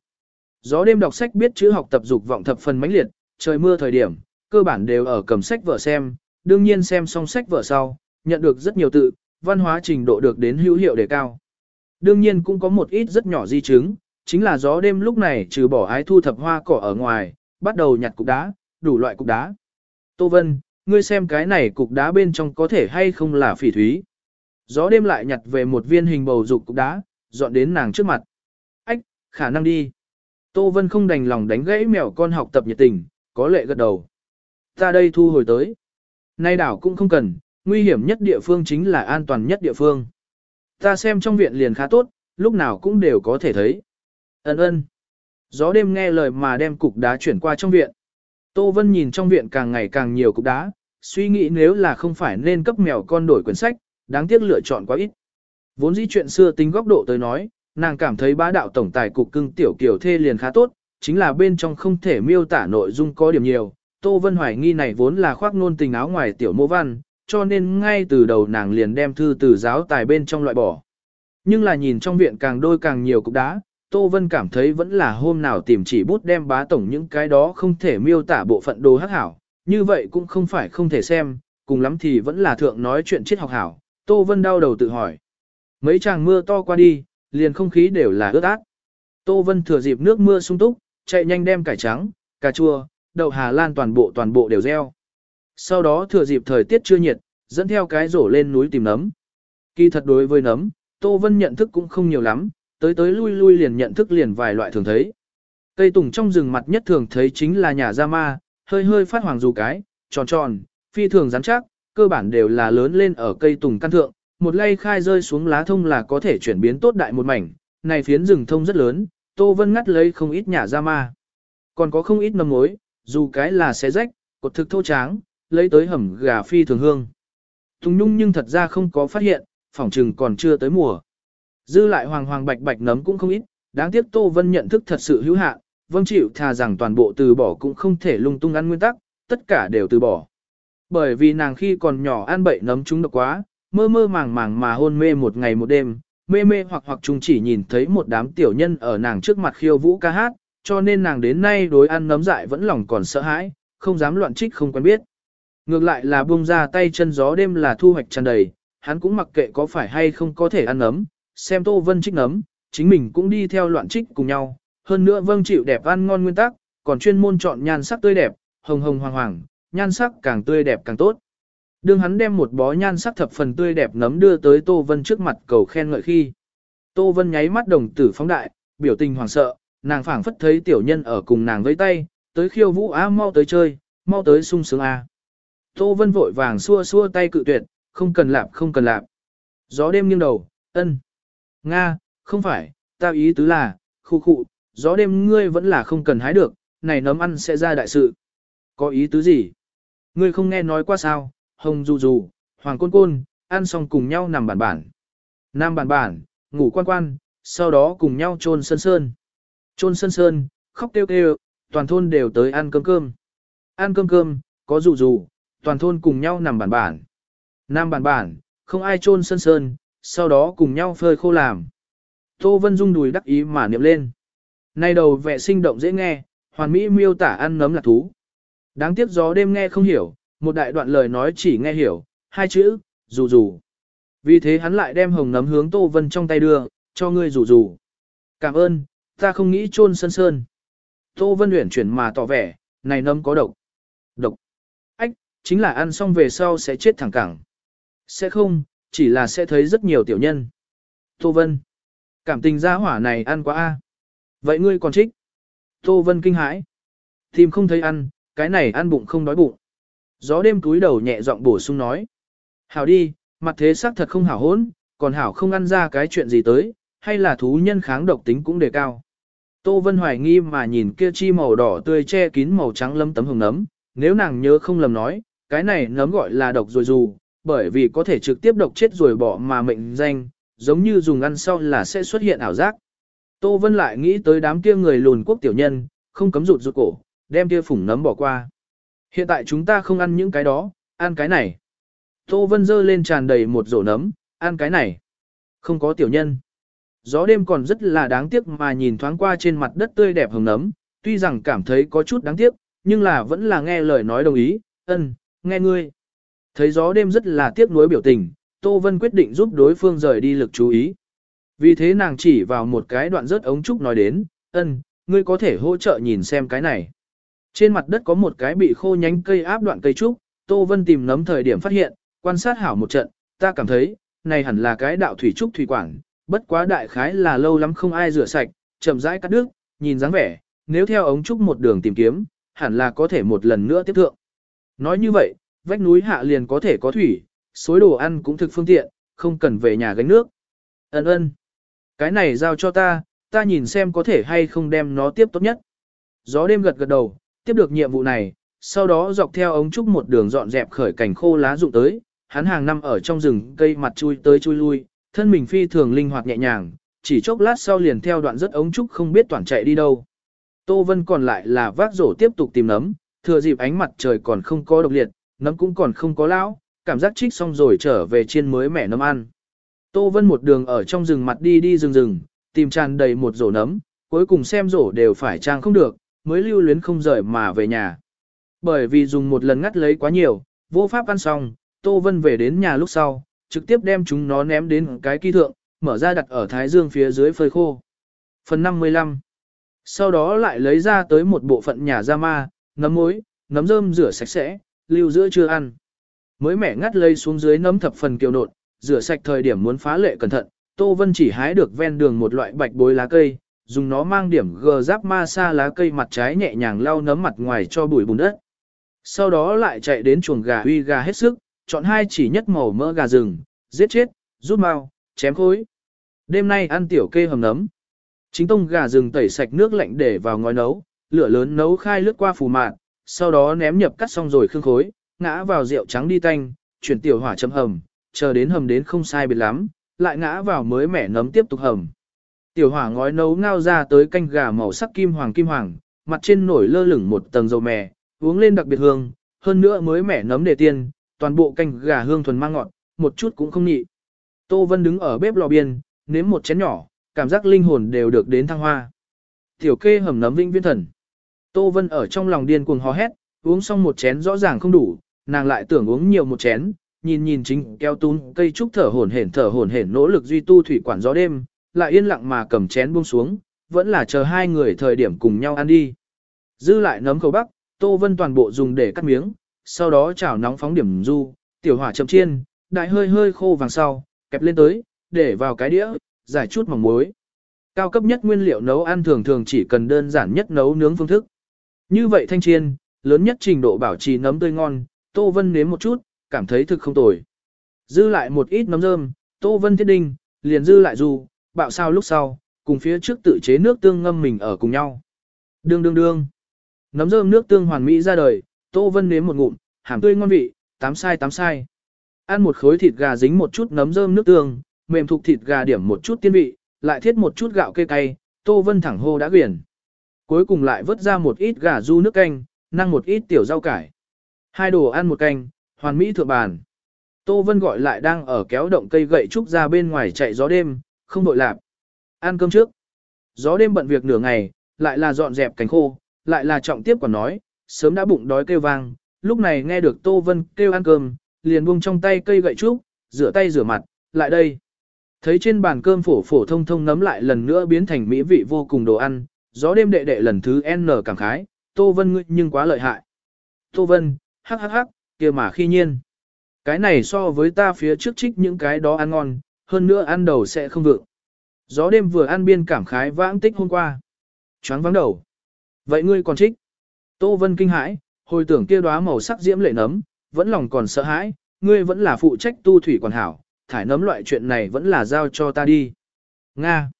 Gió đêm đọc sách biết chữ học tập dục vọng thập phần mãnh liệt, trời mưa thời điểm, cơ bản đều ở cầm sách vở xem, đương nhiên xem xong sách vở sau, nhận được rất nhiều tự, văn hóa trình độ được đến hữu hiệu đề cao. Đương nhiên cũng có một ít rất nhỏ di chứng, chính là gió đêm lúc này trừ bỏ ái thu thập hoa cỏ ở ngoài, bắt đầu nhặt cục đá, đủ loại cục đá. Tô Vân, ngươi xem cái này cục đá bên trong có thể hay không là phỉ thúy. Gió đêm lại nhặt về một viên hình bầu dục cục đá, dọn đến nàng trước mặt. Ách, khả năng đi. Tô Vân không đành lòng đánh gãy mèo con học tập nhiệt tình, có lệ gật đầu. Ta đây thu hồi tới. Nay đảo cũng không cần, nguy hiểm nhất địa phương chính là an toàn nhất địa phương. Ta xem trong viện liền khá tốt, lúc nào cũng đều có thể thấy. Ấn ơn. Gió đêm nghe lời mà đem cục đá chuyển qua trong viện. Tô Vân nhìn trong viện càng ngày càng nhiều cục đá, suy nghĩ nếu là không phải nên cấp mèo con đổi quyển sách, đáng tiếc lựa chọn quá ít. Vốn dĩ chuyện xưa tính góc độ tới nói, nàng cảm thấy bá đạo tổng tài cục cưng tiểu kiểu thê liền khá tốt, chính là bên trong không thể miêu tả nội dung có điểm nhiều. Tô Vân hoài nghi này vốn là khoác nôn tình áo ngoài tiểu mô văn, cho nên ngay từ đầu nàng liền đem thư từ giáo tài bên trong loại bỏ. Nhưng là nhìn trong viện càng đôi càng nhiều cục đá, Tô Vân cảm thấy vẫn là hôm nào tìm chỉ bút đem bá tổng những cái đó không thể miêu tả bộ phận đồ hắc hảo, như vậy cũng không phải không thể xem, cùng lắm thì vẫn là thượng nói chuyện triết học hảo. Tô Vân đau đầu tự hỏi. Mấy tràng mưa to qua đi, liền không khí đều là ướt át. Tô Vân thừa dịp nước mưa sung túc, chạy nhanh đem cải trắng, cà chua, đậu Hà Lan toàn bộ toàn bộ đều gieo. Sau đó thừa dịp thời tiết chưa nhiệt, dẫn theo cái rổ lên núi tìm nấm. Kỳ thật đối với nấm, Tô Vân nhận thức cũng không nhiều lắm, tới tới lui lui liền nhận thức liền vài loại thường thấy. Cây tùng trong rừng mặt nhất thường thấy chính là nhà da ma, hơi hơi phát hoàng dù cái, tròn tròn, phi thường rắn chắc, cơ bản đều là lớn lên ở cây tùng căn thượng, một lay khai rơi xuống lá thông là có thể chuyển biến tốt đại một mảnh, này phiến rừng thông rất lớn, Tô Vân ngắt lấy không ít nhà ra ma. Còn có không ít mầm mối, dù cái là xé rách, cột thực thô tráng, lấy tới hầm gà phi thường hương. Tùng Nhung nhưng thật ra không có phát hiện, phỏng trừng còn chưa tới mùa. Dư lại hoàng hoàng bạch bạch nấm cũng không ít, đáng tiếc Tô Vân nhận thức thật sự hữu hạn, vâng chịu thà rằng toàn bộ từ bỏ cũng không thể lung tung ăn nguyên tắc, tất cả đều từ bỏ. Bởi vì nàng khi còn nhỏ ăn bậy nấm chúng độc quá, mơ mơ màng màng mà hôn mê một ngày một đêm, mê mê hoặc hoặc chung chỉ nhìn thấy một đám tiểu nhân ở nàng trước mặt khiêu vũ ca hát, cho nên nàng đến nay đối ăn nấm dại vẫn lòng còn sợ hãi, không dám loạn trích không quen biết. Ngược lại là buông ra tay chân gió đêm là thu hoạch tràn đầy, hắn cũng mặc kệ có phải hay không có thể ăn nấm, xem Tô Vân trích nấm, chính mình cũng đi theo loạn trích cùng nhau, hơn nữa vâng chịu đẹp ăn ngon nguyên tắc, còn chuyên môn chọn nhan sắc tươi đẹp, hồng hồng hoàng hoàng, nhan sắc càng tươi đẹp càng tốt. Đương hắn đem một bó nhan sắc thập phần tươi đẹp nấm đưa tới Tô Vân trước mặt cầu khen ngợi khi. Tô Vân nháy mắt đồng tử phóng đại, biểu tình hoảng sợ, nàng phảng phất thấy tiểu nhân ở cùng nàng với tay, tới khiêu vũ á mau tới chơi, mau tới sung sướng a. Tô Vân vội vàng xua xua tay cự tuyệt, không cần lạp không cần lạp. Gió đêm nghiêng đầu, ân. Nga, không phải, ta ý tứ là, khu khu, gió đêm ngươi vẫn là không cần hái được, này nấm ăn sẽ ra đại sự. Có ý tứ gì? Ngươi không nghe nói qua sao, hồng dù dù, hoàng côn côn, ăn xong cùng nhau nằm bản bản. Nam bản bản, ngủ quan quan, sau đó cùng nhau trôn sơn sơn. Trôn sơn sơn, khóc kêu kêu, toàn thôn đều tới ăn cơm cơm. Ăn cơm cơm, có dù dù, toàn thôn cùng nhau nằm bản bản. Nam bản bản, không ai trôn sơn sơn, sau đó cùng nhau phơi khô làm. Tô Vân Dung đùi đắc ý mà niệm lên. Nay đầu vẽ sinh động dễ nghe, hoàn mỹ miêu tả ăn nấm là thú. Đáng tiếc gió đêm nghe không hiểu, một đại đoạn lời nói chỉ nghe hiểu, hai chữ, dù dù. Vì thế hắn lại đem hồng nấm hướng Tô Vân trong tay đưa, cho ngươi dù dù. Cảm ơn, ta không nghĩ chôn sơn sơn. Tô Vân uyển chuyển mà tỏ vẻ, này nấm có độc. Độc. Ách, chính là ăn xong về sau sẽ chết thẳng cẳng. Sẽ không, chỉ là sẽ thấy rất nhiều tiểu nhân. Tô Vân. Cảm tình gia hỏa này ăn quá a. Vậy ngươi còn trích? Tô Vân kinh hãi. Tìm không thấy ăn, cái này ăn bụng không đói bụng. Gió đêm túi đầu nhẹ giọng bổ sung nói. Hảo đi, mặt thế xác thật không hảo hốn, còn hảo không ăn ra cái chuyện gì tới, hay là thú nhân kháng độc tính cũng đề cao. Tô Vân hoài nghi mà nhìn kia chi màu đỏ tươi che kín màu trắng lâm tấm hồng nấm, nếu nàng nhớ không lầm nói, cái này nấm gọi là độc rồi dù, bởi vì có thể trực tiếp độc chết rồi bỏ mà mệnh danh, giống như dùng ăn sau là sẽ xuất hiện ảo giác. Tô Vân lại nghĩ tới đám kia người lùn quốc tiểu nhân, không cấm rụt rụt cổ, đem kia phủng nấm bỏ qua. Hiện tại chúng ta không ăn những cái đó, ăn cái này. Tô Vân dơ lên tràn đầy một rổ nấm, ăn cái này. Không có tiểu nhân. Gió đêm còn rất là đáng tiếc mà nhìn thoáng qua trên mặt đất tươi đẹp hồng nấm, tuy rằng cảm thấy có chút đáng tiếc, nhưng là vẫn là nghe lời nói đồng ý, ân, nghe ngươi. Thấy gió đêm rất là tiếc nuối biểu tình, Tô Vân quyết định giúp đối phương rời đi lực chú ý. Vì thế nàng chỉ vào một cái đoạn rớt ống trúc nói đến, ân, ngươi có thể hỗ trợ nhìn xem cái này. Trên mặt đất có một cái bị khô nhánh cây áp đoạn cây trúc, Tô Vân tìm nấm thời điểm phát hiện, quan sát hảo một trận, ta cảm thấy, này hẳn là cái đạo thủy trúc thủy quản, bất quá đại khái là lâu lắm không ai rửa sạch, chậm rãi cắt đứt, nhìn dáng vẻ, nếu theo ống trúc một đường tìm kiếm, hẳn là có thể một lần nữa tiếp thượng. Nói như vậy, vách núi hạ liền có thể có thủy, xối đồ ăn cũng thực phương tiện, không cần về nhà gánh nước. Ấn ơn. Cái này giao cho ta, ta nhìn xem có thể hay không đem nó tiếp tốt nhất. Gió đêm gật gật đầu, tiếp được nhiệm vụ này, sau đó dọc theo ống trúc một đường dọn dẹp khởi cảnh khô lá rụng tới, hắn hàng năm ở trong rừng cây mặt chui tới chui lui, thân mình phi thường linh hoạt nhẹ nhàng, chỉ chốc lát sau liền theo đoạn rất ống trúc không biết toàn chạy đi đâu. Tô Vân còn lại là vác rổ tiếp tục tìm nấm, thừa dịp ánh mặt trời còn không có độc liệt, nấm cũng còn không có lão, cảm giác trích xong rồi trở về chiên mới mẻ nấm ăn. Tô Vân một đường ở trong rừng mặt đi đi rừng rừng, tìm tràn đầy một rổ nấm, cuối cùng xem rổ đều phải trang không được, mới lưu luyến không rời mà về nhà. Bởi vì dùng một lần ngắt lấy quá nhiều, vô pháp ăn xong, Tô Vân về đến nhà lúc sau, trực tiếp đem chúng nó ném đến cái kỳ thượng, mở ra đặt ở thái dương phía dưới phơi khô. Phần 55 Sau đó lại lấy ra tới một bộ phận nhà ra ma, nấm muối, nấm rơm rửa sạch sẽ, lưu giữa chưa ăn. Mới mẻ ngắt lấy xuống dưới nấm thập phần kiều nộn, rửa sạch thời điểm muốn phá lệ cẩn thận, Tô Vân chỉ hái được ven đường một loại bạch bối lá cây, dùng nó mang điểm gờ giáp ma sa lá cây mặt trái nhẹ nhàng lau nấm mặt ngoài cho bụi bùn đất. Sau đó lại chạy đến chuồng gà uy gà hết sức, chọn hai chỉ nhất màu mỡ gà rừng, giết chết, rút mau, chém khối. Đêm nay ăn tiểu kê hầm nấm. Chính tông gà rừng tẩy sạch nước lạnh để vào ngói nấu, lửa lớn nấu khai lướt qua phù mạn, sau đó ném nhập cắt xong rồi khương khối, ngã vào rượu trắng đi tanh, chuyển tiểu hỏa chấm hầm, chờ đến hầm đến không sai biệt lắm, lại ngã vào mới mẻ nấm tiếp tục hầm. Tiểu hỏa ngói nấu ngao ra tới canh gà màu sắc kim hoàng kim hoàng, mặt trên nổi lơ lửng một tầng dầu mè, uống lên đặc biệt hương, hơn nữa mới mẻ nấm đề tiên, toàn bộ canh gà hương thuần mang ngọt, một chút cũng không nhị. Tô Vân đứng ở bếp lò biên, nếm một chén nhỏ, cảm giác linh hồn đều được đến thăng hoa. Tiểu kê hầm nấm vinh viên thần. Tô Vân ở trong lòng điên cuồng hò hét, uống xong một chén rõ ràng không đủ, nàng lại tưởng uống nhiều một chén, nhìn nhìn chính keo tún cây trúc thở hổn hển thở hổn hển nỗ lực duy tu thủy quản gió đêm, lại yên lặng mà cầm chén buông xuống, vẫn là chờ hai người thời điểm cùng nhau ăn đi. Dư lại nấm khẩu bắc, Tô Vân toàn bộ dùng để cắt miếng, sau đó chảo nóng phóng điểm du, tiểu hỏa chậm chiên, đại hơi hơi khô vàng sau, kẹp lên tới, để vào cái đĩa, giải chút mỏng muối. Cao cấp nhất nguyên liệu nấu ăn thường thường chỉ cần đơn giản nhất nấu nướng phương thức. Như vậy thanh chiên, lớn nhất trình độ bảo trì nấm tươi ngon, Tô Vân nếm một chút, cảm thấy thực không tồi. Dư lại một ít nấm rơm, Tô Vân thiết đinh, liền dư lại du, bạo sao lúc sau, cùng phía trước tự chế nước tương ngâm mình ở cùng nhau. Đương đương đương. Nấm rơm nước tương hoàn mỹ ra đời, Tô Vân nếm một ngụm, hàm tươi ngon vị, tám sai tám sai. Ăn một khối thịt gà dính một chút nấm rơm nước tương, mềm thục thịt gà điểm một chút tiên vị, lại thiết một chút gạo cây cay, Tô Vân thẳng hô đã quyển. Cuối cùng lại vớt ra một ít gà du nước canh, năng một ít tiểu rau cải. Hai đồ ăn một canh, hoàn mỹ thượng bàn. Tô Vân gọi lại đang ở kéo động cây gậy trúc ra bên ngoài chạy gió đêm, không đội lạp. Ăn cơm trước. Gió đêm bận việc nửa ngày, lại là dọn dẹp cánh khô, lại là trọng tiếp còn nói, sớm đã bụng đói kêu vang, lúc này nghe được Tô Vân kêu ăn cơm, liền buông trong tay cây gậy trúc, rửa tay rửa mặt, lại đây. Thấy trên bàn cơm phổ phổ thông thông nấm lại lần nữa biến thành mỹ vị vô cùng đồ ăn, gió đêm đệ đệ lần thứ N cảm khái, Tô Vân ngươi nhưng quá lợi hại. Tô Vân, hắc hắc hắc, kia mà khi nhiên. Cái này so với ta phía trước trích những cái đó ăn ngon, hơn nữa ăn đầu sẽ không vượng. Gió đêm vừa ăn biên cảm khái vãng tích hôm qua. Choáng vắng đầu. Vậy ngươi còn trích? Tô Vân kinh hãi, hồi tưởng kia đóa màu sắc diễm lệ nấm, vẫn lòng còn sợ hãi, ngươi vẫn là phụ trách tu thủy quản hảo, thải nấm loại chuyện này vẫn là giao cho ta đi. Nga.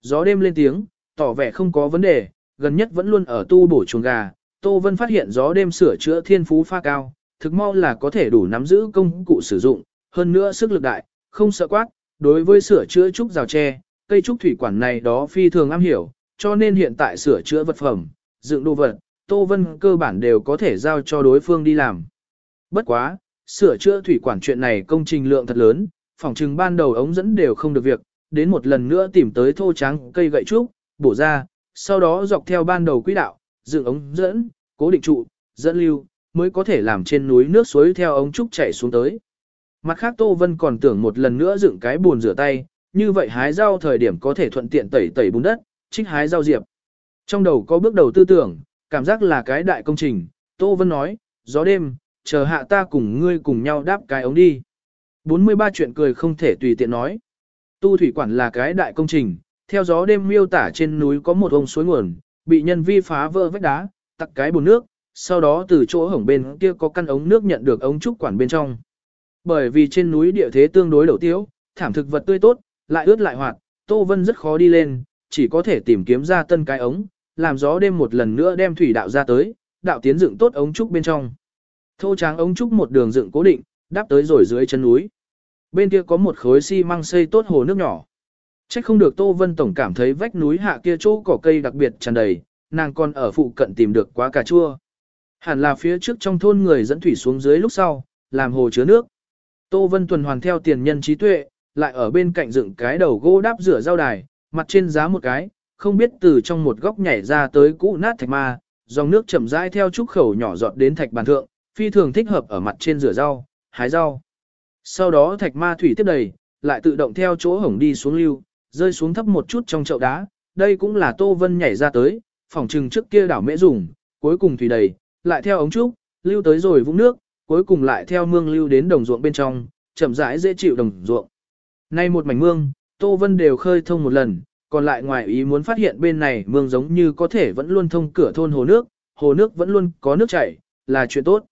Gió đêm lên tiếng, tỏ vẻ không có vấn đề, gần nhất vẫn luôn ở tu bổ chuồng gà. Tô Vân phát hiện gió đêm sửa chữa thiên phú pha cao, thực mau là có thể đủ nắm giữ công cụ sử dụng, hơn nữa sức lực đại, không sợ quát, đối với sửa chữa trúc rào tre, cây trúc thủy quản này đó phi thường am hiểu, cho nên hiện tại sửa chữa vật phẩm, dựng đồ vật, Tô Vân cơ bản đều có thể giao cho đối phương đi làm. Bất quá, sửa chữa thủy quản chuyện này công trình lượng thật lớn, phòng trừng ban đầu ống dẫn đều không được việc, đến một lần nữa tìm tới thô trắng cây gậy trúc, bổ ra, sau đó dọc theo ban đầu quỹ đạo, dựng ống dẫn, cố định trụ, dẫn lưu, mới có thể làm trên núi nước suối theo ống trúc chảy xuống tới. Mặt khác Tô Vân còn tưởng một lần nữa dựng cái buồn rửa tay, như vậy hái rau thời điểm có thể thuận tiện tẩy tẩy bùn đất, trích hái rau diệp. Trong đầu có bước đầu tư tưởng, cảm giác là cái đại công trình, Tô Vân nói, gió đêm, chờ hạ ta cùng ngươi cùng nhau đáp cái ống đi. 43 chuyện cười không thể tùy tiện nói. Tu thủy quản là cái đại công trình, theo gió đêm miêu tả trên núi có một ông suối nguồn, bị nhân vi phá vỡ vách đá, tặc cái bồn nước, sau đó từ chỗ hổng bên kia có căn ống nước nhận được ống trúc quản bên trong. Bởi vì trên núi địa thế tương đối đầu tiếu, thảm thực vật tươi tốt, lại ướt lại hoạt, Tô Vân rất khó đi lên, chỉ có thể tìm kiếm ra tân cái ống, làm gió đêm một lần nữa đem thủy đạo ra tới, đạo tiến dựng tốt ống trúc bên trong. Thô tráng ống trúc một đường dựng cố định, đáp tới rồi dưới chân núi. Bên kia có một khối xi măng xây tốt hồ nước nhỏ. Chắc không được Tô Vân Tổng cảm thấy vách núi hạ kia chỗ cỏ cây đặc biệt tràn đầy, nàng còn ở phụ cận tìm được quá cà chua. Hẳn là phía trước trong thôn người dẫn thủy xuống dưới lúc sau, làm hồ chứa nước. Tô Vân tuần hoàn theo tiền nhân trí tuệ, lại ở bên cạnh dựng cái đầu gỗ đáp rửa rau đài, mặt trên giá một cái, không biết từ trong một góc nhảy ra tới cũ nát thạch ma, dòng nước chậm rãi theo trúc khẩu nhỏ giọt đến thạch bàn thượng, phi thường thích hợp ở mặt trên rửa rau, hái rau. Sau đó thạch ma thủy tiếp đầy, lại tự động theo chỗ hổng đi xuống lưu, rơi xuống thấp một chút trong chậu đá, đây cũng là Tô Vân nhảy ra tới, phòng trừng trước kia đảo mễ dùng, cuối cùng thủy đầy, lại theo ống trúc, lưu tới rồi vũng nước, cuối cùng lại theo mương lưu đến đồng ruộng bên trong, chậm rãi dễ chịu đồng ruộng. Nay một mảnh mương, Tô Vân đều khơi thông một lần, còn lại ngoài ý muốn phát hiện bên này mương giống như có thể vẫn luôn thông cửa thôn hồ nước, hồ nước vẫn luôn có nước chảy, là chuyện tốt.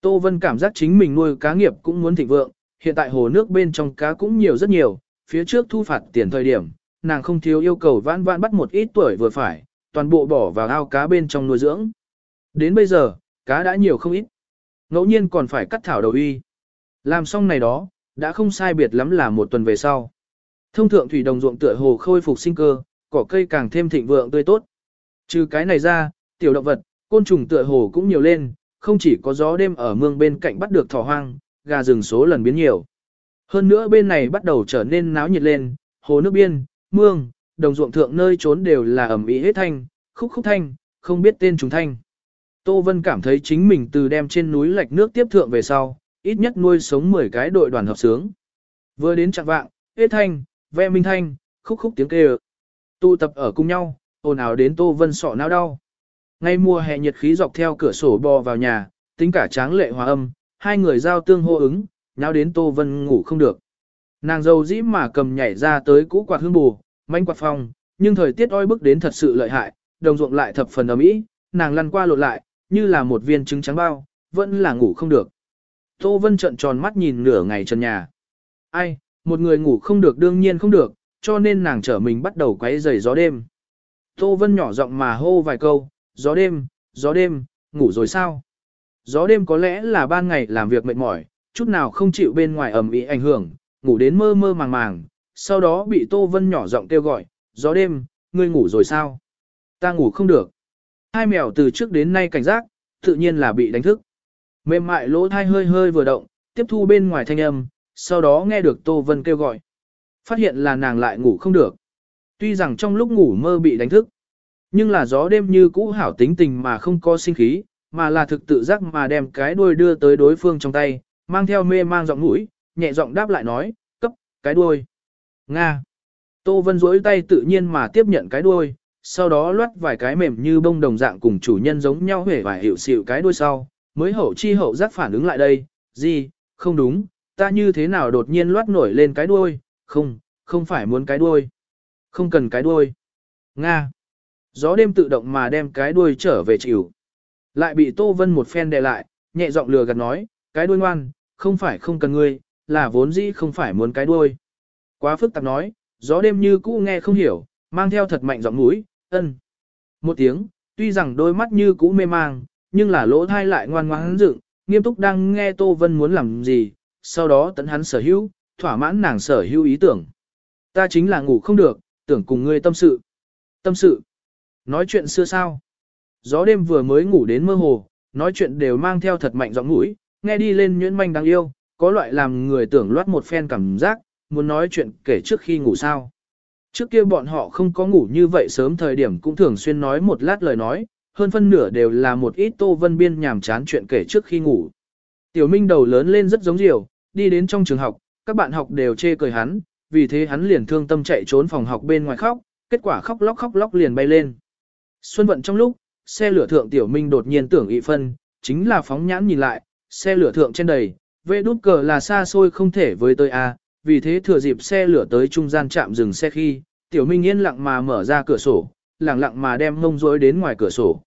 Tô Vân cảm giác chính mình nuôi cá nghiệp cũng muốn thịnh vượng, hiện tại hồ nước bên trong cá cũng nhiều rất nhiều, phía trước thu phạt tiền thời điểm, nàng không thiếu yêu cầu vãn vãn bắt một ít tuổi vừa phải, toàn bộ bỏ vào ao cá bên trong nuôi dưỡng. Đến bây giờ, cá đã nhiều không ít. Ngẫu nhiên còn phải cắt thảo đầu y. Làm xong này đó, đã không sai biệt lắm là một tuần về sau. Thông thượng thủy đồng ruộng tựa hồ khôi phục sinh cơ, cỏ cây càng thêm thịnh vượng tươi tốt. Trừ cái này ra, tiểu động vật, côn trùng tựa hồ cũng nhiều lên, không chỉ có gió đêm ở mương bên cạnh bắt được thỏ hoang, gà rừng số lần biến nhiều. Hơn nữa bên này bắt đầu trở nên náo nhiệt lên, hồ nước biên, mương, đồng ruộng thượng nơi trốn đều là ẩm ý hết thanh, khúc khúc thanh, không biết tên chúng thanh. Tô Vân cảm thấy chính mình từ đem trên núi lạch nước tiếp thượng về sau, ít nhất nuôi sống 10 cái đội đoàn hợp sướng. Vừa đến trạng vạng, hết thanh, ve minh thanh, khúc khúc tiếng kêu. Tụ tập ở cùng nhau, ồn ào đến Tô Vân sọ não đau. Ngay mùa hè nhiệt khí dọc theo cửa sổ bò vào nhà, tính cả tráng lệ hòa âm, hai người giao tương hô ứng, nháo đến Tô Vân ngủ không được. Nàng dâu dĩ mà cầm nhảy ra tới cũ quạt hương bù, manh quạt phòng, nhưng thời tiết oi bức đến thật sự lợi hại, đồng ruộng lại thập phần ấm ý, nàng lăn qua lộn lại, như là một viên trứng trắng bao, vẫn là ngủ không được. Tô Vân trợn tròn mắt nhìn nửa ngày trần nhà. Ai, một người ngủ không được đương nhiên không được, cho nên nàng trở mình bắt đầu quấy rầy gió đêm. Tô Vân nhỏ giọng mà hô vài câu, gió đêm, gió đêm, ngủ rồi sao? Gió đêm có lẽ là ban ngày làm việc mệt mỏi, chút nào không chịu bên ngoài ẩm ý ảnh hưởng, ngủ đến mơ mơ màng màng, sau đó bị Tô Vân nhỏ giọng kêu gọi, gió đêm, ngươi ngủ rồi sao? Ta ngủ không được. Hai mèo từ trước đến nay cảnh giác, tự nhiên là bị đánh thức. Mềm mại lỗ thai hơi hơi vừa động, tiếp thu bên ngoài thanh âm, sau đó nghe được Tô Vân kêu gọi. Phát hiện là nàng lại ngủ không được. Tuy rằng trong lúc ngủ mơ bị đánh thức, nhưng là gió đêm như cũ hảo tính tình mà không có sinh khí, mà là thực tự giác mà đem cái đuôi đưa tới đối phương trong tay, mang theo mê mang giọng mũi, nhẹ giọng đáp lại nói, cấp, cái đuôi. Nga. Tô Vân duỗi tay tự nhiên mà tiếp nhận cái đuôi, sau đó loát vài cái mềm như bông đồng dạng cùng chủ nhân giống nhau hể vài hiệu xịu cái đuôi sau, mới hậu chi hậu giác phản ứng lại đây, gì, không đúng, ta như thế nào đột nhiên loát nổi lên cái đuôi, không, không phải muốn cái đuôi, không cần cái đuôi. Nga. Gió đêm tự động mà đem cái đuôi trở về chịu. Lại bị Tô Vân một phen đè lại, nhẹ giọng lừa gạt nói, cái đuôi ngoan, không phải không cần ngươi, là vốn dĩ không phải muốn cái đuôi. Quá phức tạp nói, gió đêm như cũ nghe không hiểu, mang theo thật mạnh giọng mũi, ân. Một tiếng, tuy rằng đôi mắt như cũ mê mang, nhưng là lỗ thai lại ngoan ngoãn dựng, nghiêm túc đang nghe Tô Vân muốn làm gì, sau đó tận hắn sở hữu, thỏa mãn nàng sở hữu ý tưởng. Ta chính là ngủ không được, tưởng cùng ngươi tâm sự. Tâm sự. Nói chuyện xưa sao? Gió đêm vừa mới ngủ đến mơ hồ, nói chuyện đều mang theo thật mạnh giọng mũi, nghe đi lên nhuyễn manh đáng yêu, có loại làm người tưởng loát một phen cảm giác, muốn nói chuyện kể trước khi ngủ sao. Trước kia bọn họ không có ngủ như vậy sớm thời điểm cũng thường xuyên nói một lát lời nói, hơn phân nửa đều là một ít tô vân biên nhàm chán chuyện kể trước khi ngủ. Tiểu Minh đầu lớn lên rất giống diều, đi đến trong trường học, các bạn học đều chê cười hắn, vì thế hắn liền thương tâm chạy trốn phòng học bên ngoài khóc, kết quả khóc lóc khóc lóc liền bay lên. Xuân vận trong lúc, xe lửa thượng Tiểu Minh đột nhiên tưởng ị phân, chính là phóng nhãn nhìn lại, xe lửa thượng trên đầy, vệ đút cờ là xa xôi không thể với tôi a, vì thế thừa dịp xe lửa tới trung gian trạm dừng xe khi, Tiểu Minh yên lặng mà mở ra cửa sổ, lặng lặng mà đem mông rối đến ngoài cửa sổ.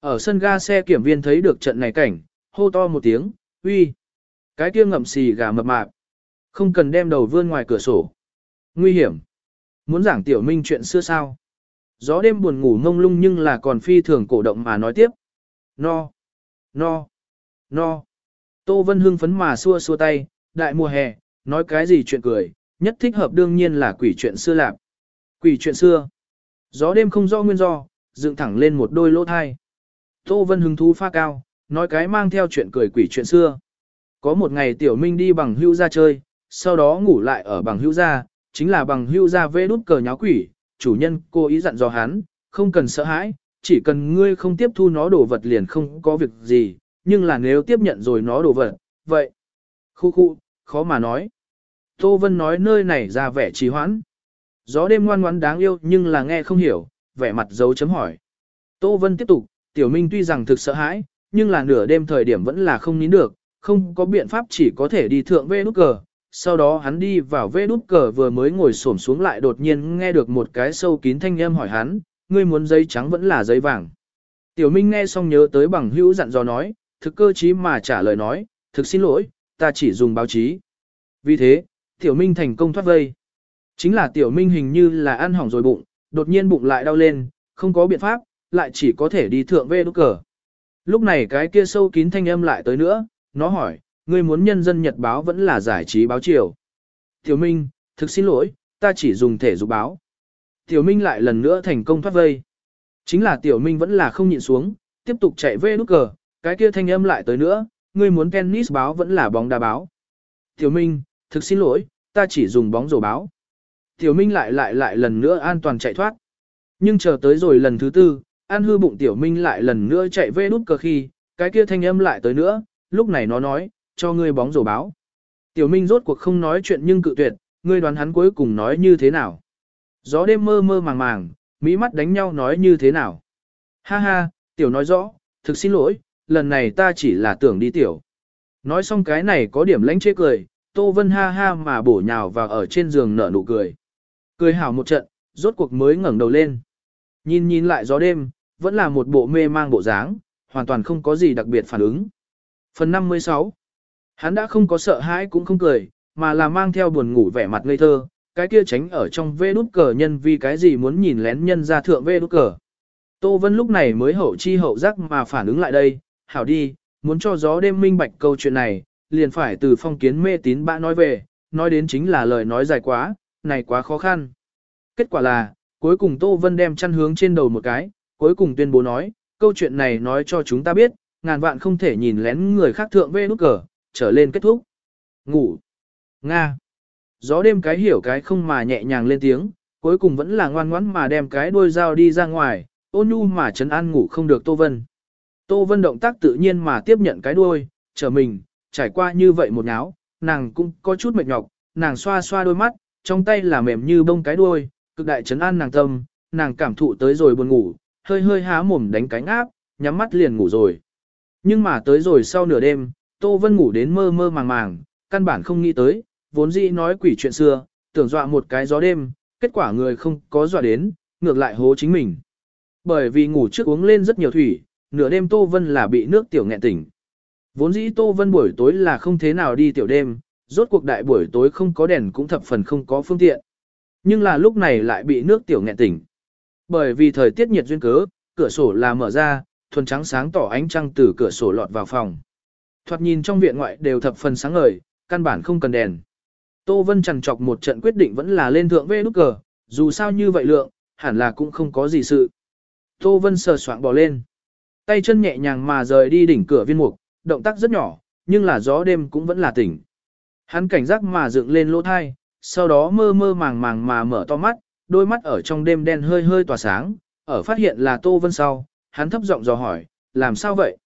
Ở sân ga xe kiểm viên thấy được trận này cảnh, hô to một tiếng, uy, cái kia ngậm xì gà mập mạp, không cần đem đầu vươn ngoài cửa sổ. Nguy hiểm. Muốn giảng Tiểu Minh chuyện xưa sao? Gió đêm buồn ngủ ngông lung nhưng là còn phi thường cổ động mà nói tiếp. No, no, no. Tô Vân hưng phấn mà xua xua tay, đại mùa hè, nói cái gì chuyện cười, nhất thích hợp đương nhiên là quỷ chuyện xưa lạc. Quỷ chuyện xưa. Gió đêm không do nguyên do, dựng thẳng lên một đôi lỗ thai. Tô Vân hứng thú pha cao, nói cái mang theo chuyện cười quỷ chuyện xưa. Có một ngày Tiểu Minh đi bằng hưu ra chơi, sau đó ngủ lại ở bằng hưu ra, chính là bằng hưu ra vê đút cờ nháo quỷ, chủ nhân cô ý dặn dò hắn, không cần sợ hãi, chỉ cần ngươi không tiếp thu nó đồ vật liền không có việc gì, nhưng là nếu tiếp nhận rồi nó đồ vật, vậy. Khu khu, khó mà nói. Tô Vân nói nơi này ra vẻ trì hoãn. Gió đêm ngoan ngoãn đáng yêu nhưng là nghe không hiểu, vẻ mặt dấu chấm hỏi. Tô Vân tiếp tục, Tiểu Minh tuy rằng thực sợ hãi, nhưng là nửa đêm thời điểm vẫn là không nín được, không có biện pháp chỉ có thể đi thượng vê nút cờ, sau đó hắn đi vào vê đút cờ vừa mới ngồi xổm xuống lại đột nhiên nghe được một cái sâu kín thanh âm hỏi hắn, ngươi muốn giấy trắng vẫn là giấy vàng. Tiểu Minh nghe xong nhớ tới bằng hữu dặn dò nói, thực cơ trí mà trả lời nói, thực xin lỗi, ta chỉ dùng báo chí. Vì thế, Tiểu Minh thành công thoát vây. Chính là Tiểu Minh hình như là ăn hỏng rồi bụng, đột nhiên bụng lại đau lên, không có biện pháp, lại chỉ có thể đi thượng về đốt cờ. Lúc này cái kia sâu kín thanh âm lại tới nữa, nó hỏi, ngươi muốn nhân dân nhật báo vẫn là giải trí báo chiều. Tiểu Minh, thực xin lỗi, ta chỉ dùng thể dục báo. Tiểu Minh lại lần nữa thành công thoát vây. Chính là Tiểu Minh vẫn là không nhịn xuống, tiếp tục chạy về nút cờ, cái kia thanh âm lại tới nữa, ngươi muốn tennis báo vẫn là bóng đá báo. Tiểu Minh, thực xin lỗi, ta chỉ dùng bóng rổ báo. Tiểu Minh lại lại lại lần nữa an toàn chạy thoát. Nhưng chờ tới rồi lần thứ tư, an hư bụng Tiểu Minh lại lần nữa chạy về nút cờ khi, cái kia thanh âm lại tới nữa, lúc này nó nói, cho ngươi bóng rổ báo. Tiểu Minh rốt cuộc không nói chuyện nhưng cự tuyệt, ngươi đoán hắn cuối cùng nói như thế nào. Gió đêm mơ mơ màng màng, mỹ mắt đánh nhau nói như thế nào. Ha ha, Tiểu nói rõ, thực xin lỗi, lần này ta chỉ là tưởng đi Tiểu. Nói xong cái này có điểm lãnh chế cười, Tô Vân ha ha mà bổ nhào vào ở trên giường nở nụ cười. Cười hảo một trận, rốt cuộc mới ngẩng đầu lên. Nhìn nhìn lại gió đêm, vẫn là một bộ mê mang bộ dáng, hoàn toàn không có gì đặc biệt phản ứng. Phần 56 Hắn đã không có sợ hãi cũng không cười, mà là mang theo buồn ngủ vẻ mặt ngây thơ, cái kia tránh ở trong vê nút cờ nhân vì cái gì muốn nhìn lén nhân ra thượng vê nút cờ. Tô Vân lúc này mới hậu chi hậu giác mà phản ứng lại đây, hảo đi, muốn cho gió đêm minh bạch câu chuyện này, liền phải từ phong kiến mê tín bã nói về, nói đến chính là lời nói dài quá, này quá khó khăn. Kết quả là, cuối cùng Tô Vân đem chăn hướng trên đầu một cái, cuối cùng tuyên bố nói, câu chuyện này nói cho chúng ta biết, ngàn vạn không thể nhìn lén người khác thượng vê nút cờ, trở lên kết thúc. Ngủ. Nga. Gió đêm cái hiểu cái không mà nhẹ nhàng lên tiếng, cuối cùng vẫn là ngoan ngoãn mà đem cái đuôi dao đi ra ngoài, ôn nhu mà chấn an ngủ không được Tô Vân. Tô Vân động tác tự nhiên mà tiếp nhận cái đuôi, trở mình, trải qua như vậy một náo, nàng cũng có chút mệt nhọc, nàng xoa xoa đôi mắt, trong tay là mềm như bông cái đuôi, cực đại chấn an nàng tâm, nàng cảm thụ tới rồi buồn ngủ, hơi hơi há mồm đánh cánh áp, nhắm mắt liền ngủ rồi. Nhưng mà tới rồi sau nửa đêm, Tô Vân ngủ đến mơ mơ màng màng, căn bản không nghĩ tới, vốn dĩ nói quỷ chuyện xưa, tưởng dọa một cái gió đêm, kết quả người không có dọa đến, ngược lại hố chính mình. Bởi vì ngủ trước uống lên rất nhiều thủy, nửa đêm Tô Vân là bị nước tiểu nghẹn tỉnh. Vốn dĩ Tô Vân buổi tối là không thế nào đi tiểu đêm, rốt cuộc đại buổi tối không có đèn cũng thập phần không có phương tiện. Nhưng là lúc này lại bị nước tiểu nghẹn tỉnh. Bởi vì thời tiết nhiệt duyên cớ, cửa sổ là mở ra, thuần trắng sáng tỏ ánh trăng từ cửa sổ lọt vào phòng. Thoạt nhìn trong viện ngoại đều thập phần sáng ngời, căn bản không cần đèn. Tô Vân trằn chọc một trận quyết định vẫn là lên thượng vê nút cờ, dù sao như vậy lượng, hẳn là cũng không có gì sự. Tô Vân sờ soạng bò lên. Tay chân nhẹ nhàng mà rời đi đỉnh cửa viên mục, động tác rất nhỏ, nhưng là gió đêm cũng vẫn là tỉnh. Hắn cảnh giác mà dựng lên lỗ thai, sau đó mơ mơ màng màng mà mở to mắt, đôi mắt ở trong đêm đen hơi hơi tỏa sáng, ở phát hiện là Tô Vân sau, hắn thấp giọng dò hỏi, làm sao vậy?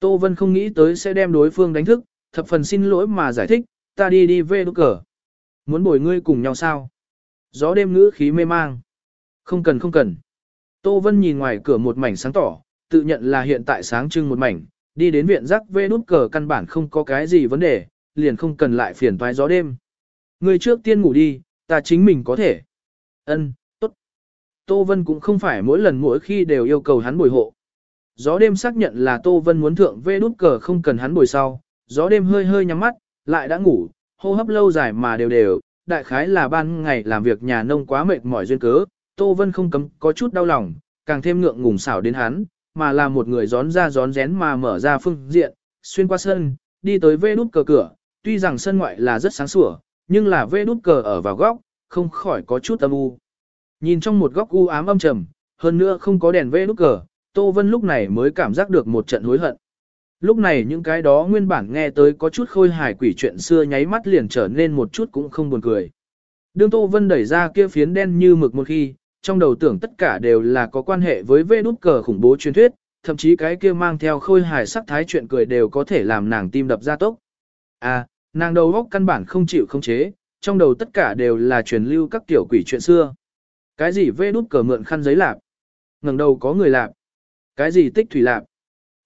Tô Vân không nghĩ tới sẽ đem đối phương đánh thức, thập phần xin lỗi mà giải thích, ta đi đi về đúc cờ. Muốn bồi ngươi cùng nhau sao? Gió đêm ngữ khí mê mang. Không cần không cần. Tô Vân nhìn ngoài cửa một mảnh sáng tỏ, tự nhận là hiện tại sáng trưng một mảnh, đi đến viện rắc vê nút cờ căn bản không có cái gì vấn đề, liền không cần lại phiền toái gió đêm. người trước tiên ngủ đi, ta chính mình có thể. Ân, tốt. Tô Vân cũng không phải mỗi lần mỗi khi đều yêu cầu hắn bồi hộ. Gió đêm xác nhận là Tô Vân muốn thượng vê nút cờ không cần hắn bồi sau, gió đêm hơi hơi nhắm mắt, lại đã ngủ, hô hấp lâu dài mà đều đều, đại khái là ban ngày làm việc nhà nông quá mệt mỏi duyên cớ, Tô Vân không cấm có chút đau lòng, càng thêm ngượng ngùng xảo đến hắn, mà là một người gión ra gión rén mà mở ra phương diện, xuyên qua sân, đi tới vê nút cờ cửa, tuy rằng sân ngoại là rất sáng sủa, nhưng là vê nút cờ ở vào góc, không khỏi có chút âm u. Nhìn trong một góc u ám âm trầm, hơn nữa không có đèn vê nút cờ, Tô Vân lúc này mới cảm giác được một trận hối hận. Lúc này những cái đó nguyên bản nghe tới có chút khôi hài quỷ chuyện xưa nháy mắt liền trở nên một chút cũng không buồn cười. Đương Tô Vân đẩy ra kia phiến đen như mực một khi, trong đầu tưởng tất cả đều là có quan hệ với vê đút cờ khủng bố truyền thuyết, thậm chí cái kia mang theo khôi hài sắc thái chuyện cười đều có thể làm nàng tim đập ra tốc. À, nàng đầu óc căn bản không chịu không chế, trong đầu tất cả đều là truyền lưu các tiểu quỷ chuyện xưa. Cái gì vê đút cờ mượn khăn giấy lạp? ngẩng đầu có người lạp. Cái gì tích thủy lạp?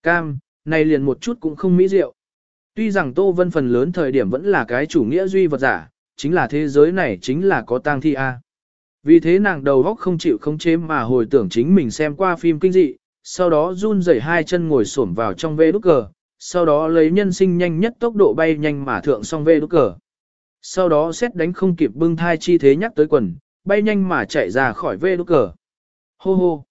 Cam, này liền một chút cũng không mỹ diệu. Tuy rằng Tô Vân phần lớn thời điểm vẫn là cái chủ nghĩa duy vật giả, chính là thế giới này chính là có tang thi A. Vì thế nàng đầu óc không chịu không chế mà hồi tưởng chính mình xem qua phim kinh dị, sau đó run rẩy hai chân ngồi xổm vào trong vê đúc cờ, sau đó lấy nhân sinh nhanh nhất tốc độ bay nhanh mà thượng xong vê đúc cờ. Sau đó xét đánh không kịp bưng thai chi thế nhắc tới quần, bay nhanh mà chạy ra khỏi vê đúc cờ. Hô hô.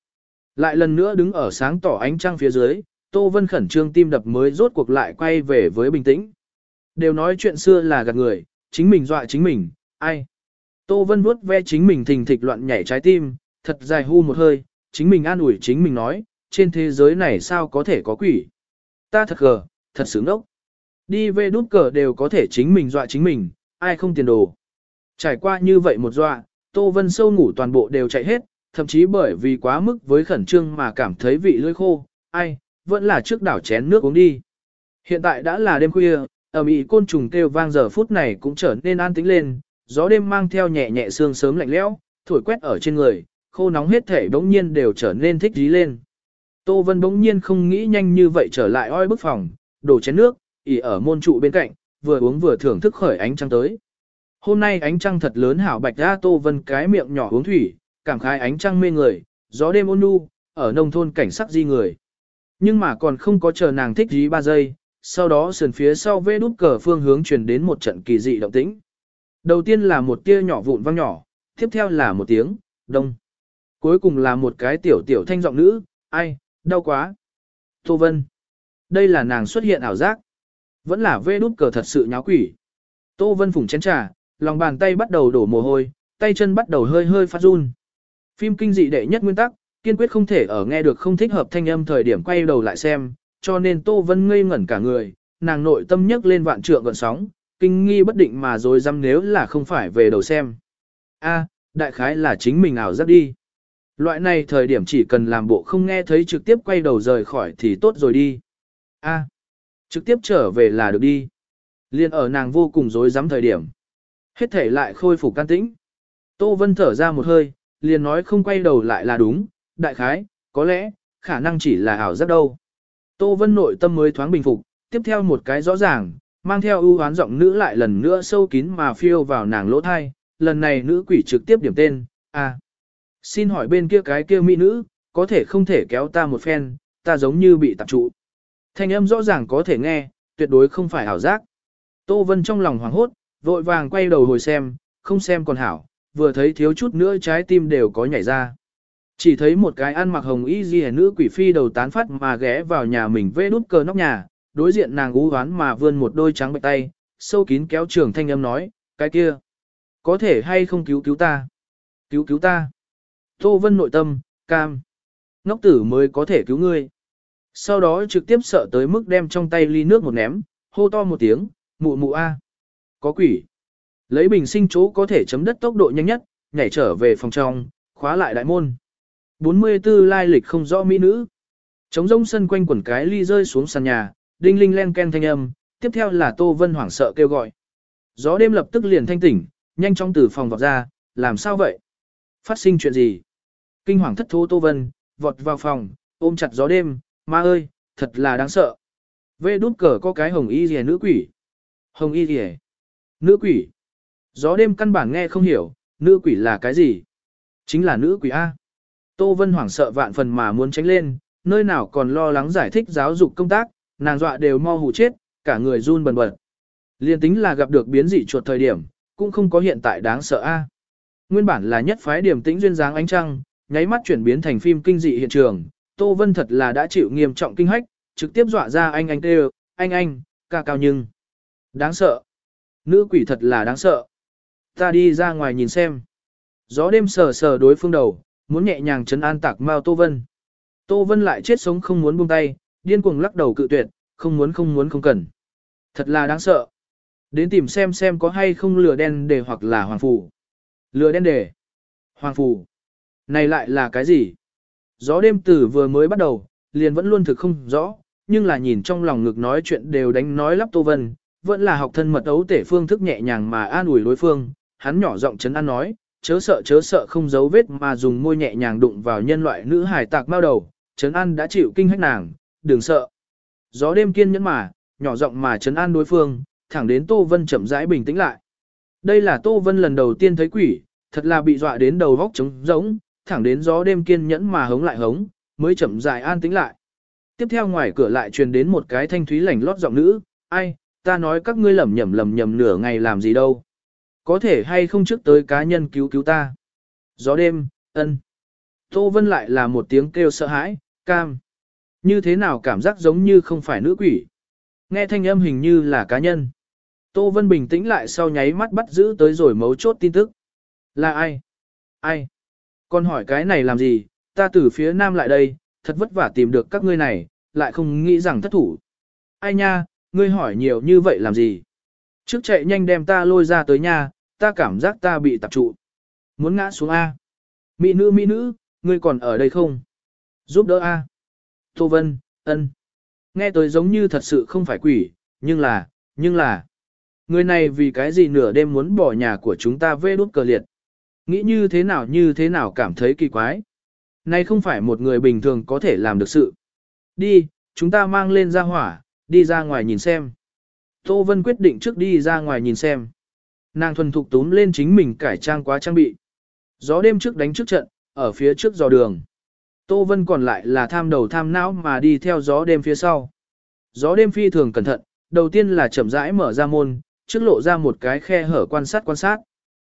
Lại lần nữa đứng ở sáng tỏ ánh trăng phía dưới, Tô Vân khẩn trương tim đập mới rốt cuộc lại quay về với bình tĩnh. Đều nói chuyện xưa là gạt người, chính mình dọa chính mình, ai. Tô Vân vuốt ve chính mình thình thịch loạn nhảy trái tim, thật dài hu một hơi, chính mình an ủi chính mình nói, trên thế giới này sao có thể có quỷ. Ta thật gờ, thật sướng đốc. Đi về đút cờ đều có thể chính mình dọa chính mình, ai không tiền đồ. Trải qua như vậy một dọa, Tô Vân sâu ngủ toàn bộ đều chạy hết, thậm chí bởi vì quá mức với khẩn trương mà cảm thấy vị lưỡi khô, ai, vẫn là trước đảo chén nước uống đi. Hiện tại đã là đêm khuya, ở Mỹ côn trùng kêu vang giờ phút này cũng trở nên an tĩnh lên, gió đêm mang theo nhẹ nhẹ sương sớm lạnh lẽo, thổi quét ở trên người, khô nóng hết thể bỗng nhiên đều trở nên thích dí lên. Tô Vân bỗng nhiên không nghĩ nhanh như vậy trở lại oi bức phòng, đổ chén nước, ỉ ở môn trụ bên cạnh, vừa uống vừa thưởng thức khởi ánh trăng tới. Hôm nay ánh trăng thật lớn hảo bạch ra Tô Vân cái miệng nhỏ uống thủy, cảm khái ánh trăng mê người, gió đêm ôn nhu, ở nông thôn cảnh sắc di người. Nhưng mà còn không có chờ nàng thích dí ba giây, sau đó sườn phía sau vê đút cờ phương hướng truyền đến một trận kỳ dị động tĩnh. Đầu tiên là một tia nhỏ vụn vang nhỏ, tiếp theo là một tiếng, đông. Cuối cùng là một cái tiểu tiểu thanh giọng nữ, ai, đau quá. Tô Vân. Đây là nàng xuất hiện ảo giác. Vẫn là vê đút cờ thật sự nháo quỷ. Tô Vân phủng chén trà, lòng bàn tay bắt đầu đổ mồ hôi, tay chân bắt đầu hơi hơi phát run. Phim kinh dị đệ nhất nguyên tắc, kiên quyết không thể ở nghe được không thích hợp thanh âm thời điểm quay đầu lại xem, cho nên Tô Vân ngây ngẩn cả người, nàng nội tâm nhấc lên vạn trượng gần sóng, kinh nghi bất định mà rồi dám nếu là không phải về đầu xem. A, đại khái là chính mình ảo giác đi. Loại này thời điểm chỉ cần làm bộ không nghe thấy trực tiếp quay đầu rời khỏi thì tốt rồi đi. A, trực tiếp trở về là được đi. Liên ở nàng vô cùng rối rắm thời điểm. Hết thể lại khôi phục can tĩnh. Tô Vân thở ra một hơi, liền nói không quay đầu lại là đúng, đại khái, có lẽ, khả năng chỉ là ảo giác đâu. Tô Vân nội tâm mới thoáng bình phục, tiếp theo một cái rõ ràng, mang theo ưu hoán giọng nữ lại lần nữa sâu kín mà phiêu vào nàng lỗ thai, lần này nữ quỷ trực tiếp điểm tên, à, Xin hỏi bên kia cái kia mỹ nữ, có thể không thể kéo ta một phen, ta giống như bị tạp trụ. Thanh âm rõ ràng có thể nghe, tuyệt đối không phải ảo giác. Tô Vân trong lòng hoảng hốt, vội vàng quay đầu hồi xem, không xem còn hảo, vừa thấy thiếu chút nữa trái tim đều có nhảy ra. Chỉ thấy một cái ăn mặc hồng y ghi nữ quỷ phi đầu tán phát mà ghé vào nhà mình vê đút cờ nóc nhà, đối diện nàng ú hoán mà vươn một đôi trắng bạch tay, sâu kín kéo trường thanh âm nói, cái kia, có thể hay không cứu cứu ta? Cứu cứu ta? Tô Vân nội tâm, cam. Ngốc tử mới có thể cứu ngươi. Sau đó trực tiếp sợ tới mức đem trong tay ly nước một ném, hô to một tiếng, mụ mụ a, Có quỷ. Lấy bình sinh chỗ có thể chấm đất tốc độ nhanh nhất, nhảy trở về phòng trong, khóa lại đại môn. 44 lai lịch không rõ mỹ nữ. Trống rông sân quanh quần cái ly rơi xuống sàn nhà, đinh linh len ken thanh âm, tiếp theo là Tô Vân hoảng sợ kêu gọi. Gió đêm lập tức liền thanh tỉnh, nhanh chóng từ phòng vọt ra, làm sao vậy? Phát sinh chuyện gì? Kinh hoàng thất thố Tô Vân, vọt vào phòng, ôm chặt gió đêm, ma ơi, thật là đáng sợ. Vê đút cờ có cái hồng y rìa nữ quỷ. Hồng y rìa. Nữ quỷ. Gió đêm căn bản nghe không hiểu, nữ quỷ là cái gì? Chính là nữ quỷ A. Tô Vân hoảng sợ vạn phần mà muốn tránh lên, nơi nào còn lo lắng giải thích giáo dục công tác, nàng dọa đều mau hù chết, cả người run bần bật. Liên tính là gặp được biến dị chuột thời điểm, cũng không có hiện tại đáng sợ a. Nguyên bản là nhất phái điểm tĩnh duyên dáng ánh trăng, nháy mắt chuyển biến thành phim kinh dị hiện trường, Tô Vân thật là đã chịu nghiêm trọng kinh hách, trực tiếp dọa ra anh anh kêu, anh anh, ca cao nhưng. Đáng sợ. Nữ quỷ thật là đáng sợ. Ta đi ra ngoài nhìn xem. Gió đêm sờ sờ đối phương đầu, muốn nhẹ nhàng chấn an tạc Mao Tô Vân. Tô Vân lại chết sống không muốn buông tay, điên cuồng lắc đầu cự tuyệt, không muốn không muốn không cần. Thật là đáng sợ. Đến tìm xem xem có hay không lửa đen đề hoặc là hoàng phù. Lửa đen đề. Hoàng phù. Này lại là cái gì? Gió đêm tử vừa mới bắt đầu, liền vẫn luôn thực không rõ, nhưng là nhìn trong lòng ngực nói chuyện đều đánh nói lắp Tô Vân, vẫn là học thân mật ấu tể phương thức nhẹ nhàng mà an ủi đối phương, hắn nhỏ giọng chấn an nói, chớ sợ chớ sợ không giấu vết mà dùng môi nhẹ nhàng đụng vào nhân loại nữ hài tạc bao đầu, chấn an đã chịu kinh hách nàng, đừng sợ. Gió đêm kiên nhẫn mà, nhỏ giọng mà chấn an đối phương, thẳng đến Tô Vân chậm rãi bình tĩnh lại. Đây là Tô Vân lần đầu tiên thấy quỷ, thật là bị dọa đến đầu vóc trống rỗng, thẳng đến gió đêm kiên nhẫn mà hống lại hống, mới chậm rãi an tĩnh lại. Tiếp theo ngoài cửa lại truyền đến một cái thanh thúy lảnh lót giọng nữ, ai, ta nói các ngươi lầm nhầm lầm nhầm nửa ngày làm gì đâu. Có thể hay không trước tới cá nhân cứu cứu ta. Gió đêm, ân. Tô Vân lại là một tiếng kêu sợ hãi, cam. Như thế nào cảm giác giống như không phải nữ quỷ. Nghe thanh âm hình như là cá nhân. Tô Vân bình tĩnh lại sau nháy mắt bắt giữ tới rồi mấu chốt tin tức. Là ai? Ai? Con hỏi cái này làm gì? Ta từ phía nam lại đây, thật vất vả tìm được các ngươi này, lại không nghĩ rằng thất thủ. Ai nha, ngươi hỏi nhiều như vậy làm gì? Trước chạy nhanh đem ta lôi ra tới nhà, ta cảm giác ta bị tập trụ. Muốn ngã xuống A. Mỹ nữ mỹ nữ, ngươi còn ở đây không? Giúp đỡ A. Tô Vân, ân. Nghe tới giống như thật sự không phải quỷ, nhưng là, nhưng là. Người này vì cái gì nửa đêm muốn bỏ nhà của chúng ta vê đốt cờ liệt. Nghĩ như thế nào như thế nào cảm thấy kỳ quái. Này không phải một người bình thường có thể làm được sự. Đi, chúng ta mang lên ra hỏa, đi ra ngoài nhìn xem. Tô Vân quyết định trước đi ra ngoài nhìn xem. Nàng thuần thục túm lên chính mình cải trang quá trang bị. Gió đêm trước đánh trước trận, ở phía trước dò đường. Tô Vân còn lại là tham đầu tham não mà đi theo gió đêm phía sau. Gió đêm phi thường cẩn thận, đầu tiên là chậm rãi mở ra môn, trước lộ ra một cái khe hở quan sát quan sát.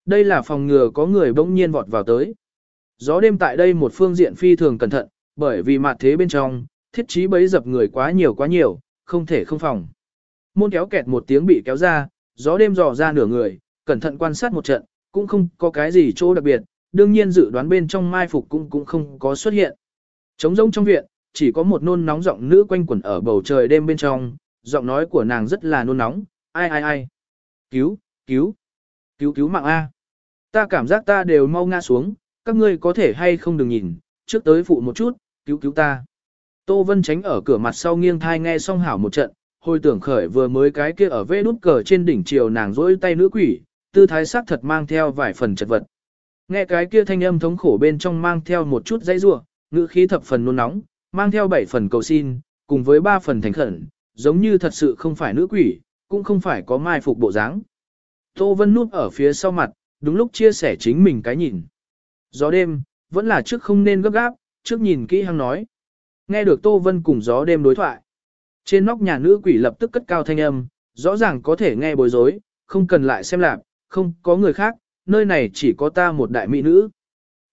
Đây là phòng ngừa có người bỗng nhiên vọt vào tới. Gió đêm tại đây một phương diện phi thường cẩn thận, bởi vì mặt thế bên trong, thiết trí bấy dập người quá nhiều quá nhiều, không thể không phòng. Môn kéo kẹt một tiếng bị kéo ra, gió đêm dò ra nửa người, cẩn thận quan sát một trận, cũng không có cái gì chỗ đặc biệt, đương nhiên dự đoán bên trong mai phục cũng cũng không có xuất hiện. Trống rông trong viện, chỉ có một nôn nóng giọng nữ quanh quẩn ở bầu trời đêm bên trong, giọng nói của nàng rất là nôn nóng, ai ai ai. Cứu, cứu, cứu cứu mạng A. Ta cảm giác ta đều mau ngã xuống, các ngươi có thể hay không đừng nhìn, trước tới phụ một chút, cứu cứu ta. Tô Vân tránh ở cửa mặt sau nghiêng thai nghe xong hảo một trận, hồi tưởng khởi vừa mới cái kia ở vê nút cờ trên đỉnh chiều nàng rỗi tay nữ quỷ, tư thái sắc thật mang theo vài phần chật vật. Nghe cái kia thanh âm thống khổ bên trong mang theo một chút dây rủa, ngữ khí thập phần nôn nóng, mang theo bảy phần cầu xin, cùng với ba phần thành khẩn, giống như thật sự không phải nữ quỷ, cũng không phải có mai phục bộ dáng. Tô Vân núp ở phía sau mặt, đúng lúc chia sẻ chính mình cái nhìn. Gió đêm, vẫn là trước không nên gấp gáp, trước nhìn kỹ hăng nói. Nghe được Tô Vân cùng gió đêm đối thoại. Trên nóc nhà nữ quỷ lập tức cất cao thanh âm, rõ ràng có thể nghe bối rối, không cần lại xem lạc, không có người khác, nơi này chỉ có ta một đại mỹ nữ.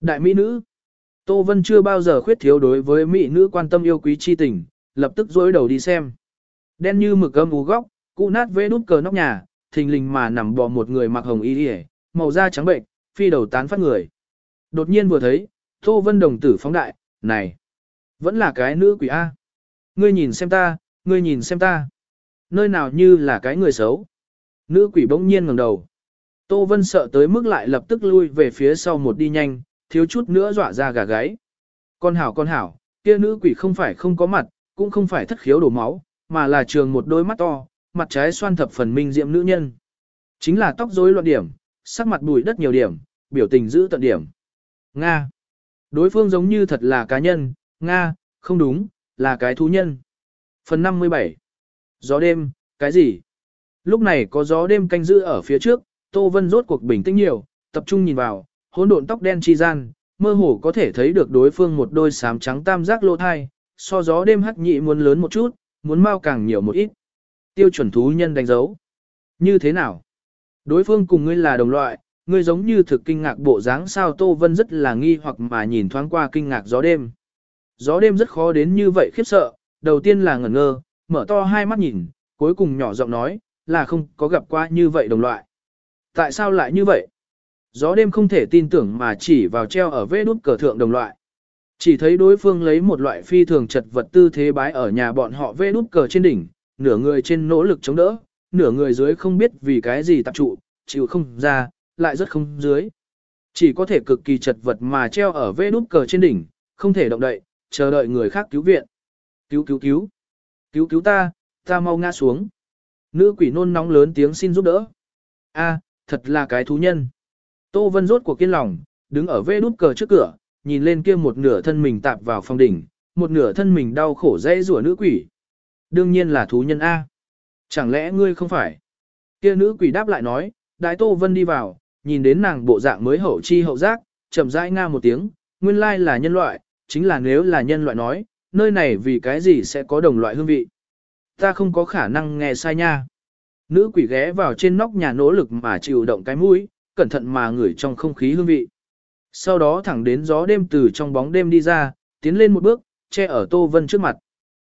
Đại mỹ nữ. Tô Vân chưa bao giờ khuyết thiếu đối với mỹ nữ quan tâm yêu quý chi tình, lập tức dối đầu đi xem. Đen như mực âm ú góc, cụ nát vế nút cờ nóc nhà, thình lình mà nằm bò một người mặc hồng y điề, màu da trắng bệnh, phi đầu tán phát người. Đột nhiên vừa thấy, Tô Vân đồng tử phóng đại, này, vẫn là cái nữ quỷ A. Ngươi nhìn xem ta, ngươi nhìn xem ta. Nơi nào như là cái người xấu. Nữ quỷ bỗng nhiên ngẩng đầu. Tô Vân sợ tới mức lại lập tức lui về phía sau một đi nhanh, thiếu chút nữa dọa ra gà gáy. Con hảo con hảo, kia nữ quỷ không phải không có mặt, cũng không phải thất khiếu đổ máu, mà là trường một đôi mắt to, mặt trái xoan thập phần minh diệm nữ nhân. Chính là tóc rối loạn điểm, sắc mặt bùi đất nhiều điểm, biểu tình giữ tận điểm. Nga. Đối phương giống như thật là cá nhân, Nga, không đúng, là cái thú nhân. Phần 57. Gió đêm, cái gì? Lúc này có gió đêm canh giữ ở phía trước, Tô Vân rốt cuộc bình tĩnh nhiều, tập trung nhìn vào, hỗn độn tóc đen chi gian, mơ hồ có thể thấy được đối phương một đôi xám trắng tam giác lỗ thai, so gió đêm hắc nhị muốn lớn một chút, muốn mau càng nhiều một ít. Tiêu chuẩn thú nhân đánh dấu. Như thế nào? Đối phương cùng ngươi là đồng loại, ngươi giống như thực kinh ngạc bộ dáng sao Tô Vân rất là nghi hoặc mà nhìn thoáng qua kinh ngạc gió đêm. Gió đêm rất khó đến như vậy khiếp sợ, đầu tiên là ngẩn ngơ, mở to hai mắt nhìn, cuối cùng nhỏ giọng nói, là không có gặp qua như vậy đồng loại. Tại sao lại như vậy? Gió đêm không thể tin tưởng mà chỉ vào treo ở vết nút cờ thượng đồng loại. Chỉ thấy đối phương lấy một loại phi thường chật vật tư thế bái ở nhà bọn họ vê nút cờ trên đỉnh, nửa người trên nỗ lực chống đỡ, nửa người dưới không biết vì cái gì tập trụ, chịu không ra, lại rất không dưới. Chỉ có thể cực kỳ chật vật mà treo ở vê nút cờ trên đỉnh, không thể động đậy, chờ đợi người khác cứu viện. Cứu cứu cứu. Cứu cứu ta, ta mau ngã xuống. Nữ quỷ nôn nóng lớn tiếng xin giúp đỡ. A, thật là cái thú nhân. Tô Vân rốt cuộc kiên lòng, đứng ở vê đút cờ trước cửa, nhìn lên kia một nửa thân mình tạp vào phòng đỉnh, một nửa thân mình đau khổ dễ rủa nữ quỷ. Đương nhiên là thú nhân A. Chẳng lẽ ngươi không phải? Kia nữ quỷ đáp lại nói, đại Tô Vân đi vào, nhìn đến nàng bộ dạng mới hậu chi hậu giác, chậm rãi nga một tiếng, nguyên lai là nhân loại, chính là nếu là nhân loại nói, nơi này vì cái gì sẽ có đồng loại hương vị. Ta không có khả năng nghe sai nha. Nữ quỷ ghé vào trên nóc nhà nỗ lực mà chịu động cái mũi, cẩn thận mà ngửi trong không khí hương vị. Sau đó thẳng đến gió đêm từ trong bóng đêm đi ra, tiến lên một bước, che ở Tô Vân trước mặt.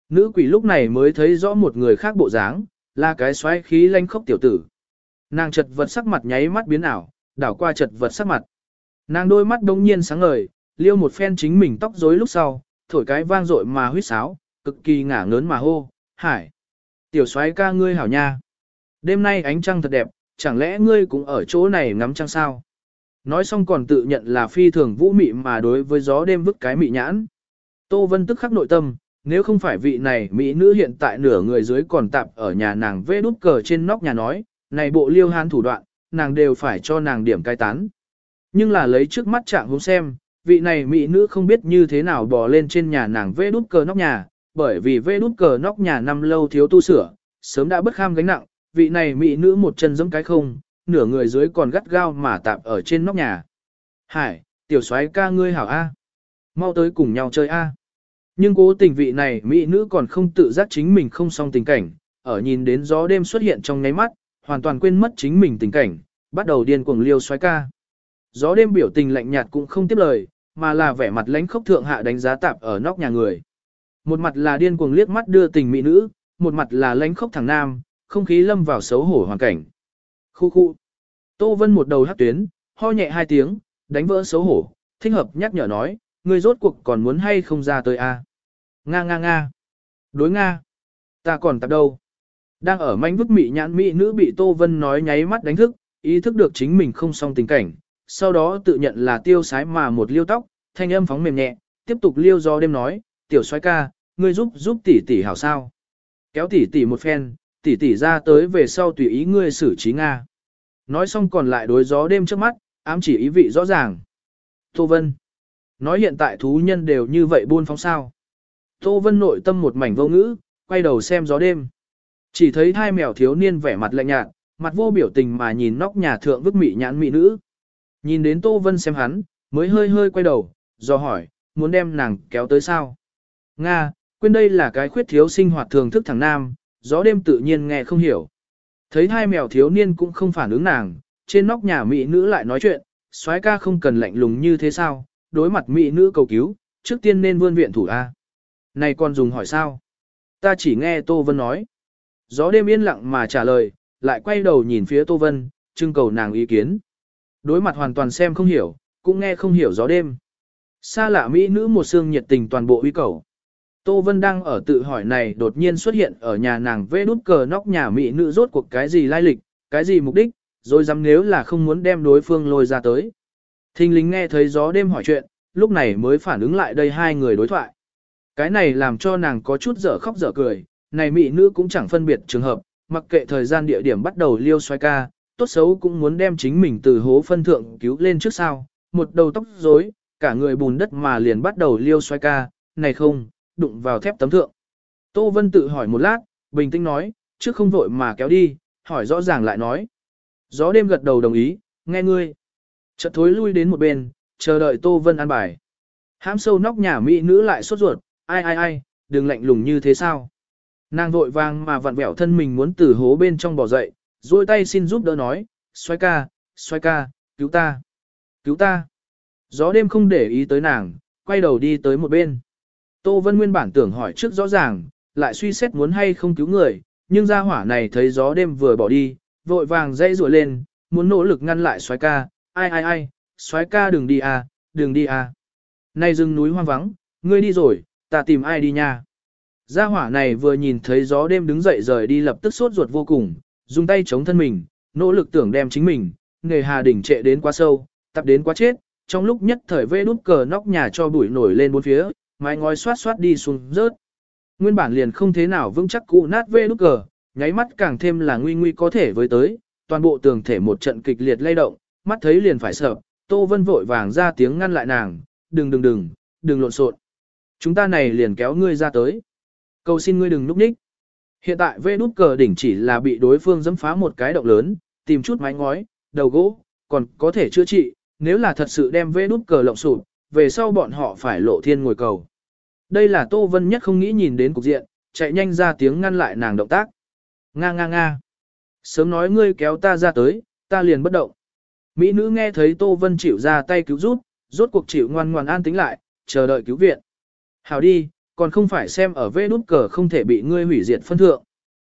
Nữ quỷ lúc này mới thấy rõ một người khác bộ dáng, là cái xoáy khí lanh khốc tiểu tử. Nàng chật vật sắc mặt nháy mắt biến ảo, đảo qua chật vật sắc mặt. Nàng đôi mắt đông nhiên sáng ngời, liêu một phen chính mình tóc rối lúc sau, thổi cái vang dội mà huýt sáo, cực kỳ ngả ngớn mà hô, hải. Tiểu soái ca ngươi hảo nha. Đêm nay ánh trăng thật đẹp, chẳng lẽ ngươi cũng ở chỗ này ngắm trăng sao? Nói xong còn tự nhận là phi thường vũ mị mà đối với gió đêm vứt cái mị nhãn. Tô Vân tức khắc nội tâm, nếu không phải vị này mỹ nữ hiện tại nửa người dưới còn tạp ở nhà nàng vê đút cờ trên nóc nhà nói, này bộ liêu hán thủ đoạn, nàng đều phải cho nàng điểm cai tán. Nhưng là lấy trước mắt trạng hôm xem, vị này mỹ nữ không biết như thế nào bò lên trên nhà nàng vê đút cờ nóc nhà, bởi vì vê đút cờ nóc nhà năm lâu thiếu tu sửa, sớm đã bất kham gánh nặng, vị này mỹ nữ một chân giẫm cái không, nửa người dưới còn gắt gao mà tạp ở trên nóc nhà. Hải, tiểu soái ca ngươi hảo A. Mau tới cùng nhau chơi A. Nhưng cố tình vị này mỹ nữ còn không tự giác chính mình không xong tình cảnh, ở nhìn đến gió đêm xuất hiện trong ngáy mắt, hoàn toàn quên mất chính mình tình cảnh, bắt đầu điên cuồng liêu soái ca. Gió đêm biểu tình lạnh nhạt cũng không tiếp lời, mà là vẻ mặt lãnh khốc thượng hạ đánh giá tạp ở nóc nhà người. Một mặt là điên cuồng liếc mắt đưa tình mỹ nữ, một mặt là lãnh khốc thằng nam, không khí lâm vào xấu hổ hoàn cảnh. Khu khu. Tô Vân một đầu hát tuyến, ho nhẹ hai tiếng, đánh vỡ xấu hổ, thích hợp nhắc nhở nói, ngươi rốt cuộc còn muốn hay không ra tới a? Nga nga nga. Đối nga. Ta còn tập đâu? Đang ở manh vức mị nhãn mỹ nữ bị Tô Vân nói nháy mắt đánh thức, ý thức được chính mình không xong tình cảnh, sau đó tự nhận là tiêu sái mà một liêu tóc, thanh âm phóng mềm nhẹ, tiếp tục liêu do đêm nói, tiểu soái ca, ngươi giúp giúp tỷ tỷ hảo sao. Kéo tỷ tỷ một phen, tỷ tỷ ra tới về sau tùy ý ngươi xử trí Nga. Nói xong còn lại đối gió đêm trước mắt, ám chỉ ý vị rõ ràng. Tô Vân. Nói hiện tại thú nhân đều như vậy buôn phóng sao. Tô Vân nội tâm một mảnh vô ngữ, quay đầu xem gió đêm. Chỉ thấy hai mèo thiếu niên vẻ mặt lạnh nhạt, mặt vô biểu tình mà nhìn nóc nhà thượng vứt mị nhãn mị nữ. Nhìn đến Tô Vân xem hắn, mới hơi hơi quay đầu, do hỏi, muốn đem nàng kéo tới sao? Nga, quên đây là cái khuyết thiếu sinh hoạt thường thức thằng nam, gió đêm tự nhiên nghe không hiểu. Thấy hai mèo thiếu niên cũng không phản ứng nàng, trên nóc nhà mỹ nữ lại nói chuyện, soái ca không cần lạnh lùng như thế sao, đối mặt mỹ nữ cầu cứu, trước tiên nên vươn viện thủ A. Này còn dùng hỏi sao? Ta chỉ nghe Tô Vân nói. Gió đêm yên lặng mà trả lời, lại quay đầu nhìn phía Tô Vân, trưng cầu nàng ý kiến. Đối mặt hoàn toàn xem không hiểu, cũng nghe không hiểu gió đêm. Xa lạ mỹ nữ một xương nhiệt tình toàn bộ uy cầu. Tô Vân đang ở tự hỏi này đột nhiên xuất hiện ở nhà nàng vê đút cờ nóc nhà mỹ nữ rốt cuộc cái gì lai lịch, cái gì mục đích, rồi dám nếu là không muốn đem đối phương lôi ra tới. Thình lính nghe thấy gió đêm hỏi chuyện, lúc này mới phản ứng lại đây hai người đối thoại. Cái này làm cho nàng có chút dở khóc dở cười, này mỹ nữ cũng chẳng phân biệt trường hợp, mặc kệ thời gian địa điểm bắt đầu liêu xoay ca, tốt xấu cũng muốn đem chính mình từ hố phân thượng cứu lên trước sau, một đầu tóc rối, cả người bùn đất mà liền bắt đầu liêu xoay ca, này không, đụng vào thép tấm thượng. Tô Vân tự hỏi một lát, bình tĩnh nói, trước không vội mà kéo đi, hỏi rõ ràng lại nói. Gió đêm gật đầu đồng ý, nghe ngươi. Chợt thối lui đến một bên, chờ đợi Tô Vân ăn bài. Hãm sâu nóc nhà mỹ nữ lại sốt ruột, ai ai ai, đừng lạnh lùng như thế sao. Nàng vội vàng mà vặn vẹo thân mình muốn từ hố bên trong bỏ dậy, duỗi tay xin giúp đỡ nói, xoay ca, xoay ca, cứu ta, cứu ta. Gió đêm không để ý tới nàng, quay đầu đi tới một bên. Tô Vân nguyên bản tưởng hỏi trước rõ ràng, lại suy xét muốn hay không cứu người, nhưng gia hỏa này thấy gió đêm vừa bỏ đi, vội vàng dây rùa lên, muốn nỗ lực ngăn lại xoái ca, ai ai ai, xoái ca đừng đi à, đừng đi à. Này rừng núi hoang vắng, ngươi đi rồi, ta tìm ai đi nha. Gia hỏa này vừa nhìn thấy gió đêm đứng dậy rời đi lập tức sốt ruột vô cùng, dùng tay chống thân mình, nỗ lực tưởng đem chính mình, nghề hà đỉnh trệ đến quá sâu, tập đến quá chết, trong lúc nhất thời vê đút cờ nóc nhà cho bụi nổi lên bốn phía, mái ngói xoát xoát đi xuống rớt. Nguyên bản liền không thế nào vững chắc cụ nát vê Nút cờ, nháy mắt càng thêm là nguy nguy có thể với tới, toàn bộ tường thể một trận kịch liệt lay động, mắt thấy liền phải sợ, Tô Vân vội vàng ra tiếng ngăn lại nàng, đừng đừng đừng, đừng lộn xộn. Chúng ta này liền kéo ngươi ra tới. Cầu xin ngươi đừng núp ních. Hiện tại vê Nút cờ đỉnh chỉ là bị đối phương dẫm phá một cái động lớn, tìm chút mái ngói, đầu gỗ, còn có thể chữa trị, nếu là thật sự đem vê Nút cờ lộng sụp, về sau bọn họ phải lộ thiên ngồi cầu. Đây là Tô Vân nhất không nghĩ nhìn đến cục diện, chạy nhanh ra tiếng ngăn lại nàng động tác. Nga nga nga. Sớm nói ngươi kéo ta ra tới, ta liền bất động. Mỹ nữ nghe thấy Tô Vân chịu ra tay cứu giúp, rốt cuộc chịu ngoan ngoan an tính lại, chờ đợi cứu viện. Hảo đi, còn không phải xem ở vê nút cờ không thể bị ngươi hủy diệt phân thượng.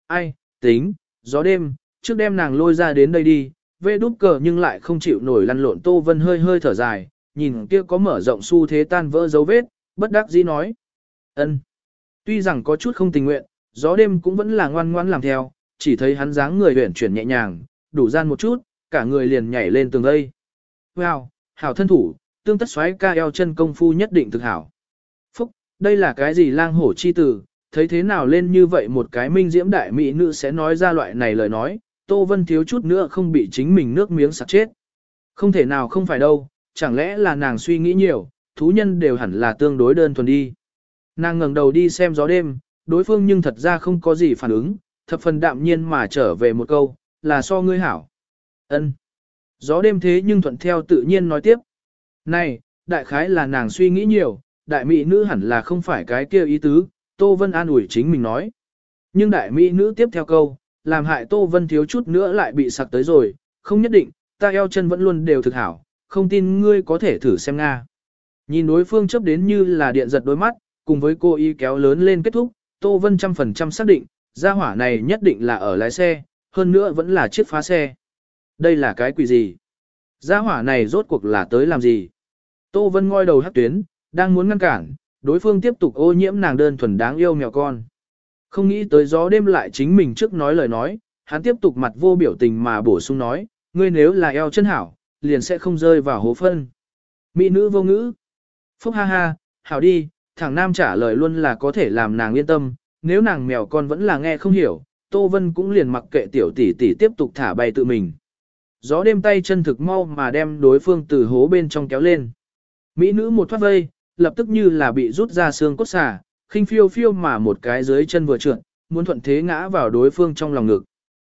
Ai, tính, gió đêm, trước đêm nàng lôi ra đến đây đi, vê đút cờ nhưng lại không chịu nổi lăn lộn Tô Vân hơi hơi thở dài, nhìn kia có mở rộng xu thế tan vỡ dấu vết, bất đắc dĩ nói ân. Tuy rằng có chút không tình nguyện, gió đêm cũng vẫn là ngoan ngoan làm theo, chỉ thấy hắn dáng người huyển chuyển nhẹ nhàng, đủ gian một chút, cả người liền nhảy lên tường đây. Wow, hảo thân thủ, tương tất xoáy ca eo chân công phu nhất định thực hảo. Phúc, đây là cái gì lang hổ chi tử, thấy thế nào lên như vậy một cái minh diễm đại mỹ nữ sẽ nói ra loại này lời nói, Tô Vân thiếu chút nữa không bị chính mình nước miếng sặc chết. Không thể nào không phải đâu, chẳng lẽ là nàng suy nghĩ nhiều, thú nhân đều hẳn là tương đối đơn thuần đi. Nàng ngẩng đầu đi xem gió đêm, đối phương nhưng thật ra không có gì phản ứng, thập phần đạm nhiên mà trở về một câu, là so ngươi hảo. ân Gió đêm thế nhưng thuận theo tự nhiên nói tiếp. Này, đại khái là nàng suy nghĩ nhiều, đại mỹ nữ hẳn là không phải cái kia ý tứ, Tô Vân an ủi chính mình nói. Nhưng đại mỹ nữ tiếp theo câu, làm hại Tô Vân thiếu chút nữa lại bị sặc tới rồi, không nhất định, ta eo chân vẫn luôn đều thực hảo, không tin ngươi có thể thử xem Nga. Nhìn đối phương chấp đến như là điện giật đôi mắt, cùng với cô y kéo lớn lên kết thúc, Tô Vân trăm phần trăm xác định, gia hỏa này nhất định là ở lái xe, hơn nữa vẫn là chiếc phá xe. Đây là cái quỷ gì? Gia hỏa này rốt cuộc là tới làm gì? Tô Vân ngoi đầu hát tuyến, đang muốn ngăn cản, đối phương tiếp tục ô nhiễm nàng đơn thuần đáng yêu mèo con. Không nghĩ tới gió đêm lại chính mình trước nói lời nói, hắn tiếp tục mặt vô biểu tình mà bổ sung nói, ngươi nếu là eo chân hảo, liền sẽ không rơi vào hố phân. Mỹ nữ vô ngữ. Phúc ha ha, hảo đi, thằng nam trả lời luôn là có thể làm nàng yên tâm, nếu nàng mèo con vẫn là nghe không hiểu, Tô Vân cũng liền mặc kệ tiểu tỷ tỷ tiếp tục thả bay tự mình. Gió đêm tay chân thực mau mà đem đối phương từ hố bên trong kéo lên. Mỹ nữ một thoát vây, lập tức như là bị rút ra xương cốt xà, khinh phiêu phiêu mà một cái dưới chân vừa trượt, muốn thuận thế ngã vào đối phương trong lòng ngực.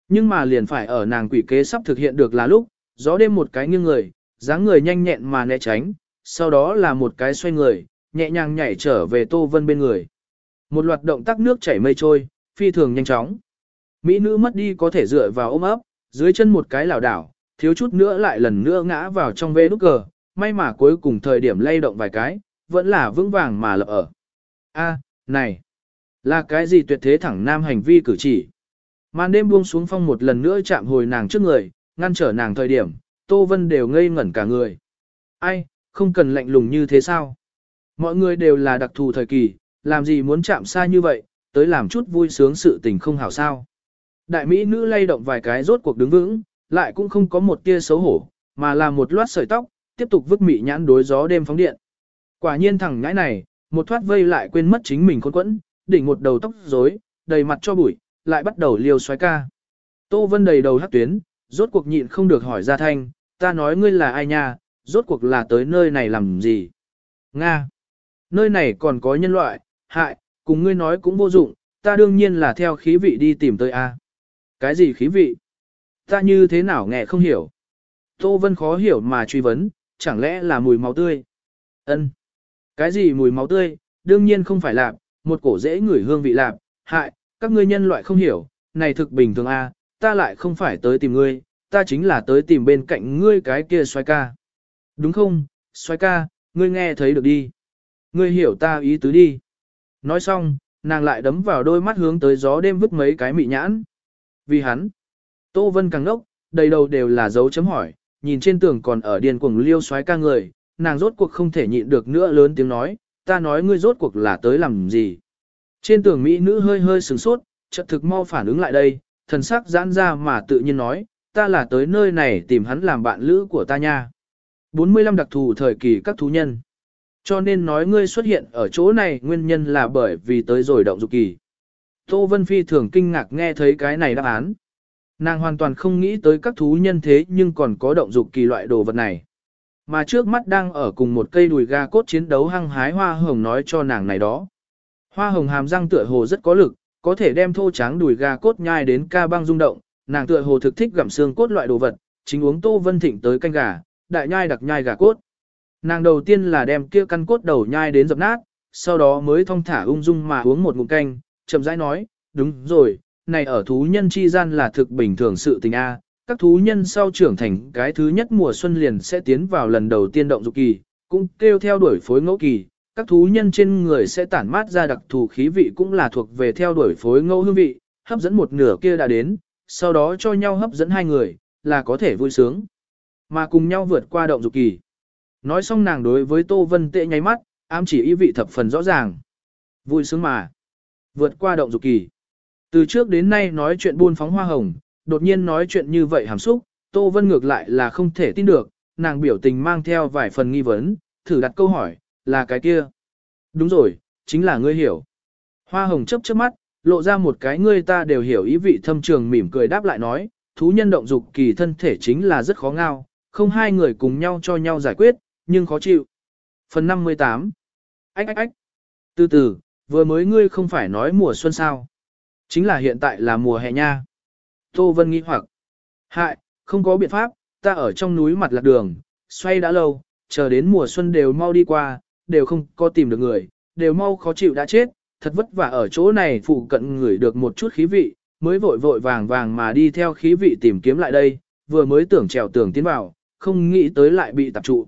Nhưng mà liền phải ở nàng quỷ kế sắp thực hiện được là lúc, gió đêm một cái nghiêng người, dáng người nhanh nhẹn mà né tránh, sau đó là một cái xoay người, nhẹ nhàng nhảy trở về Tô Vân bên người. Một loạt động tác nước chảy mây trôi, phi thường nhanh chóng. Mỹ nữ mất đi có thể dựa vào ôm ấp, dưới chân một cái lảo đảo, thiếu chút nữa lại lần nữa ngã vào trong vê nút cờ, may mà cuối cùng thời điểm lay động vài cái, vẫn là vững vàng mà lập ở. A, này, là cái gì tuyệt thế thẳng nam hành vi cử chỉ. Màn đêm buông xuống phong một lần nữa chạm hồi nàng trước người, ngăn trở nàng thời điểm, Tô Vân đều ngây ngẩn cả người. Ai, không cần lạnh lùng như thế sao? Mọi người đều là đặc thù thời kỳ, làm gì muốn chạm xa như vậy, tới làm chút vui sướng sự tình không hảo sao. Đại Mỹ nữ lay động vài cái rốt cuộc đứng vững, lại cũng không có một tia xấu hổ, mà là một loát sợi tóc, tiếp tục vứt mị nhãn đối gió đêm phóng điện. Quả nhiên thằng nhãi này, một thoát vây lại quên mất chính mình khôn quẫn, đỉnh một đầu tóc rối, đầy mặt cho bụi, lại bắt đầu liều xoáy ca. Tô Vân đầy đầu hắc tuyến, rốt cuộc nhịn không được hỏi ra thanh, ta nói ngươi là ai nha, rốt cuộc là tới nơi này làm gì? Nga! Nơi này còn có nhân loại, hại, cùng ngươi nói cũng vô dụng, ta đương nhiên là theo khí vị đi tìm tới A. Cái gì khí vị? Ta như thế nào nghe không hiểu? Tô Vân khó hiểu mà truy vấn, chẳng lẽ là mùi máu tươi? Ân. Cái gì mùi máu tươi? Đương nhiên không phải lạp, một cổ dễ ngửi hương vị lạp, hại, các ngươi nhân loại không hiểu, này thực bình thường a, ta lại không phải tới tìm ngươi, ta chính là tới tìm bên cạnh ngươi cái kia xoay ca. Đúng không, xoay ca, ngươi nghe thấy được đi. Ngươi hiểu ta ý tứ đi. Nói xong, nàng lại đấm vào đôi mắt hướng tới gió đêm vứt mấy cái mị nhãn. Vì hắn, Tô Vân càng ngốc, đầy đầu đều là dấu chấm hỏi, nhìn trên tường còn ở điền cuồng liêu xoáy ca người, nàng rốt cuộc không thể nhịn được nữa lớn tiếng nói, ta nói ngươi rốt cuộc là tới làm gì. Trên tường mỹ nữ hơi hơi sửng sốt, chợt thực mau phản ứng lại đây, thần sắc giãn ra mà tự nhiên nói, ta là tới nơi này tìm hắn làm bạn lữ của ta nha. 45 đặc thù thời kỳ các thú nhân. Cho nên nói ngươi xuất hiện ở chỗ này nguyên nhân là bởi vì tới rồi động dục kỳ. Tô Vân Phi thường kinh ngạc nghe thấy cái này đáp án. Nàng hoàn toàn không nghĩ tới các thú nhân thế nhưng còn có động dục kỳ loại đồ vật này. Mà trước mắt đang ở cùng một cây đùi ga cốt chiến đấu hăng hái hoa hồng nói cho nàng này đó. Hoa hồng hàm răng tựa hồ rất có lực, có thể đem thô tráng đùi ga cốt nhai đến ca băng rung động, nàng tựa hồ thực thích gặm xương cốt loại đồ vật, chính uống Tô Vân Thịnh tới canh gà, đại nhai đặc nhai gà cốt. Nàng đầu tiên là đem kia căn cốt đầu nhai đến dập nát, sau đó mới thong thả ung dung mà uống một ngụm canh, chậm rãi nói, đúng rồi, này ở thú nhân chi gian là thực bình thường sự tình A, các thú nhân sau trưởng thành cái thứ nhất mùa xuân liền sẽ tiến vào lần đầu tiên động dục kỳ, cũng kêu theo đuổi phối ngẫu kỳ, các thú nhân trên người sẽ tản mát ra đặc thù khí vị cũng là thuộc về theo đuổi phối ngẫu hương vị, hấp dẫn một nửa kia đã đến, sau đó cho nhau hấp dẫn hai người, là có thể vui sướng, mà cùng nhau vượt qua động dục kỳ. Nói xong nàng đối với Tô Vân Tệ nháy mắt, ám chỉ ý vị thập phần rõ ràng. Vui sướng mà. Vượt qua động dục kỳ. Từ trước đến nay nói chuyện buôn phóng hoa hồng, đột nhiên nói chuyện như vậy hàm xúc, Tô Vân ngược lại là không thể tin được, nàng biểu tình mang theo vài phần nghi vấn, thử đặt câu hỏi, là cái kia. Đúng rồi, chính là ngươi hiểu. Hoa hồng chấp chớp mắt, lộ ra một cái ngươi ta đều hiểu ý vị thâm trường mỉm cười đáp lại nói, thú nhân động dục kỳ thân thể chính là rất khó ngao, không hai người cùng nhau cho nhau giải quyết, nhưng khó chịu. Phần 58 Ách ách ách Từ từ, vừa mới ngươi không phải nói mùa xuân sao. Chính là hiện tại là mùa hè nha. Tô Vân nghĩ hoặc. Hại, không có biện pháp, ta ở trong núi mặt lạc đường, xoay đã lâu, chờ đến mùa xuân đều mau đi qua, đều không có tìm được người, đều mau khó chịu đã chết, thật vất vả ở chỗ này phụ cận người được một chút khí vị, mới vội vội vàng vàng mà đi theo khí vị tìm kiếm lại đây, vừa mới tưởng trèo tường tiến vào, không nghĩ tới lại bị tập trụ.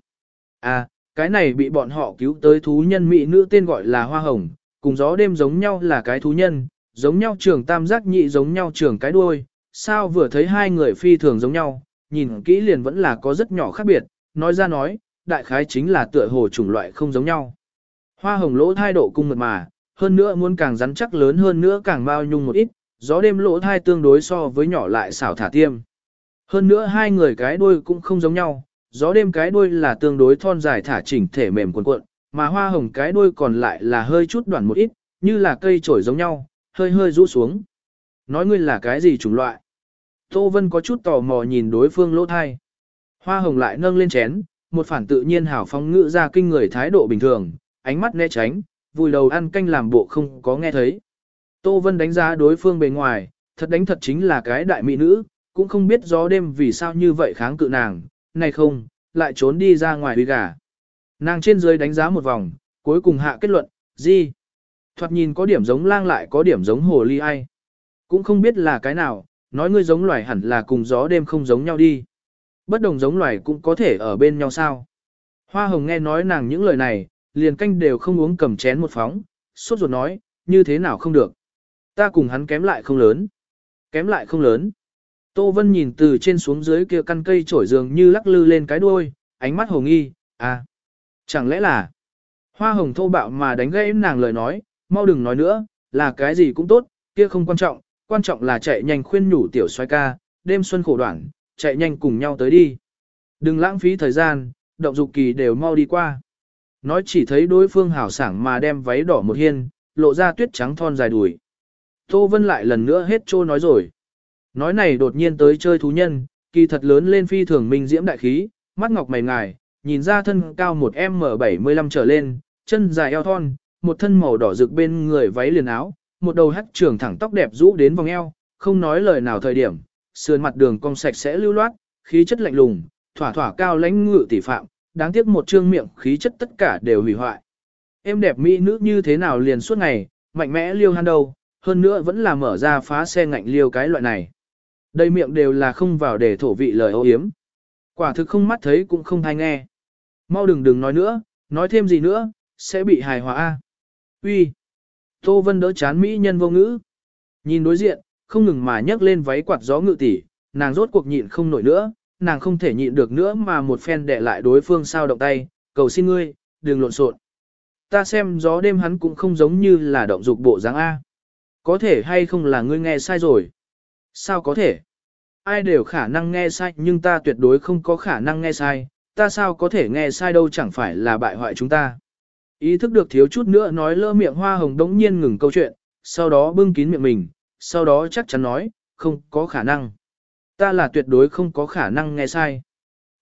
À, cái này bị bọn họ cứu tới thú nhân mỹ nữ tên gọi là Hoa Hồng, cùng gió đêm giống nhau là cái thú nhân, giống nhau trường tam giác nhị giống nhau trường cái đuôi, sao vừa thấy hai người phi thường giống nhau, nhìn kỹ liền vẫn là có rất nhỏ khác biệt, nói ra nói, đại khái chính là tựa hồ chủng loại không giống nhau. Hoa hồng lỗ thai độ cung mật mà, hơn nữa muốn càng rắn chắc lớn hơn nữa càng bao nhung một ít, gió đêm lỗ thai tương đối so với nhỏ lại xảo thả tiêm. Hơn nữa hai người cái đuôi cũng không giống nhau, gió đêm cái đuôi là tương đối thon dài thả chỉnh thể mềm cuộn cuộn, mà hoa hồng cái đuôi còn lại là hơi chút đoạn một ít, như là cây trổi giống nhau, hơi hơi rũ xuống. Nói ngươi là cái gì chủng loại? Tô Vân có chút tò mò nhìn đối phương lỗ thai. Hoa hồng lại nâng lên chén, một phản tự nhiên hảo phóng ngữ ra kinh người thái độ bình thường, ánh mắt né tránh, vùi đầu ăn canh làm bộ không có nghe thấy. Tô Vân đánh giá đối phương bề ngoài, thật đánh thật chính là cái đại mỹ nữ, cũng không biết gió đêm vì sao như vậy kháng cự nàng, này không, lại trốn đi ra ngoài huy gà. Nàng trên dưới đánh giá một vòng, cuối cùng hạ kết luận, gì? Thoạt nhìn có điểm giống lang lại có điểm giống hồ ly ai. Cũng không biết là cái nào, nói ngươi giống loài hẳn là cùng gió đêm không giống nhau đi. Bất đồng giống loài cũng có thể ở bên nhau sao. Hoa hồng nghe nói nàng những lời này, liền canh đều không uống cầm chén một phóng, suốt ruột nói, như thế nào không được. Ta cùng hắn kém lại không lớn. Kém lại không lớn. Tô Vân nhìn từ trên xuống dưới kia căn cây trổi giường như lắc lư lên cái đuôi, ánh mắt hồ nghi, à, chẳng lẽ là hoa hồng thô bạo mà đánh gãy nàng lời nói, mau đừng nói nữa, là cái gì cũng tốt, kia không quan trọng, quan trọng là chạy nhanh khuyên nhủ tiểu xoay ca, đêm xuân khổ đoạn, chạy nhanh cùng nhau tới đi. Đừng lãng phí thời gian, động dục kỳ đều mau đi qua. Nói chỉ thấy đối phương hảo sảng mà đem váy đỏ một hiên, lộ ra tuyết trắng thon dài đùi. Tô Vân lại lần nữa hết trô nói rồi. Nói này đột nhiên tới chơi thú nhân, kỳ thật lớn lên phi thường minh diễm đại khí, mắt ngọc mày ngài, nhìn ra thân cao một M75 trở lên, chân dài eo thon, một thân màu đỏ rực bên người váy liền áo, một đầu hắc trường thẳng tóc đẹp rũ đến vòng eo, không nói lời nào thời điểm, sườn mặt đường cong sạch sẽ lưu loát, khí chất lạnh lùng, thỏa thỏa cao lãnh ngự tỷ phạm, đáng tiếc một trương miệng khí chất tất cả đều hủy hoại. Em đẹp mỹ nữ như thế nào liền suốt ngày, mạnh mẽ liêu han đâu, hơn nữa vẫn là mở ra phá xe ngạnh liêu cái loại này. Đây miệng đều là không vào để thổ vị lời ô hiếm. Quả thực không mắt thấy cũng không hay nghe. Mau đừng đừng nói nữa, nói thêm gì nữa, sẽ bị hài hòa. a. Uy. Tô Vân đỡ chán mỹ nhân vô ngữ. Nhìn đối diện, không ngừng mà nhấc lên váy quạt gió ngự tỷ, nàng rốt cuộc nhịn không nổi nữa, nàng không thể nhịn được nữa mà một phen đè lại đối phương sao động tay, cầu xin ngươi, đừng lộn xộn. Ta xem gió đêm hắn cũng không giống như là động dục bộ dáng A. Có thể hay không là ngươi nghe sai rồi? Sao có thể? Ai đều khả năng nghe sai nhưng ta tuyệt đối không có khả năng nghe sai, ta sao có thể nghe sai đâu chẳng phải là bại hoại chúng ta. Ý thức được thiếu chút nữa nói lơ miệng hoa hồng đống nhiên ngừng câu chuyện, sau đó bưng kín miệng mình, sau đó chắc chắn nói, không có khả năng. Ta là tuyệt đối không có khả năng nghe sai.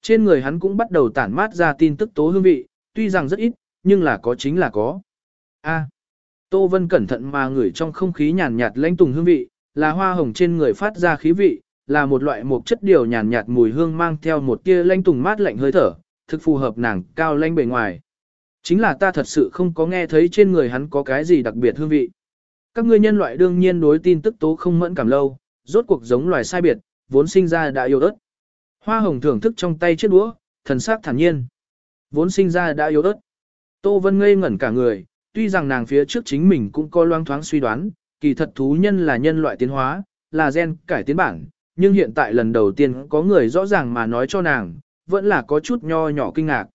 Trên người hắn cũng bắt đầu tản mát ra tin tức tố hương vị, tuy rằng rất ít, nhưng là có chính là có. A. Tô Vân cẩn thận mà ngửi trong không khí nhàn nhạt lãnh tùng hương vị, là hoa hồng trên người phát ra khí vị, là một loại một chất điều nhàn nhạt mùi hương mang theo một tia lanh tùng mát lạnh hơi thở, thực phù hợp nàng cao lanh bề ngoài. Chính là ta thật sự không có nghe thấy trên người hắn có cái gì đặc biệt hương vị. Các ngươi nhân loại đương nhiên đối tin tức tố không mẫn cảm lâu, rốt cuộc giống loài sai biệt, vốn sinh ra đã yếu ớt. Hoa hồng thưởng thức trong tay chiếc đũa, thần sắc thản nhiên. Vốn sinh ra đã yếu ớt. Tô Vân ngây ngẩn cả người, tuy rằng nàng phía trước chính mình cũng có loang thoáng suy đoán, kỳ thật thú nhân là nhân loại tiến hóa, là gen cải tiến bản, nhưng hiện tại lần đầu tiên có người rõ ràng mà nói cho nàng, vẫn là có chút nho nhỏ kinh ngạc.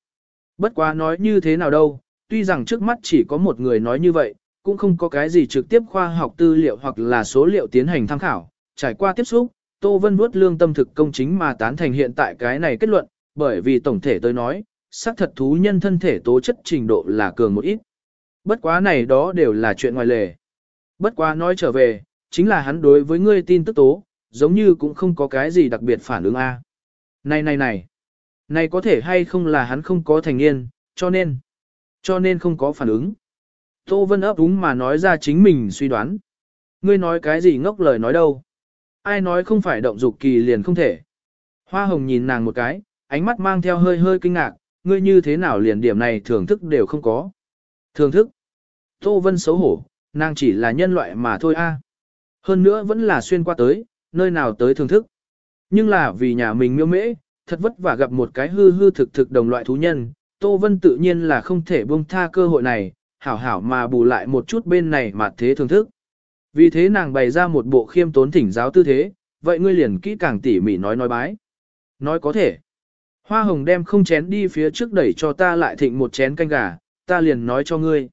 Bất quá nói như thế nào đâu, tuy rằng trước mắt chỉ có một người nói như vậy, cũng không có cái gì trực tiếp khoa học tư liệu hoặc là số liệu tiến hành tham khảo, trải qua tiếp xúc, Tô Vân vuốt lương tâm thực công chính mà tán thành hiện tại cái này kết luận, bởi vì tổng thể tôi nói, xác thật thú nhân thân thể tố chất trình độ là cường một ít. Bất quá này đó đều là chuyện ngoài lề. Bất quá nói trở về, chính là hắn đối với ngươi tin tức tố, giống như cũng không có cái gì đặc biệt phản ứng a. Này này này, này có thể hay không là hắn không có thành niên, cho nên, cho nên không có phản ứng. Tô Vân ấp úng mà nói ra chính mình suy đoán. Ngươi nói cái gì ngốc lời nói đâu. Ai nói không phải động dục kỳ liền không thể. Hoa hồng nhìn nàng một cái, ánh mắt mang theo hơi hơi kinh ngạc, ngươi như thế nào liền điểm này thưởng thức đều không có. Thưởng thức. Tô Vân xấu hổ, nàng chỉ là nhân loại mà thôi a. Hơn nữa vẫn là xuyên qua tới, nơi nào tới thưởng thức. Nhưng là vì nhà mình miêu mễ, thật vất vả gặp một cái hư hư thực thực đồng loại thú nhân, Tô Vân tự nhiên là không thể buông tha cơ hội này, hảo hảo mà bù lại một chút bên này mà thế thưởng thức. Vì thế nàng bày ra một bộ khiêm tốn thỉnh giáo tư thế, vậy ngươi liền kỹ càng tỉ mỉ nói nói bái. Nói có thể. Hoa hồng đem không chén đi phía trước đẩy cho ta lại thịnh một chén canh gà, ta liền nói cho ngươi.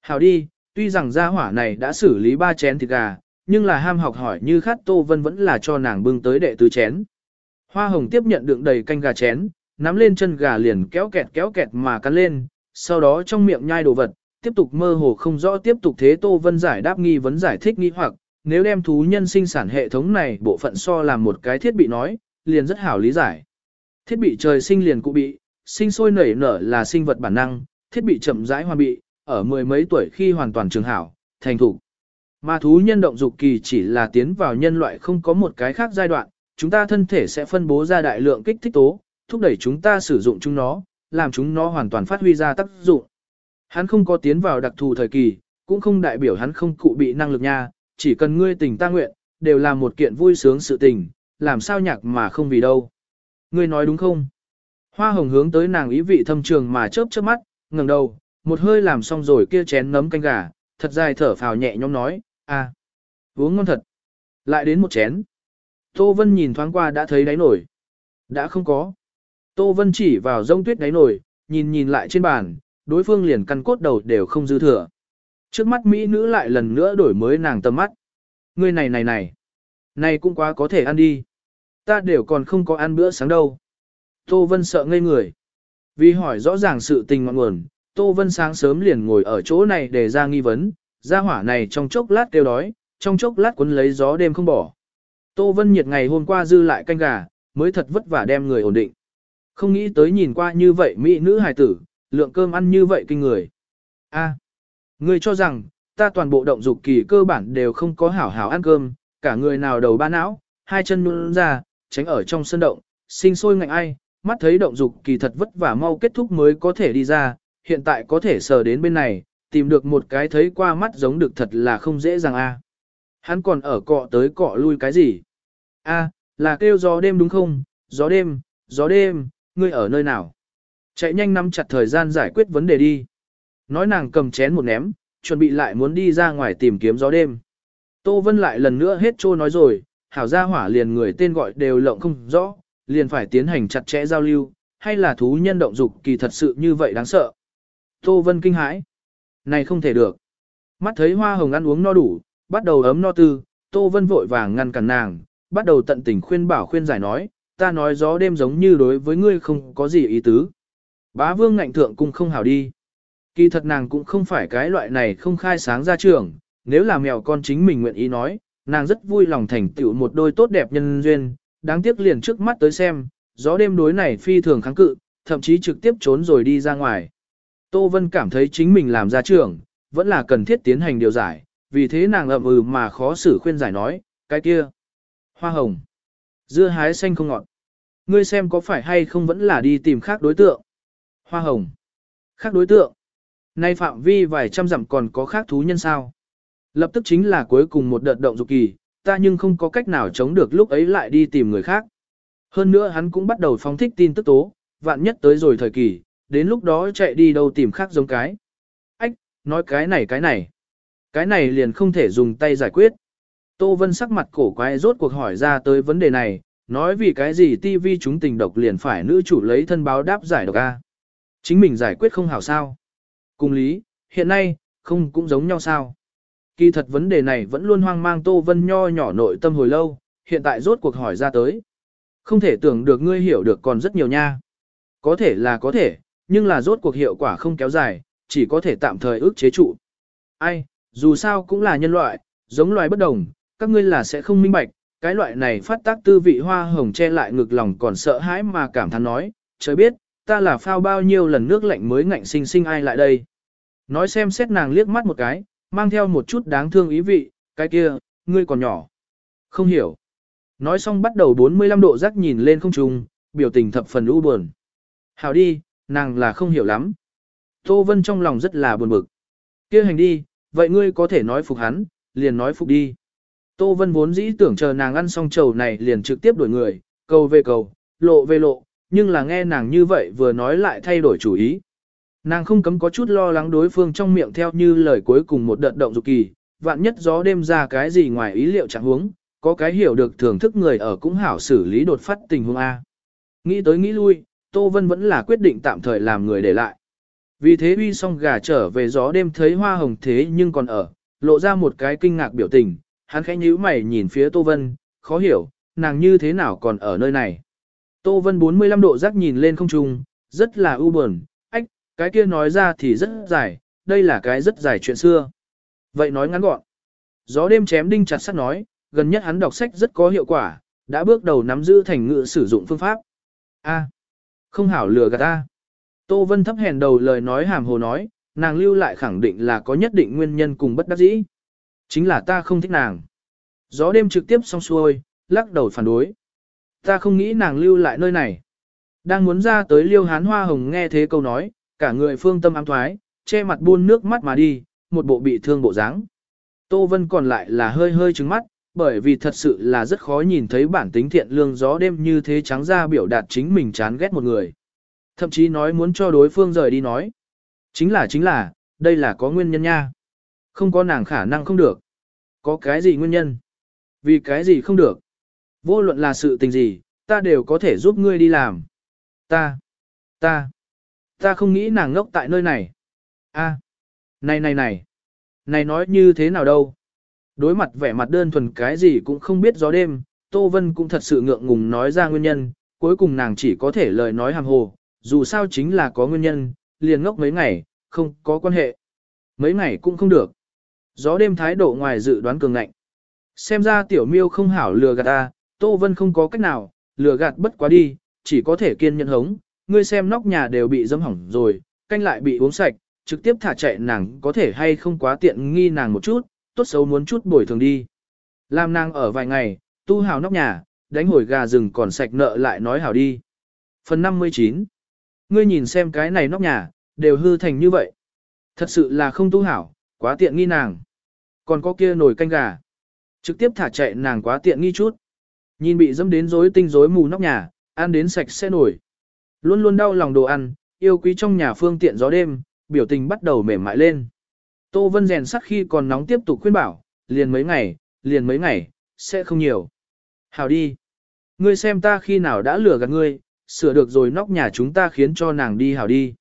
Hảo đi, tuy rằng gia hỏa này đã xử lý ba chén thịt gà, nhưng là ham học hỏi như khát Tô Vân vẫn là cho nàng bưng tới đệ tứ chén. Hoa hồng tiếp nhận đựng đầy canh gà chén, nắm lên chân gà liền kéo kẹt kéo kẹt mà cắn lên, sau đó trong miệng nhai đồ vật, tiếp tục mơ hồ không rõ tiếp tục thế Tô Vân giải đáp nghi vấn giải thích nghi hoặc, nếu đem thú nhân sinh sản hệ thống này bộ phận so làm một cái thiết bị nói, liền rất hảo lý giải. Thiết bị trời sinh liền cụ bị, sinh sôi nảy nở là sinh vật bản năng, thiết bị chậm rãi hoàn bị, ở mười mấy tuổi khi hoàn toàn trường hảo, thành thủ. Mà thú nhân động dục kỳ chỉ là tiến vào nhân loại không có một cái khác giai đoạn, chúng ta thân thể sẽ phân bố ra đại lượng kích thích tố, thúc đẩy chúng ta sử dụng chúng nó, làm chúng nó hoàn toàn phát huy ra tác dụng. Hắn không có tiến vào đặc thù thời kỳ, cũng không đại biểu hắn không cụ bị năng lực nha, chỉ cần ngươi tình ta nguyện, đều là một kiện vui sướng sự tình, làm sao nhạc mà không vì đâu. Ngươi nói đúng không? Hoa hồng hướng tới nàng ý vị thâm trường mà chớp chớp mắt, ngẩng đầu, một hơi làm xong rồi kia chén nấm canh gà, thật dài thở phào nhẹ nhõm nói, à, uống ngon thật. Lại đến một chén. Tô Vân nhìn thoáng qua đã thấy đáy nổi. Đã không có. Tô Vân chỉ vào rông tuyết đáy nổi, nhìn nhìn lại trên bàn, đối phương liền căn cốt đầu đều không dư thừa. Trước mắt Mỹ nữ lại lần nữa đổi mới nàng tầm mắt. Người này này này. Này cũng quá có thể ăn đi. Ta đều còn không có ăn bữa sáng đâu. Tô Vân sợ ngây người. Vì hỏi rõ ràng sự tình ngọn nguồn, Tô Vân sáng sớm liền ngồi ở chỗ này để ra nghi vấn, gia hỏa này trong chốc lát kêu đói, trong chốc lát cuốn lấy gió đêm không bỏ. Tô Vân nhiệt ngày hôm qua dư lại canh gà, mới thật vất vả đem người ổn định. Không nghĩ tới nhìn qua như vậy mỹ nữ hài tử, lượng cơm ăn như vậy kinh người. A, à, cho rằng, ta toàn bộ động dục kỳ cơ bản đều không có hảo hảo ăn cơm, cả người nào đầu ba não, hai chân nhún ra, tránh ở trong sân động, sinh sôi ngạnh ai, mắt thấy động dục kỳ thật vất vả mau kết thúc mới có thể đi ra, hiện tại có thể sờ đến bên này, tìm được một cái thấy qua mắt giống được thật là không dễ dàng a. Hắn còn ở cọ tới cọ lui cái gì? A, là kêu gió đêm đúng không? Gió đêm, gió đêm, ngươi ở nơi nào? Chạy nhanh nắm chặt thời gian giải quyết vấn đề đi. Nói nàng cầm chén một ném, chuẩn bị lại muốn đi ra ngoài tìm kiếm gió đêm. Tô Vân lại lần nữa hết trô nói rồi, hảo gia hỏa liền người tên gọi đều lộng không rõ, liền phải tiến hành chặt chẽ giao lưu, hay là thú nhân động dục kỳ thật sự như vậy đáng sợ. Tô Vân kinh hãi. Này không thể được. Mắt thấy hoa hồng ăn uống no đủ, bắt đầu ấm no tư, Tô Vân vội vàng ngăn cản nàng, bắt đầu tận tình khuyên bảo khuyên giải nói, ta nói gió đêm giống như đối với ngươi không có gì ý tứ. Bá vương ngạnh thượng cũng không hảo đi. Kỳ thật nàng cũng không phải cái loại này không khai sáng ra trường, nếu là mèo con chính mình nguyện ý nói, nàng rất vui lòng thành tựu một đôi tốt đẹp nhân duyên, đáng tiếc liền trước mắt tới xem, gió đêm đối này phi thường kháng cự, thậm chí trực tiếp trốn rồi đi ra ngoài. Tô Vân cảm thấy chính mình làm ra trưởng vẫn là cần thiết tiến hành điều giải, vì thế nàng ậm ừ mà khó xử khuyên giải nói, cái kia. Hoa hồng. Dưa hái xanh không ngọt. Ngươi xem có phải hay không vẫn là đi tìm khác đối tượng. Hoa hồng. Khác đối tượng. Nay phạm vi vài trăm dặm còn có khác thú nhân sao. Lập tức chính là cuối cùng một đợt động dục kỳ, ta nhưng không có cách nào chống được lúc ấy lại đi tìm người khác. Hơn nữa hắn cũng bắt đầu phóng thích tin tức tố, vạn nhất tới rồi thời kỳ, đến lúc đó chạy đi đâu tìm khác giống cái. Ách, nói cái này cái này. Cái này liền không thể dùng tay giải quyết. Tô Vân sắc mặt cổ quái rốt cuộc hỏi ra tới vấn đề này, nói vì cái gì TV chúng tình độc liền phải nữ chủ lấy thân báo đáp giải độc A. Chính mình giải quyết không hảo sao. Cùng lý, hiện nay, không cũng giống nhau sao. Kỳ thật vấn đề này vẫn luôn hoang mang Tô Vân nho nhỏ nội tâm hồi lâu, hiện tại rốt cuộc hỏi ra tới. Không thể tưởng được ngươi hiểu được còn rất nhiều nha. Có thể là có thể, nhưng là rốt cuộc hiệu quả không kéo dài, chỉ có thể tạm thời ước chế trụ. Ai, dù sao cũng là nhân loại, giống loài bất đồng, các ngươi là sẽ không minh bạch, cái loại này phát tác tư vị hoa hồng che lại ngực lòng còn sợ hãi mà cảm thán nói, trời biết, ta là phao bao nhiêu lần nước lạnh mới ngạnh sinh sinh ai lại đây. Nói xem xét nàng liếc mắt một cái, mang theo một chút đáng thương ý vị, cái kia, ngươi còn nhỏ. Không hiểu. Nói xong bắt đầu 45 độ rắc nhìn lên không trùng biểu tình thập phần u buồn. Hảo đi, nàng là không hiểu lắm. Tô Vân trong lòng rất là buồn bực. kia hành đi, vậy ngươi có thể nói phục hắn, liền nói phục đi. Tô Vân vốn dĩ tưởng chờ nàng ăn xong trầu này liền trực tiếp đổi người, cầu về cầu, lộ về lộ, nhưng là nghe nàng như vậy vừa nói lại thay đổi chủ ý. Nàng không cấm có chút lo lắng đối phương trong miệng theo như lời cuối cùng một đợt động dục kỳ, vạn nhất gió đêm ra cái gì ngoài ý liệu chẳng huống, có cái hiểu được thưởng thức người ở cũng hảo xử lý đột phát tình huống A. Nghĩ tới nghĩ lui, Tô Vân vẫn là quyết định tạm thời làm người để lại. Vì thế uy xong gà trở về gió đêm thấy hoa hồng thế nhưng còn ở, lộ ra một cái kinh ngạc biểu tình, hắn khẽ nhíu mày nhìn phía Tô Vân, khó hiểu, nàng như thế nào còn ở nơi này. Tô Vân 45 độ rắc nhìn lên không trung, rất là u buồn, ách, cái kia nói ra thì rất dài, đây là cái rất dài chuyện xưa. Vậy nói ngắn gọn. Gió đêm chém đinh chặt sắt nói, gần nhất hắn đọc sách rất có hiệu quả, đã bước đầu nắm giữ thành ngữ sử dụng phương pháp. A, không hảo lừa gạt ta. Tô Vân thấp hèn đầu lời nói hàm hồ nói, nàng lưu lại khẳng định là có nhất định nguyên nhân cùng bất đắc dĩ. Chính là ta không thích nàng. Gió đêm trực tiếp xong xuôi, lắc đầu phản đối. Ta không nghĩ nàng lưu lại nơi này. Đang muốn ra tới liêu hán hoa hồng nghe thế câu nói, cả người phương tâm ám thoái, che mặt buôn nước mắt mà đi, một bộ bị thương bộ dáng. Tô Vân còn lại là hơi hơi trứng mắt, bởi vì thật sự là rất khó nhìn thấy bản tính thiện lương gió đêm như thế trắng ra biểu đạt chính mình chán ghét một người. Thậm chí nói muốn cho đối phương rời đi nói. Chính là chính là, đây là có nguyên nhân nha. Không có nàng khả năng không được. Có cái gì nguyên nhân? Vì cái gì không được? Vô luận là sự tình gì, ta đều có thể giúp ngươi đi làm. Ta, ta, ta không nghĩ nàng ngốc tại nơi này. A, này này này, này nói như thế nào đâu? Đối mặt vẻ mặt đơn thuần cái gì cũng không biết gió đêm, Tô Vân cũng thật sự ngượng ngùng nói ra nguyên nhân, cuối cùng nàng chỉ có thể lời nói hàm hồ, dù sao chính là có nguyên nhân, liền ngốc mấy ngày, không có quan hệ. Mấy ngày cũng không được. Gió đêm thái độ ngoài dự đoán cường ngạnh. Xem ra tiểu miêu không hảo lừa gạt ta, Tô Vân không có cách nào, lừa gạt bất quá đi, chỉ có thể kiên nhẫn hống, ngươi xem nóc nhà đều bị dâm hỏng rồi, canh lại bị uống sạch, trực tiếp thả chạy nàng có thể hay không quá tiện nghi nàng một chút, tốt xấu muốn chút bồi thường đi. Làm nàng ở vài ngày, tu hào nóc nhà, đánh hồi gà rừng còn sạch nợ lại nói hào đi. Phần 59 Ngươi nhìn xem cái này nóc nhà, đều hư thành như vậy. Thật sự là không tu hảo, quá tiện nghi nàng. Còn có kia nồi canh gà. Trực tiếp thả chạy nàng quá tiện nghi chút. Nhìn bị dâm đến rối tinh rối mù nóc nhà, ăn đến sạch sẽ nổi. Luôn luôn đau lòng đồ ăn, yêu quý trong nhà phương tiện gió đêm, biểu tình bắt đầu mềm mại lên. Tô Vân rèn sắt khi còn nóng tiếp tục khuyên bảo, liền mấy ngày, liền mấy ngày, sẽ không nhiều. Hào đi. Ngươi xem ta khi nào đã lừa gạt ngươi, sửa được rồi nóc nhà chúng ta khiến cho nàng đi hào đi.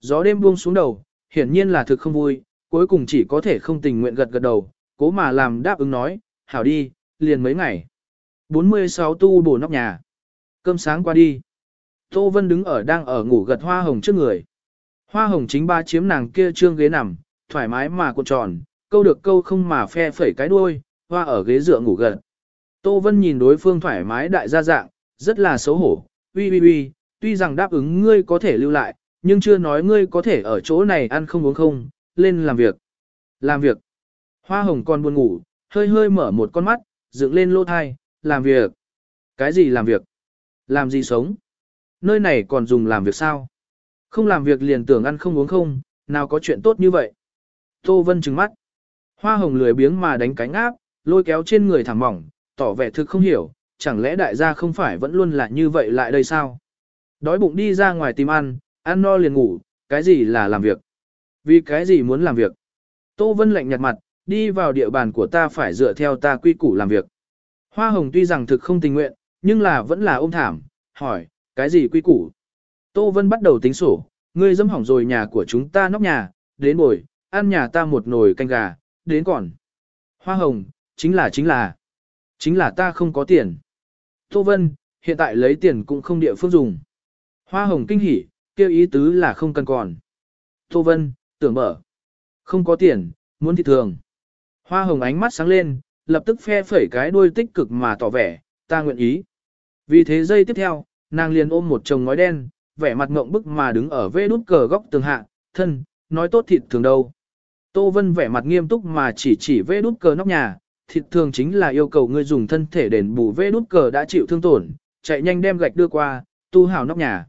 Gió đêm buông xuống đầu, hiển nhiên là thực không vui, cuối cùng chỉ có thể không tình nguyện gật gật đầu, cố mà làm đáp ứng nói, hảo đi, liền mấy ngày. 46 tu bổ nóc nhà. Cơm sáng qua đi. Tô Vân đứng ở đang ở ngủ gật hoa hồng trước người. Hoa hồng chính ba chiếm nàng kia trương ghế nằm, thoải mái mà cuộn tròn, câu được câu không mà phe phẩy cái đuôi, hoa ở ghế dựa ngủ gần Tô Vân nhìn đối phương thoải mái đại gia dạng, rất là xấu hổ, uy uy uy, tuy rằng đáp ứng ngươi có thể lưu lại, nhưng chưa nói ngươi có thể ở chỗ này ăn không uống không, lên làm việc. Làm việc. Hoa hồng còn buồn ngủ, hơi hơi mở một con mắt, dựng lên lô thai, làm việc. Cái gì làm việc? Làm gì sống? Nơi này còn dùng làm việc sao? Không làm việc liền tưởng ăn không uống không, nào có chuyện tốt như vậy. Tô Vân trừng mắt. Hoa hồng lười biếng mà đánh cánh áp, lôi kéo trên người thẳng mỏng, tỏ vẻ thực không hiểu, chẳng lẽ đại gia không phải vẫn luôn là như vậy lại đây sao? Đói bụng đi ra ngoài tìm ăn, ăn no liền ngủ, cái gì là làm việc? Vì cái gì muốn làm việc? Tô Vân lạnh nhạt mặt, đi vào địa bàn của ta phải dựa theo ta quy củ làm việc. Hoa hồng tuy rằng thực không tình nguyện, nhưng là vẫn là ôm thảm, hỏi, cái gì quy củ? Tô Vân bắt đầu tính sổ, ngươi dâm hỏng rồi nhà của chúng ta nóc nhà, đến bồi, ăn nhà ta một nồi canh gà, đến còn. Hoa hồng, chính là chính là, chính là ta không có tiền. Tô Vân, hiện tại lấy tiền cũng không địa phương dùng. Hoa hồng kinh hỉ, kêu ý tứ là không cần còn. Tô Vân, tưởng mở. Không có tiền, muốn thị thường. Hoa hồng ánh mắt sáng lên, lập tức phe phẩy cái đuôi tích cực mà tỏ vẻ, ta nguyện ý. Vì thế giây tiếp theo, nàng liền ôm một chồng ngói đen, vẻ mặt ngộng bức mà đứng ở vê đút cờ góc tường hạ, thân, nói tốt thịt thường đâu. Tô Vân vẻ mặt nghiêm túc mà chỉ chỉ vê đút cờ nóc nhà, thịt thường chính là yêu cầu ngươi dùng thân thể đền bù vê đút cờ đã chịu thương tổn, chạy nhanh đem gạch đưa qua, tu hảo nóc nhà.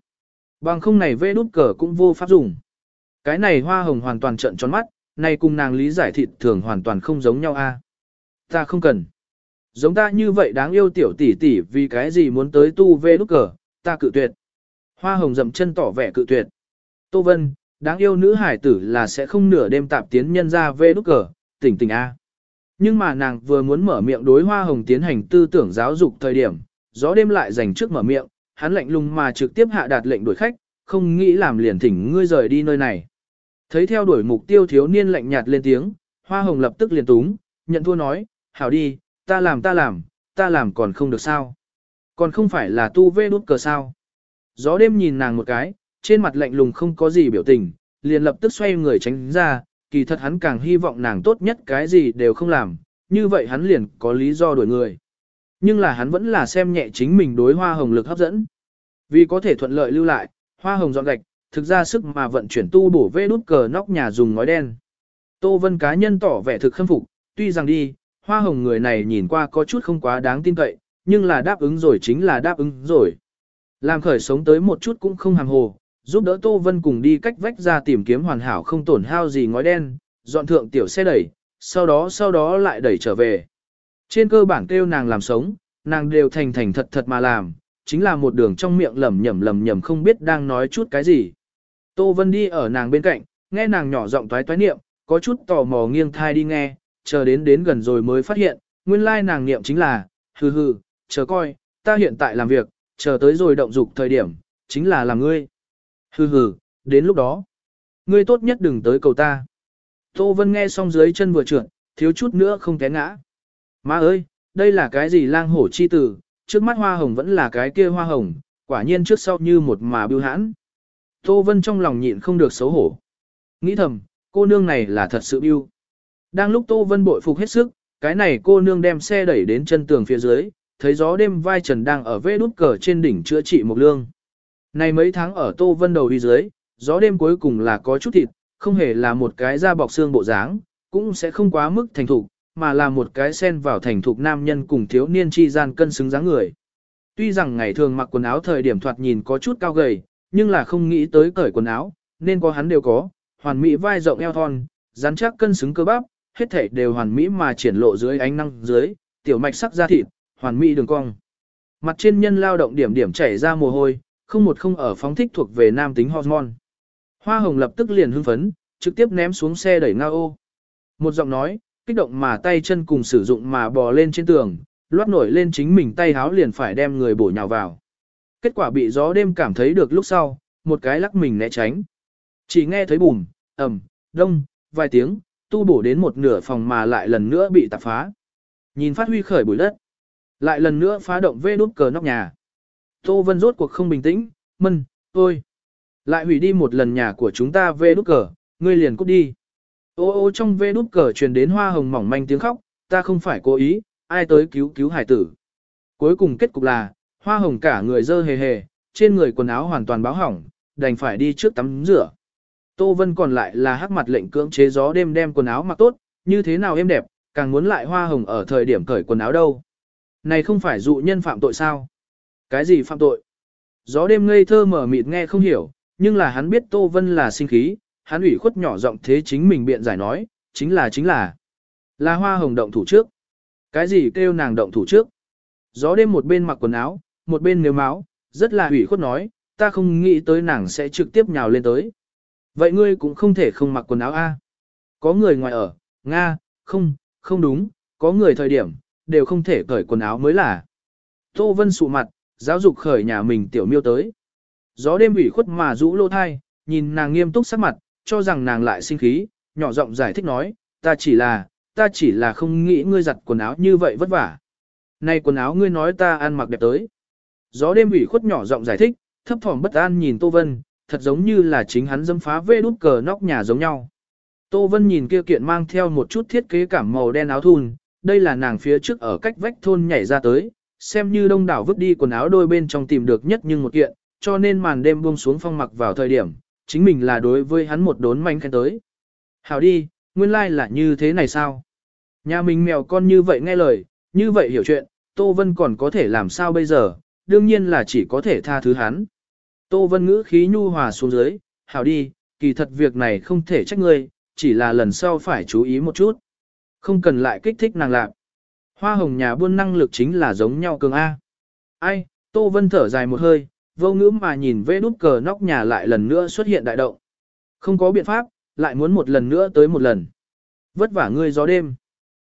Bằng không này vê đút cờ cũng vô pháp dùng. Cái này hoa hồng hoàn toàn trận tròn mắt, này cùng nàng lý giải thịt thường hoàn toàn không giống nhau a. Ta không cần. Giống ta như vậy đáng yêu tiểu tỷ tỷ vì cái gì muốn tới tu vê đút cờ, ta cự tuyệt. Hoa hồng dậm chân tỏ vẻ cự tuyệt. Tô Vân, đáng yêu nữ hải tử là sẽ không nửa đêm tạp tiến nhân ra vê nút cờ, tỉnh tỉnh A. Nhưng mà nàng vừa muốn mở miệng đối hoa hồng tiến hành tư tưởng giáo dục thời điểm, gió đêm lại dành trước mở miệng, hắn lạnh lùng mà trực tiếp hạ đạt lệnh đuổi khách, không nghĩ làm liền thỉnh ngươi rời đi nơi này. Thấy theo đuổi mục tiêu thiếu niên lạnh nhạt lên tiếng, hoa hồng lập tức liền túng, nhận thua nói, hảo đi, ta làm ta làm, ta làm còn không được sao. Còn không phải là tu vê đút cờ sao. Gió đêm nhìn nàng một cái, trên mặt lạnh lùng không có gì biểu tình, liền lập tức xoay người tránh ra, kỳ thật hắn càng hy vọng nàng tốt nhất cái gì đều không làm, như vậy hắn liền có lý do đuổi người. Nhưng là hắn vẫn là xem nhẹ chính mình đối hoa hồng lực hấp dẫn. Vì có thể thuận lợi lưu lại, hoa hồng dọn gạch, thực ra sức mà vận chuyển tu bổ vê đút cờ nóc nhà dùng ngói đen. Tô Vân cá nhân tỏ vẻ thực khâm phục, tuy rằng đi, hoa hồng người này nhìn qua có chút không quá đáng tin cậy, nhưng là đáp ứng rồi chính là đáp ứng rồi. Làm khởi sống tới một chút cũng không hàng hồ, giúp đỡ Tô Vân cùng đi cách vách ra tìm kiếm hoàn hảo không tổn hao gì ngói đen, dọn thượng tiểu xe đẩy, sau đó sau đó lại đẩy trở về. Trên cơ bản kêu nàng làm sống, nàng đều thành thành thật thật mà làm, chính là một đường trong miệng lẩm nhẩm lẩm nhẩm không biết đang nói chút cái gì. Tô Vân đi ở nàng bên cạnh, nghe nàng nhỏ giọng toái toái niệm, có chút tò mò nghiêng thai đi nghe, chờ đến đến gần rồi mới phát hiện, nguyên lai nàng niệm chính là, hừ hừ, chờ coi, ta hiện tại làm việc, chờ tới rồi động dục thời điểm, chính là làm ngươi. Hừ hừ, đến lúc đó, ngươi tốt nhất đừng tới cầu ta. Tô Vân nghe xong dưới chân vừa trượt, thiếu chút nữa không té ngã. Má ơi, đây là cái gì lang hổ chi tử, trước mắt hoa hồng vẫn là cái kia hoa hồng, quả nhiên trước sau như một mà bưu hãn. Tô Vân trong lòng nhịn không được xấu hổ. Nghĩ thầm, cô nương này là thật sự biêu Đang lúc Tô Vân bội phục hết sức, cái này cô nương đem xe đẩy đến chân tường phía dưới, thấy gió đêm vai trần đang ở vê đút cờ trên đỉnh chữa trị một lương. Này mấy tháng ở Tô Vân đầu đi dưới, gió đêm cuối cùng là có chút thịt, không hề là một cái da bọc xương bộ dáng, cũng sẽ không quá mức thành thục, mà là một cái sen vào thành thục nam nhân cùng thiếu niên chi gian cân xứng dáng người. Tuy rằng ngày thường mặc quần áo thời điểm thoạt nhìn có chút cao gầy, nhưng là không nghĩ tới cởi quần áo, nên có hắn đều có, hoàn mỹ vai rộng eo thon, rắn chắc cân xứng cơ bắp, hết thảy đều hoàn mỹ mà triển lộ dưới ánh năng dưới, tiểu mạch sắc da thịt, hoàn mỹ đường cong. Mặt trên nhân lao động điểm điểm chảy ra mồ hôi, không một không ở phóng thích thuộc về nam tính hormone. Hoa hồng lập tức liền hưng phấn, trực tiếp ném xuống xe đẩy ngao ô. Một giọng nói, kích động mà tay chân cùng sử dụng mà bò lên trên tường, loát nổi lên chính mình tay háo liền phải đem người bổ nhào vào. Kết quả bị gió đêm cảm thấy được lúc sau, một cái lắc mình né tránh. Chỉ nghe thấy bùm, ầm, đông, vài tiếng, tu bổ đến một nửa phòng mà lại lần nữa bị tạp phá. Nhìn phát huy khởi bụi đất. Lại lần nữa phá động vê đút cờ nóc nhà. Tô Vân rốt cuộc không bình tĩnh, mân, tôi. Lại hủy đi một lần nhà của chúng ta về đút cờ, ngươi liền cút đi. Ô ô trong vê đút cờ truyền đến hoa hồng mỏng manh tiếng khóc, ta không phải cố ý, ai tới cứu cứu hải tử. Cuối cùng kết cục là, hoa hồng cả người dơ hề hề, trên người quần áo hoàn toàn báo hỏng, đành phải đi trước tắm rửa. Tô Vân còn lại là hắc mặt lệnh cưỡng chế gió đêm đem quần áo mặc tốt, như thế nào êm đẹp, càng muốn lại hoa hồng ở thời điểm cởi quần áo đâu. Này không phải dụ nhân phạm tội sao? Cái gì phạm tội? Gió đêm ngây thơ mở mịt nghe không hiểu, nhưng là hắn biết Tô Vân là sinh khí, hắn ủy khuất nhỏ giọng thế chính mình biện giải nói, chính là chính là, là hoa hồng động thủ trước. Cái gì kêu nàng động thủ trước? Gió đêm một bên mặc quần áo, một bên nếu máu, rất là ủy khuất nói, ta không nghĩ tới nàng sẽ trực tiếp nhào lên tới. Vậy ngươi cũng không thể không mặc quần áo A. Có người ngoài ở, Nga, không, không đúng, có người thời điểm, đều không thể cởi quần áo mới là. Tô Vân sụ mặt, giáo dục khởi nhà mình tiểu miêu tới. Gió đêm ủy khuất mà rũ lô thai, nhìn nàng nghiêm túc sắc mặt, cho rằng nàng lại sinh khí, nhỏ giọng giải thích nói, ta chỉ là, ta chỉ là không nghĩ ngươi giặt quần áo như vậy vất vả. Này quần áo ngươi nói ta ăn mặc đẹp tới. Gió đêm ủy khuất nhỏ giọng giải thích, thấp thỏm bất an nhìn Tô Vân, thật giống như là chính hắn dâm phá vê đút cờ nóc nhà giống nhau. Tô Vân nhìn kia kiện mang theo một chút thiết kế cảm màu đen áo thun, đây là nàng phía trước ở cách vách thôn nhảy ra tới, xem như đông đảo vứt đi quần áo đôi bên trong tìm được nhất nhưng một kiện, cho nên màn đêm buông xuống phong mặc vào thời điểm, chính mình là đối với hắn một đốn manh khen tới. Hảo đi, nguyên lai like là như thế này sao? Nhà mình mèo con như vậy nghe lời, như vậy hiểu chuyện, Tô Vân còn có thể làm sao bây giờ, đương nhiên là chỉ có thể tha thứ hắn. Tô Vân ngữ khí nhu hòa xuống dưới, hảo đi, kỳ thật việc này không thể trách ngươi, chỉ là lần sau phải chú ý một chút. Không cần lại kích thích nàng lạc. Hoa hồng nhà buôn năng lực chính là giống nhau cường A. Ai, Tô Vân thở dài một hơi, vô ngữ mà nhìn vê đút cờ nóc nhà lại lần nữa xuất hiện đại động. Không có biện pháp, lại muốn một lần nữa tới một lần. Vất vả ngươi gió đêm.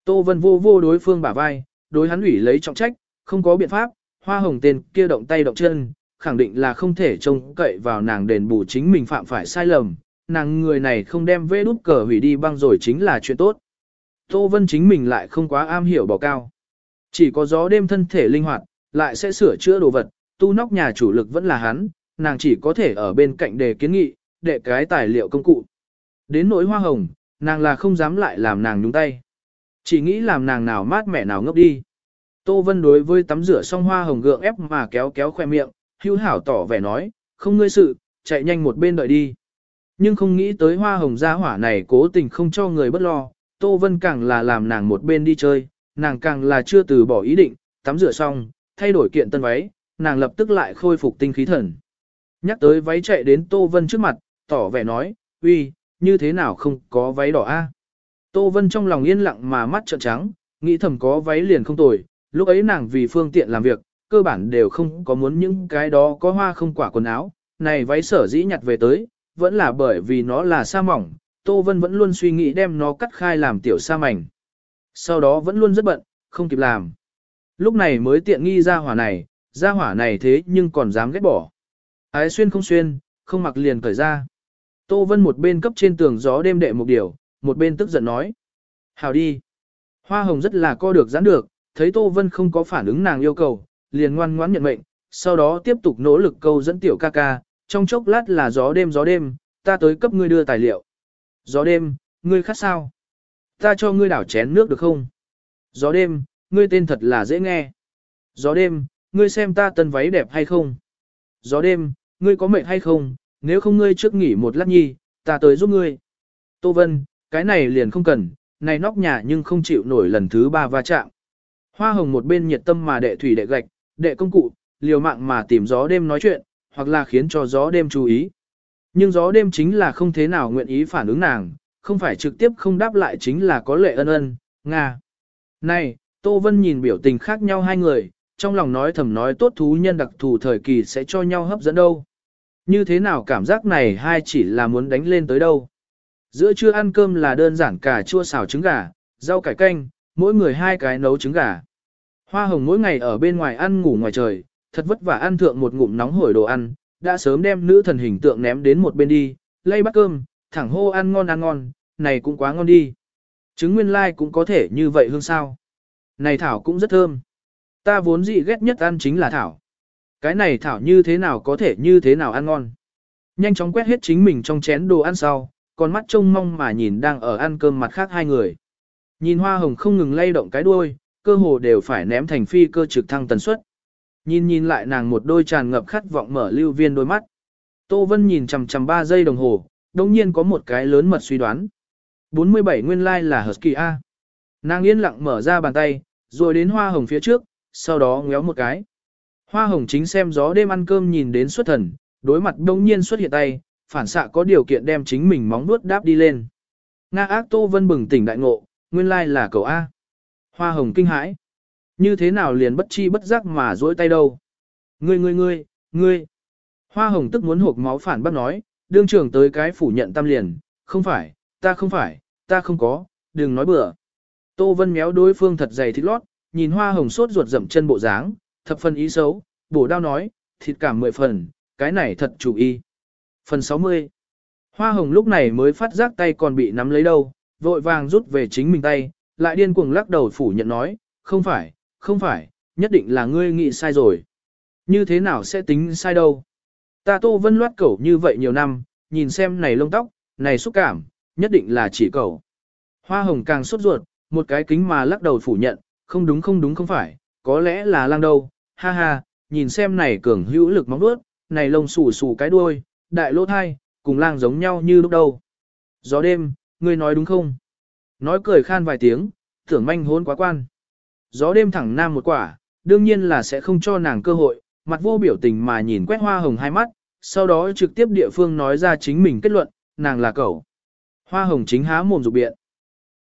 Tô Vân vô vô đối phương bả vai, đối hắn ủy lấy trọng trách, không có biện pháp, hoa hồng tên kia động tay động chân, khẳng định là không thể trông cậy vào nàng đền bù chính mình phạm phải sai lầm, nàng người này không đem vê đút cờ hủy đi băng rồi chính là chuyện tốt. Tô Vân chính mình lại không quá am hiểu bỏ cao. Chỉ có gió đêm thân thể linh hoạt, lại sẽ sửa chữa đồ vật, tu nóc nhà chủ lực vẫn là hắn, nàng chỉ có thể ở bên cạnh đề kiến nghị, để cái tài liệu công cụ. Đến nỗi hoa hồng, nàng là không dám lại làm nàng nhúng tay. Chỉ nghĩ làm nàng nào mát mẻ nào ngốc đi. Tô Vân đối với tắm rửa xong hoa hồng gượng ép mà kéo kéo khoe miệng, hưu hảo tỏ vẻ nói, không ngươi sự, chạy nhanh một bên đợi đi. Nhưng không nghĩ tới hoa hồng gia hỏa này cố tình không cho người bất lo, Tô Vân càng là làm nàng một bên đi chơi, nàng càng là chưa từ bỏ ý định, tắm rửa xong, thay đổi kiện tân váy, nàng lập tức lại khôi phục tinh khí thần. Nhắc tới váy chạy đến Tô Vân trước mặt, tỏ vẻ nói, uy, như thế nào không có váy đỏ a? Tô Vân trong lòng yên lặng mà mắt trợn trắng, nghĩ thầm có váy liền không tồi, lúc ấy nàng vì phương tiện làm việc, cơ bản đều không có muốn những cái đó có hoa không quả quần áo, này váy sở dĩ nhặt về tới, vẫn là bởi vì nó là sa mỏng, Tô Vân vẫn luôn suy nghĩ đem nó cắt khai làm tiểu sa mảnh. Sau đó vẫn luôn rất bận, không kịp làm. Lúc này mới tiện nghi ra hỏa này, ra hỏa này thế nhưng còn dám ghét bỏ. Ái xuyên không xuyên, không mặc liền cởi ra. Tô Vân một bên cấp trên tường gió đêm đệ một điều, một bên tức giận nói. Hào đi. Hoa hồng rất là co được giãn được, thấy Tô Vân không có phản ứng nàng yêu cầu, liền ngoan ngoãn nhận mệnh, sau đó tiếp tục nỗ lực câu dẫn tiểu ca ca, trong chốc lát là gió đêm gió đêm, ta tới cấp ngươi đưa tài liệu. Gió đêm, ngươi khát sao? Ta cho ngươi đảo chén nước được không? Gió đêm, ngươi tên thật là dễ nghe. Gió đêm, ngươi xem ta tân váy đẹp hay không? Gió đêm, ngươi có mệt hay không? Nếu không ngươi trước nghỉ một lát nhi, ta tới giúp ngươi. Tô Vân, cái này liền không cần, này nóc nhà nhưng không chịu nổi lần thứ ba va chạm. Hoa hồng một bên nhiệt tâm mà đệ thủy đệ gạch, đệ công cụ, liều mạng mà tìm gió đêm nói chuyện, hoặc là khiến cho gió đêm chú ý. Nhưng gió đêm chính là không thế nào nguyện ý phản ứng nàng, không phải trực tiếp không đáp lại chính là có lệ ân ân, Nga. Này, Tô Vân nhìn biểu tình khác nhau hai người, trong lòng nói thầm nói tốt thú nhân đặc thù thời kỳ sẽ cho nhau hấp dẫn đâu. Như thế nào cảm giác này hai chỉ là muốn đánh lên tới đâu. Giữa trưa ăn cơm là đơn giản cả chua xào trứng gà, rau cải canh, mỗi người hai cái nấu trứng gà. Hoa hồng mỗi ngày ở bên ngoài ăn ngủ ngoài trời, thật vất vả ăn thượng một ngụm nóng hổi đồ ăn, đã sớm đem nữ thần hình tượng ném đến một bên đi, lay bát cơm, thẳng hô ăn ngon ăn ngon, này cũng quá ngon đi. Trứng nguyên lai like cũng có thể như vậy hương sao. Này thảo cũng rất thơm. Ta vốn dị ghét nhất ăn chính là thảo. Cái này thảo như thế nào có thể như thế nào ăn ngon. Nhanh chóng quét hết chính mình trong chén đồ ăn sau, con mắt trông mong mà nhìn đang ở ăn cơm mặt khác hai người. Nhìn hoa hồng không ngừng lay động cái đuôi, cơ hồ đều phải ném thành phi cơ trực thăng tần suất. Nhìn nhìn lại nàng một đôi tràn ngập khát vọng mở lưu viên đôi mắt. Tô Vân nhìn chằm chằm 3 giây đồng hồ, đồng nhiên có một cái lớn mật suy đoán. 47 nguyên lai like là Husky A. Nàng yên lặng mở ra bàn tay, rồi đến hoa hồng phía trước, sau đó ngéo một cái. Hoa hồng chính xem gió đêm ăn cơm nhìn đến xuất thần, đối mặt đông nhiên xuất hiện tay, phản xạ có điều kiện đem chính mình móng nuốt đáp đi lên. Nga ác Tô Vân bừng tỉnh đại ngộ, nguyên lai là cậu A. Hoa hồng kinh hãi. Như thế nào liền bất chi bất giác mà dỗi tay đâu. Ngươi ngươi ngươi, ngươi. Hoa hồng tức muốn hộp máu phản bác nói, đương trưởng tới cái phủ nhận tam liền, không phải, ta không phải, ta không có, đừng nói bừa. Tô Vân méo đối phương thật dày thịt lót, nhìn hoa hồng sốt ruột dậm chân bộ dáng, thập phần ý xấu, bổ đao nói, thịt cảm mười phần, cái này thật chủ y. Phần 60 Hoa hồng lúc này mới phát giác tay còn bị nắm lấy đâu, vội vàng rút về chính mình tay, lại điên cuồng lắc đầu phủ nhận nói, không phải, không phải, nhất định là ngươi nghĩ sai rồi. Như thế nào sẽ tính sai đâu? Ta Tô Vân loát cẩu như vậy nhiều năm, nhìn xem này lông tóc, này xúc cảm, nhất định là chỉ cẩu. Hoa hồng càng sốt ruột, một cái kính mà lắc đầu phủ nhận, không đúng không đúng không phải, có lẽ là lang đâu, ha ha, nhìn xem này cường hữu lực móng đuốt, này lông xù xù cái đuôi, đại lỗ thai, cùng lang giống nhau như lúc đầu. Gió đêm, ngươi nói đúng không? Nói cười khan vài tiếng, tưởng manh hôn quá quan. Gió đêm thẳng nam một quả, đương nhiên là sẽ không cho nàng cơ hội, mặt vô biểu tình mà nhìn quét hoa hồng hai mắt, sau đó trực tiếp địa phương nói ra chính mình kết luận, nàng là cậu. Hoa hồng chính há mồm dục biện.